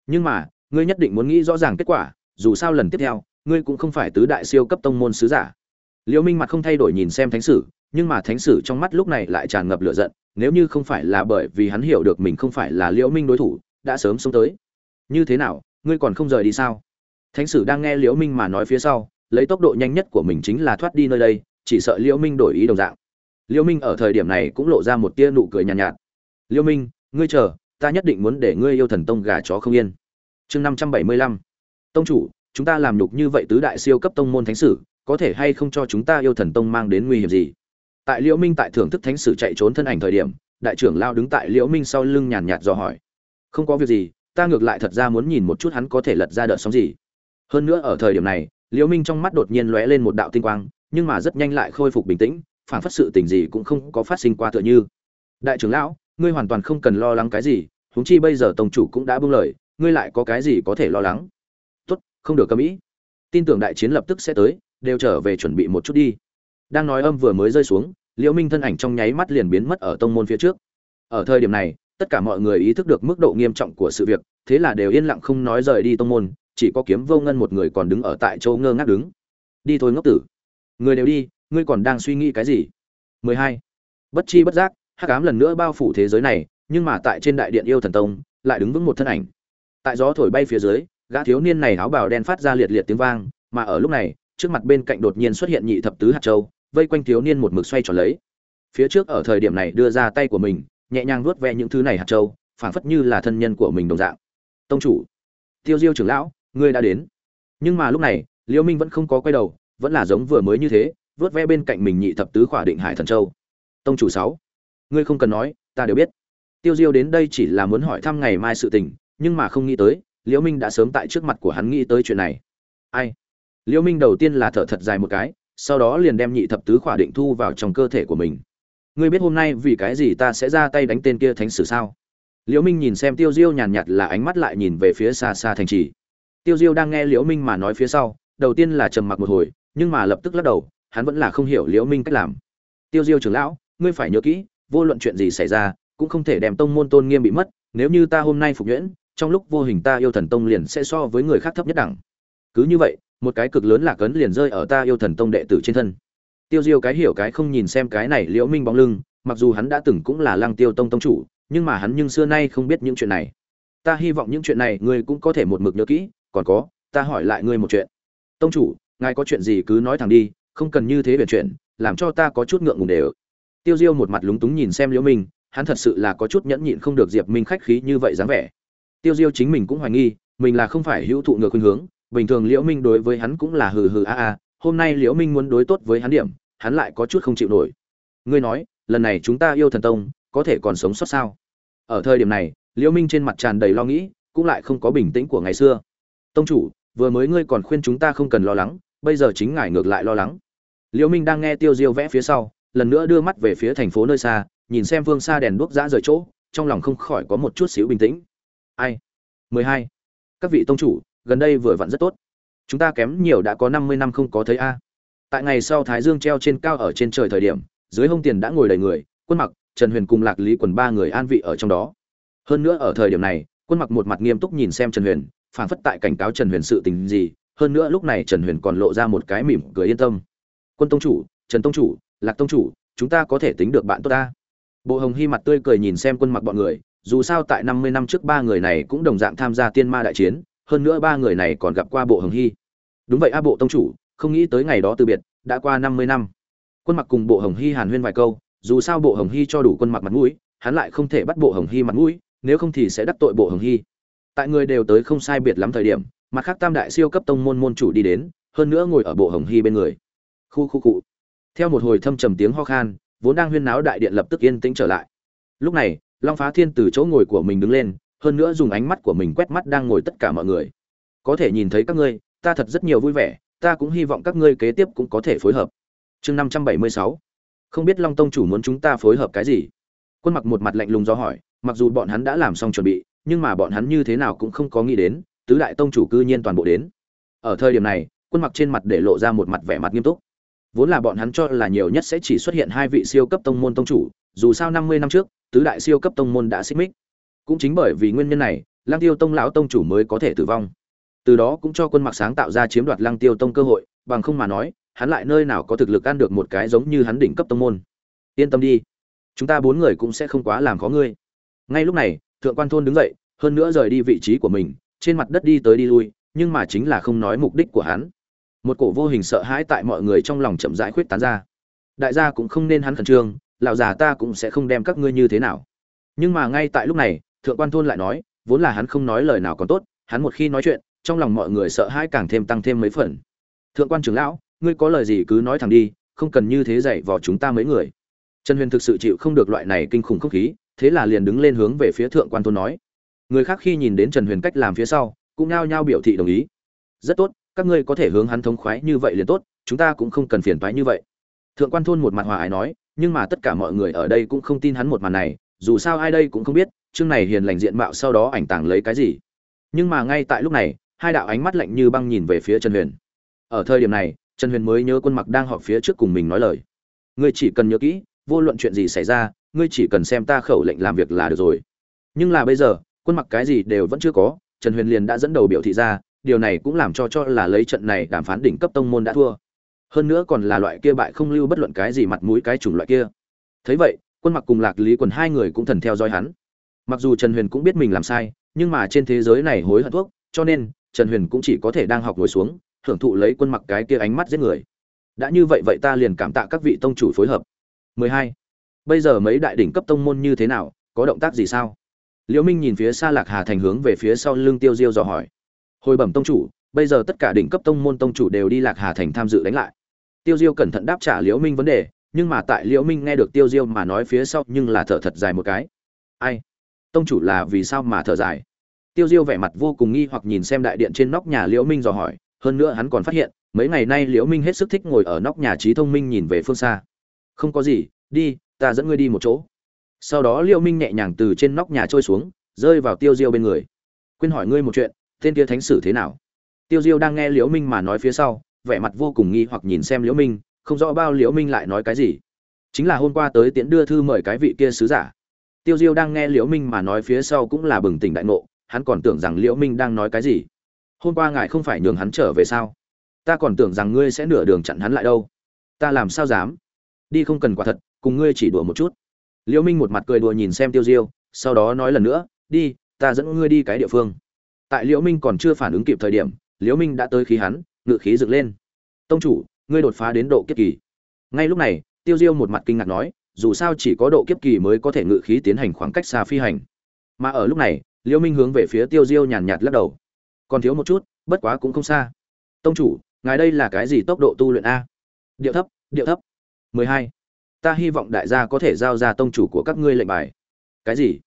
Nhưng mà, ngươi nhất định muốn nghĩ rõ ràng kết quả, dù sao lần tiếp theo, ngươi cũng không phải tứ đại siêu cấp tông môn sứ giả. Liễu minh mặt không thay đổi nhìn xem thánh sử nhưng mà thánh sử trong mắt lúc này lại tràn ngập lửa giận nếu như không phải là bởi vì hắn hiểu được mình không phải là liễu minh đối thủ đã sớm xông tới. Như thế nào ngươi còn không rời đi sao? Thánh sử đang nghe liễu minh mà nói phía sau lấy tốc độ nhanh nhất của mình chính là thoát đi nơi đây chỉ sợ liễu minh đổi ý đồng dạng. Liễu minh ở thời điểm này cũng lộ ra một tia nụ cười nhàn nhạt, nhạt. Liễu minh ngươi chờ ta nhất định muốn để ngươi yêu thần tông gà chó không yên. Chương năm trăm bảy mươi lăm. Tông chủ chúng ta làm nhục như vậy tứ đại siêu cấp tông môn thánh sử có thể hay không cho chúng ta yêu thần tông mang đến nguy hiểm gì? Tại liễu minh tại thưởng thức thánh sử chạy trốn thân ảnh thời điểm, đại trưởng lao đứng tại liễu minh sau lưng nhàn nhạt dò hỏi. Không có việc gì, ta ngược lại thật ra muốn nhìn một chút hắn có thể lật ra đợt sóng gì. Hơn nữa ở thời điểm này, liễu minh trong mắt đột nhiên lóe lên một đạo tinh quang, nhưng mà rất nhanh lại khôi phục bình tĩnh, phản phất sự tình gì cũng không có phát sinh qua tựa như. Đại trưởng lão, ngươi hoàn toàn không cần lo lắng cái gì, huống chi bây giờ tổng chủ cũng đã buông lời, ngươi lại có cái gì có thể lo lắng? Tốt, không được cầm ý. Tin tưởng đại chiến lập tức sẽ tới, đều trở về chuẩn bị một chút đi đang nói âm vừa mới rơi xuống, liễu minh thân ảnh trong nháy mắt liền biến mất ở tông môn phía trước. Ở thời điểm này, tất cả mọi người ý thức được mức độ nghiêm trọng của sự việc, thế là đều yên lặng không nói rời đi tông môn, chỉ có kiếm vô ngân một người còn đứng ở tại chỗ ngơ ngác đứng. Đi thôi ngốc tử. Người đều đi, ngươi còn đang suy nghĩ cái gì? 12. bất chi bất giác, hắc ám lần nữa bao phủ thế giới này, nhưng mà tại trên đại điện yêu thần tông, lại đứng vững một thân ảnh. Tại gió thổi bay phía dưới, gã thiếu niên này áo bào đen phát ra liệt liệt tiếng vang, mà ở lúc này, trước mặt bên cạnh đột nhiên xuất hiện nhị thập tứ hạt châu vây quanh thiếu niên một mực xoay tròn lấy. Phía trước ở thời điểm này đưa ra tay của mình, nhẹ nhàng vuốt ve những thứ này hạt châu, phảng phất như là thân nhân của mình đồng dạng. Tông chủ, tiêu diêu trưởng lão, ngươi đã đến. Nhưng mà lúc này liễu minh vẫn không có quay đầu, vẫn là giống vừa mới như thế, vuốt ve bên cạnh mình nhị thập tứ khỏa định hải thần châu. Tông chủ sáu, ngươi không cần nói, ta đều biết. Tiêu diêu đến đây chỉ là muốn hỏi thăm ngày mai sự tình, nhưng mà không nghĩ tới liễu minh đã sớm tại trước mặt của hắn nghĩ tới chuyện này. Ai? Liễu minh đầu tiên là thở thật dài một cái sau đó liền đem nhị thập tứ khỏa định thu vào trong cơ thể của mình. Ngươi biết hôm nay vì cái gì ta sẽ ra tay đánh tên kia thánh sử sao? Liễu minh nhìn xem tiêu diêu nhàn nhạt là ánh mắt lại nhìn về phía xa xa thành trì. Tiêu diêu đang nghe liễu minh mà nói phía sau, đầu tiên là trầm mặc một hồi, nhưng mà lập tức lắc đầu, hắn vẫn là không hiểu liễu minh cách làm. Tiêu diêu trưởng lão, ngươi phải nhớ kỹ, vô luận chuyện gì xảy ra, cũng không thể đem tông môn tôn nghiêm bị mất, nếu như ta hôm nay phục nhuyễn, trong lúc vô hình ta yêu thần tông liền sẽ so với người khác thấp nhất đẳng. Cứ như vậy một cái cực lớn là cấn liền rơi ở ta yêu thần tông đệ tử trên thân. Tiêu diêu cái hiểu cái không nhìn xem cái này liễu minh bóng lưng, mặc dù hắn đã từng cũng là lăng tiêu tông tông chủ, nhưng mà hắn nhưng xưa nay không biết những chuyện này. Ta hy vọng những chuyện này ngươi cũng có thể một mực nhớ kỹ, còn có, ta hỏi lại ngươi một chuyện. Tông chủ, ngài có chuyện gì cứ nói thẳng đi, không cần như thế biển chuyện, làm cho ta có chút ngượng ngùng để ở tiêu diêu một mặt lúng túng nhìn xem liễu minh, hắn thật sự là có chút nhẫn nhịn không được diệp minh khách khí như vậy dáng vẻ. Tiêu diêu chính mình cũng hoài nghi, mình là không phải hữu thụ ngược khuynh hướng bình thường liễu minh đối với hắn cũng là hừ hừ a a, hôm nay liễu minh muốn đối tốt với hắn điểm, hắn lại có chút không chịu nổi. Ngươi nói, lần này chúng ta yêu thần tông, có thể còn sống sót sao? Ở thời điểm này, liễu minh trên mặt tràn đầy lo nghĩ, cũng lại không có bình tĩnh của ngày xưa. Tông chủ, vừa mới ngươi còn khuyên chúng ta không cần lo lắng, bây giờ chính ngài ngược lại lo lắng. Liễu minh đang nghe tiêu diêu vẽ phía sau, lần nữa đưa mắt về phía thành phố nơi xa, nhìn xem phương xa đèn đuốc dã rời chỗ, trong lòng không khỏi có một chút xíu bình tĩnh. Ai? 12. các vị tông chủ gần đây vừa vặn rất tốt. Chúng ta kém nhiều đã có 50 năm không có thấy a. Tại ngày sau thái dương treo trên cao ở trên trời thời điểm, dưới hông tiền đã ngồi đầy người, quân mặc, trần huyền cùng lạc lý quần ba người an vị ở trong đó. Hơn nữa ở thời điểm này, quân mặc một mặt nghiêm túc nhìn xem trần huyền, phản phất tại cảnh cáo trần huyền sự tình gì, hơn nữa lúc này trần huyền còn lộ ra một cái mỉm cười yên tâm. Quân tông chủ, trần tông chủ, lạc tông chủ, chúng ta có thể tính được bạn tốt ta bộ hồng hy mặt tươi cười nhìn xem quân mặc bọn người, dù sao tại năm mươi năm trước ba người này cũng đồng dạng tham gia tiên ma đại chiến hơn nữa ba người này còn gặp qua bộ hồng hy. Đúng vậy a bộ tông chủ, không nghĩ tới ngày đó từ biệt, đã qua năm mươi năm. Quân mặc cùng bộ hồng hy hàn huyên vài câu, dù sao bộ hồng hy cho đủ quân mặc mặt mũi, hắn lại không thể bắt bộ hồng hy mặt mũi, nếu không thì sẽ đắc tội bộ hồng hy. Tại người đều tới không sai biệt lắm thời điểm, mặt khác tam đại siêu cấp tông môn môn chủ đi đến, hơn nữa ngồi ở bộ hồng hy bên người. Khu khu cụ. Theo một hồi thâm trầm tiếng ho khan, vốn đang huyên náo đại điện lập tức yên tĩnh trở lại. Lúc này, long phá thiên từ chỗ ngồi của mình đứng lên hơn nữa dùng ánh mắt của mình quét mắt đang ngồi tất cả mọi người. Có thể nhìn thấy các ngươi, ta thật rất nhiều vui vẻ, ta cũng hy vọng các ngươi kế tiếp cũng có thể phối hợp. Chương năm trăm bảy mươi sáu. Không biết long tông chủ muốn chúng ta phối hợp cái gì? Quân mặc một mặt lạnh lùng do hỏi, mặc dù bọn hắn đã làm xong chuẩn bị, nhưng mà bọn hắn như thế nào cũng không có nghĩ đến, tứ đại tông chủ cư nhiên toàn bộ đến. Ở thời điểm này, quân mặc trên mặt để lộ ra một mặt vẻ mặt nghiêm túc. Vốn là bọn hắn cho là nhiều nhất sẽ chỉ xuất hiện hai vị siêu cấp tông môn tông chủ, dù sao năm mươi năm trước, tứ đại siêu cấp tông môn đã xích mích cũng chính bởi vì nguyên nhân này, lăng tiêu tông lão tông chủ mới có thể tử vong. Từ đó cũng cho quân mặc sáng tạo ra chiếm đoạt lăng tiêu tông cơ hội, bằng không mà nói, hắn lại nơi nào có thực lực ăn được một cái giống như hắn đỉnh cấp tông môn. Yên tâm đi, chúng ta bốn người cũng sẽ không quá làm khó ngươi. Ngay lúc này, thượng quan thôn đứng dậy, hơn nữa rời đi vị trí của mình, trên mặt đất đi tới đi lui, nhưng mà chính là không nói mục đích của hắn. Một cổ vô hình sợ hãi tại mọi người trong lòng chậm rãi khuyết tán ra. Đại gia cũng không nên hắn khẩn trương, lão già ta cũng sẽ không đem các ngươi như thế nào. Nhưng mà ngay tại lúc này thượng quan thôn lại nói, vốn là hắn không nói lời nào còn tốt, hắn một khi nói chuyện, trong lòng mọi người sợ hãi càng thêm tăng thêm mấy phần. Thượng quan trưởng lão, ngươi có lời gì cứ nói thẳng đi, không cần như thế dạy vào chúng ta mấy người. Trần huyền thực sự chịu không được loại này kinh khủng không khí, thế là liền đứng lên hướng về phía thượng quan thôn nói. Người khác khi nhìn đến trần huyền cách làm phía sau, cũng nhao nhao biểu thị đồng ý. Rất tốt, các ngươi có thể hướng hắn thống khoái như vậy liền tốt, chúng ta cũng không cần phiền toái như vậy. Thượng quan thôn một mặt hòa ái nói, nhưng mà tất cả mọi người ở đây cũng không tin hắn một màn này, dù sao ai đây cũng không biết chương này hiền lành diện mạo sau đó ảnh tàng lấy cái gì? Nhưng mà ngay tại lúc này, hai đạo ánh mắt lạnh như băng nhìn về phía trần huyền. Ở thời điểm này, trần huyền mới nhớ quân mặc đang họp phía trước cùng mình nói lời. Ngươi chỉ cần nhớ kỹ, vô luận chuyện gì xảy ra, ngươi chỉ cần xem ta khẩu lệnh làm việc là được rồi. Nhưng là bây giờ quân mặc cái gì đều vẫn chưa có, trần huyền liền đã dẫn đầu biểu thị ra, điều này cũng làm cho cho là lấy trận này đàm phán đỉnh cấp tông môn đã thua. Hơn nữa còn là loại kia bại không lưu bất luận cái gì mặt mũi cái chủng loại kia. Thấy vậy quân mặc cùng lạc lý quần hai người cũng thần theo dõi hắn mặc dù trần huyền cũng biết mình làm sai, nhưng mà trên thế giới này hối hận thuốc, cho nên trần huyền cũng chỉ có thể đang học ngồi xuống hưởng thụ lấy quân mặc cái kia ánh mắt giết người. Đã như vậy vậy ta liền cảm tạ các vị tông chủ phối hợp. 12. bây giờ mấy đại đỉnh cấp tông môn như thế nào, có động tác gì sao? Liễu minh nhìn phía xa lạc hà thành hướng về phía sau lưng tiêu diêu dò hỏi. Hồi bẩm tông chủ, bây giờ tất cả đỉnh cấp tông môn tông chủ đều đi lạc hà thành tham dự đánh lại. Tiêu diêu cẩn thận đáp trả liễu minh vấn đề, nhưng mà tại liễu minh nghe được tiêu diêu mà nói phía sau nhưng là thở thật dài một cái. Ai? Tông chủ là vì sao mà thở dài? Tiêu diêu vẻ mặt vô cùng nghi hoặc nhìn xem đại điện trên nóc nhà liễu minh dò hỏi, hơn nữa hắn còn phát hiện, mấy ngày nay liễu minh hết sức thích ngồi ở nóc nhà trí thông minh nhìn về phương xa. Không có gì, đi, ta dẫn ngươi đi một chỗ. Sau đó liễu minh nhẹ nhàng từ trên nóc nhà trôi xuống, rơi vào tiêu diêu bên người. Quên hỏi ngươi một chuyện, tên kia thánh sử thế nào? Tiêu diêu đang nghe liễu minh mà nói phía sau, vẻ mặt vô cùng nghi hoặc nhìn xem liễu minh, không rõ bao liễu minh lại nói cái gì. Chính là hôm qua tới tiễn đưa thư mời cái vị kia sứ giả tiêu diêu đang nghe liễu minh mà nói phía sau cũng là bừng tỉnh đại ngộ, hắn còn tưởng rằng liễu minh đang nói cái gì. Hôm qua ngài không phải nhường hắn trở về sao? Ta còn tưởng rằng ngươi sẽ nửa đường chặn hắn lại đâu. Ta làm sao dám? Đi không cần quả thật, cùng ngươi chỉ đùa một chút. Liễu minh một mặt cười đùa nhìn xem tiêu diêu, sau đó nói lần nữa, đi, ta dẫn ngươi đi cái địa phương. Tại liễu minh còn chưa phản ứng kịp thời điểm, liễu minh đã tới khí hắn, ngự khí dựng lên. Tông chủ, ngươi đột phá đến độ kiếp kỳ. Ngay lúc này, tiêu diêu một mặt kinh ngạc nói dù sao chỉ có độ kiếp kỳ mới có thể ngự khí tiến hành khoảng cách xa phi hành. Mà ở lúc này liễu minh hướng về phía tiêu diêu nhàn nhạt lắc đầu. Còn thiếu một chút, bất quá cũng không xa. Tông chủ, ngài đây là cái gì tốc độ tu luyện a? Điệu thấp điệu thấp. 12. ta hy vọng đại gia có thể giao ra tông chủ của các ngươi lệnh bài. Cái gì?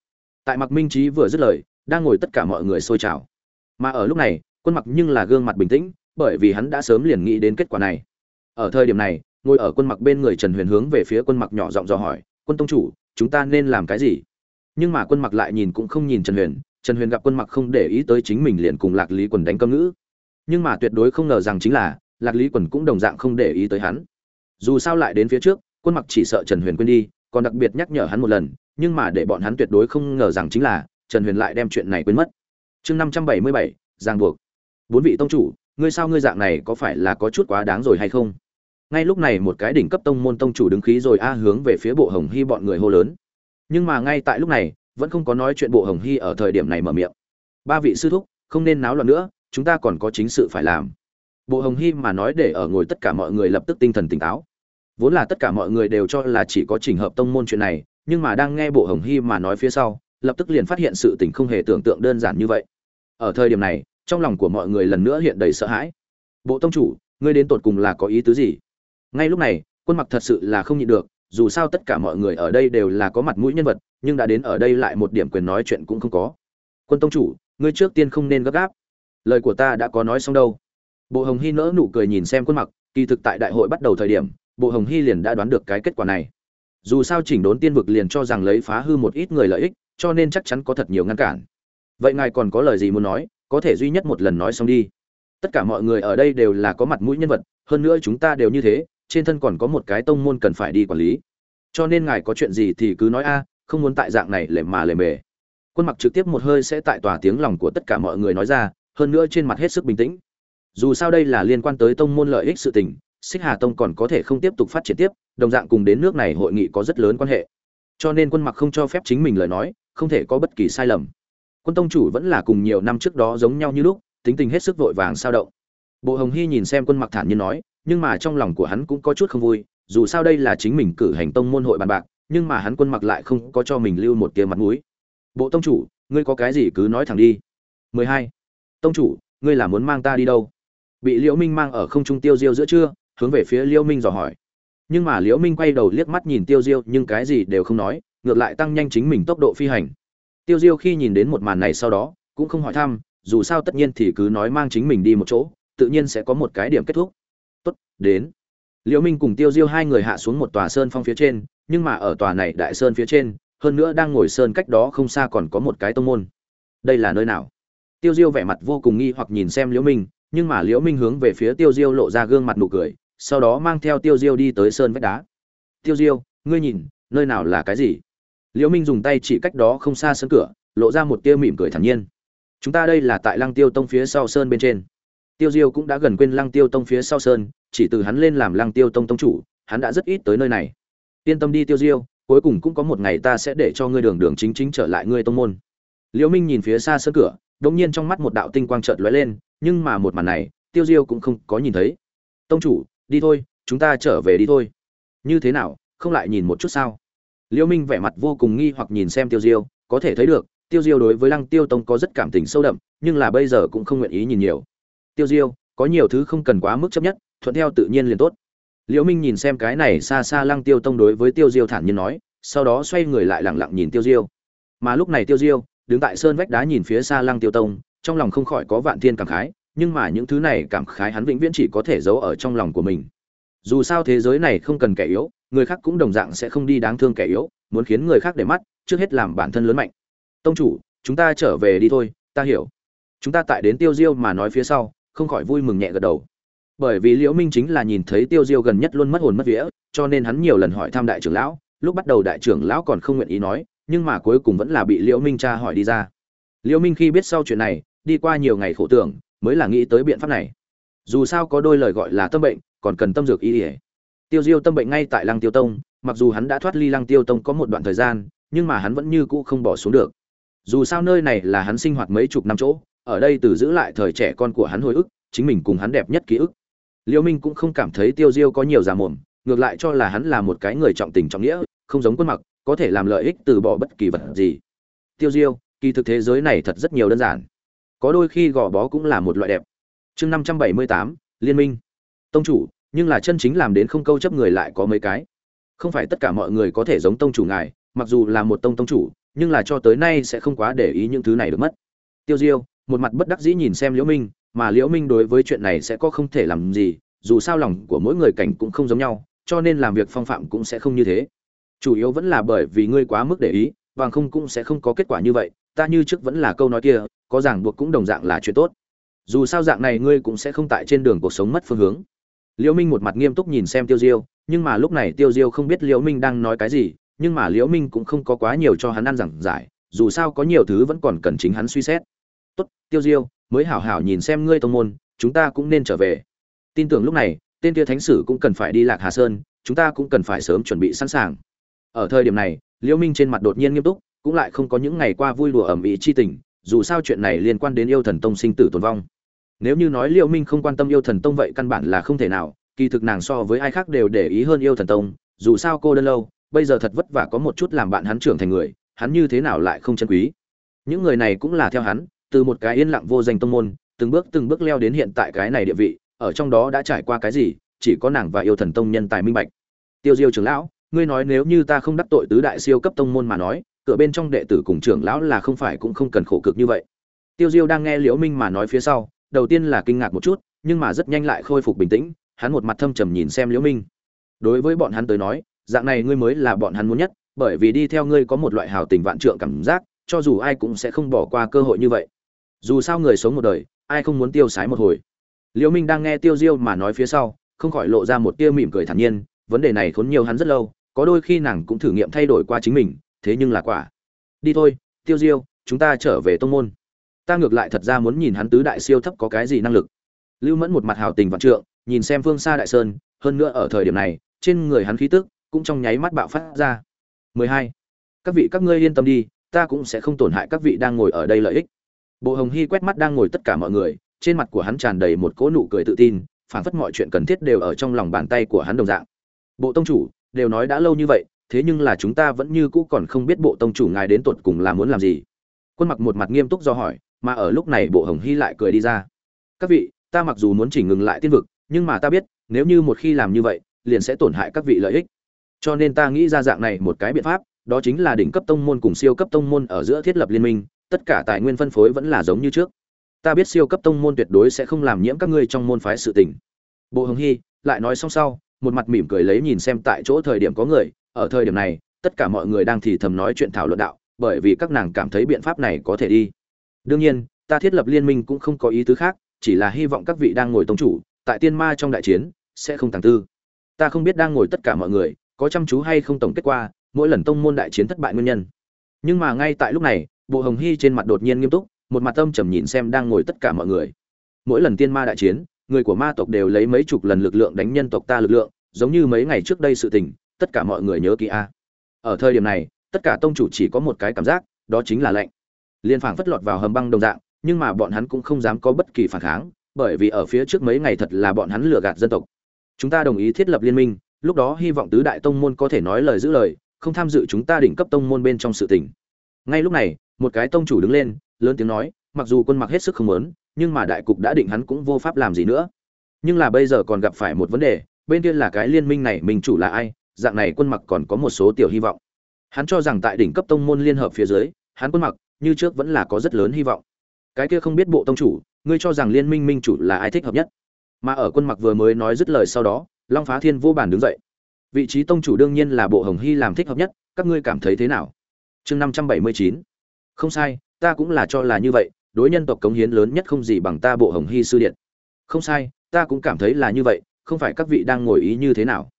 Tại mặc minh trí vừa dứt lời, đang ngồi tất cả mọi người sôi trào. Mà ở lúc này, quân mặc nhưng là gương mặt bình tĩnh, bởi vì hắn đã sớm liền nghĩ đến kết quả này. Ở thời điểm này ngồi ở quân mặc bên người trần huyền hướng về phía quân mặc nhỏ giọng dò hỏi, quân tông chủ, chúng ta nên làm cái gì? Nhưng mà quân mặc lại nhìn cũng không nhìn trần huyền trần huyền gặp quân mặc không để ý tới chính mình liền cùng lạc lý quần đánh cơm ngữ. Nhưng mà tuyệt đối không ngờ rằng chính là, lạc lý quần cũng đồng dạng không để ý tới hắn. Dù sao lại đến phía trước, quân mặc chỉ sợ trần huyền quên đi, còn đặc biệt nhắc nhở hắn một lần, nhưng mà để bọn hắn tuyệt đối không ngờ rằng chính là, trần huyền lại đem chuyện này quên mất. Chương năm trăm bảy mươi bảy giang buộc. Bốn vị tông chủ, ngươi sao ngươi dạng này có phải là có chút quá đáng rồi hay không? Ngay lúc này một cái đỉnh cấp tông môn tông chủ đứng khí rồi a hướng về phía bộ hồng hy bọn người hô lớn. Nhưng mà ngay tại lúc này, vẫn không có nói chuyện bộ hồng hy ở thời điểm này mở miệng. Ba vị sư thúc, không nên náo loạn nữa, chúng ta còn có chính sự phải làm. Bộ hồng hy mà nói để ở ngồi tất cả mọi người lập tức tinh thần tỉnh táo. Vốn là tất cả mọi người đều cho là chỉ có trình hợp tông môn chuyện này, nhưng mà đang nghe bộ hồng hy mà nói phía sau, lập tức liền phát hiện sự tình không hề tưởng tượng đơn giản như vậy. Ở thời điểm này, trong lòng của mọi người lần nữa hiện đầy sợ hãi. Bộ tông chủ, ngươi đến tột cùng là có ý tứ gì? Ngay lúc này quân mặc thật sự là không nhịn được, dù sao tất cả mọi người ở đây đều là có mặt mũi nhân vật, nhưng đã đến ở đây lại một điểm quyền nói chuyện cũng không có. Quân tông chủ, ngươi trước tiên không nên gấp gáp. Lời của ta đã có nói xong đâu. Bộ hồng hy nỡ nụ cười nhìn xem quân mặc kỳ thực tại đại hội bắt đầu thời điểm, bộ hồng hy liền đã đoán được cái kết quả này. Dù sao chỉnh đốn tiên vực liền cho rằng lấy phá hư một ít người lợi ích, cho nên chắc chắn có thật nhiều ngăn cản. Vậy ngài còn có lời gì muốn nói, có thể duy nhất một lần nói xong đi. Tất cả mọi người ở đây đều là có mặt mũi nhân vật, hơn nữa chúng ta đều như thế trên thân còn có một cái tông môn cần phải đi quản lý. Cho nên ngài có chuyện gì thì cứ nói a, không muốn tại dạng này lề mà lề mề. Quân mặc trực tiếp một hơi sẽ tại tòa tiếng lòng của tất cả mọi người nói ra, hơn nữa trên mặt hết sức bình tĩnh. Dù sao đây là liên quan tới tông môn lợi ích sự tình, xích hà tông còn có thể không tiếp tục phát triển tiếp, đồng dạng cùng đến nước này hội nghị có rất lớn quan hệ. Cho nên quân mặc không cho phép chính mình lời nói, không thể có bất kỳ sai lầm. Quân tông chủ vẫn là cùng nhiều năm trước đó giống nhau như lúc, tính tình hết sức vội vàng sao động. Bộ hồng hy nhìn xem quân mặc thản nhiên nói nhưng mà trong lòng của hắn cũng có chút không vui, dù sao đây là chính mình cử hành tông môn hội bàn bạc, nhưng mà hắn quân mặc lại không có cho mình lưu một tia mặt mũi. Bộ tông chủ, ngươi có cái gì cứ nói thẳng đi. 12. tông chủ, ngươi là muốn mang ta đi đâu? Bị liễu minh mang ở không trung tiêu diêu giữa trưa, hướng về phía liễu minh dò hỏi. Nhưng mà liễu minh quay đầu liếc mắt nhìn tiêu diêu, nhưng cái gì đều không nói, ngược lại tăng nhanh chính mình tốc độ phi hành. Tiêu diêu khi nhìn đến một màn này sau đó, cũng không hỏi thăm, dù sao tất nhiên thì cứ nói mang chính mình đi một chỗ, tự nhiên sẽ có một cái điểm kết thúc đến. Liễu minh cùng tiêu diêu hai người hạ xuống một tòa sơn phong phía trên, nhưng mà ở tòa này đại sơn phía trên, hơn nữa đang ngồi sơn cách đó không xa còn có một cái tông môn. Đây là nơi nào? Tiêu diêu vẻ mặt vô cùng nghi hoặc nhìn xem liễu minh, nhưng mà liễu minh hướng về phía tiêu diêu lộ ra gương mặt nụ cười, sau đó mang theo tiêu diêu đi tới sơn vách đá. Tiêu diêu, ngươi nhìn, nơi nào là cái gì? Liễu minh dùng tay chỉ cách đó không xa sân cửa, lộ ra một tia mỉm cười thản nhiên. Chúng ta đây là tại lăng tiêu tông phía sau sơn bên trên tiêu diêu cũng đã gần quên lăng tiêu tông phía sau sơn, chỉ từ hắn lên làm lăng tiêu tông tông chủ, hắn đã rất ít tới nơi này. Yên tâm đi tiêu diêu, cuối cùng cũng có một ngày ta sẽ để cho ngươi đường đường chính chính trở lại ngươi tông môn. Liễu minh nhìn phía xa sân cửa, đột nhiên trong mắt một đạo tinh quang chợt lóe lên, nhưng mà một màn này, tiêu diêu cũng không có nhìn thấy. Tông chủ, đi thôi, chúng ta trở về đi thôi. Như thế nào, không lại nhìn một chút sao? Liễu minh vẻ mặt vô cùng nghi hoặc nhìn xem tiêu diêu, có thể thấy được, tiêu diêu đối với lăng tiêu tông có rất cảm tình sâu đậm, nhưng là bây giờ cũng không nguyện ý nhìn nhiều tiêu diêu, có nhiều thứ không cần quá mức chấp nhất, thuận theo tự nhiên liền tốt. Liễu minh nhìn xem cái này xa xa lăng tiêu tông đối với tiêu diêu thản nhiên nói, sau đó xoay người lại lặng lặng nhìn tiêu diêu. Mà lúc này tiêu diêu, đứng tại sơn vách đá nhìn phía xa lăng tiêu tông, trong lòng không khỏi có vạn thiên cảm khái, nhưng mà những thứ này cảm khái hắn vĩnh viễn chỉ có thể giấu ở trong lòng của mình. Dù sao thế giới này không cần kẻ yếu, người khác cũng đồng dạng sẽ không đi đáng thương kẻ yếu, muốn khiến người khác để mắt, trước hết làm bản thân lớn mạnh. Tông chủ, chúng ta trở về đi thôi, ta hiểu. Chúng ta tại đến tiêu diêu mà nói phía sau không khỏi vui mừng nhẹ gật đầu. Bởi vì liễu minh chính là nhìn thấy tiêu diêu gần nhất luôn mất hồn mất vía, cho nên hắn nhiều lần hỏi thăm đại trưởng lão, lúc bắt đầu đại trưởng lão còn không nguyện ý nói, nhưng mà cuối cùng vẫn là bị liễu minh tra hỏi đi ra. Liễu minh khi biết sau chuyện này, đi qua nhiều ngày khổ tưởng, mới là nghĩ tới biện pháp này. Dù sao có đôi lời gọi là tâm bệnh, còn cần tâm dược y ỉa tiêu diêu tâm bệnh ngay tại lăng tiêu tông, mặc dù hắn đã thoát ly lăng tiêu tông có một đoạn thời gian, nhưng mà hắn vẫn như cũ không bỏ xuống được. Dù sao nơi này là hắn sinh hoạt mấy chục năm chỗ ở đây từ giữ lại thời trẻ con của hắn hồi ức, chính mình cùng hắn đẹp nhất ký ức. Liêu minh cũng không cảm thấy tiêu diêu có nhiều giả mồm, ngược lại cho là hắn là một cái người trọng tình trọng nghĩa, không giống quân mặc, có thể làm lợi ích từ bỏ bất kỳ vật gì. Tiêu diêu, kỳ thực thế giới này thật rất nhiều đơn giản. Có đôi khi gò bó cũng là một loại đẹp. Chương năm trăm bảy mươi tám, liên minh. Tông chủ, nhưng là chân chính làm đến không câu chấp người lại có mấy cái. Không phải tất cả mọi người có thể giống tông chủ ngài, mặc dù là một tông tông chủ, nhưng là cho tới nay sẽ không quá để ý những thứ này được mất. Tiêu diêu một mặt bất đắc dĩ nhìn xem liễu minh, mà liễu minh đối với chuyện này sẽ có không thể làm gì, dù sao lòng của mỗi người cảnh cũng không giống nhau, cho nên làm việc phong phạm cũng sẽ không như thế. Chủ yếu vẫn là bởi vì ngươi quá mức để ý bằng không cũng sẽ không có kết quả như vậy, ta như trước vẫn là câu nói kia, có ràng buộc cũng đồng dạng là chuyện tốt. Dù sao dạng này ngươi cũng sẽ không tại trên đường cuộc sống mất phương hướng. Liễu minh một mặt nghiêm túc nhìn xem tiêu diêu, nhưng mà lúc này tiêu diêu không biết liễu minh đang nói cái gì, nhưng mà liễu minh cũng không có quá nhiều cho hắn ăn giảng giải, dù sao có nhiều thứ vẫn còn cần chính hắn suy xét tốt, tiêu diêu, mới hảo hảo nhìn xem ngươi tông môn, chúng ta cũng nên trở về. Tin tưởng lúc này, tên kia thánh sử cũng cần phải đi lạc hà sơn, chúng ta cũng cần phải sớm chuẩn bị sẵn sàng. Ở thời điểm này liễu minh trên mặt đột nhiên nghiêm túc, cũng lại không có những ngày qua vui đùa ẩm ý chi tình, dù sao chuyện này liên quan đến yêu thần tông sinh tử tồn vong. Nếu như nói liễu minh không quan tâm yêu thần tông vậy căn bản là không thể nào, kỳ thực nàng so với ai khác đều để ý hơn yêu thần tông, dù sao cô đơn lâu, bây giờ thật vất vả có một chút làm bạn hắn trưởng thành người, hắn như thế nào lại không chân quý. Những người này cũng là theo hắn từ một cái yên lặng vô danh tông môn, từng bước từng bước leo đến hiện tại cái này địa vị, ở trong đó đã trải qua cái gì, chỉ có nàng và yêu thần tông nhân tài minh bạch. Tiêu diêu trưởng lão, ngươi nói nếu như ta không đắc tội tứ đại siêu cấp tông môn mà nói, cửa bên trong đệ tử cùng trưởng lão là không phải cũng không cần khổ cực như vậy. Tiêu diêu đang nghe liễu minh mà nói phía sau, đầu tiên là kinh ngạc một chút, nhưng mà rất nhanh lại khôi phục bình tĩnh, hắn một mặt thâm trầm nhìn xem liễu minh. Đối với bọn hắn tới nói, dạng này ngươi mới là bọn hắn muốn nhất, bởi vì đi theo ngươi có một loại hào tình vạn trượng cảm giác, cho dù ai cũng sẽ không bỏ qua cơ hội như vậy dù sao người sống một đời, ai không muốn tiêu sái một hồi. Liễu minh đang nghe tiêu diêu mà nói phía sau, không khỏi lộ ra một tia mỉm cười thản nhiên, vấn đề này khốn nhiều hắn rất lâu, có đôi khi nàng cũng thử nghiệm thay đổi qua chính mình, thế nhưng là quả. Đi thôi, tiêu diêu, chúng ta trở về tông môn. Ta ngược lại thật ra muốn nhìn hắn tứ đại siêu thấp có cái gì năng lực. Lưu mẫn một mặt hào tình vạn trượng, nhìn xem phương xa đại sơn, hơn nữa ở thời điểm này, trên người hắn khí tức cũng trong nháy mắt bạo phát ra. 12. các vị các ngươi yên tâm đi, ta cũng sẽ không tổn hại các vị đang ngồi ở đây lợi ích bộ hồng hy quét mắt đang ngồi tất cả mọi người, trên mặt của hắn tràn đầy một cỗ nụ cười tự tin phản phất mọi chuyện cần thiết đều ở trong lòng bàn tay của hắn đồng dạng. Bộ tông chủ, đều nói đã lâu như vậy, thế nhưng là chúng ta vẫn như cũ còn không biết bộ tông chủ ngài đến tuột cùng là muốn làm gì. Quân mặc một mặt nghiêm túc do hỏi, mà ở lúc này bộ hồng hy lại cười đi ra. Các vị, ta mặc dù muốn chỉ ngừng lại tiên vực, nhưng mà ta biết, nếu như một khi làm như vậy, liền sẽ tổn hại các vị lợi ích. Cho nên ta nghĩ ra dạng này một cái biện pháp, đó chính là đỉnh cấp tông môn cùng siêu cấp tông môn ở giữa thiết lập liên minh tất cả tài nguyên phân phối vẫn là giống như trước. Ta biết siêu cấp tông môn tuyệt đối sẽ không làm nhiễm các ngươi trong môn phái sự tình. Bộ hồng hy lại nói xong sau, một mặt mỉm cười lấy nhìn xem tại chỗ thời điểm có người. Ở thời điểm này, tất cả mọi người đang thì thầm nói chuyện thảo luận đạo, bởi vì các nàng cảm thấy biện pháp này có thể đi. Đương nhiên, ta thiết lập liên minh cũng không có ý tứ khác, chỉ là hy vọng các vị đang ngồi tông chủ, tại tiên ma trong đại chiến, sẽ không tàng tư. Ta không biết đang ngồi tất cả mọi người, có chăm chú hay không tổng kết qua, mỗi lần tông môn đại chiến thất bại nguyên nhân. Nhưng mà ngay tại lúc này bộ hồng hy trên mặt đột nhiên nghiêm túc, một mặt tâm trầm nhìn xem đang ngồi tất cả mọi người. Mỗi lần tiên ma đại chiến, người của ma tộc đều lấy mấy chục lần lực lượng đánh nhân tộc ta lực lượng, giống như mấy ngày trước đây sự tình, tất cả mọi người nhớ kỹ a. Ở thời điểm này, tất cả tông chủ chỉ có một cái cảm giác, đó chính là lạnh. Liên phảng phất lọt vào hầm băng đồng dạng, nhưng mà bọn hắn cũng không dám có bất kỳ phản kháng, bởi vì ở phía trước mấy ngày thật là bọn hắn lừa gạt dân tộc. Chúng ta đồng ý thiết lập liên minh, lúc đó hy vọng tứ đại tông môn có thể nói lời giữ lời, không tham dự chúng ta đỉnh cấp tông môn bên trong sự tình ngay lúc này, một cái tông chủ đứng lên, lớn tiếng nói, mặc dù quân mặc hết sức không muốn, nhưng mà đại cục đã định hắn cũng vô pháp làm gì nữa. Nhưng là bây giờ còn gặp phải một vấn đề, bên kia là cái liên minh này mình chủ là ai, dạng này quân mặc còn có một số tiểu hy vọng. Hắn cho rằng tại đỉnh cấp tông môn liên hợp phía dưới, hắn quân mặc, như trước vẫn là có rất lớn hy vọng. Cái kia không biết bộ tông chủ, ngươi cho rằng liên minh minh chủ là ai thích hợp nhất? Mà ở quân mặc vừa mới nói dứt lời sau đó, long phá thiên vô bàn đứng dậy. Vị trí tông chủ đương nhiên là bộ hồng hy làm thích hợp nhất, các ngươi cảm thấy thế nào? Chương năm trăm bảy mươi chín. Không sai, ta cũng là cho là như vậy, đối nhân tộc cống hiến lớn nhất không gì bằng ta bộ hồng hy sư điện. Không sai, ta cũng cảm thấy là như vậy, không phải các vị đang ngồi ý như thế nào.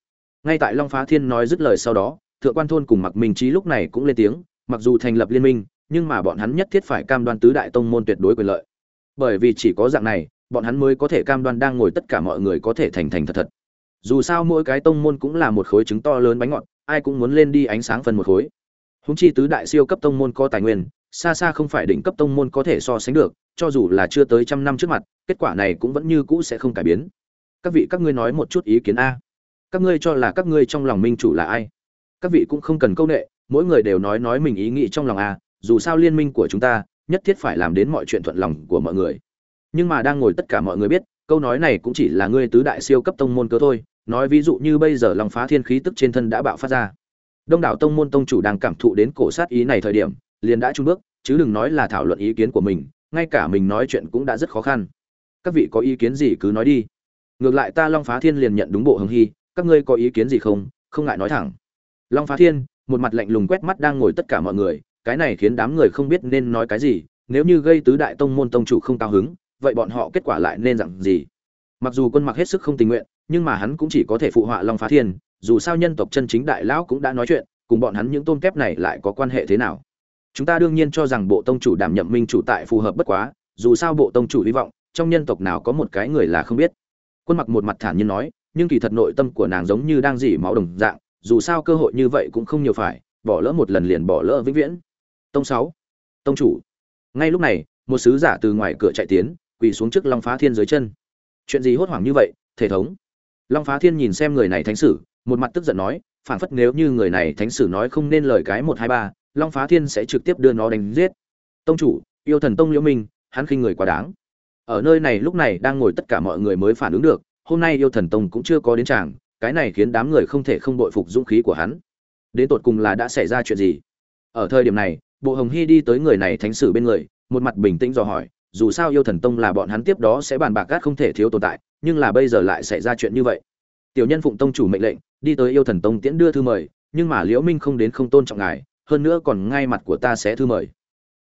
Ngay tại long phá thiên nói dứt lời sau đó, thượng quan thôn cùng mặc minh trí lúc này cũng lên tiếng, mặc dù thành lập liên minh, nhưng mà bọn hắn nhất thiết phải cam đoan tứ đại tông môn tuyệt đối quyền lợi. Bởi vì chỉ có dạng này, bọn hắn mới có thể cam đoan đang ngồi tất cả mọi người có thể thành thành thật thật. Dù sao mỗi cái tông môn cũng là một khối trứng to lớn bánh ngọt, ai cũng muốn lên đi ánh sáng phần một khối húng chi tứ đại siêu cấp tông môn có tài nguyên, xa xa không phải đỉnh cấp tông môn có thể so sánh được, cho dù là chưa tới trăm năm trước mặt, kết quả này cũng vẫn như cũ sẽ không cải biến. Các vị, các ngươi nói một chút ý kiến a. Các ngươi cho là các ngươi trong lòng minh chủ là ai? Các vị cũng không cần câu nệ, mỗi người đều nói nói mình ý nghĩ trong lòng a, dù sao liên minh của chúng ta, nhất thiết phải làm đến mọi chuyện thuận lòng của mọi người. Nhưng mà đang ngồi tất cả mọi người biết, câu nói này cũng chỉ là ngươi tứ đại siêu cấp tông môn cơ thôi, nói ví dụ như bây giờ lòng phá thiên khí tức trên thân đã bạo phát ra đông đảo tông môn tông chủ đang cảm thụ đến cổ sát ý này thời điểm, liền đã trung bước, chứ đừng nói là thảo luận ý kiến của mình, ngay cả mình nói chuyện cũng đã rất khó khăn. Các vị có ý kiến gì cứ nói đi. Ngược lại ta long phá thiên liền nhận đúng bộ hưng hy, các ngươi có ý kiến gì không không ngại nói thẳng. Long phá thiên, một mặt lạnh lùng quét mắt đang ngồi tất cả mọi người, cái này khiến đám người không biết nên nói cái gì, nếu như gây tứ đại tông môn tông chủ không cao hứng, vậy bọn họ kết quả lại nên rằng gì? Mặc dù quân mặc hết sức không tình nguyện, nhưng mà hắn cũng chỉ có thể phụ họa long phá thiên dù sao nhân tộc chân chính đại lão cũng đã nói chuyện, cùng bọn hắn những tôn kép này lại có quan hệ thế nào? Chúng ta đương nhiên cho rằng bộ tông chủ đảm nhậm minh chủ tại phù hợp bất quá, dù sao bộ tông chủ hy vọng, trong nhân tộc nào có một cái người là không biết. Quân mặc một mặt thản nhiên nói, nhưng kỳ thật nội tâm của nàng giống như đang dỉ máu đồng dạng, dù sao cơ hội như vậy cũng không nhiều phải, bỏ lỡ một lần liền bỏ lỡ vĩnh viễn. Tông sáu, tông chủ. Ngay lúc này, một sứ giả từ ngoài cửa chạy tiến, quỳ xuống trước long phá thiên dưới chân. Chuyện gì hốt hoảng như vậy, thể thống? Long phá thiên nhìn xem người này thánh sử một mặt tức giận nói phản phất nếu như người này thánh sử nói không nên lời cái một hai ba, long phá thiên sẽ trực tiếp đưa nó đánh giết. Tông chủ, yêu thần tông liễu minh, hắn khinh người quá đáng. Ở nơi này lúc này đang ngồi tất cả mọi người mới phản ứng được, hôm nay yêu thần tông cũng chưa có đến chàng cái này khiến đám người không thể không bội phục dũng khí của hắn. Đến tột cùng là đã xảy ra chuyện gì? Ở thời điểm này, bộ hồng hy đi tới người này thánh sử bên người, một mặt bình tĩnh dò hỏi, dù sao yêu thần tông là bọn hắn tiếp đó sẽ bàn bạc gác không thể thiếu tồn tại, nhưng là bây giờ lại xảy ra chuyện như vậy. Tiểu nhân phụng tông chủ mệnh lệnh đi tới yêu thần tông tiễn đưa thư mời, nhưng mà liễu minh không đến không tôn trọng ngài, hơn nữa còn ngay mặt của ta sẽ thư mời.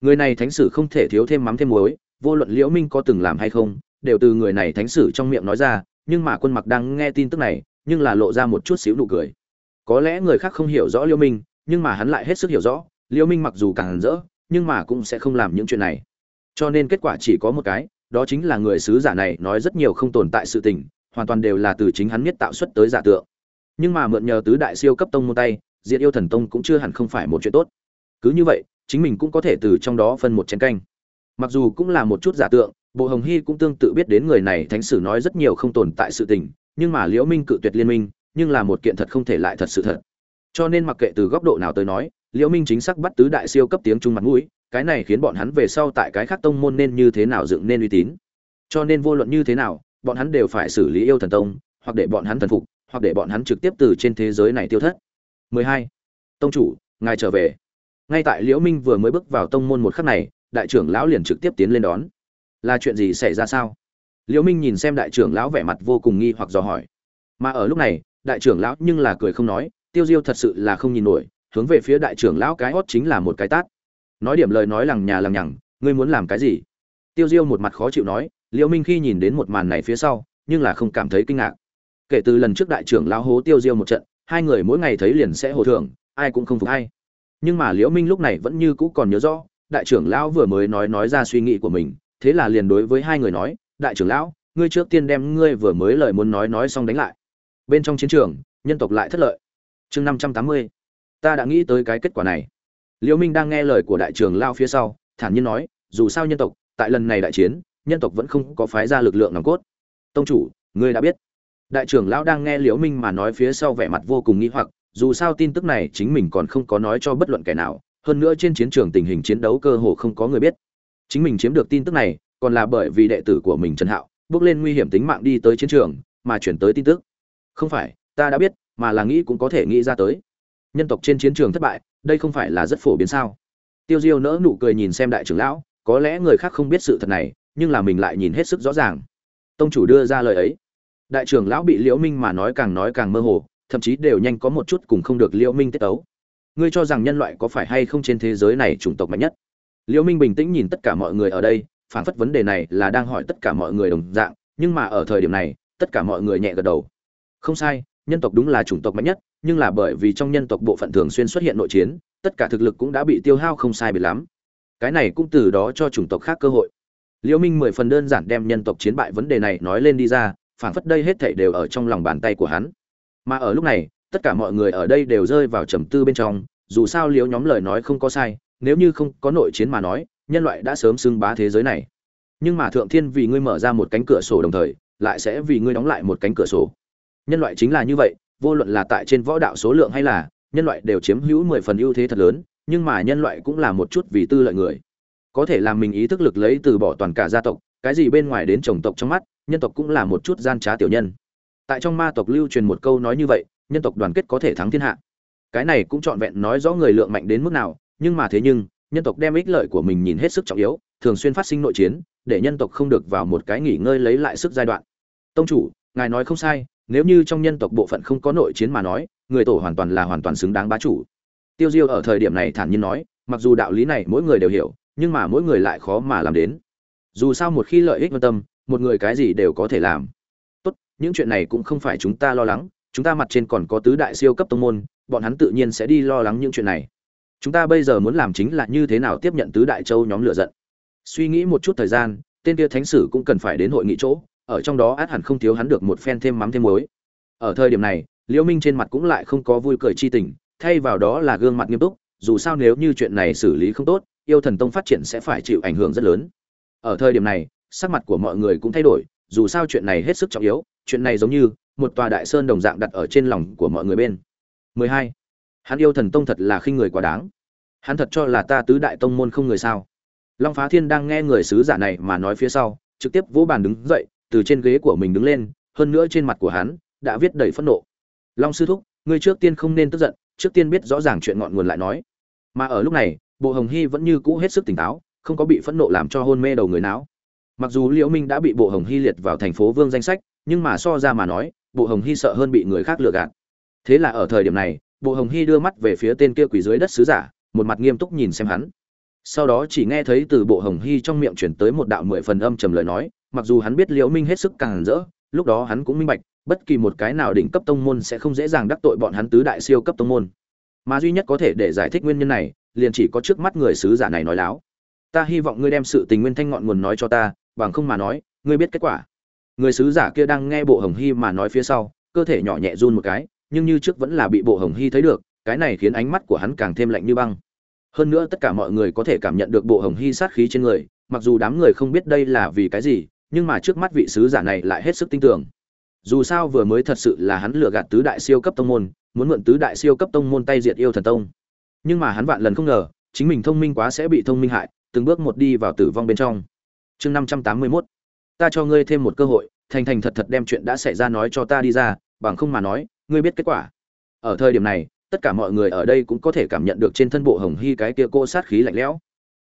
Người này thánh sử không thể thiếu thêm mắm thêm muối, vô luận liễu minh có từng làm hay không, đều từ người này thánh sử trong miệng nói ra, nhưng mà quân mặc đang nghe tin tức này, nhưng là lộ ra một chút xíu nụ cười. Có lẽ người khác không hiểu rõ liễu minh, nhưng mà hắn lại hết sức hiểu rõ, liễu minh mặc dù càng rỡ, nhưng mà cũng sẽ không làm những chuyện này. Cho nên kết quả chỉ có một cái, đó chính là người sứ giả này nói rất nhiều không tồn tại sự tình, hoàn toàn đều là từ chính hắn miết tạo xuất tới giả tượng nhưng mà mượn nhờ tứ đại siêu cấp tông môn tay, diệt yêu thần tông cũng chưa hẳn không phải một chuyện tốt. Cứ như vậy, chính mình cũng có thể từ trong đó phân một chén canh. Mặc dù cũng là một chút giả tượng, bộ hồng hy cũng tương tự biết đến người này thánh sử nói rất nhiều không tồn tại sự tình, nhưng mà liễu minh cự tuyệt liên minh, nhưng là một kiện thật không thể lại thật sự thật. Cho nên mặc kệ từ góc độ nào tới nói, liễu minh chính xác bắt tứ đại siêu cấp tiếng trung mặt mũi, cái này khiến bọn hắn về sau tại cái khác tông môn nên như thế nào dựng nên uy tín. Cho nên vô luận như thế nào, bọn hắn đều phải xử lý yêu thần tông, hoặc để bọn hắn thần phục hoặc để bọn hắn trực tiếp từ trên thế giới này tiêu thất. 12. tông chủ, ngài trở về. Ngay tại liễu minh vừa mới bước vào tông môn một khắc này, đại trưởng lão liền trực tiếp tiến lên đón. Là chuyện gì xảy ra sao? Liễu minh nhìn xem đại trưởng lão vẻ mặt vô cùng nghi hoặc dò hỏi. Mà ở lúc này, đại trưởng lão nhưng là cười không nói, tiêu diêu thật sự là không nhìn nổi, hướng về phía đại trưởng lão cái hót chính là một cái tát. Nói điểm lời nói lằng nhà lằng nhằng, ngươi muốn làm cái gì? Tiêu diêu một mặt khó chịu nói, liễu minh khi nhìn đến một màn này phía sau, nhưng là không cảm thấy kinh ngạc kể từ lần trước đại trưởng lão hố tiêu diêu một trận, hai người mỗi ngày thấy liền sẽ hồ thưởng ai cũng không phục hay nhưng mà liễu minh lúc này vẫn như cũ còn nhớ rõ, đại trưởng lão vừa mới nói nói ra suy nghĩ của mình, thế là liền đối với hai người nói, đại trưởng lão, ngươi trước tiên đem ngươi vừa mới lời muốn nói nói xong đánh lại. Bên trong chiến trường, nhân tộc lại thất lợi. Chương năm trăm tám mươi, ta đã nghĩ tới cái kết quả này. Liễu minh đang nghe lời của đại trưởng lão phía sau, thản nhiên nói, dù sao nhân tộc, tại lần này đại chiến, nhân tộc vẫn không có phái ra lực lượng nòng cốt. Tông chủ, ngươi đã biết đại trưởng lão đang nghe liễu minh mà nói phía sau vẻ mặt vô cùng nghi hoặc, dù sao tin tức này chính mình còn không có nói cho bất luận kẻ nào, hơn nữa trên chiến trường tình hình chiến đấu cơ hồ không có người biết. Chính mình chiếm được tin tức này, còn là bởi vì đệ tử của mình trần hạo, bước lên nguy hiểm tính mạng đi tới chiến trường, mà chuyển tới tin tức. Không phải, ta đã biết, mà là nghĩ cũng có thể nghĩ ra tới. Nhân tộc trên chiến trường thất bại, đây không phải là rất phổ biến sao? Tiêu diêu nỡ nụ cười nhìn xem đại trưởng lão, có lẽ người khác không biết sự thật này, nhưng là mình lại nhìn hết sức rõ ràng. Tông chủ đưa ra lời ấy đại trưởng lão bị liễu minh mà nói càng nói càng mơ hồ, thậm chí đều nhanh có một chút cùng không được liễu minh tiết tấu. Ngươi cho rằng nhân loại có phải hay không trên thế giới này chủng tộc mạnh nhất? Liễu minh bình tĩnh nhìn tất cả mọi người ở đây, phản phất vấn đề này là đang hỏi tất cả mọi người đồng dạng, nhưng mà ở thời điểm này, tất cả mọi người nhẹ gật đầu. Không sai, nhân tộc đúng là chủng tộc mạnh nhất, nhưng là bởi vì trong nhân tộc bộ phận thường xuyên xuất hiện nội chiến, tất cả thực lực cũng đã bị tiêu hao không sai biệt lắm. Cái này cũng từ đó cho chủng tộc khác cơ hội. Liễu minh mười phần đơn giản đem nhân tộc chiến bại vấn đề này nói lên đi ra phản phất đây hết thảy đều ở trong lòng bàn tay của hắn. Mà ở lúc này, tất cả mọi người ở đây đều rơi vào trầm tư bên trong, dù sao liếu nhóm lời nói không có sai, nếu như không có nội chiến mà nói, nhân loại đã sớm xưng bá thế giới này. Nhưng mà thượng thiên vì ngươi mở ra một cánh cửa sổ đồng thời, lại sẽ vì ngươi đóng lại một cánh cửa sổ. Nhân loại chính là như vậy, vô luận là tại trên võ đạo số lượng hay là, nhân loại đều chiếm hữu mười phần ưu thế thật lớn, nhưng mà nhân loại cũng là một chút vì tư lợi người. Có thể làm mình ý thức lực lấy từ bỏ toàn cả gia tộc, cái gì bên ngoài đến chủng tộc trong mắt nhân tộc cũng là một chút gian trá tiểu nhân. Tại trong ma tộc lưu truyền một câu nói như vậy, nhân tộc đoàn kết có thể thắng thiên hạ. Cái này cũng trọn vẹn nói rõ người lượng mạnh đến mức nào, nhưng mà thế nhưng, nhân tộc đem ích lợi của mình nhìn hết sức trọng yếu, thường xuyên phát sinh nội chiến, để nhân tộc không được vào một cái nghỉ ngơi lấy lại sức giai đoạn. Tông chủ, ngài nói không sai, nếu như trong nhân tộc bộ phận không có nội chiến mà nói, người tổ hoàn toàn là hoàn toàn xứng đáng bá chủ. Tiêu diêu ở thời điểm này thản nhiên nói, mặc dù đạo lý này mỗi người đều hiểu, nhưng mà mỗi người lại khó mà làm đến. Dù sao một khi lợi ích quan tâm một người cái gì đều có thể làm. Tốt, những chuyện này cũng không phải chúng ta lo lắng, chúng ta mặt trên còn có tứ đại siêu cấp tông môn, bọn hắn tự nhiên sẽ đi lo lắng những chuyện này. Chúng ta bây giờ muốn làm chính là như thế nào tiếp nhận tứ đại châu nhóm lựa giận. Suy nghĩ một chút thời gian, tên kia thánh sử cũng cần phải đến hội nghị chỗ, ở trong đó át hẳn không thiếu hắn được một phen thêm mắm thêm muối. Ở thời điểm này, liễu minh trên mặt cũng lại không có vui cười chi tình, thay vào đó là gương mặt nghiêm túc, dù sao nếu như chuyện này xử lý không tốt, yêu thần tông phát triển sẽ phải chịu ảnh hưởng rất lớn. Ở thời điểm này sắc mặt của mọi người cũng thay đổi, dù sao chuyện này hết sức trọng yếu, chuyện này giống như một tòa đại sơn đồng dạng đặt ở trên lòng của mọi người bên. 12. hắn yêu thần tông thật là khinh người quá đáng. Hắn thật cho là ta tứ đại tông môn không người sao? Long phá thiên đang nghe người sứ giả này mà nói phía sau, trực tiếp vỗ bàn đứng dậy, từ trên ghế của mình đứng lên, hơn nữa trên mặt của hắn đã viết đầy phẫn nộ. Long sư thúc, ngươi trước tiên không nên tức giận, trước tiên biết rõ ràng chuyện ngọn nguồn lại nói. Mà ở lúc này, bộ hồng hy vẫn như cũ hết sức tỉnh táo, không có bị phẫn nộ làm cho hôn mê đầu người não mặc dù liễu minh đã bị bộ hồng hy liệt vào thành phố vương danh sách, nhưng mà so ra mà nói, bộ hồng hy sợ hơn bị người khác lừa gạt. Thế là ở thời điểm này, bộ hồng hy đưa mắt về phía tên kia quỷ dưới đất sứ giả, một mặt nghiêm túc nhìn xem hắn. Sau đó chỉ nghe thấy từ bộ hồng hy trong miệng chuyển tới một đạo mười phần âm trầm lời nói, mặc dù hắn biết liễu minh hết sức càng rỡ, lúc đó hắn cũng minh bạch, bất kỳ một cái nào đỉnh cấp tông môn sẽ không dễ dàng đắc tội bọn hắn tứ đại siêu cấp tông môn. Mà duy nhất có thể để giải thích nguyên nhân này, liền chỉ có trước mắt người sứ giả này nói láo. Ta hy vọng ngươi đem sự tình nguyên thanh ngọn nguồn nói cho ta bằng không mà nói, ngươi biết kết quả. Người sứ giả kia đang nghe bộ hồng hy mà nói phía sau, cơ thể nhỏ nhẹ run một cái, nhưng như trước vẫn là bị bộ hồng hy thấy được, cái này khiến ánh mắt của hắn càng thêm lạnh như băng. Hơn nữa tất cả mọi người có thể cảm nhận được bộ hồng hy sát khí trên người, mặc dù đám người không biết đây là vì cái gì, nhưng mà trước mắt vị sứ giả này lại hết sức tin tưởng. Dù sao vừa mới thật sự là hắn lừa gạt tứ đại siêu cấp tông môn, muốn mượn tứ đại siêu cấp tông môn tay diệt yêu thần tông. Nhưng mà hắn vạn lần không ngờ, chính mình thông minh quá sẽ bị thông minh hại, từng bước một đi vào tử vong bên trong chương năm trăm tám mươi mốt. Ta cho ngươi thêm một cơ hội, thành thành thật thật đem chuyện đã xảy ra nói cho ta đi ra, bằng không mà nói, ngươi biết kết quả. Ở thời điểm này, tất cả mọi người ở đây cũng có thể cảm nhận được trên thân bộ hồng hy cái kia cô sát khí lạnh lẽo.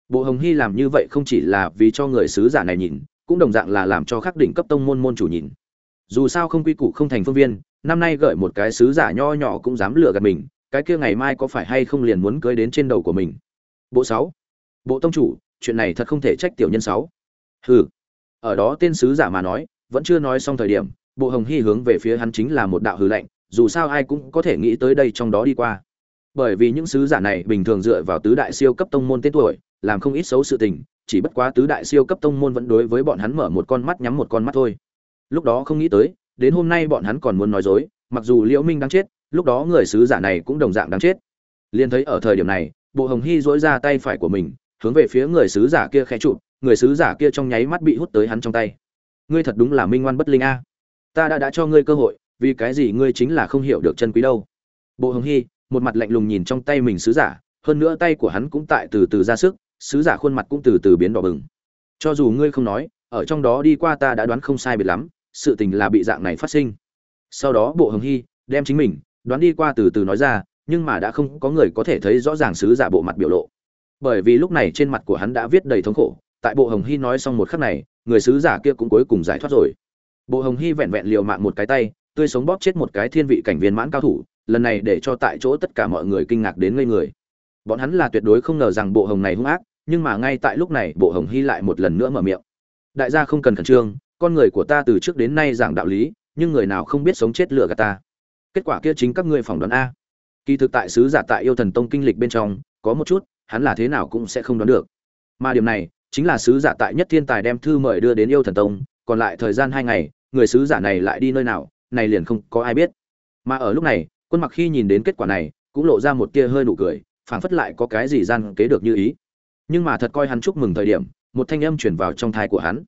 Bộ hồng hy làm như vậy không chỉ là vì cho người sứ giả này nhìn, cũng đồng dạng là làm cho khắc đỉnh cấp tông môn môn chủ nhìn. Dù sao không quy củ không thành phương viên, năm nay gợi một cái sứ giả nho nhỏ cũng dám lừa gạt mình, cái kia ngày mai có phải hay không liền muốn cưới đến trên đầu của mình. Bộ sáu. Bộ tông chủ, chuyện này thật không thể trách tiểu nhân sáu hừ. Ở đó tên sứ giả mà nói, vẫn chưa nói xong thời điểm, bộ hồng hy hướng về phía hắn chính là một đạo hư lệnh, dù sao ai cũng có thể nghĩ tới đây trong đó đi qua. Bởi vì những sứ giả này bình thường dựa vào tứ đại siêu cấp tông môn tên tuổi, làm không ít xấu sự tình, chỉ bất quá tứ đại siêu cấp tông môn vẫn đối với bọn hắn mở một con mắt nhắm một con mắt thôi. Lúc đó không nghĩ tới, đến hôm nay bọn hắn còn muốn nói dối, mặc dù liễu minh đang chết, lúc đó người sứ giả này cũng đồng dạng đang chết. Liền thấy ở thời điểm này, bộ hồng hy dỗi ra tay phải của mình, hướng về phía người sứ giả kia khẽ chụp người sứ giả kia trong nháy mắt bị hút tới hắn trong tay. Ngươi thật đúng là minh ngoan bất linh a. Ta đã đã cho ngươi cơ hội, vì cái gì ngươi chính là không hiểu được chân quý đâu. Bộ hồng hy, một mặt lạnh lùng nhìn trong tay mình sứ giả, hơn nữa tay của hắn cũng tại từ từ ra sức, sứ giả khuôn mặt cũng từ từ biến đỏ bừng. Cho dù ngươi không nói, ở trong đó đi qua ta đã đoán không sai biệt lắm, sự tình là bị dạng này phát sinh. Sau đó bộ hồng hy đem chính mình đoán đi qua từ từ nói ra, nhưng mà đã không có người có thể thấy rõ ràng sứ giả bộ mặt biểu lộ. Bởi vì lúc này trên mặt của hắn đã viết đầy thống khổ tại bộ hồng hy nói xong một khắc này, người sứ giả kia cũng cuối cùng giải thoát rồi. Bộ hồng hy vẹn vẹn liều mạng một cái tay, tươi sống bóp chết một cái thiên vị cảnh viên mãn cao thủ, lần này để cho tại chỗ tất cả mọi người kinh ngạc đến ngây người. Bọn hắn là tuyệt đối không ngờ rằng bộ hồng này hung ác, nhưng mà ngay tại lúc này, bộ hồng hy lại một lần nữa mở miệng. Đại gia không cần khẩn trương, con người của ta từ trước đến nay giảng đạo lý, nhưng người nào không biết sống chết lựa gạt ta. Kết quả kia chính các ngươi phỏng đoán a. Kỳ thực tại sứ giả tại yêu thần tông kinh lịch bên trong, có một chút, hắn là thế nào cũng sẽ không đoán được. Mà điểm này chính là sứ giả tại nhất thiên tài đem thư mời đưa đến yêu thần tông, còn lại thời gian hai ngày, người sứ giả này lại đi nơi nào, này liền không có ai biết. Mà ở lúc này, quân mặc khi nhìn đến kết quả này, cũng lộ ra một tia hơi nụ cười, phảng phất lại có cái gì gian kế được như ý. Nhưng mà thật coi hắn chúc mừng thời điểm, một thanh âm chuyển vào trong thai của hắn.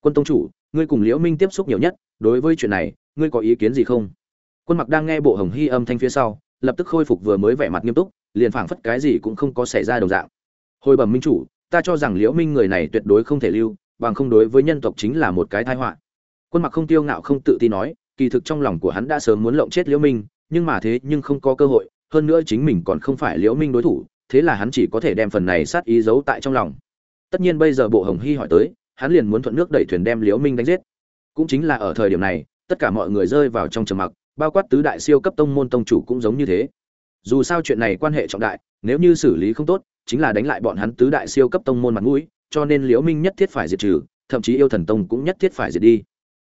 Quân tông chủ, ngươi cùng liễu minh tiếp xúc nhiều nhất, đối với chuyện này, ngươi có ý kiến gì không? Quân mặc đang nghe bộ hồng hy âm thanh phía sau, lập tức khôi phục vừa mới vẻ mặt nghiêm túc, liền phảng phất cái gì cũng không có xảy ra đồng dạng. Hồi bẩm minh chủ ta cho rằng liễu minh người này tuyệt đối không thể lưu, bằng không đối với nhân tộc chính là một cái tai họa. Quân mặc không tiêu ngạo không tự tin nói, kỳ thực trong lòng của hắn đã sớm muốn lộng chết liễu minh, nhưng mà thế nhưng không có cơ hội, hơn nữa chính mình còn không phải liễu minh đối thủ, thế là hắn chỉ có thể đem phần này sát ý giấu tại trong lòng. Tất nhiên bây giờ bộ hồng hy hỏi tới, hắn liền muốn thuận nước đẩy thuyền đem liễu minh đánh giết. Cũng chính là ở thời điểm này, tất cả mọi người rơi vào trong trầm mặc, bao quát tứ đại siêu cấp tông môn tông chủ cũng giống như thế. Dù sao chuyện này quan hệ trọng đại nếu như xử lý không tốt, chính là đánh lại bọn hắn tứ đại siêu cấp tông môn mặt mũi, cho nên liễu minh nhất thiết phải diệt trừ, thậm chí yêu thần tông cũng nhất thiết phải diệt đi.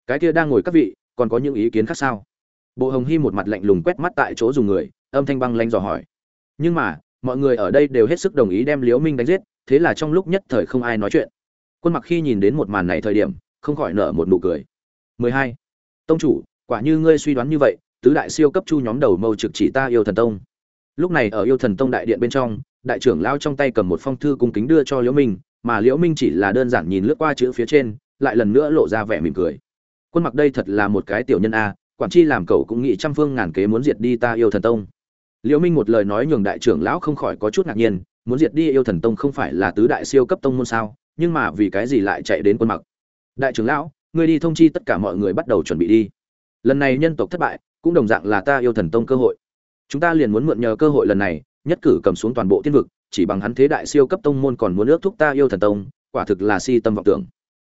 Cái kia đang ngồi các vị, còn có những ý kiến khác sao? Bộ hồng hy một mặt lạnh lùng quét mắt tại chỗ dùng người, âm thanh băng lanh dò hỏi. Nhưng mà, mọi người ở đây đều hết sức đồng ý đem liễu minh đánh giết, thế là trong lúc nhất thời không ai nói chuyện. Quân mặc khi nhìn đến một màn này thời điểm, không khỏi nở một nụ cười. 12. tông chủ, quả như ngươi suy đoán như vậy, tứ đại siêu cấp chu nhóm đầu mâu trực chỉ ta yêu thần tông lúc này ở yêu thần tông đại điện bên trong, đại trưởng lao trong tay cầm một phong thư cung kính đưa cho liễu minh, mà liễu minh chỉ là đơn giản nhìn lướt qua chữ phía trên, lại lần nữa lộ ra vẻ mỉm cười. Quân mặc đây thật là một cái tiểu nhân a, quản chi làm cậu cũng nghĩ trăm phương ngàn kế muốn diệt đi ta yêu thần tông. Liễu minh một lời nói nhường đại trưởng lão không khỏi có chút ngạc nhiên, muốn diệt đi yêu thần tông không phải là tứ đại siêu cấp tông môn sao, nhưng mà vì cái gì lại chạy đến quân mặc? Đại trưởng lão, ngươi đi thông chi tất cả mọi người bắt đầu chuẩn bị đi. Lần này nhân tộc thất bại, cũng đồng dạng là ta yêu thần tông cơ hội chúng ta liền muốn mượn nhờ cơ hội lần này, nhất cử cầm xuống toàn bộ tiên vực, chỉ bằng hắn thế đại siêu cấp tông môn còn muốn ước thúc ta yêu thần tông, quả thực là si tâm vọng tưởng.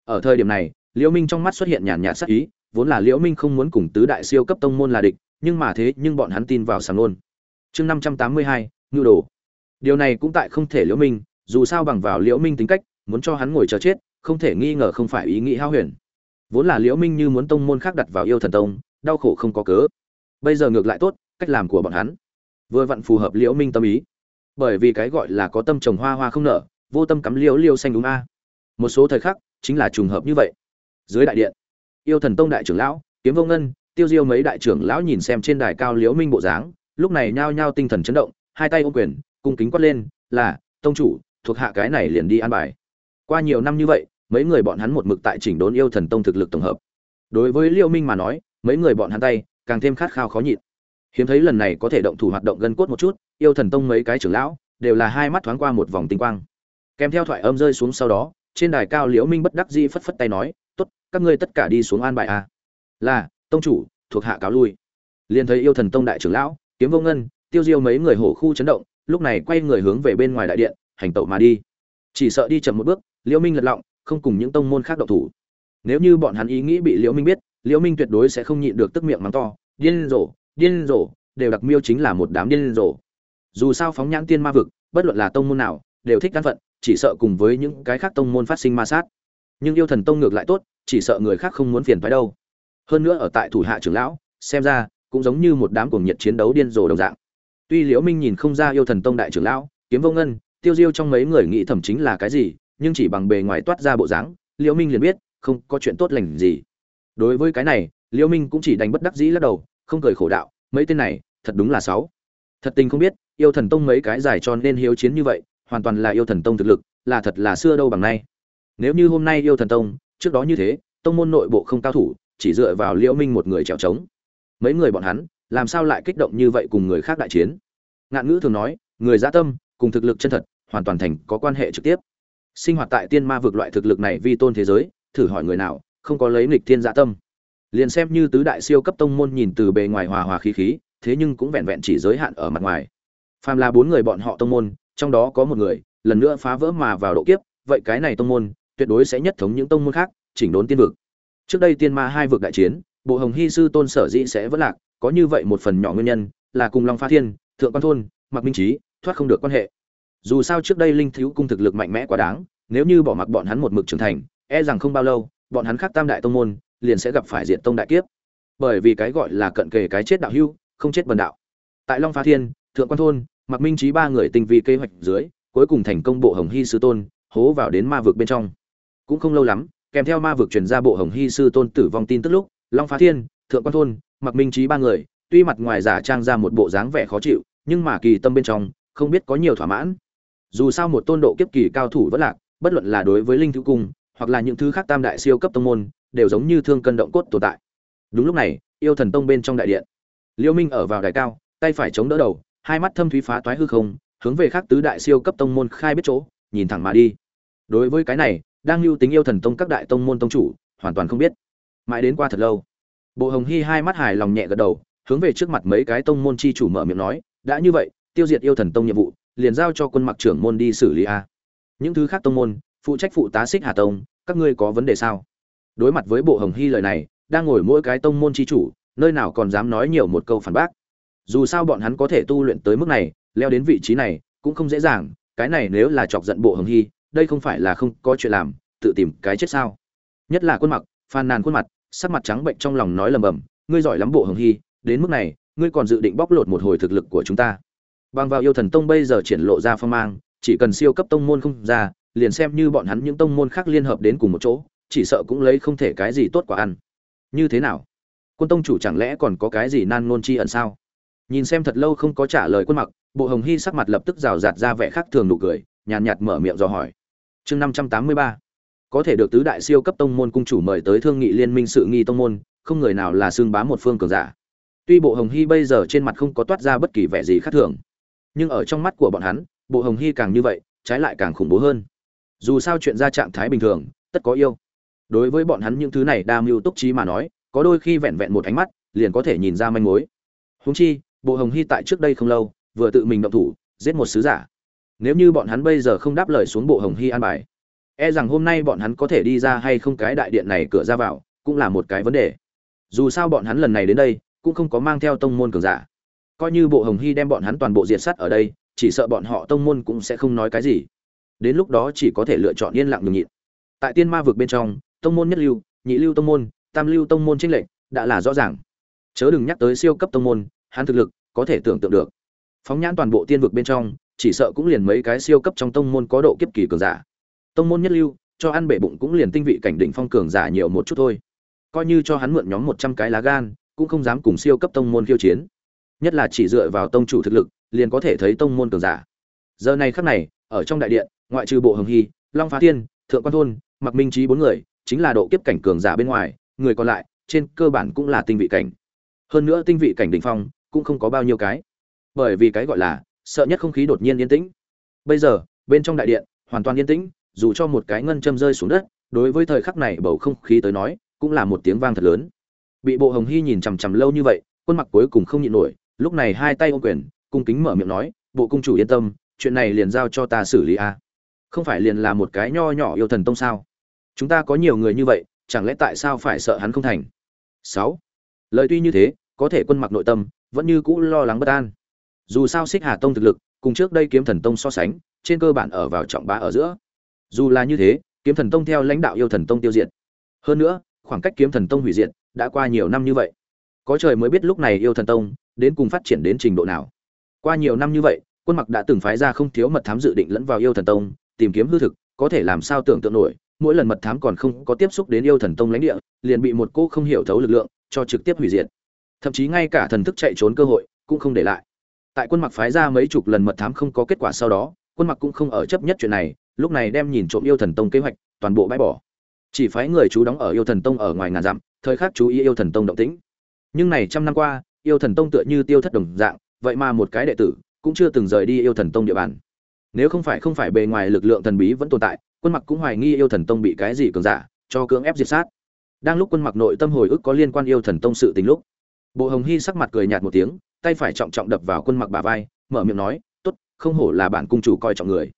Ở thời điểm này, liễu minh trong mắt xuất hiện nhàn nhạt sắc ý, vốn là liễu minh không muốn cùng tứ đại siêu cấp tông môn là địch, nhưng mà thế nhưng bọn hắn tin vào sáng luôn chương năm trăm tám mươi hai nhu đồ. Điều này cũng tại không thể liễu minh, dù sao bằng vào liễu minh tính cách, muốn cho hắn ngồi chờ chết, không thể nghi ngờ không phải ý nghĩ hao huyền. Vốn là liễu minh như muốn tông môn khác đặt vào yêu thần tông, đau khổ không có cớ. Bây giờ ngược lại tốt cách làm của bọn hắn. Vừa vặn phù hợp liễu minh tâm ý. Bởi vì cái gọi là có tâm trồng hoa hoa không nở, vô tâm cắm liễu liêu xanh đúng a. Một số thời khắc, chính là trùng hợp như vậy. Dưới đại điện, yêu thần tông đại trưởng lão, kiếm vô ngân, tiêu diêu mấy đại trưởng lão nhìn xem trên đài cao liễu minh bộ dáng, lúc này nhao nhao tinh thần chấn động, hai tay ôm quyền, cung kính quát lên, là, tông chủ, thuộc hạ cái này liền đi an bài. Qua nhiều năm như vậy, mấy người bọn hắn một mực tại chỉnh đốn yêu thần tông thực lực tổng hợp. Đối với liễu minh mà nói, mấy người bọn hắn tay càng thêm khát khao khó nhịn hiếm thấy lần này có thể động thủ hoạt động gân cốt một chút, yêu thần tông mấy cái trưởng lão, đều là hai mắt thoáng qua một vòng tinh quang. Kèm theo thoại âm rơi xuống sau đó, trên đài cao liễu minh bất đắc dĩ phất phất tay nói, tốt, các ngươi tất cả đi xuống an bài a là, tông chủ, thuộc hạ cáo lui. Liền thấy yêu thần tông đại trưởng lão, kiếm vô ngân, tiêu diêu mấy người hổ khu chấn động, lúc này quay người hướng về bên ngoài đại điện, hành tẩu mà đi. Chỉ sợ đi chậm một bước, liễu minh lật lọng, không cùng những tông môn khác động thủ. Nếu như bọn hắn ý nghĩ bị liễu minh biết, liễu minh tuyệt đối sẽ không nhịn được tức miệng mắng to, điên rồ điên rồ, đều đặc miêu chính là một đám điên rồ. Dù sao phóng nhãn tiên ma vực, bất luận là tông môn nào, đều thích căn phận, chỉ sợ cùng với những cái khác tông môn phát sinh ma sát. Nhưng yêu thần tông ngược lại tốt, chỉ sợ người khác không muốn phiền phái đâu. Hơn nữa ở tại thủ hạ trưởng lão, xem ra, cũng giống như một đám cuồng nhiệt chiến đấu điên rồ đồng dạng. Tuy liễu minh nhìn không ra yêu thần tông đại trưởng lão, kiếm vô ngân, tiêu diêu trong mấy người nghĩ thẩm chính là cái gì, nhưng chỉ bằng bề ngoài toát ra bộ dáng, liễu minh liền biết, không có chuyện tốt lành gì. Đối với cái này, liễu minh cũng chỉ đành bất đắc dĩ lắc đầu không cười khổ đạo, mấy tên này, thật đúng là sáu. Thật tình không biết, yêu thần tông mấy cái giải cho nên hiếu chiến như vậy, hoàn toàn là yêu thần tông thực lực, là thật là xưa đâu bằng nay. Nếu như hôm nay yêu thần tông, trước đó như thế, tông môn nội bộ không cao thủ, chỉ dựa vào liễu minh một người trèo trống. Mấy người bọn hắn, làm sao lại kích động như vậy cùng người khác đại chiến? Ngạn ngữ thường nói, người dã tâm, cùng thực lực chân thật, hoàn toàn thành có quan hệ trực tiếp. Sinh hoạt tại tiên ma vực loại thực lực này vi tôn thế giới, thử hỏi người nào, không có lấy nghịch thiên dã tâm liền xem như tứ đại siêu cấp tông môn nhìn từ bề ngoài hòa hòa khí khí, thế nhưng cũng vẹn vẹn chỉ giới hạn ở mặt ngoài. Phàm là bốn người bọn họ tông môn, trong đó có một người, lần nữa phá vỡ mà vào độ kiếp, vậy cái này tông môn, tuyệt đối sẽ nhất thống những tông môn khác, chỉnh đốn tiên vực. Trước đây tiên ma hai vực đại chiến, bộ hồng hy sư tôn sở dĩ sẽ vẫn lạc, có như vậy một phần nhỏ nguyên nhân, là cùng long pha thiên, thượng quan thôn mặc minh trí thoát không được quan hệ. Dù sao trước đây linh thiếu cung thực lực mạnh mẽ quá đáng, nếu như bỏ mặc bọn hắn một mực trưởng thành e rằng không bao lâu, bọn hắn khác tam đại tông môn liền sẽ gặp phải diện tông đại kiếp. Bởi vì cái gọi là cận kề cái chết đạo hưu, không chết bần đạo. Tại long phá thiên, thượng quan thôn mặc minh trí ba người tinh vi kế hoạch dưới, cuối cùng thành công bộ hồng hy sư tôn, hố vào đến ma vực bên trong. Cũng không lâu lắm, kèm theo ma vực truyền ra bộ hồng hy sư tôn tử vong tin tức lúc, long phá thiên, thượng quan thôn mặc minh trí ba người, tuy mặt ngoài giả trang ra một bộ dáng vẻ khó chịu, nhưng mà kỳ tâm bên trong, không biết có nhiều thỏa mãn. Dù sao một tôn độ kiếp kỳ cao thủ vẫn lạc, bất luận là đối với linh thứ cung, hoặc là những thứ khác tam đại siêu cấp tông môn đều giống như thương cân động cốt tồn tại. Đúng lúc này, yêu thần tông bên trong đại điện. Liêu minh ở vào đài cao, tay phải chống đỡ đầu, hai mắt thâm thúy phá toái hư không, hướng về khác tứ đại siêu cấp tông môn khai biết chỗ, nhìn thẳng mà đi. Đối với cái này, đang lưu tính yêu thần tông các đại tông môn tông chủ, hoàn toàn không biết. Mãi đến qua thật lâu, bộ hồng hy hai mắt hài lòng nhẹ gật đầu, hướng về trước mặt mấy cái tông môn chi chủ mở miệng nói, đã như vậy, tiêu diệt yêu thần tông nhiệm vụ, liền giao cho quân mặc trưởng môn đi xử lý a. Những thứ khác tông môn, phụ trách phụ tá xích hà tông, các ngươi có vấn đề sao? Đối mặt với bộ hồng hy lời này đang ngồi mỗi cái tông môn chi chủ nơi nào còn dám nói nhiều một câu phản bác. Dù sao bọn hắn có thể tu luyện tới mức này leo đến vị trí này cũng không dễ dàng cái này nếu là chọc giận bộ hồng hy đây không phải là không có chuyện làm tự tìm cái chết sao? Nhất là khuôn mặt, phàn nàn khuôn mặt sắc mặt trắng bệnh trong lòng nói lầm bầm ngươi giỏi lắm bộ hồng hy đến mức này ngươi còn dự định bóc lột một hồi thực lực của chúng ta. Bằng vào yêu thần tông bây giờ triển lộ ra phong mang chỉ cần siêu cấp tông môn không ra liền xem như bọn hắn những tông môn khác liên hợp đến cùng một chỗ chỉ sợ cũng lấy không thể cái gì tốt quả ăn. Như thế nào? Quân tông chủ chẳng lẽ còn có cái gì nan ngôn chi ẩn sao? Nhìn xem thật lâu không có trả lời quân mặc bộ hồng hy sắc mặt lập tức rào rạt ra vẻ khác thường nụ cười nhàn nhạt, nhạt mở miệng dò hỏi. Chương năm trăm tám mươi ba. Có thể được tứ đại siêu cấp tông môn cung chủ mời tới thương nghị liên minh sự nghi tông môn không người nào là xương bám một phương cường giả. Tuy bộ hồng hy bây giờ trên mặt không có toát ra bất kỳ vẻ gì khác thường nhưng ở trong mắt của bọn hắn bộ hồng hy càng như vậy trái lại càng khủng bố hơn. Dù sao chuyện ra trạng thái bình thường tất có yêu đối với bọn hắn những thứ này đa mưu túc trí mà nói, có đôi khi vẹn vẹn một ánh mắt, liền có thể nhìn ra manh mối. Húng chi, bộ hồng hy tại trước đây không lâu, vừa tự mình động thủ, giết một sứ giả. Nếu như bọn hắn bây giờ không đáp lời xuống bộ hồng hy an bài e rằng hôm nay bọn hắn có thể đi ra hay không cái đại điện này cửa ra vào, cũng là một cái vấn đề. Dù sao bọn hắn lần này đến đây, cũng không có mang theo tông môn cường giả. Coi như bộ hồng hy đem bọn hắn toàn bộ diệt sắt ở đây, chỉ sợ bọn họ tông môn cũng sẽ không nói cái gì. Đến lúc đó chỉ có thể lựa chọn yên lặng nhường nhịn. Tại tiên ma vực bên trong tông môn nhất lưu, nhị lưu tông môn, tam lưu tông môn trinh lệnh đã là rõ ràng. Chớ đừng nhắc tới siêu cấp tông môn, hắn thực lực có thể tưởng tượng được. Phóng nhãn toàn bộ tiên vực bên trong, chỉ sợ cũng liền mấy cái siêu cấp trong tông môn có độ kiếp kỳ cường giả. Tông môn nhất lưu, cho ăn bể bụng cũng liền tinh vị cảnh đỉnh phong cường giả nhiều một chút thôi. Coi như cho hắn mượn nhóm một trăm cái lá gan, cũng không dám cùng siêu cấp tông môn khiêu chiến. Nhất là chỉ dựa vào tông chủ thực lực, liền có thể thấy tông môn cường giả. Giờ này khắc này, ở trong đại điện, ngoại trừ bộ hồng hy, long phá thiên, thượng quan thôn, mặc minh trí bốn người chính là độ kiếp cảnh cường giả bên ngoài, người còn lại, trên cơ bản cũng là tinh vị cảnh. Hơn nữa tinh vị cảnh đỉnh phong, cũng không có bao nhiêu cái. Bởi vì cái gọi là, sợ nhất không khí đột nhiên yên tĩnh. Bây giờ, bên trong đại điện, hoàn toàn yên tĩnh, dù cho một cái ngân châm rơi xuống đất, đối với thời khắc này bầu không khí tới nói, cũng là một tiếng vang thật lớn. Bị bộ hồng hy nhìn chằm chằm lâu như vậy quân mặc cuối cùng không nhịn nổi, lúc này hai tay ôm quyền, cung kính mở miệng nói, bộ cung chủ yên tâm, chuyện này liền giao cho ta xử lý a. Không phải liền là một cái nho nhỏ yêu thần tông sao? Chúng ta có nhiều người như vậy, chẳng lẽ tại sao phải sợ hắn không thành? Sáu. Lời tuy như thế, có thể quân mặc nội tâm, vẫn như cũ lo lắng bất an. Dù sao xích hà tông thực lực, cùng trước đây kiếm thần tông so sánh, trên cơ bản ở vào trọng bá ở giữa. Dù là như thế, kiếm thần tông theo lãnh đạo yêu thần tông tiêu diệt. Hơn nữa, khoảng cách kiếm thần tông hủy diệt, đã qua nhiều năm như vậy. Có trời mới biết lúc này yêu thần tông, đến cùng phát triển đến trình độ nào. Qua nhiều năm như vậy, quân mặc đã từng phái ra không thiếu mật thám dự định lẫn vào yêu thần tông, tìm kiếm hư thực, có thể làm sao tưởng tượng nổi mỗi lần mật thám còn không có tiếp xúc đến yêu thần tông lãnh địa, liền bị một cô không hiểu thấu lực lượng cho trực tiếp hủy diệt. Thậm chí ngay cả thần thức chạy trốn cơ hội cũng không để lại. Tại quân mặc phái ra mấy chục lần mật thám không có kết quả sau đó, quân mặc cũng không ở chấp nhất chuyện này, lúc này đem nhìn trộm yêu thần tông kế hoạch toàn bộ bãi bỏ. Chỉ phái người chú đóng ở yêu thần tông ở ngoài ngàn dặm, thời khắc chú ý yêu thần tông động tĩnh. Nhưng này trăm năm qua, yêu thần tông tựa như tiêu thất đồng dạng, vậy mà một cái đệ tử cũng chưa từng rời đi yêu thần tông địa bàn. Nếu không phải không phải bề ngoài lực lượng thần bí vẫn tồn tại quân mặc cũng hoài nghi yêu thần tông bị cái gì cường giả cho cưỡng ép diệt sát. Đang lúc quân mặc nội tâm hồi ức có liên quan yêu thần tông sự tình lúc, bộ hồng hy sắc mặt cười nhạt một tiếng, tay phải trọng trọng đập vào quân mặc bả vai, mở miệng nói, tốt, không hổ là bản cung chủ coi trọng người.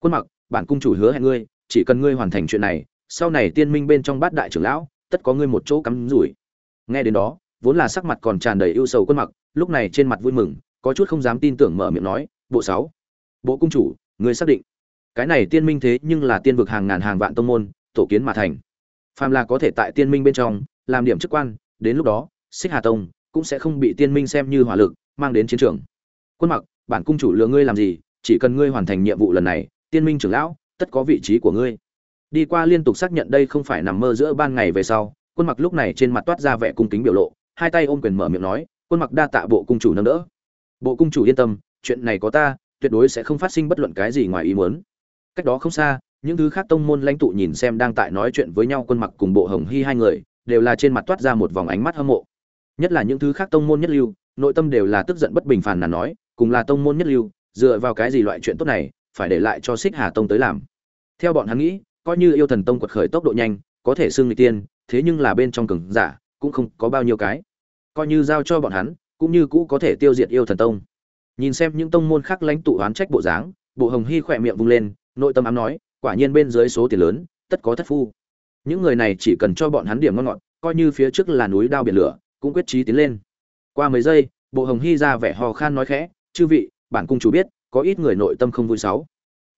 Quân mặc, bản cung chủ hứa hẹn ngươi, chỉ cần ngươi hoàn thành chuyện này, sau này tiên minh bên trong bát đại trưởng lão, tất có ngươi một chỗ cắm rủi. Nghe đến đó, vốn là sắc mặt còn tràn đầy ưu sầu quân mặc, lúc này trên mặt vui mừng, có chút không dám tin tưởng mở miệng nói, bộ sáu, bộ cung chủ, ngươi xác định cái này tiên minh thế nhưng là tiên vực hàng ngàn hàng vạn tông môn, tổ kiến mà thành. Phàm là có thể tại tiên minh bên trong, làm điểm chức quan, đến lúc đó, xích hà tông cũng sẽ không bị tiên minh xem như hỏa lực, mang đến chiến trường. Quân mặc, bản cung chủ lừa ngươi làm gì, chỉ cần ngươi hoàn thành nhiệm vụ lần này, tiên minh trưởng lão, tất có vị trí của ngươi. Đi qua liên tục xác nhận đây không phải nằm mơ giữa ban ngày về sau, quân mặc lúc này trên mặt toát ra vẻ cung kính biểu lộ, hai tay ôm quyền mở miệng nói, quân mặc đa tạ bộ cung chủ nâng đỡ. Bộ cung chủ yên tâm, chuyện này có ta, tuyệt đối sẽ không phát sinh bất luận cái gì ngoài ý muốn cách đó không xa, những thứ khác tông môn lãnh tụ nhìn xem đang tại nói chuyện với nhau quân mặc cùng bộ hồng hy hai người, đều là trên mặt toát ra một vòng ánh mắt hâm mộ. Nhất là những thứ khác tông môn nhất lưu, nội tâm đều là tức giận bất bình phàn nàn nói, cùng là tông môn nhất lưu, dựa vào cái gì loại chuyện tốt này, phải để lại cho xích hà tông tới làm. Theo bọn hắn nghĩ, coi như yêu thần tông quật khởi tốc độ nhanh, có thể xưng người tiên, thế nhưng là bên trong cường giả, cũng không có bao nhiêu cái. Coi như giao cho bọn hắn, cũng như cũ có thể tiêu diệt yêu thần tông. Nhìn xem những tông môn khác lãnh tụ oán trách bộ dáng, bộ hồng hy khỏe miệng vung lên nội tâm ám nói, quả nhiên bên dưới số tiền lớn, tất có thất phu. Những người này chỉ cần cho bọn hắn điểm ngon ngọt, coi như phía trước là núi đao biển lửa, cũng quyết trí tiến lên. Qua mấy giây, bộ hồng hy ra vẻ hò khan nói khẽ, chư vị, bản cung chủ biết, có ít người nội tâm không vui sáu.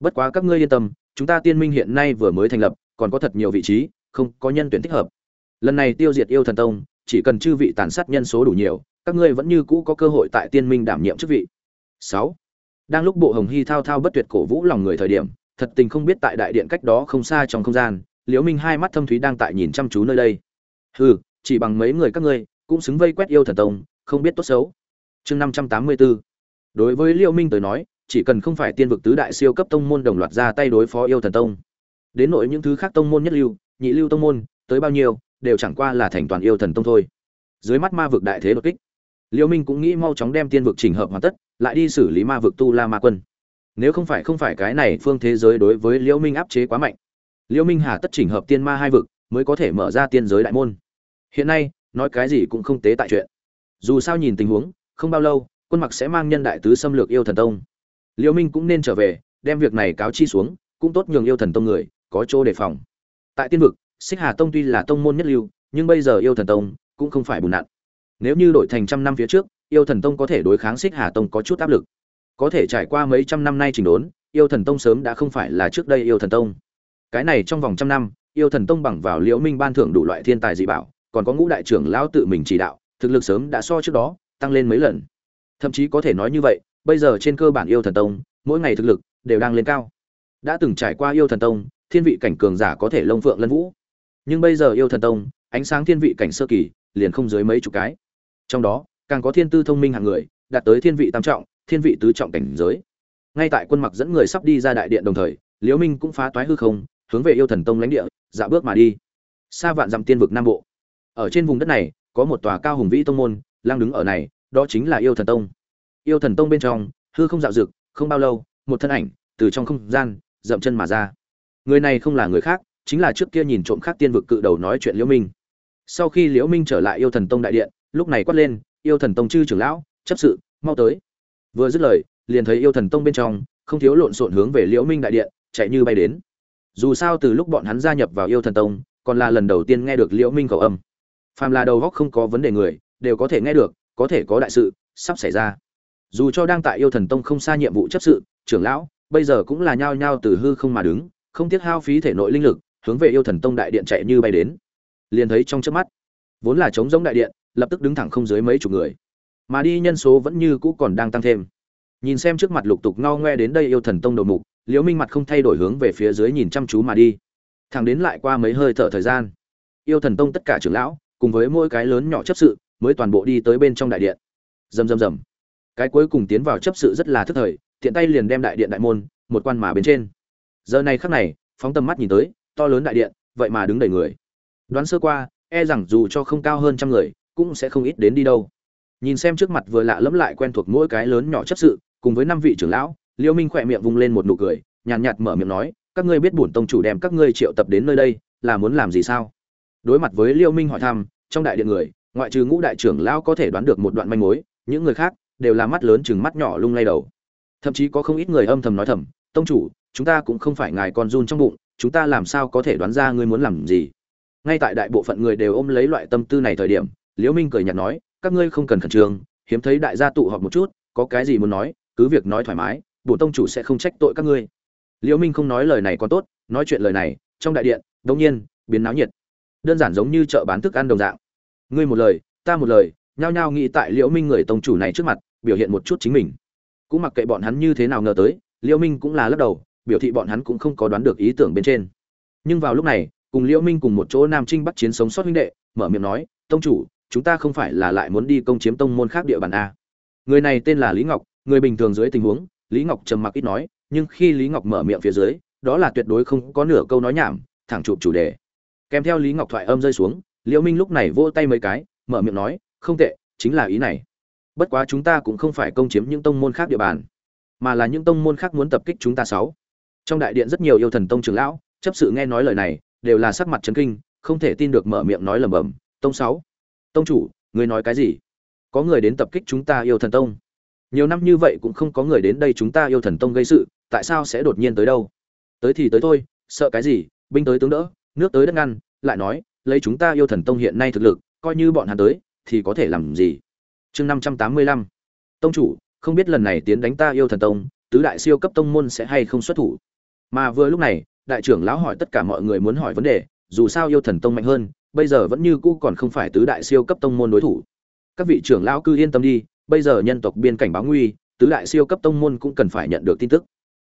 Bất quá các ngươi yên tâm, chúng ta tiên minh hiện nay vừa mới thành lập, còn có thật nhiều vị trí, không có nhân tuyển thích hợp. Lần này tiêu diệt yêu thần tông, chỉ cần chư vị tàn sát nhân số đủ nhiều, các ngươi vẫn như cũ có cơ hội tại tiên minh đảm nhiệm chức vị. Sáu. Đang lúc bộ hồng hy thao thao bất tuyệt cổ vũ lòng người thời điểm thật tình không biết tại đại điện cách đó không xa trong không gian, liễu minh hai mắt thâm thúy đang tại nhìn chăm chú nơi đây. Hừ, chỉ bằng mấy người các ngươi, cũng xứng vây quét yêu thần tông, không biết tốt xấu. Chương năm trăm tám mươi 584 đối với liễu minh tới nói, chỉ cần không phải tiên vực tứ đại siêu cấp tông môn đồng loạt ra tay đối phó yêu thần tông. Đến nội những thứ khác tông môn nhất lưu, nhị lưu tông môn, tới bao nhiêu, đều chẳng qua là thành toàn yêu thần tông thôi. Dưới mắt ma vực đại thế đột kích, liễu minh cũng nghĩ mau chóng đem tiên vực chỉnh hợp hoàn tất, lại đi xử lý ma vực tu la ma quân nếu không phải không phải cái này phương thế giới đối với liễu minh áp chế quá mạnh. Liễu minh hà tất chỉnh hợp tiên ma hai vực, mới có thể mở ra tiên giới đại môn. Hiện nay, nói cái gì cũng không tế tại chuyện. Dù sao nhìn tình huống, không bao lâu, quân mặc sẽ mang nhân đại tứ xâm lược yêu thần tông. Liễu minh cũng nên trở về, đem việc này cáo chi xuống, cũng tốt nhường yêu thần tông người, có chỗ đề phòng. Tại tiên vực, xích hà tông tuy là tông môn nhất lưu, nhưng bây giờ yêu thần tông cũng không phải bùn nặn. Nếu như đổi thành trăm năm phía trước, yêu thần tông có thể đối kháng xích hà tông có chút áp lực có thể trải qua mấy trăm năm nay chỉnh đốn, yêu thần tông sớm đã không phải là trước đây yêu thần tông. Cái này trong vòng trăm năm, yêu thần tông bằng vào liễu minh ban thưởng đủ loại thiên tài dị bảo, còn có ngũ đại trưởng lão tự mình chỉ đạo, thực lực sớm đã so trước đó tăng lên mấy lần. Thậm chí có thể nói như vậy, bây giờ trên cơ bản yêu thần tông, mỗi ngày thực lực đều đang lên cao. Đã từng trải qua yêu thần tông, thiên vị cảnh cường giả có thể lông phượng lân vũ. Nhưng bây giờ yêu thần tông, ánh sáng thiên vị cảnh sơ kỳ, liền không dưới mấy chục cái. Trong đó, càng có thiên tư thông minh hạng người, đạt tới thiên vị tam trọng thiên vị tứ trọng cảnh giới. Ngay tại quân mặc dẫn người sắp đi ra đại điện đồng thời, liễu minh cũng phá toái hư không, hướng về yêu thần tông lãnh địa dạ bước mà đi. Xa vạn dặm tiên vực nam bộ. Ở trên vùng đất này, có một tòa cao hùng vĩ tông môn, lang đứng ở này, đó chính là yêu thần tông. Yêu thần tông bên trong, hư không dạo dực, không bao lâu, một thân ảnh từ trong không gian, dậm chân mà ra. Người này không là người khác, chính là trước kia nhìn trộm khác tiên vực cự đầu nói chuyện liễu minh. Sau khi liễu minh trở lại yêu thần tông đại điện, lúc này quát lên, yêu thần tông chư trưởng lão, chấp sự, mau tới vừa dứt lời, liền thấy yêu thần tông bên trong, không thiếu lộn xộn hướng về liễu minh đại điện, chạy như bay đến. Dù sao từ lúc bọn hắn gia nhập vào yêu thần tông, còn là lần đầu tiên nghe được liễu minh khẩu âm. Phàm là đầu góc không có vấn đề người, đều có thể nghe được, có thể có đại sự, sắp xảy ra. Dù cho đang tại yêu thần tông không xa nhiệm vụ chấp sự, trưởng lão, bây giờ cũng là nhao nhao từ hư không mà đứng, không tiếc hao phí thể nội linh lực, hướng về yêu thần tông đại điện chạy như bay đến. Liền thấy trong chớp mắt, vốn là trống giống đại điện, lập tức đứng thẳng không dưới mấy chục người mà đi nhân số vẫn như cũ còn đang tăng thêm. Nhìn xem trước mặt lục tục ngao ngoe đến đây yêu thần tông đầu mục, liễu minh mặt không thay đổi hướng về phía dưới nhìn chăm chú mà đi. Thẳng đến lại qua mấy hơi thở thời gian, yêu thần tông tất cả trưởng lão, cùng với mỗi cái lớn nhỏ chấp sự, mới toàn bộ đi tới bên trong đại điện. Rầm rầm rầm. Cái cuối cùng tiến vào chấp sự rất là thức thời, tiện tay liền đem đại điện đại môn, một quan mà bên trên. Giờ này khắc này, phóng tầm mắt nhìn tới, to lớn đại điện, vậy mà đứng đầy người. Đoán sơ qua e rằng dù cho không cao hơn trăm người, cũng sẽ không ít đến đi đâu nhìn xem trước mặt vừa lạ lẫm lại quen thuộc mỗi cái lớn nhỏ chấp sự cùng với năm vị trưởng lão liêu minh khỏe miệng vung lên một nụ cười nhàn nhạt, nhạt mở miệng nói các ngươi biết bổn tông chủ đem các ngươi triệu tập đến nơi đây là muốn làm gì sao? Đối mặt với liêu minh hỏi thăm trong đại điện người ngoại trừ ngũ đại trưởng lão có thể đoán được một đoạn manh mối những người khác đều là mắt lớn chừng mắt nhỏ lung lay đầu. Thậm chí có không ít người âm thầm nói thầm tông chủ chúng ta cũng không phải ngài con run trong bụng chúng ta làm sao có thể đoán ra ngươi muốn làm gì? Ngay tại đại bộ phận người đều ôm lấy loại tâm tư này thời điểm liễu minh cười nhạt nói các ngươi không cần khẩn trương, hiếm thấy đại gia tụ họp một chút, có cái gì muốn nói, cứ việc nói thoải mái bổn tông chủ sẽ không trách tội các ngươi. Liễu minh không nói lời này còn tốt, nói chuyện lời này, trong đại điện đống nhiên, biến náo nhiệt. Đơn giản giống như chợ bán thức ăn đồng dạng. Ngươi một lời, ta một lời, nhao nhao nghĩ tại liễu minh người tông chủ này trước mặt, biểu hiện một chút chính mình. Cũng mặc kệ bọn hắn như thế nào ngờ tới, liễu minh cũng là lắc đầu, biểu thị bọn hắn cũng không có đoán được ý tưởng bên trên. Nhưng vào lúc này, cùng liễu minh cùng một chỗ nam trinh bắc chiến sống sót huynh đệ, mở miệng nói, tông chủ chúng ta không phải là lại muốn đi công chiếm tông môn khác địa bàn a. Người này tên là lý ngọc, người bình thường dưới tình huống, lý ngọc trầm mặc ít nói, nhưng khi lý ngọc mở miệng phía dưới, đó là tuyệt đối không có nửa câu nói nhảm, thẳng chụp chủ đề. Kèm theo lý ngọc thoại âm rơi xuống, liễu minh lúc này vỗ tay mấy cái, mở miệng nói, không tệ, chính là ý này. Bất quá chúng ta cũng không phải công chiếm những tông môn khác địa bàn, mà là những tông môn khác muốn tập kích chúng ta sáu. Trong đại điện rất nhiều yêu thần tông trưởng lão, chấp sự nghe nói lời này, đều là sắc mặt chấn kinh, không thể tin được mở miệng nói lẩm bẩm, tông sáu tông chủ người nói cái gì? Có người đến tập kích chúng ta yêu thần tông. Nhiều năm như vậy cũng không có người đến đây chúng ta yêu thần tông gây sự, tại sao sẽ đột nhiên tới đâu? Tới thì tới thôi, sợ cái gì? Binh tới tướng đỡ, nước tới đất ngăn, lại nói, lấy chúng ta yêu thần tông hiện nay thực lực, coi như bọn hắn tới, thì có thể làm gì? Chương năm trăm tám mươi lăm. Tông chủ, không biết lần này tiến đánh ta yêu thần tông, tứ đại siêu cấp tông môn sẽ hay không xuất thủ? Mà vừa lúc này, đại trưởng lão hỏi tất cả mọi người muốn hỏi vấn đề, dù sao yêu thần tông mạnh hơn bây giờ vẫn như cũ còn không phải tứ đại siêu cấp tông môn đối thủ. Các vị trưởng lão cứ yên tâm đi, bây giờ nhân tộc biên cảnh báo nguy, tứ đại siêu cấp tông môn cũng cần phải nhận được tin tức.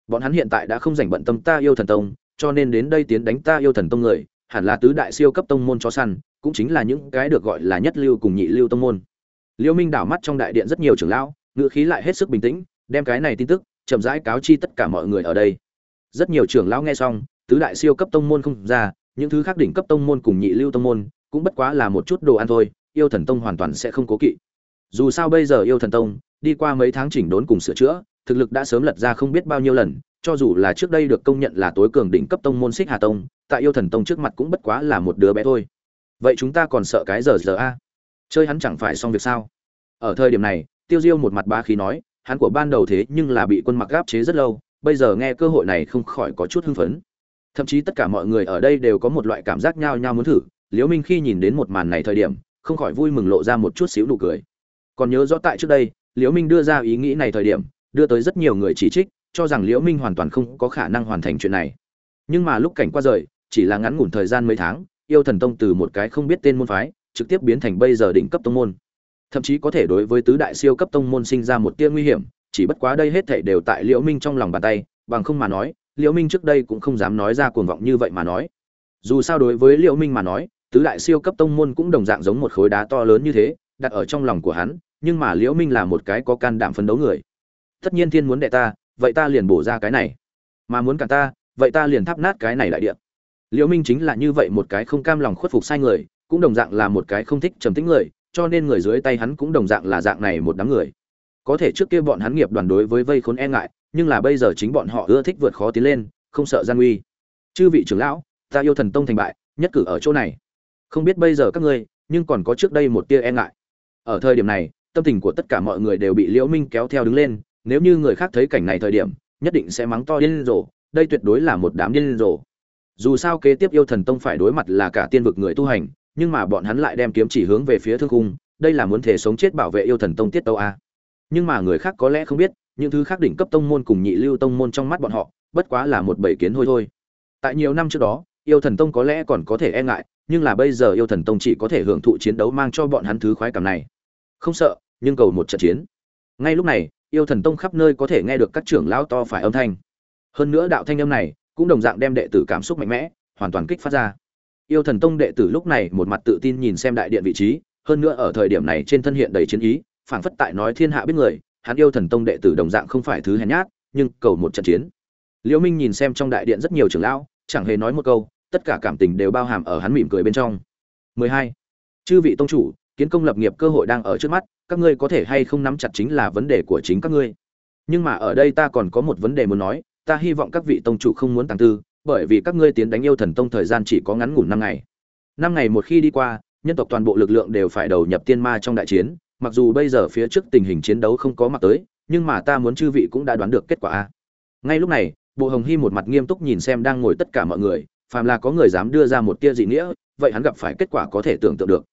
Bọn hắn hiện tại đã không dành bận tâm ta yêu thần tông, cho nên đến đây tiến đánh ta yêu thần tông người, hẳn là tứ đại siêu cấp tông môn cho săn, cũng chính là những cái được gọi là nhất lưu cùng nhị lưu tông môn. Liêu minh đảo mắt trong đại điện rất nhiều trưởng lão, ngữ khí lại hết sức bình tĩnh, đem cái này tin tức chậm rãi cáo chi tất cả mọi người ở đây. Rất nhiều trưởng lão nghe xong, tứ đại siêu cấp tông môn không ra những thứ khác đỉnh cấp tông môn cùng nhị lưu tông môn cũng bất quá là một chút đồ ăn thôi, yêu thần tông hoàn toàn sẽ không cố kỵ. Dù sao bây giờ yêu thần tông đi qua mấy tháng chỉnh đốn cùng sửa chữa, thực lực đã sớm lật ra không biết bao nhiêu lần, cho dù là trước đây được công nhận là tối cường đỉnh cấp tông môn xích hà tông, tại yêu thần tông trước mặt cũng bất quá là một đứa bé thôi. Vậy chúng ta còn sợ cái giờ giờ a? Chơi hắn chẳng phải xong việc sao? Ở thời điểm này, tiêu diêu một mặt ba khí nói, hắn của ban đầu thế nhưng là bị quân mặc gáp chế rất lâu, bây giờ nghe cơ hội này không khỏi có chút hưng phấn thậm chí tất cả mọi người ở đây đều có một loại cảm giác nhao nhao muốn thử. Liễu minh khi nhìn đến một màn này thời điểm, không khỏi vui mừng lộ ra một chút xíu nụ cười. Còn nhớ rõ tại trước đây, liễu minh đưa ra ý nghĩ này thời điểm, đưa tới rất nhiều người chỉ trích, cho rằng liễu minh hoàn toàn không có khả năng hoàn thành chuyện này. Nhưng mà lúc cảnh qua rời, chỉ là ngắn ngủn thời gian mấy tháng, yêu thần tông từ một cái không biết tên môn phái, trực tiếp biến thành bây giờ đỉnh cấp tông môn. Thậm chí có thể đối với tứ đại siêu cấp tông môn sinh ra một tia nguy hiểm, chỉ bất quá đây hết thảy đều tại liễu minh trong lòng bàn tay, bằng không mà nói liễu minh trước đây cũng không dám nói ra cuồng vọng như vậy mà nói. Dù sao đối với liễu minh mà nói, tứ đại siêu cấp tông môn cũng đồng dạng giống một khối đá to lớn như thế, đặt ở trong lòng của hắn, nhưng mà liễu minh là một cái có can đảm phấn đấu người. Tất nhiên thiên muốn đệ ta, vậy ta liền bổ ra cái này. Mà muốn cả ta, vậy ta liền thắp nát cái này đại địa. Liễu minh chính là như vậy một cái không cam lòng khuất phục sai người, cũng đồng dạng là một cái không thích trầm tĩnh người, cho nên người dưới tay hắn cũng đồng dạng là dạng này một đám người. Có thể trước kia bọn hắn nghiệp đoàn đối với vây khốn e ngại nhưng là bây giờ chính bọn họ ưa thích vượt khó tiến lên, không sợ gian nguy. Chư vị trưởng lão, ta yêu thần tông thành bại, nhất cử ở chỗ này. Không biết bây giờ các ngươi, nhưng còn có trước đây một tia e ngại. Ở thời điểm này, tâm tình của tất cả mọi người đều bị liễu minh kéo theo đứng lên, nếu như người khác thấy cảnh này thời điểm, nhất định sẽ mắng to điên rồ, đây tuyệt đối là một đám điên rồ. Dù sao kế tiếp yêu thần tông phải đối mặt là cả tiên vực người tu hành, nhưng mà bọn hắn lại đem kiếm chỉ hướng về phía thương cung đây là muốn thể sống chết bảo vệ yêu thần tông tiết tâu a. Nhưng mà người khác có lẽ không biết những thứ khác đỉnh cấp tông môn cùng nhị lưu tông môn trong mắt bọn họ, bất quá là một bầy kiến hôi thôi. Tại nhiều năm trước đó, yêu thần tông có lẽ còn có thể e ngại, nhưng là bây giờ yêu thần tông chỉ có thể hưởng thụ chiến đấu mang cho bọn hắn thứ khoái cảm này. Không sợ, nhưng cầu một trận chiến. Ngay lúc này, yêu thần tông khắp nơi có thể nghe được các trưởng lão to phải âm thanh. Hơn nữa đạo thanh âm này cũng đồng dạng đem đệ tử cảm xúc mạnh mẽ, hoàn toàn kích phát ra. Yêu thần tông đệ tử lúc này một mặt tự tin nhìn xem đại điện vị trí, hơn nữa ở thời điểm này trên thân hiện đầy chiến ý, phảng phất tại nói thiên hạ biết người hắn yêu thần tông đệ tử đồng dạng không phải thứ hèn nhát, nhưng cầu một trận chiến. Liễu minh nhìn xem trong đại điện rất nhiều trưởng lão, chẳng hề nói một câu, tất cả cảm tình đều bao hàm ở hắn mỉm cười bên trong. 12. chư vị tông chủ, kiến công lập nghiệp cơ hội đang ở trước mắt, các ngươi có thể hay không nắm chặt chính là vấn đề của chính các ngươi. Nhưng mà ở đây ta còn có một vấn đề muốn nói, ta hy vọng các vị tông chủ không muốn tăng tư, bởi vì các ngươi tiến đánh yêu thần tông thời gian chỉ có ngắn ngủn năm ngày. Năm ngày một khi đi qua, nhân tộc toàn bộ lực lượng đều phải đầu nhập tiên ma trong đại chiến mặc dù bây giờ phía trước tình hình chiến đấu không có mặt tới, nhưng mà ta muốn chư vị cũng đã đoán được kết quả a. Ngay lúc này, bộ hồng hy một mặt nghiêm túc nhìn xem đang ngồi tất cả mọi người, phàm là có người dám đưa ra một tia dị nghĩa, vậy hắn gặp phải kết quả có thể tưởng tượng được.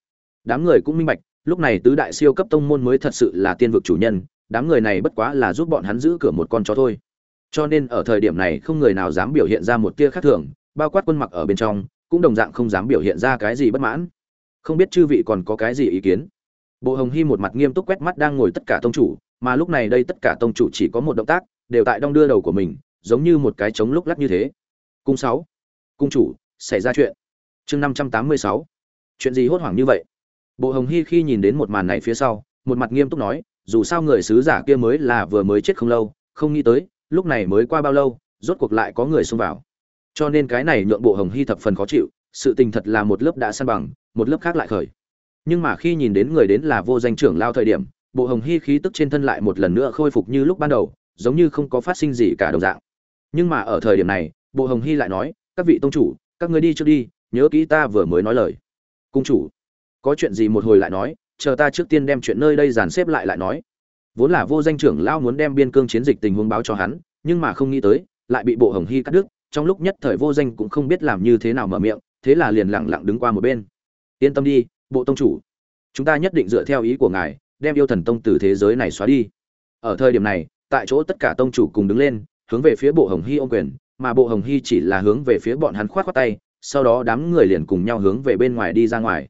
Đám người cũng minh bạch, lúc này tứ đại siêu cấp tông môn mới thật sự là tiên vực chủ nhân, đám người này bất quá là giúp bọn hắn giữ cửa một con chó thôi. Cho nên ở thời điểm này không người nào dám biểu hiện ra một tia khác thường, bao quát quân mặc ở bên trong, cũng đồng dạng không dám biểu hiện ra cái gì bất mãn. Không biết chư vị còn có cái gì ý kiến? Bộ hồng hy một mặt nghiêm túc quét mắt đang ngồi tất cả tông chủ, mà lúc này đây tất cả tông chủ chỉ có một động tác, đều tại đong đưa đầu của mình, giống như một cái trống lúc lắc như thế. Cung sáu. Cung chủ, xảy ra chuyện. Chương năm trăm tám mươi sáu. Chuyện gì hốt hoảng như vậy? Bộ hồng hy khi nhìn đến một màn này phía sau, một mặt nghiêm túc nói, dù sao người sứ giả kia mới là vừa mới chết không lâu, không nghĩ tới, lúc này mới qua bao lâu, rốt cuộc lại có người xông vào. Cho nên cái này nhượng bộ hồng hy thập phần khó chịu, sự tình thật là một lớp đã san bằng, một lớp khác lại khởi nhưng mà khi nhìn đến người đến là vô danh trưởng lao thời điểm, bộ hồng hy khí tức trên thân lại một lần nữa khôi phục như lúc ban đầu, giống như không có phát sinh gì cả đồng dạng. Nhưng mà ở thời điểm này, bộ hồng hy lại nói, các vị tông chủ, các người đi trước đi, nhớ kỹ ta vừa mới nói lời. Cung chủ. Có chuyện gì một hồi lại nói, chờ ta trước tiên đem chuyện nơi đây dàn xếp lại lại nói. Vốn là vô danh trưởng lao muốn đem biên cương chiến dịch tình huống báo cho hắn, nhưng mà không nghĩ tới, lại bị bộ hồng hy cắt đứt, trong lúc nhất thời vô danh cũng không biết làm như thế nào mở miệng, thế là liền lặng lặng đứng qua một bên. Yên tâm đi bộ tông chủ, chúng ta nhất định dựa theo ý của ngài, đem yêu thần tông từ thế giới này xóa đi. Ở thời điểm này, tại chỗ tất cả tông chủ cùng đứng lên, hướng về phía bộ hồng hy ô quyền, mà bộ hồng hy chỉ là hướng về phía bọn hắn khoát khoát tay, sau đó đám người liền cùng nhau hướng về bên ngoài đi ra ngoài.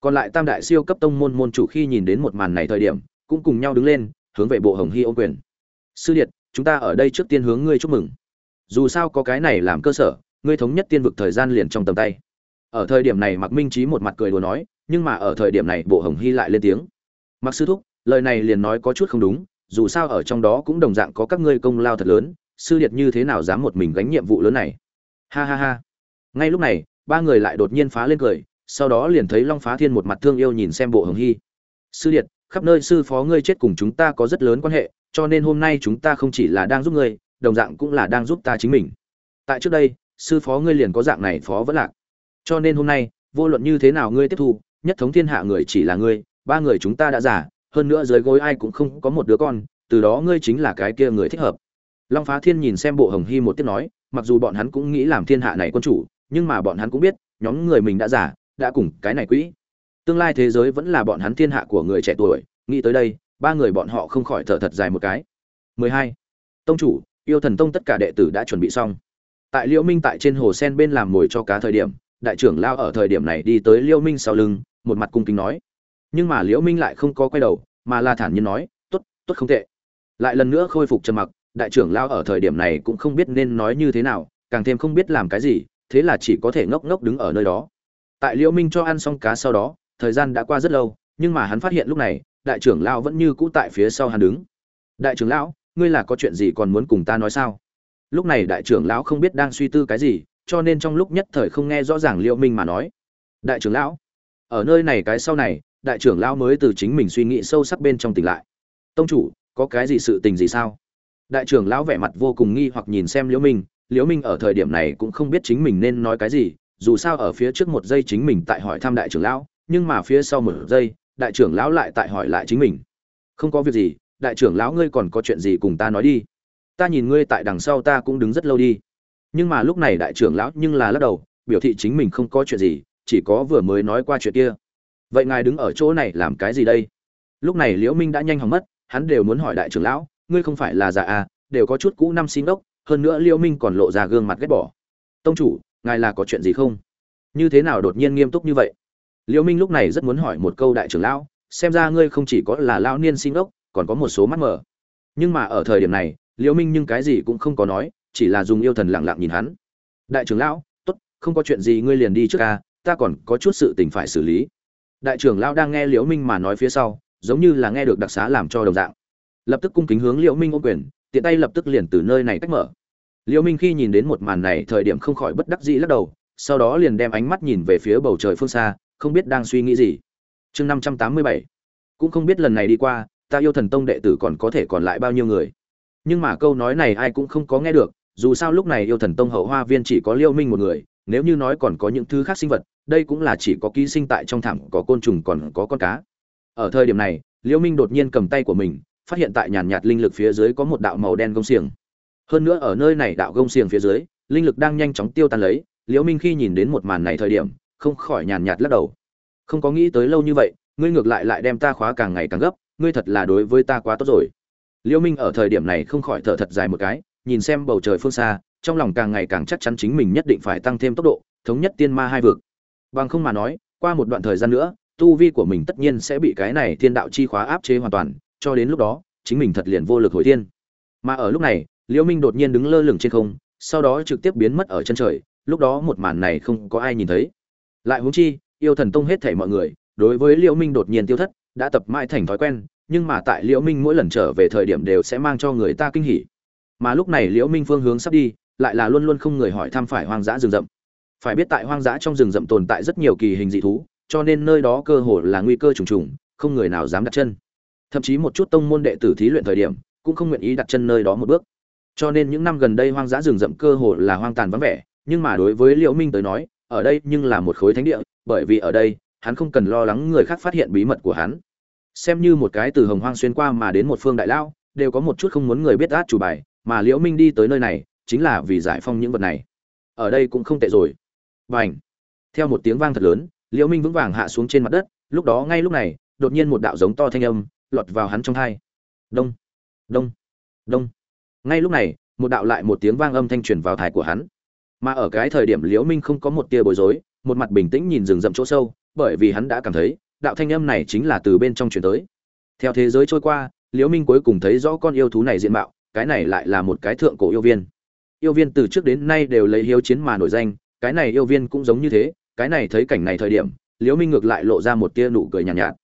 Còn lại tam đại siêu cấp tông môn môn chủ khi nhìn đến một màn này thời điểm, cũng cùng nhau đứng lên, hướng về bộ hồng hy ô quyền. Sư điện chúng ta ở đây trước tiên hướng ngươi chúc mừng. Dù sao có cái này làm cơ sở, ngươi thống nhất tiên vực thời gian liền trong tầm tay. Ở thời điểm này mặc minh trí một mặt cười đùa nói nhưng mà ở thời điểm này bộ hồng hy lại lên tiếng. Mặc sư thúc, lời này liền nói có chút không đúng, dù sao ở trong đó cũng đồng dạng có các ngươi công lao thật lớn, sư điệt như thế nào dám một mình gánh nhiệm vụ lớn này? Ha ha ha. Ngay lúc này, ba người lại đột nhiên phá lên cười, sau đó liền thấy long phá thiên một mặt thương yêu nhìn xem bộ hồng hy. Sư điệt, khắp nơi sư phó ngươi chết cùng chúng ta có rất lớn quan hệ, cho nên hôm nay chúng ta không chỉ là đang giúp ngươi, đồng dạng cũng là đang giúp ta chính mình. Tại trước đây, sư phó ngươi liền có dạng này phó vẫn lạc. Cho nên hôm nay, vô luận như thế nào ngươi tiếp thu nhất thống thiên hạ người chỉ là ngươi, ba người chúng ta đã giả hơn nữa dưới gối ai cũng không có một đứa con, từ đó ngươi chính là cái kia người thích hợp. Long phá thiên nhìn xem bộ hồng hy một tiếng nói, mặc dù bọn hắn cũng nghĩ làm thiên hạ này quân chủ, nhưng mà bọn hắn cũng biết, nhóm người mình đã giả đã cùng cái này quỹ. Tương lai thế giới vẫn là bọn hắn thiên hạ của người trẻ tuổi, nghĩ tới đây, ba người bọn họ không khỏi thở thật dài một cái. 12. tông chủ, yêu thần tông tất cả đệ tử đã chuẩn bị xong. Tại liễu minh tại trên hồ sen bên làm mồi cho cá thời điểm đại trưởng lao ở thời điểm này đi tới liễu minh sau lưng, một mặt cung kính nói. Nhưng mà liễu minh lại không có quay đầu, mà là thản nhiên nói, tốt tốt không tệ. Lại lần nữa khôi phục trầm mặc, đại trưởng lao ở thời điểm này cũng không biết nên nói như thế nào, càng thêm không biết làm cái gì, thế là chỉ có thể ngốc ngốc đứng ở nơi đó. Tại liễu minh cho ăn xong cá sau đó, thời gian đã qua rất lâu, nhưng mà hắn phát hiện lúc này, đại trưởng lão vẫn như cũ tại phía sau hắn đứng. Đại trưởng lão, ngươi là có chuyện gì còn muốn cùng ta nói sao? Lúc này đại trưởng lão không biết đang suy tư cái gì cho nên trong lúc nhất thời không nghe rõ ràng liễu minh mà nói. Đại trưởng lão, ở nơi này cái sau này, đại trưởng lão mới từ chính mình suy nghĩ sâu sắc bên trong tỉnh lại. Tông chủ, có cái gì sự tình gì sao? Đại trưởng lão vẻ mặt vô cùng nghi hoặc nhìn xem liễu minh. Liễu minh ở thời điểm này cũng không biết chính mình nên nói cái gì, dù sao ở phía trước một giây chính mình tại hỏi thăm đại trưởng lão, nhưng mà phía sau một giây, đại trưởng lão lại tại hỏi lại chính mình. Không có việc gì, đại trưởng lão ngươi còn có chuyện gì cùng ta nói đi. Ta nhìn ngươi tại đằng sau ta cũng đứng rất lâu đi nhưng mà lúc này đại trưởng lão nhưng là lắc đầu, biểu thị chính mình không có chuyện gì, chỉ có vừa mới nói qua chuyện kia. Vậy ngài đứng ở chỗ này làm cái gì đây? Lúc này liễu minh đã nhanh hỏng mất, hắn đều muốn hỏi đại trưởng lão, ngươi không phải là già à đều có chút cũ năm xin ốc, hơn nữa liễu minh còn lộ ra gương mặt ghét bỏ. Tông chủ, ngài là có chuyện gì không? Như thế nào đột nhiên nghiêm túc như vậy? Liễu minh lúc này rất muốn hỏi một câu đại trưởng lão, xem ra ngươi không chỉ có là lão niên sinh ốc, còn có một số mắt mở nhưng mà ở thời điểm này, liễu minh nhưng cái gì cũng không có nói chỉ là dùng yêu thần lặng lặng nhìn hắn. Đại trưởng lão, tốt, không có chuyện gì, ngươi liền đi trước ca, ta còn có chút sự tình phải xử lý. Đại trưởng lão đang nghe liễu minh mà nói phía sau, giống như là nghe được đặc xá làm cho đồng dạng. Lập tức cung kính hướng liễu minh ô quyền, tiện tay lập tức liền từ nơi này cách mở. Liễu minh khi nhìn đến một màn này, thời điểm không khỏi bất đắc dĩ lắc đầu, sau đó liền đem ánh mắt nhìn về phía bầu trời phương xa, không biết đang suy nghĩ gì. Chương năm trăm tám mươi bảy, cũng không biết lần này đi qua, ta yêu thần tông đệ tử còn có thể còn lại bao nhiêu người. Nhưng mà câu nói này ai cũng không có nghe được dù sao lúc này yêu thần tông hậu hoa viên chỉ có liêu minh một người, nếu như nói còn có những thứ khác sinh vật, đây cũng là chỉ có ký sinh tại trong thảm, có côn trùng còn có con cá. Ở thời điểm này, liêu minh đột nhiên cầm tay của mình, phát hiện tại nhàn nhạt linh lực phía dưới có một đạo màu đen gông xiềng. Hơn nữa ở nơi này đạo gông xiềng phía dưới, linh lực đang nhanh chóng tiêu tan lấy liễu minh khi nhìn đến một màn này thời điểm, không khỏi nhàn nhạt lắc đầu. Không có nghĩ tới lâu như vậy, ngươi ngược lại lại đem ta khóa càng ngày càng gấp, ngươi thật là đối với ta quá tốt rồi. Liễu minh ở thời điểm này không khỏi thở thật dài một cái nhìn xem bầu trời phương xa, trong lòng càng ngày càng chắc chắn chính mình nhất định phải tăng thêm tốc độ, thống nhất tiên ma hai vực. Bằng không mà nói, qua một đoạn thời gian nữa, tu vi của mình tất nhiên sẽ bị cái này thiên đạo chi khóa áp chế hoàn toàn, cho đến lúc đó, chính mình thật liền vô lực hồi thiên mà ở lúc này, liễu minh đột nhiên đứng lơ lửng trên không, sau đó trực tiếp biến mất ở chân trời, lúc đó một màn này không có ai nhìn thấy. Lại huống chi, yêu thần tông hết thảy mọi người, đối với liễu minh đột nhiên tiêu thất, đã tập mãi thành thói quen, nhưng mà tại liễu minh mỗi lần trở về thời điểm đều sẽ mang cho người ta kinh hỉ mà lúc này liễu minh phương hướng sắp đi, lại là luôn luôn không người hỏi thăm phải hoang dã rừng rậm. Phải biết tại hoang dã trong rừng rậm tồn tại rất nhiều kỳ hình dị thú, cho nên nơi đó cơ hồ là nguy cơ trùng trùng, không người nào dám đặt chân. Thậm chí một chút tông môn đệ tử thí luyện thời điểm, cũng không nguyện ý đặt chân nơi đó một bước. Cho nên những năm gần đây hoang dã rừng rậm cơ hồ là hoang tàn vắng vẻ, nhưng mà đối với liễu minh tới nói, ở đây nhưng là một khối thánh địa, bởi vì ở đây, hắn không cần lo lắng người khác phát hiện bí mật của hắn. Xem như một cái từ hồng hoang xuyên qua mà đến một phương đại lao, đều có một chút không muốn người biết át chủ bài mà liễu minh đi tới nơi này chính là vì giải phong những vật này. Ở đây cũng không tệ rồi. Bành! Theo một tiếng vang thật lớn, liễu minh vững vàng hạ xuống trên mặt đất, lúc đó ngay lúc này, đột nhiên một đạo giống to thanh âm lọt vào hắn trong tai đông! Đông! Đông! Ngay lúc này, một đạo lại một tiếng vang âm thanh truyền vào thai của hắn. Mà ở cái thời điểm liễu minh không có một tia bối rối, một mặt bình tĩnh nhìn rừng rậm chỗ sâu, bởi vì hắn đã cảm thấy, đạo thanh âm này chính là từ bên trong truyền tới. Theo thế giới trôi qua, liễu minh cuối cùng thấy rõ con yêu thú này diện mạo cái này lại là một cái thượng cổ yêu viên. Yêu viên từ trước đến nay đều lấy hiếu chiến mà nổi danh cái này yêu viên cũng giống như thế cái này thấy cảnh này thời điểm liễu minh ngược lại lộ ra một tia nụ cười nhàn nhạt, nhạt.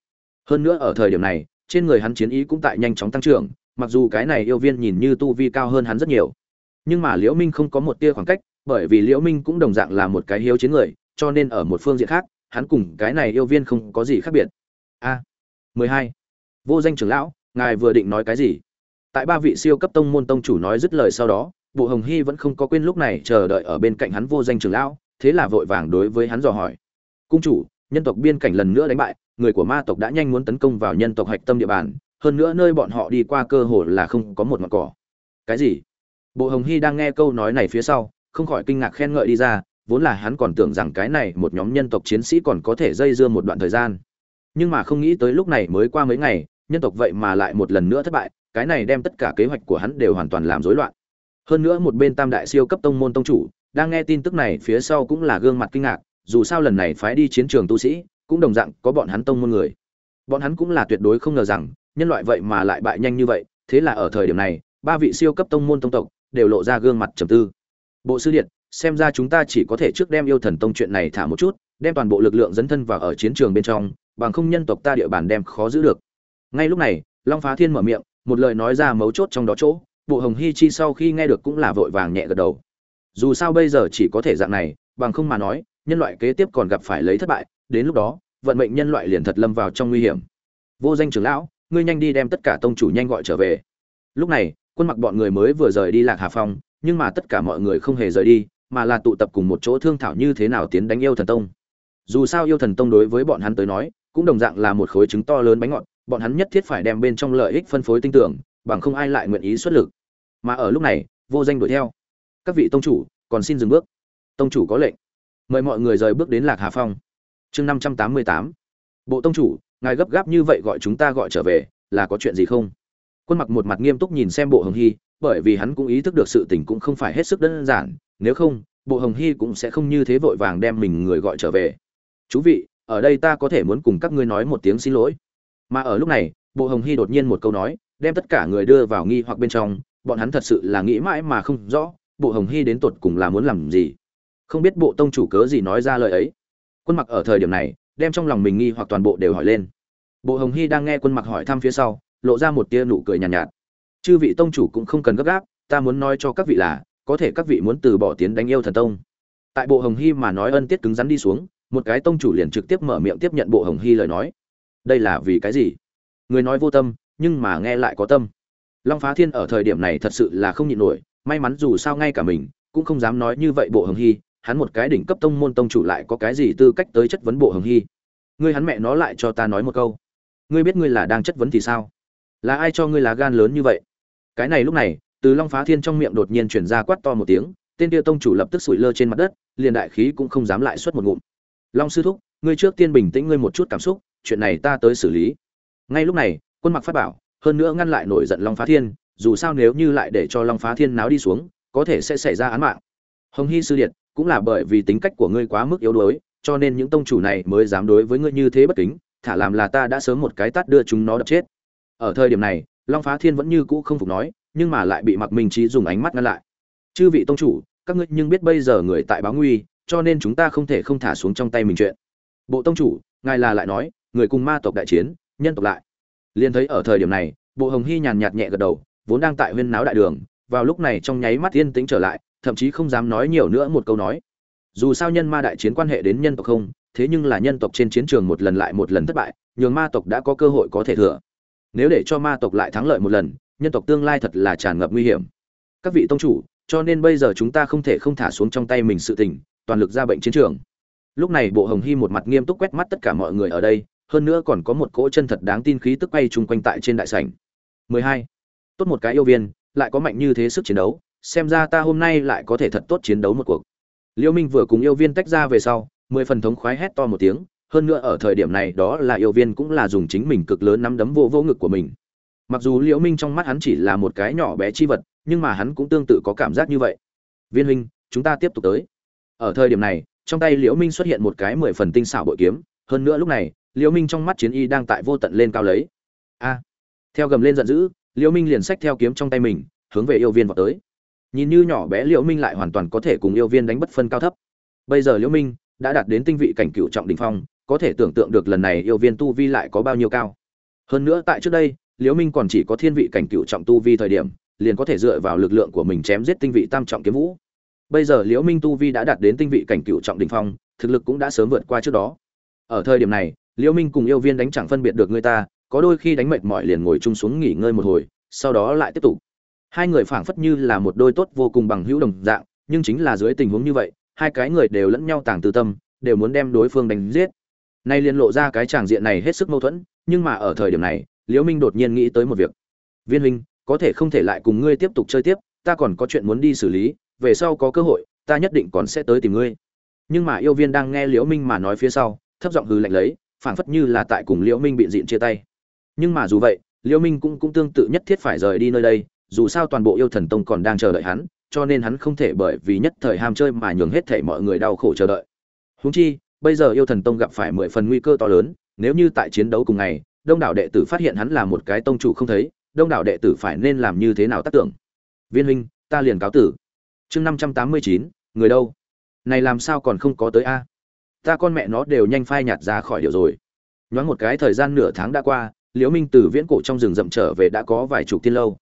Hơn nữa ở thời điểm này trên người hắn chiến ý cũng tại nhanh chóng tăng trưởng mặc dù cái này yêu viên nhìn như tu vi cao hơn hắn rất nhiều. Nhưng mà liễu minh không có một tia khoảng cách bởi vì liễu minh cũng đồng dạng là một cái hiếu chiến người cho nên ở một phương diện khác hắn cùng cái này yêu viên không có gì khác biệt. A mười hai. Vô danh trưởng lão ngài vừa định nói cái gì? Tại ba vị siêu cấp tông môn tông chủ nói dứt lời sau đó, bộ hồng hy vẫn không có quên lúc này chờ đợi ở bên cạnh hắn vô danh trường lão, thế là vội vàng đối với hắn dò hỏi. Cung chủ, nhân tộc biên cảnh lần nữa đánh bại, người của ma tộc đã nhanh muốn tấn công vào nhân tộc hạch tâm địa bàn, hơn nữa nơi bọn họ đi qua cơ hồ là không có một mặt cỏ. Cái gì? Bộ hồng hy đang nghe câu nói này phía sau, không khỏi kinh ngạc khen ngợi đi ra, vốn là hắn còn tưởng rằng cái này một nhóm nhân tộc chiến sĩ còn có thể dây dưa một đoạn thời gian. Nhưng mà không nghĩ tới lúc này mới qua mấy ngày, nhân tộc vậy mà lại một lần nữa thất bại cái này đem tất cả kế hoạch của hắn đều hoàn toàn làm rối loạn. Hơn nữa một bên tam đại siêu cấp tông môn tông chủ, đang nghe tin tức này phía sau cũng là gương mặt kinh ngạc, dù sao lần này phái đi chiến trường tu sĩ, cũng đồng dạng có bọn hắn tông môn người. Bọn hắn cũng là tuyệt đối không ngờ rằng, nhân loại vậy mà lại bại nhanh như vậy, thế là ở thời điểm này, ba vị siêu cấp tông môn tông tộc đều lộ ra gương mặt trầm tư. Bộ sư điện, xem ra chúng ta chỉ có thể trước đem yêu thần tông chuyện này thả một chút, đem toàn bộ lực lượng dẫn thân vào ở chiến trường bên trong, bằng không nhân tộc ta địa bàn đem khó giữ được. Ngay lúc này, long phá thiên mở miệng một lời nói ra mấu chốt trong đó chỗ, bộ hồng hy chi sau khi nghe được cũng là vội vàng nhẹ gật đầu. Dù sao bây giờ chỉ có thể dạng này, bằng không mà nói, nhân loại kế tiếp còn gặp phải lấy thất bại, đến lúc đó, vận mệnh nhân loại liền thật lâm vào trong nguy hiểm. Vô danh trưởng lão, ngươi nhanh đi đem tất cả tông chủ nhanh gọi trở về. Lúc này, quân mặc bọn người mới vừa rời đi lạc hà phong, nhưng mà tất cả mọi người không hề rời đi, mà là tụ tập cùng một chỗ thương thảo như thế nào tiến đánh yêu thần tông. Dù sao yêu thần tông đối với bọn hắn tới nói, cũng đồng dạng là một khối trứng to lớn bánh ngọt bọn hắn nhất thiết phải đem bên trong lợi ích phân phối tinh tưởng, bằng không ai lại nguyện ý xuất lực. Mà ở lúc này, vô danh đuổi theo. Các vị tông chủ, còn xin dừng bước. Tông chủ có lệnh. Mời mọi người rời bước đến lạc hà phong. Chương năm trăm tám mươi tám. Bộ tông chủ, ngài gấp gáp như vậy gọi chúng ta gọi trở về, là có chuyện gì không? Quân mặc một mặt nghiêm túc nhìn xem bộ hồng hy, bởi vì hắn cũng ý thức được sự tình cũng không phải hết sức đơn giản, nếu không, bộ hồng hy cũng sẽ không như thế vội vàng đem mình người gọi trở về. Chú vị, ở đây ta có thể muốn cùng các ngươi nói một tiếng xin lỗi mà ở lúc này bộ hồng hy đột nhiên một câu nói đem tất cả người đưa vào nghi hoặc bên trong bọn hắn thật sự là nghĩ mãi mà không rõ bộ hồng hy đến tột cùng là muốn làm gì. Không biết bộ tông chủ cớ gì nói ra lời ấy. Quân mặc ở thời điểm này đem trong lòng mình nghi hoặc toàn bộ đều hỏi lên. Bộ hồng hy đang nghe quân mặc hỏi thăm phía sau lộ ra một tia nụ cười nhàn nhạt, nhạt. Chư vị tông chủ cũng không cần gấp gáp ta muốn nói cho các vị là có thể các vị muốn từ bỏ tiến đánh yêu thần tông. Tại bộ hồng hy mà nói ân tiết cứng rắn đi xuống một cái tông chủ liền trực tiếp mở miệng tiếp nhận bộ hồng hy lời nói đây là vì cái gì? Người nói vô tâm, nhưng mà nghe lại có tâm. Long phá thiên ở thời điểm này thật sự là không nhịn nổi, may mắn dù sao ngay cả mình, cũng không dám nói như vậy bộ hồng hy, hắn một cái đỉnh cấp tông môn tông chủ lại có cái gì tư cách tới chất vấn bộ hồng hy? Ngươi hắn mẹ nó lại cho ta nói một câu. Ngươi biết ngươi là đang chất vấn thì sao? Là ai cho ngươi lá gan lớn như vậy? Cái này lúc này, từ long phá thiên trong miệng đột nhiên chuyển ra quát to một tiếng, tên kia tông chủ lập tức sủi lơ trên mặt đất, liền đại khí cũng không dám lại xuất một ngụm. Long sư thúc, ngươi trước tiên bình tĩnh ngươi một chút cảm xúc chuyện này ta tới xử lý. Ngay lúc này, quân mặc phát bảo, hơn nữa ngăn lại nổi giận long phá thiên, dù sao nếu như lại để cho long phá thiên náo đi xuống, có thể sẽ xảy ra án mạng. Hồng hy sư điện cũng là bởi vì tính cách của ngươi quá mức yếu đuối, cho nên những tông chủ này mới dám đối với ngươi như thế bất kính, thả làm là ta đã sớm một cái tát đưa chúng nó đập chết. Ở thời điểm này, long phá thiên vẫn như cũ không phục nói, nhưng mà lại bị mặc minh trí dùng ánh mắt ngăn lại. Chư vị tông chủ, các ngươi nhưng biết bây giờ người tại báo nguy, cho nên chúng ta không thể không thả xuống trong tay mình chuyện. Bộ tông chủ, ngài là lại nói người cùng ma tộc đại chiến, nhân tộc lại. Liền thấy ở thời điểm này, bộ hồng hy nhàn nhạt nhẹ gật đầu, vốn đang tại huyên náo đại đường, vào lúc này trong nháy mắt yên tĩnh trở lại, thậm chí không dám nói nhiều nữa một câu nói. Dù sao nhân ma đại chiến quan hệ đến nhân tộc không, thế nhưng là nhân tộc trên chiến trường một lần lại một lần thất bại, nhường ma tộc đã có cơ hội có thể thừa. Nếu để cho ma tộc lại thắng lợi một lần, nhân tộc tương lai thật là tràn ngập nguy hiểm. Các vị tông chủ, cho nên bây giờ chúng ta không thể không thả xuống trong tay mình sự tình, toàn lực ra bệnh chiến trường. Lúc này bộ hồng hy một mặt nghiêm túc quét mắt tất cả mọi người ở đây hơn nữa còn có một cỗ chân thật đáng tin khí tức bay chung quanh tại trên đại sảnh. 12. tốt một cái yêu viên, lại có mạnh như thế sức chiến đấu, xem ra ta hôm nay lại có thể thật tốt chiến đấu một cuộc. Liêu minh vừa cùng yêu viên tách ra về sau, mười phần thống khoái hét to một tiếng, hơn nữa ở thời điểm này đó là yêu viên cũng là dùng chính mình cực lớn nắm đấm vô vô ngực của mình. Mặc dù liễu minh trong mắt hắn chỉ là một cái nhỏ bé chi vật, nhưng mà hắn cũng tương tự có cảm giác như vậy. Viên huynh, chúng ta tiếp tục tới. Ở thời điểm này, trong tay liễu minh xuất hiện một cái mười phần tinh xảo bội kiếm, hơn nữa lúc này liễu minh trong mắt chiến y đang tại vô tận lên cao lấy. A. Theo gầm lên giận dữ, liễu minh liền xách theo kiếm trong tay mình, hướng về yêu viên vào tới. Nhìn như nhỏ bé liễu minh lại hoàn toàn có thể cùng yêu viên đánh bất phân cao thấp. Bây giờ liễu minh đã đạt đến tinh vị cảnh cựu trọng đỉnh phong, có thể tưởng tượng được lần này yêu viên tu vi lại có bao nhiêu cao. Hơn nữa tại trước đây, liễu minh còn chỉ có thiên vị cảnh cựu trọng tu vi thời điểm, liền có thể dựa vào lực lượng của mình chém giết tinh vị tam trọng kiếm vũ. Bây giờ liễu minh tu vi đã đạt đến tinh vị cảnh cựu trọng đỉnh phong, thực lực cũng đã sớm vượt qua trước đó. Ở thời điểm này liễu minh cùng yêu viên đánh chẳng phân biệt được người ta, có đôi khi đánh mệt mỏi liền ngồi chung xuống nghỉ ngơi một hồi, sau đó lại tiếp tục. Hai người phảng phất như là một đôi tốt vô cùng bằng hữu đồng dạng, nhưng chính là dưới tình huống như vậy, hai cái người đều lẫn nhau tàng tư tâm, đều muốn đem đối phương đánh giết. Nay liên lộ ra cái tràng diện này hết sức mâu thuẫn, nhưng mà ở thời điểm này liễu minh đột nhiên nghĩ tới một việc. Viên huynh, có thể không thể lại cùng ngươi tiếp tục chơi tiếp, ta còn có chuyện muốn đi xử lý, về sau có cơ hội, ta nhất định còn sẽ tới tìm ngươi. Nhưng mà yêu viên đang nghe liễu minh mà nói phía sau, thấp giọng hừ lạnh lấy phảng phất như là tại cùng liễu minh bị diện chia tay. Nhưng mà dù vậy, liễu minh cũng cũng tương tự nhất thiết phải rời đi nơi đây, dù sao toàn bộ yêu thần tông còn đang chờ đợi hắn, cho nên hắn không thể bởi vì nhất thời ham chơi mà nhường hết thảy mọi người đau khổ chờ đợi. Huống chi, bây giờ yêu thần tông gặp phải mười phần nguy cơ to lớn, nếu như tại chiến đấu cùng ngày, đông đảo đệ tử phát hiện hắn là một cái tông chủ không thấy, đông đảo đệ tử phải nên làm như thế nào tác tưởng? Viên huynh, ta liền cáo tử. Chương năm trăm tám mươi chín, người đâu? Này làm sao còn không có tới a? Ta con mẹ nó đều nhanh phai nhạt ra khỏi điều rồi. Nhoáng một cái thời gian nửa tháng đã qua, liễu minh từ viễn cổ trong rừng rậm trở về đã có vài chục tiên lâu.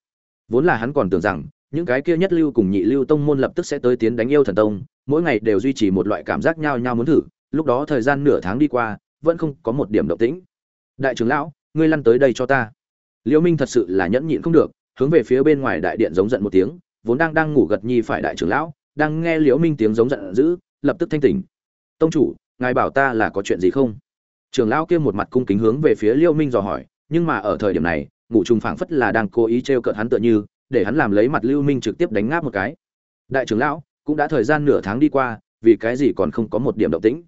Vốn là hắn còn tưởng rằng, những cái kia nhất lưu cùng nhị lưu tông môn lập tức sẽ tới tiến đánh yêu thần tông, mỗi ngày đều duy trì một loại cảm giác nhao nhao muốn thử, lúc đó thời gian nửa tháng đi qua, vẫn không có một điểm động tĩnh. Đại trưởng lão, ngươi lăn tới đây cho ta. Liễu minh thật sự là nhẫn nhịn không được, hướng về phía bên ngoài đại điện giống giận một tiếng, vốn đang đang ngủ gật nhi phải đại trưởng lão, đang nghe liễu minh tiếng giống giận dữ, lập tức thanh tỉnh. Tông chủ ngài bảo ta là có chuyện gì không? Trưởng lão kia một mặt cung kính hướng về phía liêu minh dò hỏi, nhưng mà ở thời điểm này, ngủ trùng phảng phất là đang cố ý trêu cợt hắn tựa như, để hắn làm lấy mặt lưu minh trực tiếp đánh ngáp một cái. Đại trưởng lão, cũng đã thời gian nửa tháng đi qua, vì cái gì còn không có một điểm động tĩnh?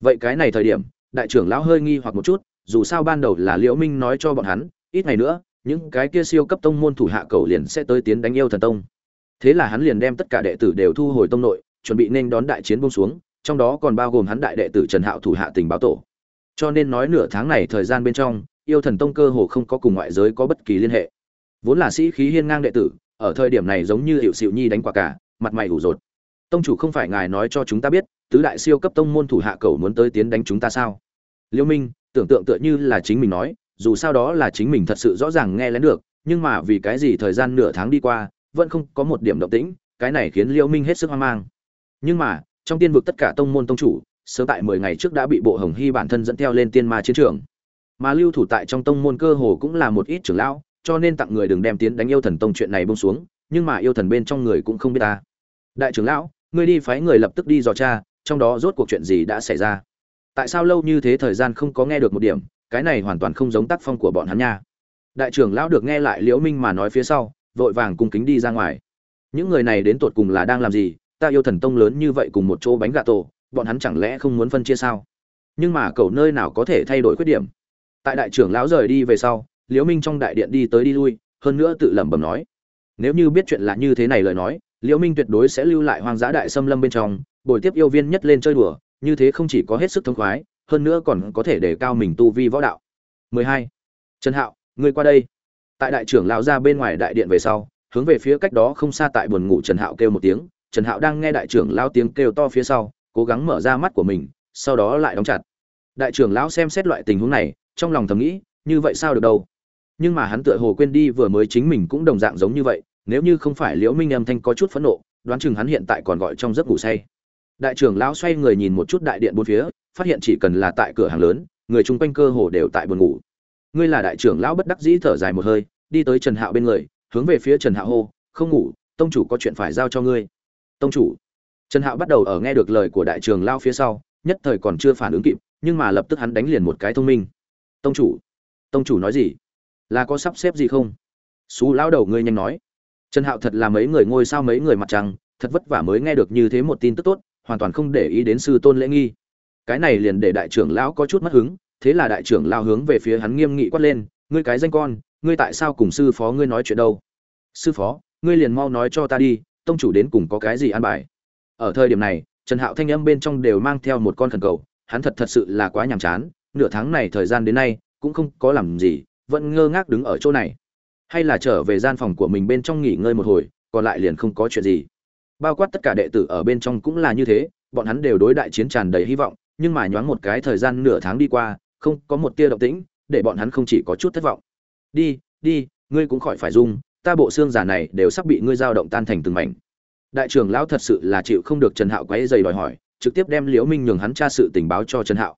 Vậy cái này thời điểm, đại trưởng lão hơi nghi hoặc một chút, dù sao ban đầu là liễu minh nói cho bọn hắn, ít ngày nữa, những cái kia siêu cấp tông môn thủ hạ cầu liền sẽ tới tiến đánh yêu thần tông. Thế là hắn liền đem tất cả đệ tử đều thu hồi tông nội, chuẩn bị nên đón đại chiến buông xuống trong đó còn bao gồm hắn đại đệ tử trần hạo thủ hạ tình báo tổ. Cho nên nói nửa tháng này thời gian bên trong, yêu thần tông cơ hồ không có cùng ngoại giới có bất kỳ liên hệ. Vốn là sĩ khí hiên ngang đệ tử, ở thời điểm này giống như hiệu xịu nhi đánh quả cả, mặt mày ủ rột. Tông chủ không phải ngài nói cho chúng ta biết, tứ đại siêu cấp tông môn thủ hạ cầu muốn tới tiến đánh chúng ta sao? Liêu minh, tưởng tượng tựa như là chính mình nói, dù sao đó là chính mình thật sự rõ ràng nghe lén được, nhưng mà vì cái gì thời gian nửa tháng đi qua, vẫn không có một điểm động tĩnh, cái này khiến liêu minh hết sức hoang mang. Nhưng mà trong tiên vực tất cả tông môn tông chủ, sớm tại mười ngày trước đã bị bộ hồng hy bản thân dẫn theo lên tiên ma chiến trường. Mà lưu thủ tại trong tông môn cơ hồ cũng là một ít trưởng lão, cho nên tặng người đừng đem tiến đánh yêu thần tông chuyện này bông xuống, nhưng mà yêu thần bên trong người cũng không biết ta. Đại trưởng lão, ngươi đi phái người lập tức đi dò tra, trong đó rốt cuộc chuyện gì đã xảy ra? Tại sao lâu như thế thời gian không có nghe được một điểm, cái này hoàn toàn không giống tác phong của bọn hắn nha. Đại trưởng lão được nghe lại liễu minh mà nói phía sau, vội vàng cung kính đi ra ngoài. Những người này đến tột cùng là đang làm gì ta yêu thần tông lớn như vậy cùng một chỗ bánh gà tổ, bọn hắn chẳng lẽ không muốn phân chia sao? Nhưng mà cậu nơi nào có thể thay đổi khuyết điểm? Tại đại trưởng lão rời đi về sau, liễu minh trong đại điện đi tới đi lui, hơn nữa tự lẩm bẩm nói, nếu như biết chuyện là như thế này lời nói, liễu minh tuyệt đối sẽ lưu lại hoang dã đại xâm lâm bên trong, bồi tiếp yêu viên nhất lên chơi đùa, như thế không chỉ có hết sức thông khoái, hơn nữa còn có thể để cao mình tu vi võ đạo. 12. trần hạo, ngươi qua đây. Tại đại trưởng lão ra bên ngoài đại điện về sau, hướng về phía cách đó không xa tại buồn ngủ trần hạo kêu một tiếng trần hạo đang nghe đại trưởng lão tiếng kêu to phía sau, cố gắng mở ra mắt của mình, sau đó lại đóng chặt. Đại trưởng lão xem xét loại tình huống này, trong lòng thầm nghĩ, như vậy sao được đâu? Nhưng mà hắn tựa hồ quên đi vừa mới chính mình cũng đồng dạng giống như vậy, nếu như không phải liễu minh âm thanh có chút phẫn nộ, đoán chừng hắn hiện tại còn gọi trong giấc ngủ say. Đại trưởng lão xoay người nhìn một chút đại điện bốn phía, phát hiện chỉ cần là tại cửa hàng lớn, người chung quanh cơ hồ đều tại buồn ngủ. Ngươi là đại trưởng lão bất đắc dĩ thở dài một hơi, đi tới trần hạo bên người, hướng về phía trần hạo hô, không ngủ, tông chủ có chuyện phải giao cho ngươi tông chủ. Trần hạo bắt đầu ở nghe được lời của đại Trường lão phía sau, nhất thời còn chưa phản ứng kịp, nhưng mà lập tức hắn đánh liền một cái thông minh. Tông chủ tông chủ nói gì? Là có sắp xếp gì không? Xú lão đầu ngươi nhanh nói. Trần hạo thật là mấy người ngôi sao mấy người mặt trăng, thật vất vả mới nghe được như thế một tin tức tốt, hoàn toàn không để ý đến sư tôn lễ nghi. Cái này liền để đại trưởng lão có chút mất hứng, thế là đại trưởng lao hướng về phía hắn nghiêm nghị quát lên, ngươi cái danh con, ngươi tại sao cùng sư phó ngươi nói chuyện đâu? Sư phó, ngươi liền mau nói cho ta đi tông chủ đến cùng có cái gì an bài? Ở thời điểm này, trần hạo thanh âm bên trong đều mang theo một con thần cầu, hắn thật thật sự là quá nhàm chán, nửa tháng này thời gian đến nay, cũng không có làm gì, vẫn ngơ ngác đứng ở chỗ này. Hay là trở về gian phòng của mình bên trong nghỉ ngơi một hồi, còn lại liền không có chuyện gì. Bao quát tất cả đệ tử ở bên trong cũng là như thế, bọn hắn đều đối đại chiến tràn đầy hy vọng, nhưng mà nhoáng một cái thời gian nửa tháng đi qua, không có một tia động tĩnh, để bọn hắn không chỉ có chút thất vọng. Đi đi, ngươi cũng khỏi phải dung ta bộ xương giả này đều sắp bị ngươi dao động tan thành từng mảnh. Đại trưởng lão thật sự là chịu không được trần hạo quấy dày đòi hỏi, trực tiếp đem liễu minh nhường hắn tra sự tình báo cho trần hạo.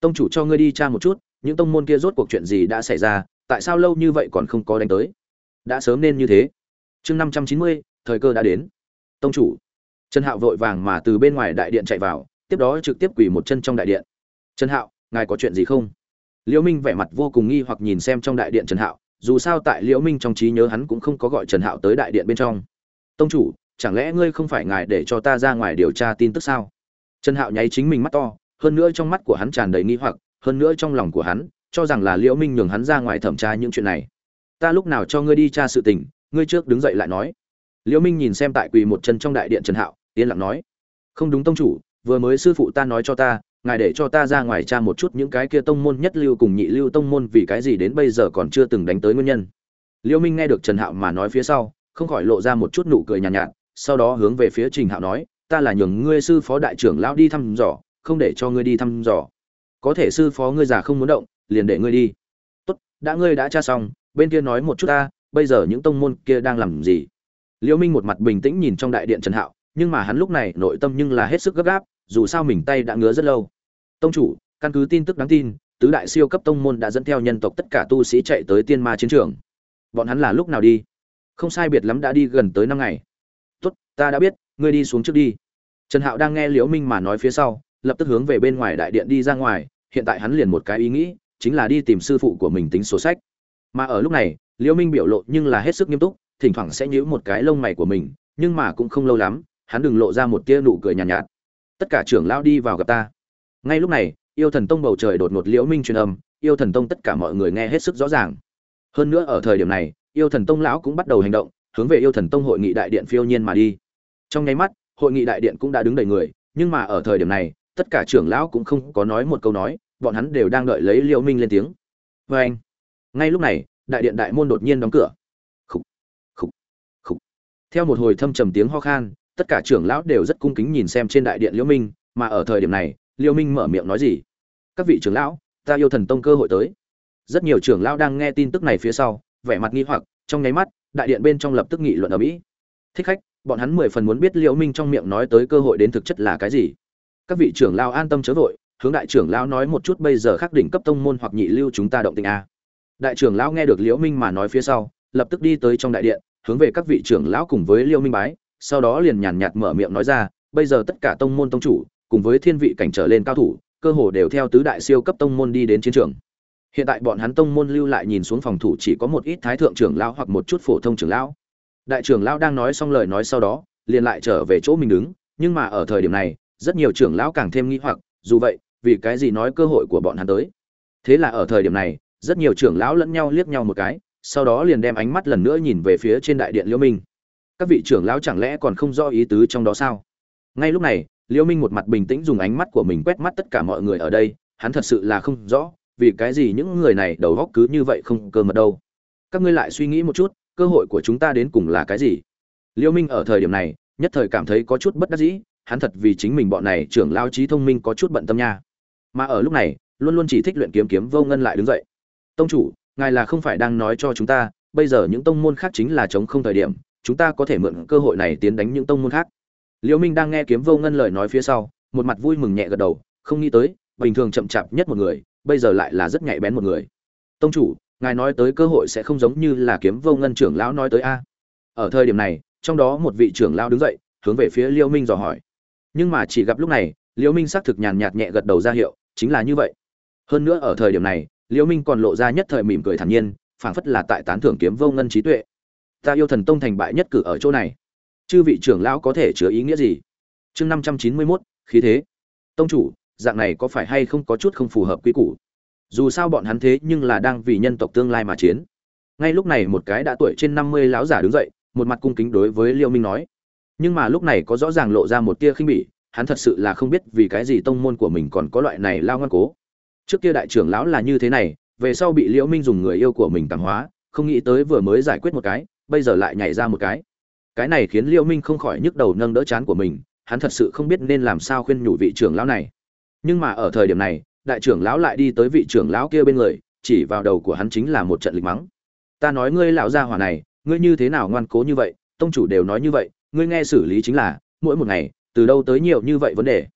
Tông chủ cho ngươi đi tra một chút, những tông môn kia rốt cuộc chuyện gì đã xảy ra, tại sao lâu như vậy còn không có đánh tới? Đã sớm nên như thế. Chương năm trăm chín mươi, thời cơ đã đến. Tông chủ. Trần hạo vội vàng mà từ bên ngoài đại điện chạy vào, tiếp đó trực tiếp quỳ một chân trong đại điện. Trần hạo, ngài có chuyện gì không? Liễu minh vẻ mặt vô cùng nghi hoặc nhìn xem trong đại điện trần hạo dù sao tại liễu minh trong trí nhớ hắn cũng không có gọi trần hạo tới đại điện bên trong. Tông chủ, chẳng lẽ ngươi không phải ngài để cho ta ra ngoài điều tra tin tức sao? Trần hạo nháy chính mình mắt to, hơn nữa trong mắt của hắn tràn đầy nghi hoặc, hơn nữa trong lòng của hắn, cho rằng là liễu minh nhường hắn ra ngoài thẩm tra những chuyện này. Ta lúc nào cho ngươi đi tra sự tình, ngươi trước đứng dậy lại nói. Liễu minh nhìn xem tại quỳ một chân trong đại điện trần hạo, yên lặng nói. Không đúng tông chủ, vừa mới sư phụ ta nói cho ta ngài để cho ta ra ngoài tra một chút những cái kia tông môn nhất lưu cùng nhị lưu tông môn vì cái gì đến bây giờ còn chưa từng đánh tới nguyên nhân. Liêu minh nghe được trần hạo mà nói phía sau không khỏi lộ ra một chút nụ cười nhàn nhạt, nhạt sau đó hướng về phía trình hạo nói ta là nhường ngươi sư phó đại trưởng lão đi thăm dò không để cho ngươi đi thăm dò. Có thể sư phó ngươi già không muốn động liền để ngươi đi. Tốt đã ngươi đã tra xong bên kia nói một chút ta bây giờ những tông môn kia đang làm gì? Liêu minh một mặt bình tĩnh nhìn trong đại điện trần hạo nhưng mà hắn lúc này nội tâm nhưng là hết sức gấp gáp dù sao mình tay đã ngứa rất lâu tông chủ căn cứ tin tức đáng tin tứ đại siêu cấp tông môn đã dẫn theo nhân tộc tất cả tu sĩ chạy tới tiên ma chiến trường. Bọn hắn là lúc nào đi? Không sai biệt lắm đã đi gần tới năm ngày. Tốt ta đã biết ngươi đi xuống trước đi. Trần hạo đang nghe liễu minh mà nói phía sau lập tức hướng về bên ngoài đại điện đi ra ngoài hiện tại hắn liền một cái ý nghĩ chính là đi tìm sư phụ của mình tính sổ sách. Mà ở lúc này liễu minh biểu lộ nhưng là hết sức nghiêm túc thỉnh thoảng sẽ nhíu một cái lông mày của mình nhưng mà cũng không lâu lắm hắn đừng lộ ra một tia nụ cười nhàn nhạt, nhạt. Tất cả trưởng lão đi vào gặp ta ngay lúc này yêu thần tông bầu trời đột ngột liễu minh truyền âm yêu thần tông tất cả mọi người nghe hết sức rõ ràng. Hơn nữa ở thời điểm này yêu thần tông lão cũng bắt đầu hành động hướng về yêu thần tông hội nghị đại điện phiêu nhiên mà đi. Trong nháy mắt hội nghị đại điện cũng đã đứng đầy người nhưng mà ở thời điểm này tất cả trưởng lão cũng không có nói một câu nói bọn hắn đều đang đợi lấy liễu minh lên tiếng. Với anh ngay lúc này đại điện đại môn đột nhiên đóng cửa. Khục khục khục, theo một hồi thâm trầm tiếng ho khan tất cả trưởng lão đều rất cung kính nhìn xem trên đại điện liễu minh mà ở thời điểm này liễu minh mở miệng nói gì? Các vị trưởng lão, ta yêu thần tông cơ hội tới. Rất nhiều trưởng lão đang nghe tin tức này phía sau, vẻ mặt nghi hoặc, trong nháy mắt, đại điện bên trong lập tức nghị luận ở mỹ. Thích khách, bọn hắn mười phần muốn biết liễu minh trong miệng nói tới cơ hội đến thực chất là cái gì. Các vị trưởng lão an tâm chớ vội, hướng đại trưởng lão nói một chút bây giờ khắc đỉnh cấp tông môn hoặc nhị lưu chúng ta động tình a. Đại trưởng lão nghe được liễu minh mà nói phía sau, lập tức đi tới trong đại điện, hướng về các vị trưởng lão cùng với liễu minh bái, sau đó liền nhàn nhạt mở miệng nói ra, bây giờ tất cả tông môn tông chủ cùng với thiên vị cảnh trở lên cao thủ, cơ hồ đều theo tứ đại siêu cấp tông môn đi đến chiến trường. Hiện tại bọn hắn tông môn lưu lại nhìn xuống phòng thủ chỉ có một ít thái thượng trưởng lão hoặc một chút phổ thông trưởng lão. Đại trưởng lão đang nói xong lời nói sau đó, liền lại trở về chỗ mình đứng, nhưng mà ở thời điểm này, rất nhiều trưởng lão càng thêm nghi hoặc, dù vậy, vì cái gì nói cơ hội của bọn hắn tới? Thế là ở thời điểm này, rất nhiều trưởng lão lẫn nhau liếc nhau một cái, sau đó liền đem ánh mắt lần nữa nhìn về phía trên đại điện liễu minh. Các vị trưởng lão chẳng lẽ còn không rõ ý tứ trong đó sao? Ngay lúc này liễu minh một mặt bình tĩnh dùng ánh mắt của mình quét mắt tất cả mọi người ở đây, hắn thật sự là không rõ, vì cái gì những người này đầu óc cứ như vậy không cơ mật đâu. Các ngươi lại suy nghĩ một chút, cơ hội của chúng ta đến cùng là cái gì? Liễu minh ở thời điểm này, nhất thời cảm thấy có chút bất đắc dĩ, hắn thật vì chính mình bọn này trưởng lao trí thông minh có chút bận tâm nha. Mà ở lúc này, luôn luôn chỉ thích luyện kiếm kiếm vô ngân lại đứng dậy. Tông chủ, ngài là không phải đang nói cho chúng ta, bây giờ những tông môn khác chính là chống không thời điểm, chúng ta có thể mượn cơ hội này tiến đánh những tông môn khác liễu minh đang nghe kiếm vô ngân lời nói phía sau, một mặt vui mừng nhẹ gật đầu, không nghĩ tới, bình thường chậm chạp nhất một người, bây giờ lại là rất nhạy bén một người. Tông chủ, ngài nói tới cơ hội sẽ không giống như là kiếm vô ngân trưởng lão nói tới a. Ở thời điểm này, trong đó một vị trưởng lão đứng dậy, hướng về phía liễu minh dò hỏi. Nhưng mà chỉ gặp lúc này, liễu minh xác thực nhàn nhạt nhẹ gật đầu ra hiệu, chính là như vậy. Hơn nữa ở thời điểm này, liễu minh còn lộ ra nhất thời mỉm cười thản nhiên, phảng phất là tại tán thưởng kiếm vô ngân trí tuệ. Ta yêu thần tông thành bại nhất cử ở chỗ này chư vị trưởng lão có thể chứa ý nghĩa gì? Chương năm trăm chín mươi mốt, khí thế. Tông chủ, dạng này có phải hay không có chút không phù hợp quy củ? Dù sao bọn hắn thế nhưng là đang vì nhân tộc tương lai mà chiến. Ngay lúc này một cái đã tuổi trên năm mươi lão giả đứng dậy, một mặt cung kính đối với liêu minh nói. Nhưng mà lúc này có rõ ràng lộ ra một tia khinh bỉ, hắn thật sự là không biết vì cái gì tông môn của mình còn có loại này lao ngoan cố. Trước kia đại trưởng lão là như thế này, về sau bị liễu minh dùng người yêu của mình tàng hóa, không nghĩ tới vừa mới giải quyết một cái, bây giờ lại nhảy ra một cái cái này khiến liễu minh không khỏi nhức đầu nâng đỡ chán của mình, hắn thật sự không biết nên làm sao khuyên nhủ vị trưởng lão này. Nhưng mà ở thời điểm này, đại trưởng lão lại đi tới vị trưởng lão kia bên người, chỉ vào đầu của hắn chính là một trận lịch mắng. Ta nói ngươi lão gia hỏa này, ngươi như thế nào ngoan cố như vậy, tông chủ đều nói như vậy, ngươi nghe xử lý chính là, mỗi một ngày, từ đâu tới nhiều như vậy vấn đề?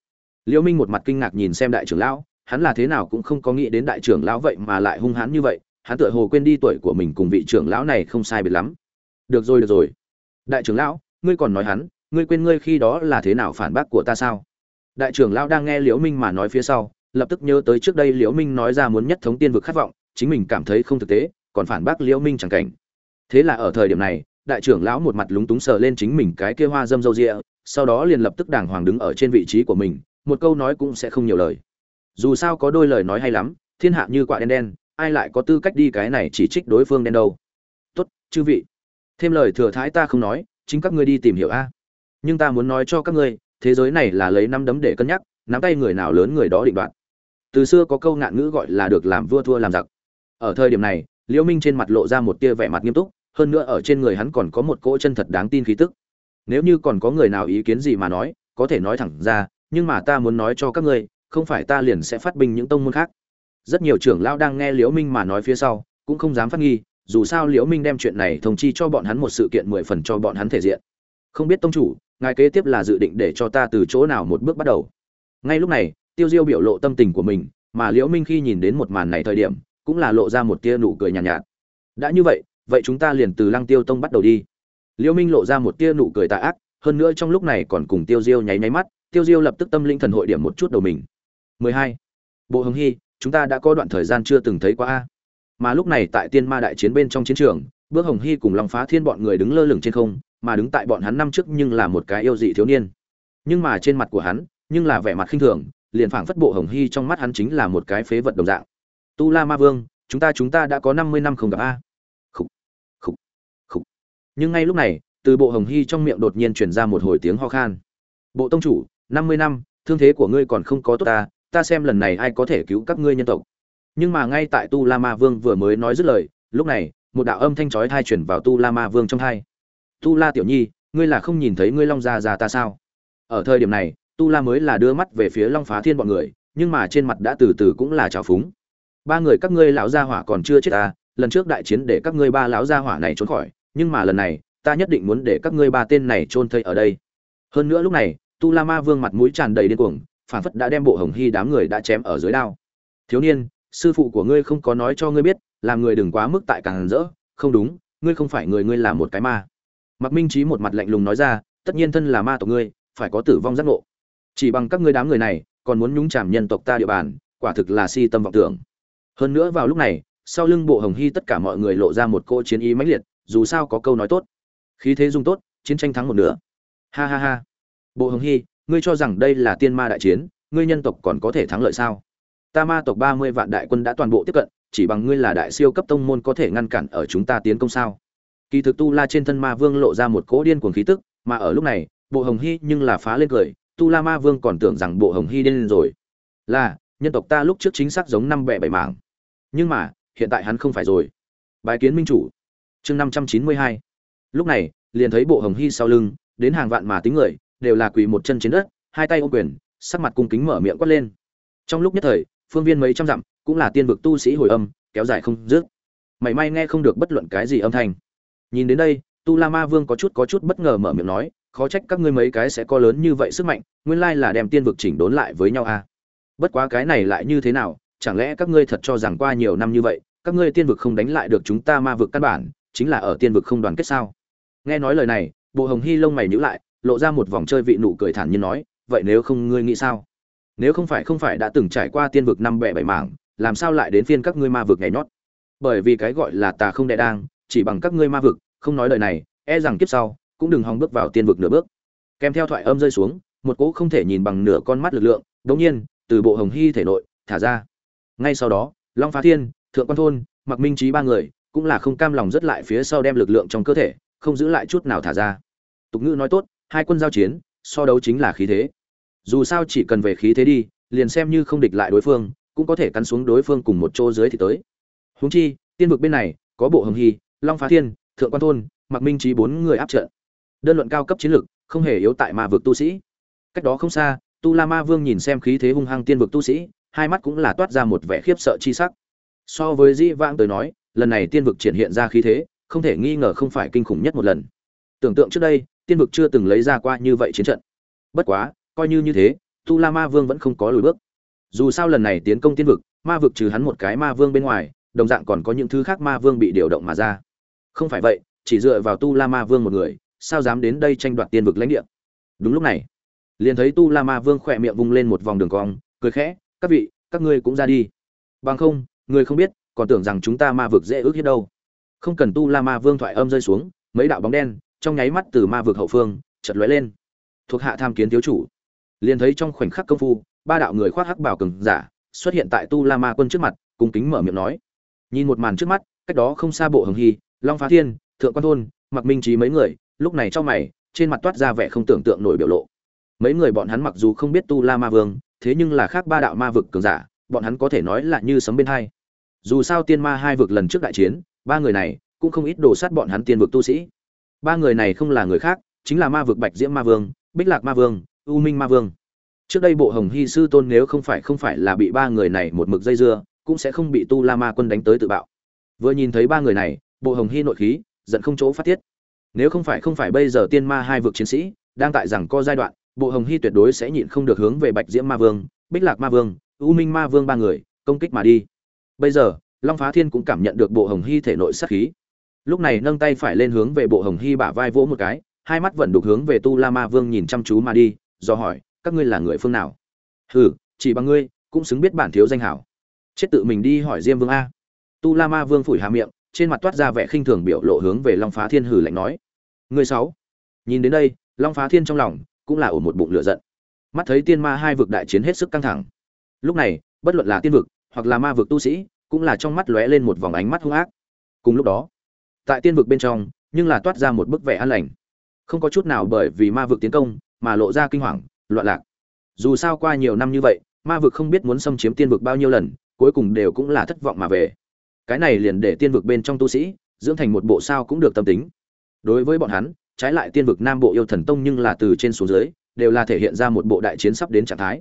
Liễu minh một mặt kinh ngạc nhìn xem đại trưởng lão, hắn là thế nào cũng không có nghĩ đến đại trưởng lão vậy mà lại hung hãn như vậy, hắn tựa hồ quên đi tuổi của mình cùng vị trưởng lão này không sai biệt lắm. Được rồi được rồi đại trưởng lão ngươi còn nói hắn ngươi quên ngươi khi đó là thế nào phản bác của ta sao? Đại trưởng lão đang nghe liễu minh mà nói phía sau lập tức nhớ tới trước đây liễu minh nói ra muốn nhất thống tiên vực khát vọng chính mình cảm thấy không thực tế còn phản bác liễu minh chẳng cảnh. Thế là ở thời điểm này đại trưởng lão một mặt lúng túng sờ lên chính mình cái kia hoa dâm dâu dịa, sau đó liền lập tức đàng hoàng đứng ở trên vị trí của mình một câu nói cũng sẽ không nhiều lời. Dù sao có đôi lời nói hay lắm thiên hạ như quạ đen đen ai lại có tư cách đi cái này chỉ trích đối phương đen đâu? Tốt chư vị thêm lời thừa thái ta không nói, chính các ngươi đi tìm hiểu a. Nhưng ta muốn nói cho các ngươi, thế giới này là lấy năm đấm để cân nhắc, nắm tay người nào lớn người đó định đoạt. Từ xưa có câu ngạn ngữ gọi là được làm vua thua làm giặc. Ở thời điểm này, liễu minh trên mặt lộ ra một tia vẻ mặt nghiêm túc, hơn nữa ở trên người hắn còn có một cỗ chân thật đáng tin khí tức. Nếu như còn có người nào ý kiến gì mà nói, có thể nói thẳng ra, nhưng mà ta muốn nói cho các ngươi, không phải ta liền sẽ phát binh những tông môn khác. Rất nhiều trưởng lão đang nghe liễu minh mà nói phía sau, cũng không dám phát nghi dù sao liễu minh đem chuyện này thông chi cho bọn hắn một sự kiện mười phần cho bọn hắn thể diện. Không biết tông chủ ngài kế tiếp là dự định để cho ta từ chỗ nào một bước bắt đầu? Ngay lúc này tiêu diêu biểu lộ tâm tình của mình mà liễu minh khi nhìn đến một màn này thời điểm cũng là lộ ra một tia nụ cười nhàn nhạt, nhạt. Đã như vậy vậy chúng ta liền từ lăng tiêu tông bắt đầu đi. Liễu minh lộ ra một tia nụ cười tà ác hơn nữa trong lúc này còn cùng tiêu diêu nháy nháy mắt tiêu diêu lập tức tâm linh thần hội điểm một chút đầu mình. 12. bộ hồng hy chúng ta đã có đoạn thời gian chưa từng thấy qua a mà lúc này tại tiên ma đại chiến bên trong chiến trường, bước hồng hy cùng long phá thiên bọn người đứng lơ lửng trên không, mà đứng tại bọn hắn năm trước nhưng là một cái yêu dị thiếu niên. Nhưng mà trên mặt của hắn, nhưng là vẻ mặt khinh thường, liền phảng phất bộ hồng hy trong mắt hắn chính là một cái phế vật đồng dạng. Tu la ma vương, chúng ta chúng ta đã có năm mươi năm không gặp a. Khúc khúc khúc nhưng ngay lúc này, từ bộ hồng hy trong miệng đột nhiên truyền ra một hồi tiếng ho khan. Bộ tông chủ, năm mươi năm, thương thế của ngươi còn không có tốt ta ta xem lần này ai có thể cứu các ngươi nhân tộc nhưng mà ngay tại tu la ma vương vừa mới nói dứt lời, lúc này, một đạo âm thanh chói thai chuyển vào tu la ma vương trong thai tu la tiểu nhi, ngươi là không nhìn thấy ngươi long gia già ta sao? Ở thời điểm này, tu la mới là đưa mắt về phía long phá thiên bọn người, nhưng mà trên mặt đã từ từ cũng là trào phúng. Ba người các ngươi lão gia hỏa còn chưa chết ta lần trước đại chiến để các ngươi ba lão gia hỏa này trốn khỏi, nhưng mà lần này, ta nhất định muốn để các ngươi ba tên này chôn thây ở đây. Hơn nữa lúc này, tu la ma vương mặt mũi tràn đầy điên cuồng, phản phất đã đem bộ hồng hy đám người đã chém ở dưới đao. Thiếu niên sư phụ của ngươi không có nói cho ngươi biết, làm người đừng quá mức tại càng rỡ. Không đúng, ngươi không phải người ngươi là một cái ma. Mặc minh trí một mặt lạnh lùng nói ra, tất nhiên thân là ma tộc ngươi, phải có tử vong giác ngộ. Chỉ bằng các ngươi đám người này, còn muốn nhúng chàm nhân tộc ta địa bàn, quả thực là si tâm vọng tưởng. Hơn nữa vào lúc này, sau lưng bộ hồng hy tất cả mọi người lộ ra một cô chiến ý mãnh liệt, dù sao có câu nói tốt. Khí thế dung tốt, chiến tranh thắng một nửa. Ha ha ha. Bộ hồng hy, ngươi cho rằng đây là tiên ma đại chiến, ngươi nhân tộc còn có thể thắng lợi sao? Ta ma tộc ba mươi vạn đại quân đã toàn bộ tiếp cận, chỉ bằng ngươi là đại siêu cấp tông môn có thể ngăn cản ở chúng ta tiến công sao? Kỳ thực tu la trên thân ma vương lộ ra một cỗ điên cuồng khí tức, mà ở lúc này, bộ hồng hy nhưng là phá lên cười, tu la ma vương còn tưởng rằng bộ hồng hy điên rồi. Là, nhân tộc ta lúc trước chính xác giống năm bẻ bảy mảng. Nhưng mà, hiện tại hắn không phải rồi. Bài kiến minh chủ. Chương năm trăm chín mươi hai. Lúc này, liền thấy bộ hồng hy sau lưng, đến hàng vạn mà tính người, đều là quỳ một chân trên đất, hai tay ôm quyền, sắc mặt cung kính mở miệng quát lên. Trong lúc nhất thời phương viên mấy trăm dặm, cũng là tiên vực tu sĩ hồi âm, kéo dài không dứt. Mảy may nghe không được bất luận cái gì âm thanh. Nhìn đến đây, tu la ma vương có chút có chút bất ngờ mở miệng nói, khó trách các ngươi mấy cái sẽ có lớn như vậy sức mạnh, nguyên lai là đem tiên vực chỉnh đốn lại với nhau à. bất quá cái này lại như thế nào, chẳng lẽ các ngươi thật cho rằng qua nhiều năm như vậy, các ngươi tiên vực không đánh lại được chúng ta ma vực căn bản, chính là ở tiên vực không đoàn kết sao? Nghe nói lời này, bộ hồng hy lông mày nhữ lại, lộ ra một vòng chơi vị nụ cười thản nhiên nói, vậy nếu không ngươi nghĩ sao? Nếu không phải không phải đã từng trải qua tiên vực năm bẻ bảy mảng, làm sao lại đến phiên các ngươi ma vực nhảy nhót? Bởi vì cái gọi là tà không đệ đang, chỉ bằng các ngươi ma vực, không nói lời này e rằng kiếp sau, cũng đừng hòng bước vào tiên vực nửa bước. Kèm theo thoại âm rơi xuống, một cỗ không thể nhìn bằng nửa con mắt lực lượng đống nhiên, từ bộ hồng hy thể nội, thả ra. Ngay sau đó, long phá thiên, thượng quan thôn mặc minh trí ba người, cũng là không cam lòng rất lại phía sau đem lực lượng trong cơ thể, không giữ lại chút nào thả ra. Tục ngữ nói tốt, hai quân giao chiến, so đấu chính là khí thế dù sao chỉ cần về khí thế đi, liền xem như không địch lại đối phương, cũng có thể cắn xuống đối phương cùng một chỗ dưới thì tới. Huống chi, tiên vực bên này, có bộ hồng hy, long phá thiên, thượng quan thôn, mặc minh trí bốn người áp trận. Đơn luận cao cấp chiến lược không hề yếu tại ma vực tu sĩ. Cách đó không xa, tu la ma vương nhìn xem khí thế hung hăng tiên vực tu sĩ, hai mắt cũng là toát ra một vẻ khiếp sợ chi sắc. So với di vãng tới nói, lần này tiên vực triển hiện ra khí thế, không thể nghi ngờ không phải kinh khủng nhất một lần. Tưởng tượng trước đây, tiên vực chưa từng lấy ra qua như vậy chiến trận. Bất quá coi như như thế, tu la ma vương vẫn không có lùi bước. Dù sao lần này tiến công tiên vực, ma vực trừ hắn một cái ma vương bên ngoài, đồng dạng còn có những thứ khác ma vương bị điều động mà ra. Không phải vậy, chỉ dựa vào tu la ma vương một người, sao dám đến đây tranh đoạt tiên vực lãnh địa? Đúng lúc này, liền thấy tu la ma vương khỏe miệng vung lên một vòng đường cong, cười khẽ, các vị, các ngươi cũng ra đi. Bằng không, người không biết, còn tưởng rằng chúng ta ma vực dễ ước hết đâu. Không cần tu la ma vương thoại âm rơi xuống, mấy đạo bóng đen, trong nháy mắt từ ma vực hậu phương chật lóe lên. Thuộc hạ tham kiến thiếu chủ liền thấy trong khoảnh khắc công phu, ba đạo người khoác hắc bảo cường giả xuất hiện tại tu la ma quân trước mặt, cung kính mở miệng nói. Nhìn một màn trước mắt, cách đó không xa bộ hồng hy, long phá thiên, thượng quan thôn mặc minh trí mấy người, lúc này trong mày, trên mặt toát ra vẻ không tưởng tượng nổi biểu lộ. Mấy người bọn hắn mặc dù không biết tu la ma vương, thế nhưng là khác ba đạo ma vực cường giả, bọn hắn có thể nói là như sấm bên hai. Dù sao tiên ma hai vực lần trước đại chiến, ba người này cũng không ít đồ sát bọn hắn tiên vực tu sĩ. Ba người này không là người khác, chính là ma vực bạch diễm ma vương, bích lạc ma vương u minh ma vương. Trước đây bộ hồng hy sư tôn nếu không phải không phải là bị ba người này một mực dây dưa, cũng sẽ không bị tu la ma quân đánh tới tự bạo. Vừa nhìn thấy ba người này, bộ hồng hy nội khí, giận không chỗ phát tiết. Nếu không phải không phải bây giờ tiên ma hai vực chiến sĩ đang tại rằng co giai đoạn, bộ hồng hy tuyệt đối sẽ nhịn không được hướng về bạch diễm ma vương, bích lạc ma vương, u minh ma vương ba người công kích mà đi. Bây giờ, long phá thiên cũng cảm nhận được bộ hồng hy thể nội sát khí. Lúc này nâng tay phải lên hướng về bộ hồng hy bả vai vỗ một cái, hai mắt vẫn đục hướng về tu la ma vương nhìn chăm chú mà đi do hỏi, các ngươi là người phương nào? Hừ, chỉ bằng ngươi, cũng xứng biết bản thiếu danh hảo. Chết tự mình đi hỏi diêm vương a. Tu la ma vương phủi hà miệng, trên mặt toát ra vẻ khinh thường biểu lộ hướng về long phá thiên hử lạnh nói. Người sáu, nhìn đến đây, long phá thiên trong lòng cũng là ổ một bụng lửa giận. Mắt thấy tiên ma hai vực đại chiến hết sức căng thẳng. Lúc này, bất luận là tiên vực hoặc là ma vực tu sĩ, cũng là trong mắt lóe lên một vòng ánh mắt hung ác. Cùng lúc đó, tại tiên vực bên trong, nhưng là toát ra một bức vẻ an lành. Không có chút nào bởi vì ma vực tiến công mà lộ ra kinh hoàng, loạn lạc. Dù sao qua nhiều năm như vậy, ma vực không biết muốn xâm chiếm tiên vực bao nhiêu lần, cuối cùng đều cũng là thất vọng mà về. Cái này liền để tiên vực bên trong tu sĩ, dưỡng thành một bộ sao cũng được tâm tính. Đối với bọn hắn, trái lại tiên vực nam bộ yêu thần tông nhưng là từ trên xuống dưới, đều là thể hiện ra một bộ đại chiến sắp đến trạng thái.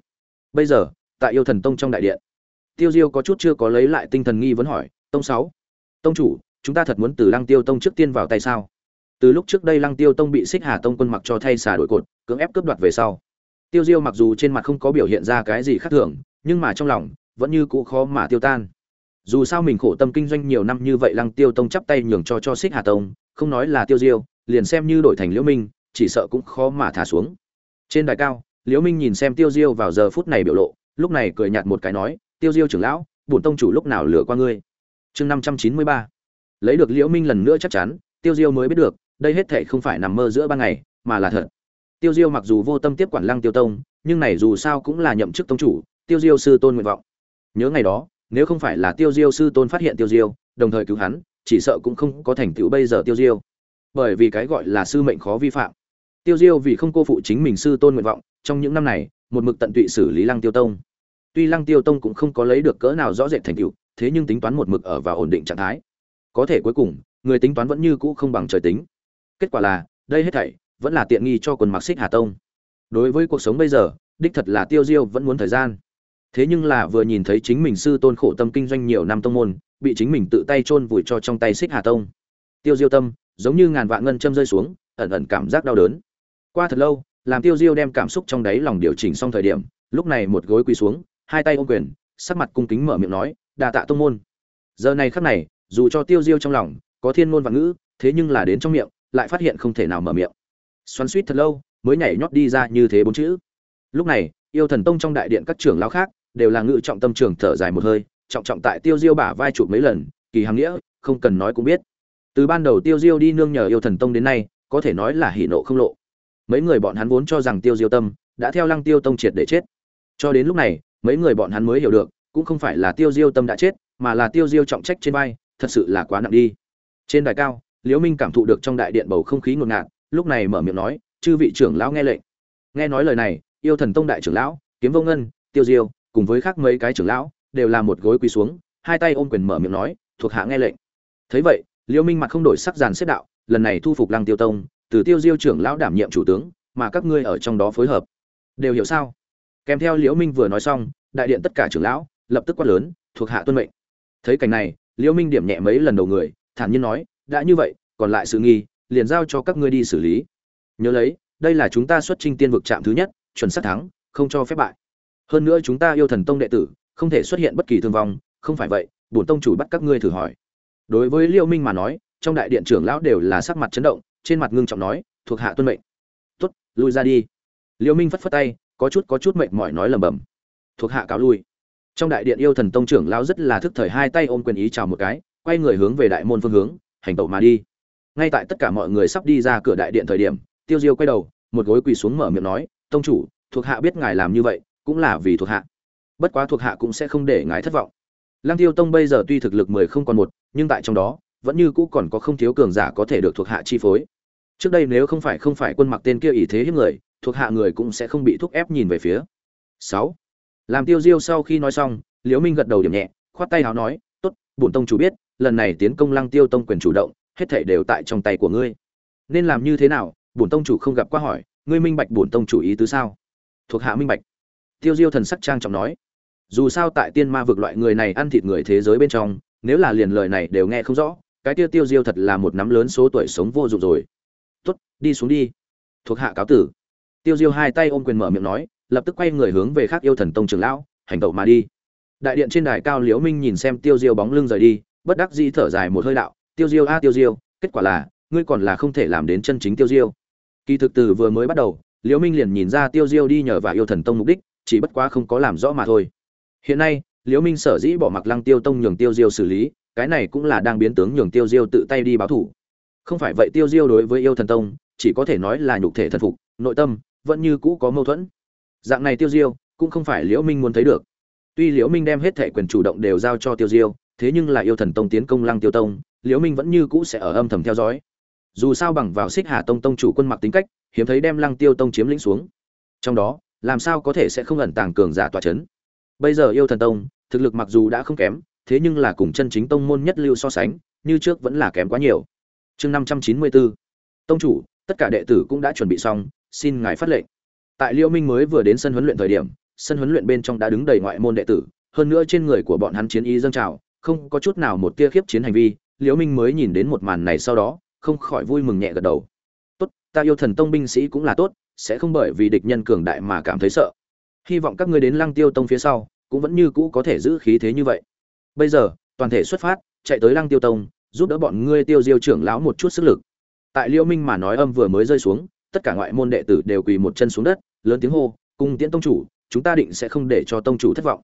Bây giờ, tại yêu thần tông trong đại điện, tiêu diêu có chút chưa có lấy lại tinh thần nghi vấn hỏi, tông sáu, tông chủ, chúng ta thật muốn từ lăng tiêu tông trước tiên vào tay sao? Từ lúc trước đây lăng tiêu tông bị xích hà tông quân mặc cho thay xà đổi cột, cưỡng ép cướp đoạt về sau. Tiêu diêu mặc dù trên mặt không có biểu hiện ra cái gì khác thường, nhưng mà trong lòng vẫn như cũ khó mà tiêu tan. Dù sao mình khổ tâm kinh doanh nhiều năm như vậy lăng tiêu tông chắp tay nhường cho cho xích hà tông, không nói là tiêu diêu, liền xem như đổi thành liễu minh, chỉ sợ cũng khó mà thả xuống. Trên đài cao, liễu minh nhìn xem tiêu diêu vào giờ phút này biểu lộ, lúc này cười nhạt một cái nói, tiêu diêu trưởng lão, bổn tông chủ lúc nào lừa qua ngươi? Chương năm trăm chín mươi ba. Lấy được liễu minh lần nữa chắc chắn, tiêu diêu mới biết được đây hết thảy không phải nằm mơ giữa ban ngày, mà là thật. Tiêu diêu mặc dù vô tâm tiếp quản lăng tiêu tông, nhưng này dù sao cũng là nhậm chức tông chủ, tiêu diêu sư tôn nguyện vọng. Nhớ ngày đó, nếu không phải là tiêu diêu sư tôn phát hiện tiêu diêu, đồng thời cứu hắn, chỉ sợ cũng không có thành tựu bây giờ tiêu diêu. Bởi vì cái gọi là sư mệnh khó vi phạm. Tiêu diêu vì không cô phụ chính mình sư tôn nguyện vọng, trong những năm này, một mực tận tụy xử lý lăng tiêu tông. Tuy lăng tiêu tông cũng không có lấy được cỡ nào rõ rệt thành tựu, thế nhưng tính toán một mực ở vào ổn định trạng thái. Có thể cuối cùng, người tính toán vẫn như cũ không bằng trời tính kết quả là, đây hết thảy vẫn là tiện nghi cho quần mặc xích hà tông. Đối với cuộc sống bây giờ, đích thật là tiêu diêu vẫn muốn thời gian. Thế nhưng là vừa nhìn thấy chính mình sư tôn khổ tâm kinh doanh nhiều năm tông môn, bị chính mình tự tay chôn vùi cho trong tay xích hà tông. Tiêu diêu tâm, giống như ngàn vạn ngân châm rơi xuống, ẩn ẩn cảm giác đau đớn. Qua thật lâu, làm tiêu diêu đem cảm xúc trong đáy lòng điều chỉnh xong thời điểm, lúc này một gối quỳ xuống, hai tay ôm quyền, sắc mặt cung kính mở miệng nói đà tạ tông môn. Giờ này khắc này, dù cho tiêu diêu trong lòng có thiên ngôn và ngữ, thế nhưng là đến trong miệng lại phát hiện không thể nào mở miệng. Xoắn suýt thật lâu, mới nhảy nhót đi ra như thế bốn chữ. Lúc này, yêu thần tông trong đại điện các trưởng lão khác đều là ngự trọng tâm trường thở dài một hơi, trọng trọng tại tiêu diêu bả vai chụp mấy lần, kỳ hằng nghĩa, không cần nói cũng biết. Từ ban đầu tiêu diêu đi nương nhờ yêu thần tông đến nay, có thể nói là hỉ nộ không lộ. Mấy người bọn hắn vốn cho rằng tiêu diêu tâm đã theo lăng tiêu tông triệt để chết. Cho đến lúc này, mấy người bọn hắn mới hiểu được, cũng không phải là tiêu diêu tâm đã chết, mà là tiêu diêu trọng trách trên vai, thật sự là quá nặng đi. Trên đài cao liễu minh cảm thụ được trong đại điện bầu không khí ngột ngạt, lúc này mở miệng nói, chư vị trưởng lão nghe lệnh. Nghe nói lời này, yêu thần tông đại trưởng lão, kiếm vô ngân, tiêu diêu, cùng với khác mấy cái trưởng lão, đều là một gối quỳ xuống, hai tay ôm quyền mở miệng nói, thuộc hạ nghe lệnh. Thấy vậy, liễu minh mặt không đổi sắc giàn xếp đạo, lần này thu phục lăng tiêu tông, từ tiêu diêu trưởng lão đảm nhiệm chủ tướng, mà các ngươi ở trong đó phối hợp. Đều hiểu sao? Kèm theo liễu minh vừa nói xong, đại điện tất cả trưởng lão, lập tức quát lớn, thuộc hạ tuân mệnh. Thấy cảnh này, liễu minh điểm nhẹ mấy lần đầu người, thản nhiên nói đã như vậy, còn lại sự nghi, liền giao cho các ngươi đi xử lý. Nhớ lấy, đây là chúng ta xuất trinh tiên vực trạm thứ nhất, chuẩn xác thắng, không cho phép bại. Hơn nữa chúng ta yêu thần tông đệ tử, không thể xuất hiện bất kỳ thương vong, không phải vậy, bổn tông chủ bắt các ngươi thử hỏi. Đối với liêu minh mà nói, trong đại điện trưởng lão đều là sắc mặt chấn động, trên mặt ngưng trọng nói, thuộc hạ tuân mệnh. Tuất lui ra đi. Liêu minh phất phất tay, có chút có chút mệnh mỏi nói lầm bầm thuộc hạ cáo lui. Trong đại điện yêu thần tông trưởng lão rất là thức thời hai tay ôm quyền ý chào một cái, quay người hướng về đại môn phương hướng hành tẩu mà đi. Ngay tại tất cả mọi người sắp đi ra cửa đại điện thời điểm, tiêu diêu quay đầu, một gối quỳ xuống mở miệng nói, tông chủ, thuộc hạ biết ngài làm như vậy, cũng là vì thuộc hạ. Bất quá thuộc hạ cũng sẽ không để ngài thất vọng. Lăng tiêu tông bây giờ tuy thực lực mười không còn một, nhưng tại trong đó, vẫn như cũ còn có không thiếu cường giả có thể được thuộc hạ chi phối. Trước đây nếu không phải không phải quân mặc tên kia ý thế hiếp người, thuộc hạ người cũng sẽ không bị thúc ép nhìn về phía. Sáu. Làm tiêu diêu sau khi nói xong, liễu minh gật đầu điểm nhẹ, khoát tay háo nói, tốt, bổn tông chủ biết lần này tiến công lăng tiêu tông quyền chủ động, hết thảy đều tại trong tay của ngươi. Nên làm như thế nào? Bổn tông chủ không gặp qua hỏi, ngươi minh bạch bổn tông chủ ý tứ sao? Thuộc hạ minh bạch. Tiêu diêu thần sắc trang trọng nói. Dù sao tại tiên ma vực loại người này ăn thịt người thế giới bên trong, nếu là liền lời này đều nghe không rõ, cái tiêu tiêu diêu thật là một nắm lớn số tuổi sống vô dụng rồi. Tốt, đi xuống đi. Thuộc hạ cáo tử. Tiêu diêu hai tay ôm quyền mở miệng nói, lập tức quay người hướng về khác yêu thần tông trưởng lão, hành động mà đi. Đại điện trên đài cao liễu minh nhìn xem tiêu diêu bóng lưng rời đi bất đắc dĩ thở dài một hơi đạo, tiêu diêu a, tiêu diêu, kết quả là, ngươi còn là không thể làm đến chân chính tiêu diêu. Kỳ thực từ vừa mới bắt đầu, liễu minh liền nhìn ra tiêu diêu đi nhờ vào yêu thần tông mục đích, chỉ bất quá không có làm rõ mà thôi. Hiện nay, liễu minh sở dĩ bỏ mặc lăng tiêu tông nhường tiêu diêu xử lý, cái này cũng là đang biến tướng nhường tiêu diêu tự tay đi báo thủ. Không phải vậy tiêu diêu đối với yêu thần tông, chỉ có thể nói là nhục thể thần phục, nội tâm vẫn như cũ có mâu thuẫn. Dạng này tiêu diêu cũng không phải liễu minh muốn thấy được. Tuy liễu minh đem hết thể quyền chủ động đều giao cho tiêu diêu thế nhưng là yêu thần tông tiến công lăng tiêu tông, liễu minh vẫn như cũ sẽ ở âm thầm theo dõi. Dù sao bằng vào xích hà tông tông chủ quân mặc tính cách, hiếm thấy đem lăng tiêu tông chiếm lĩnh xuống. Trong đó, làm sao có thể sẽ không ẩn tàng cường giả tòa chấn? Bây giờ yêu thần tông, thực lực mặc dù đã không kém, thế nhưng là cùng chân chính tông môn nhất lưu so sánh, như trước vẫn là kém quá nhiều. Chương năm trăm chín mươi bốn tông chủ, tất cả đệ tử cũng đã chuẩn bị xong, xin ngài phát lệnh. Tại liễu minh mới vừa đến sân huấn luyện thời điểm, sân huấn luyện bên trong đã đứng đầy ngoại môn đệ tử, hơn nữa trên người của bọn hắn chiến ý dâng trào không có chút nào một tia khiếp chiến hành vi, liễu minh mới nhìn đến một màn này sau đó, không khỏi vui mừng nhẹ gật đầu. Tốt, ta yêu thần tông binh sĩ cũng là tốt, sẽ không bởi vì địch nhân cường đại mà cảm thấy sợ. Hy vọng các ngươi đến lăng tiêu tông phía sau, cũng vẫn như cũ có thể giữ khí thế như vậy. Bây giờ, toàn thể xuất phát, chạy tới lăng tiêu tông, giúp đỡ bọn ngươi tiêu diêu trưởng lão một chút sức lực. Tại liễu minh mà nói âm vừa mới rơi xuống, tất cả ngoại môn đệ tử đều quỳ một chân xuống đất, lớn tiếng hô, cung tiễn tông chủ, chúng ta định sẽ không để cho tông chủ thất vọng.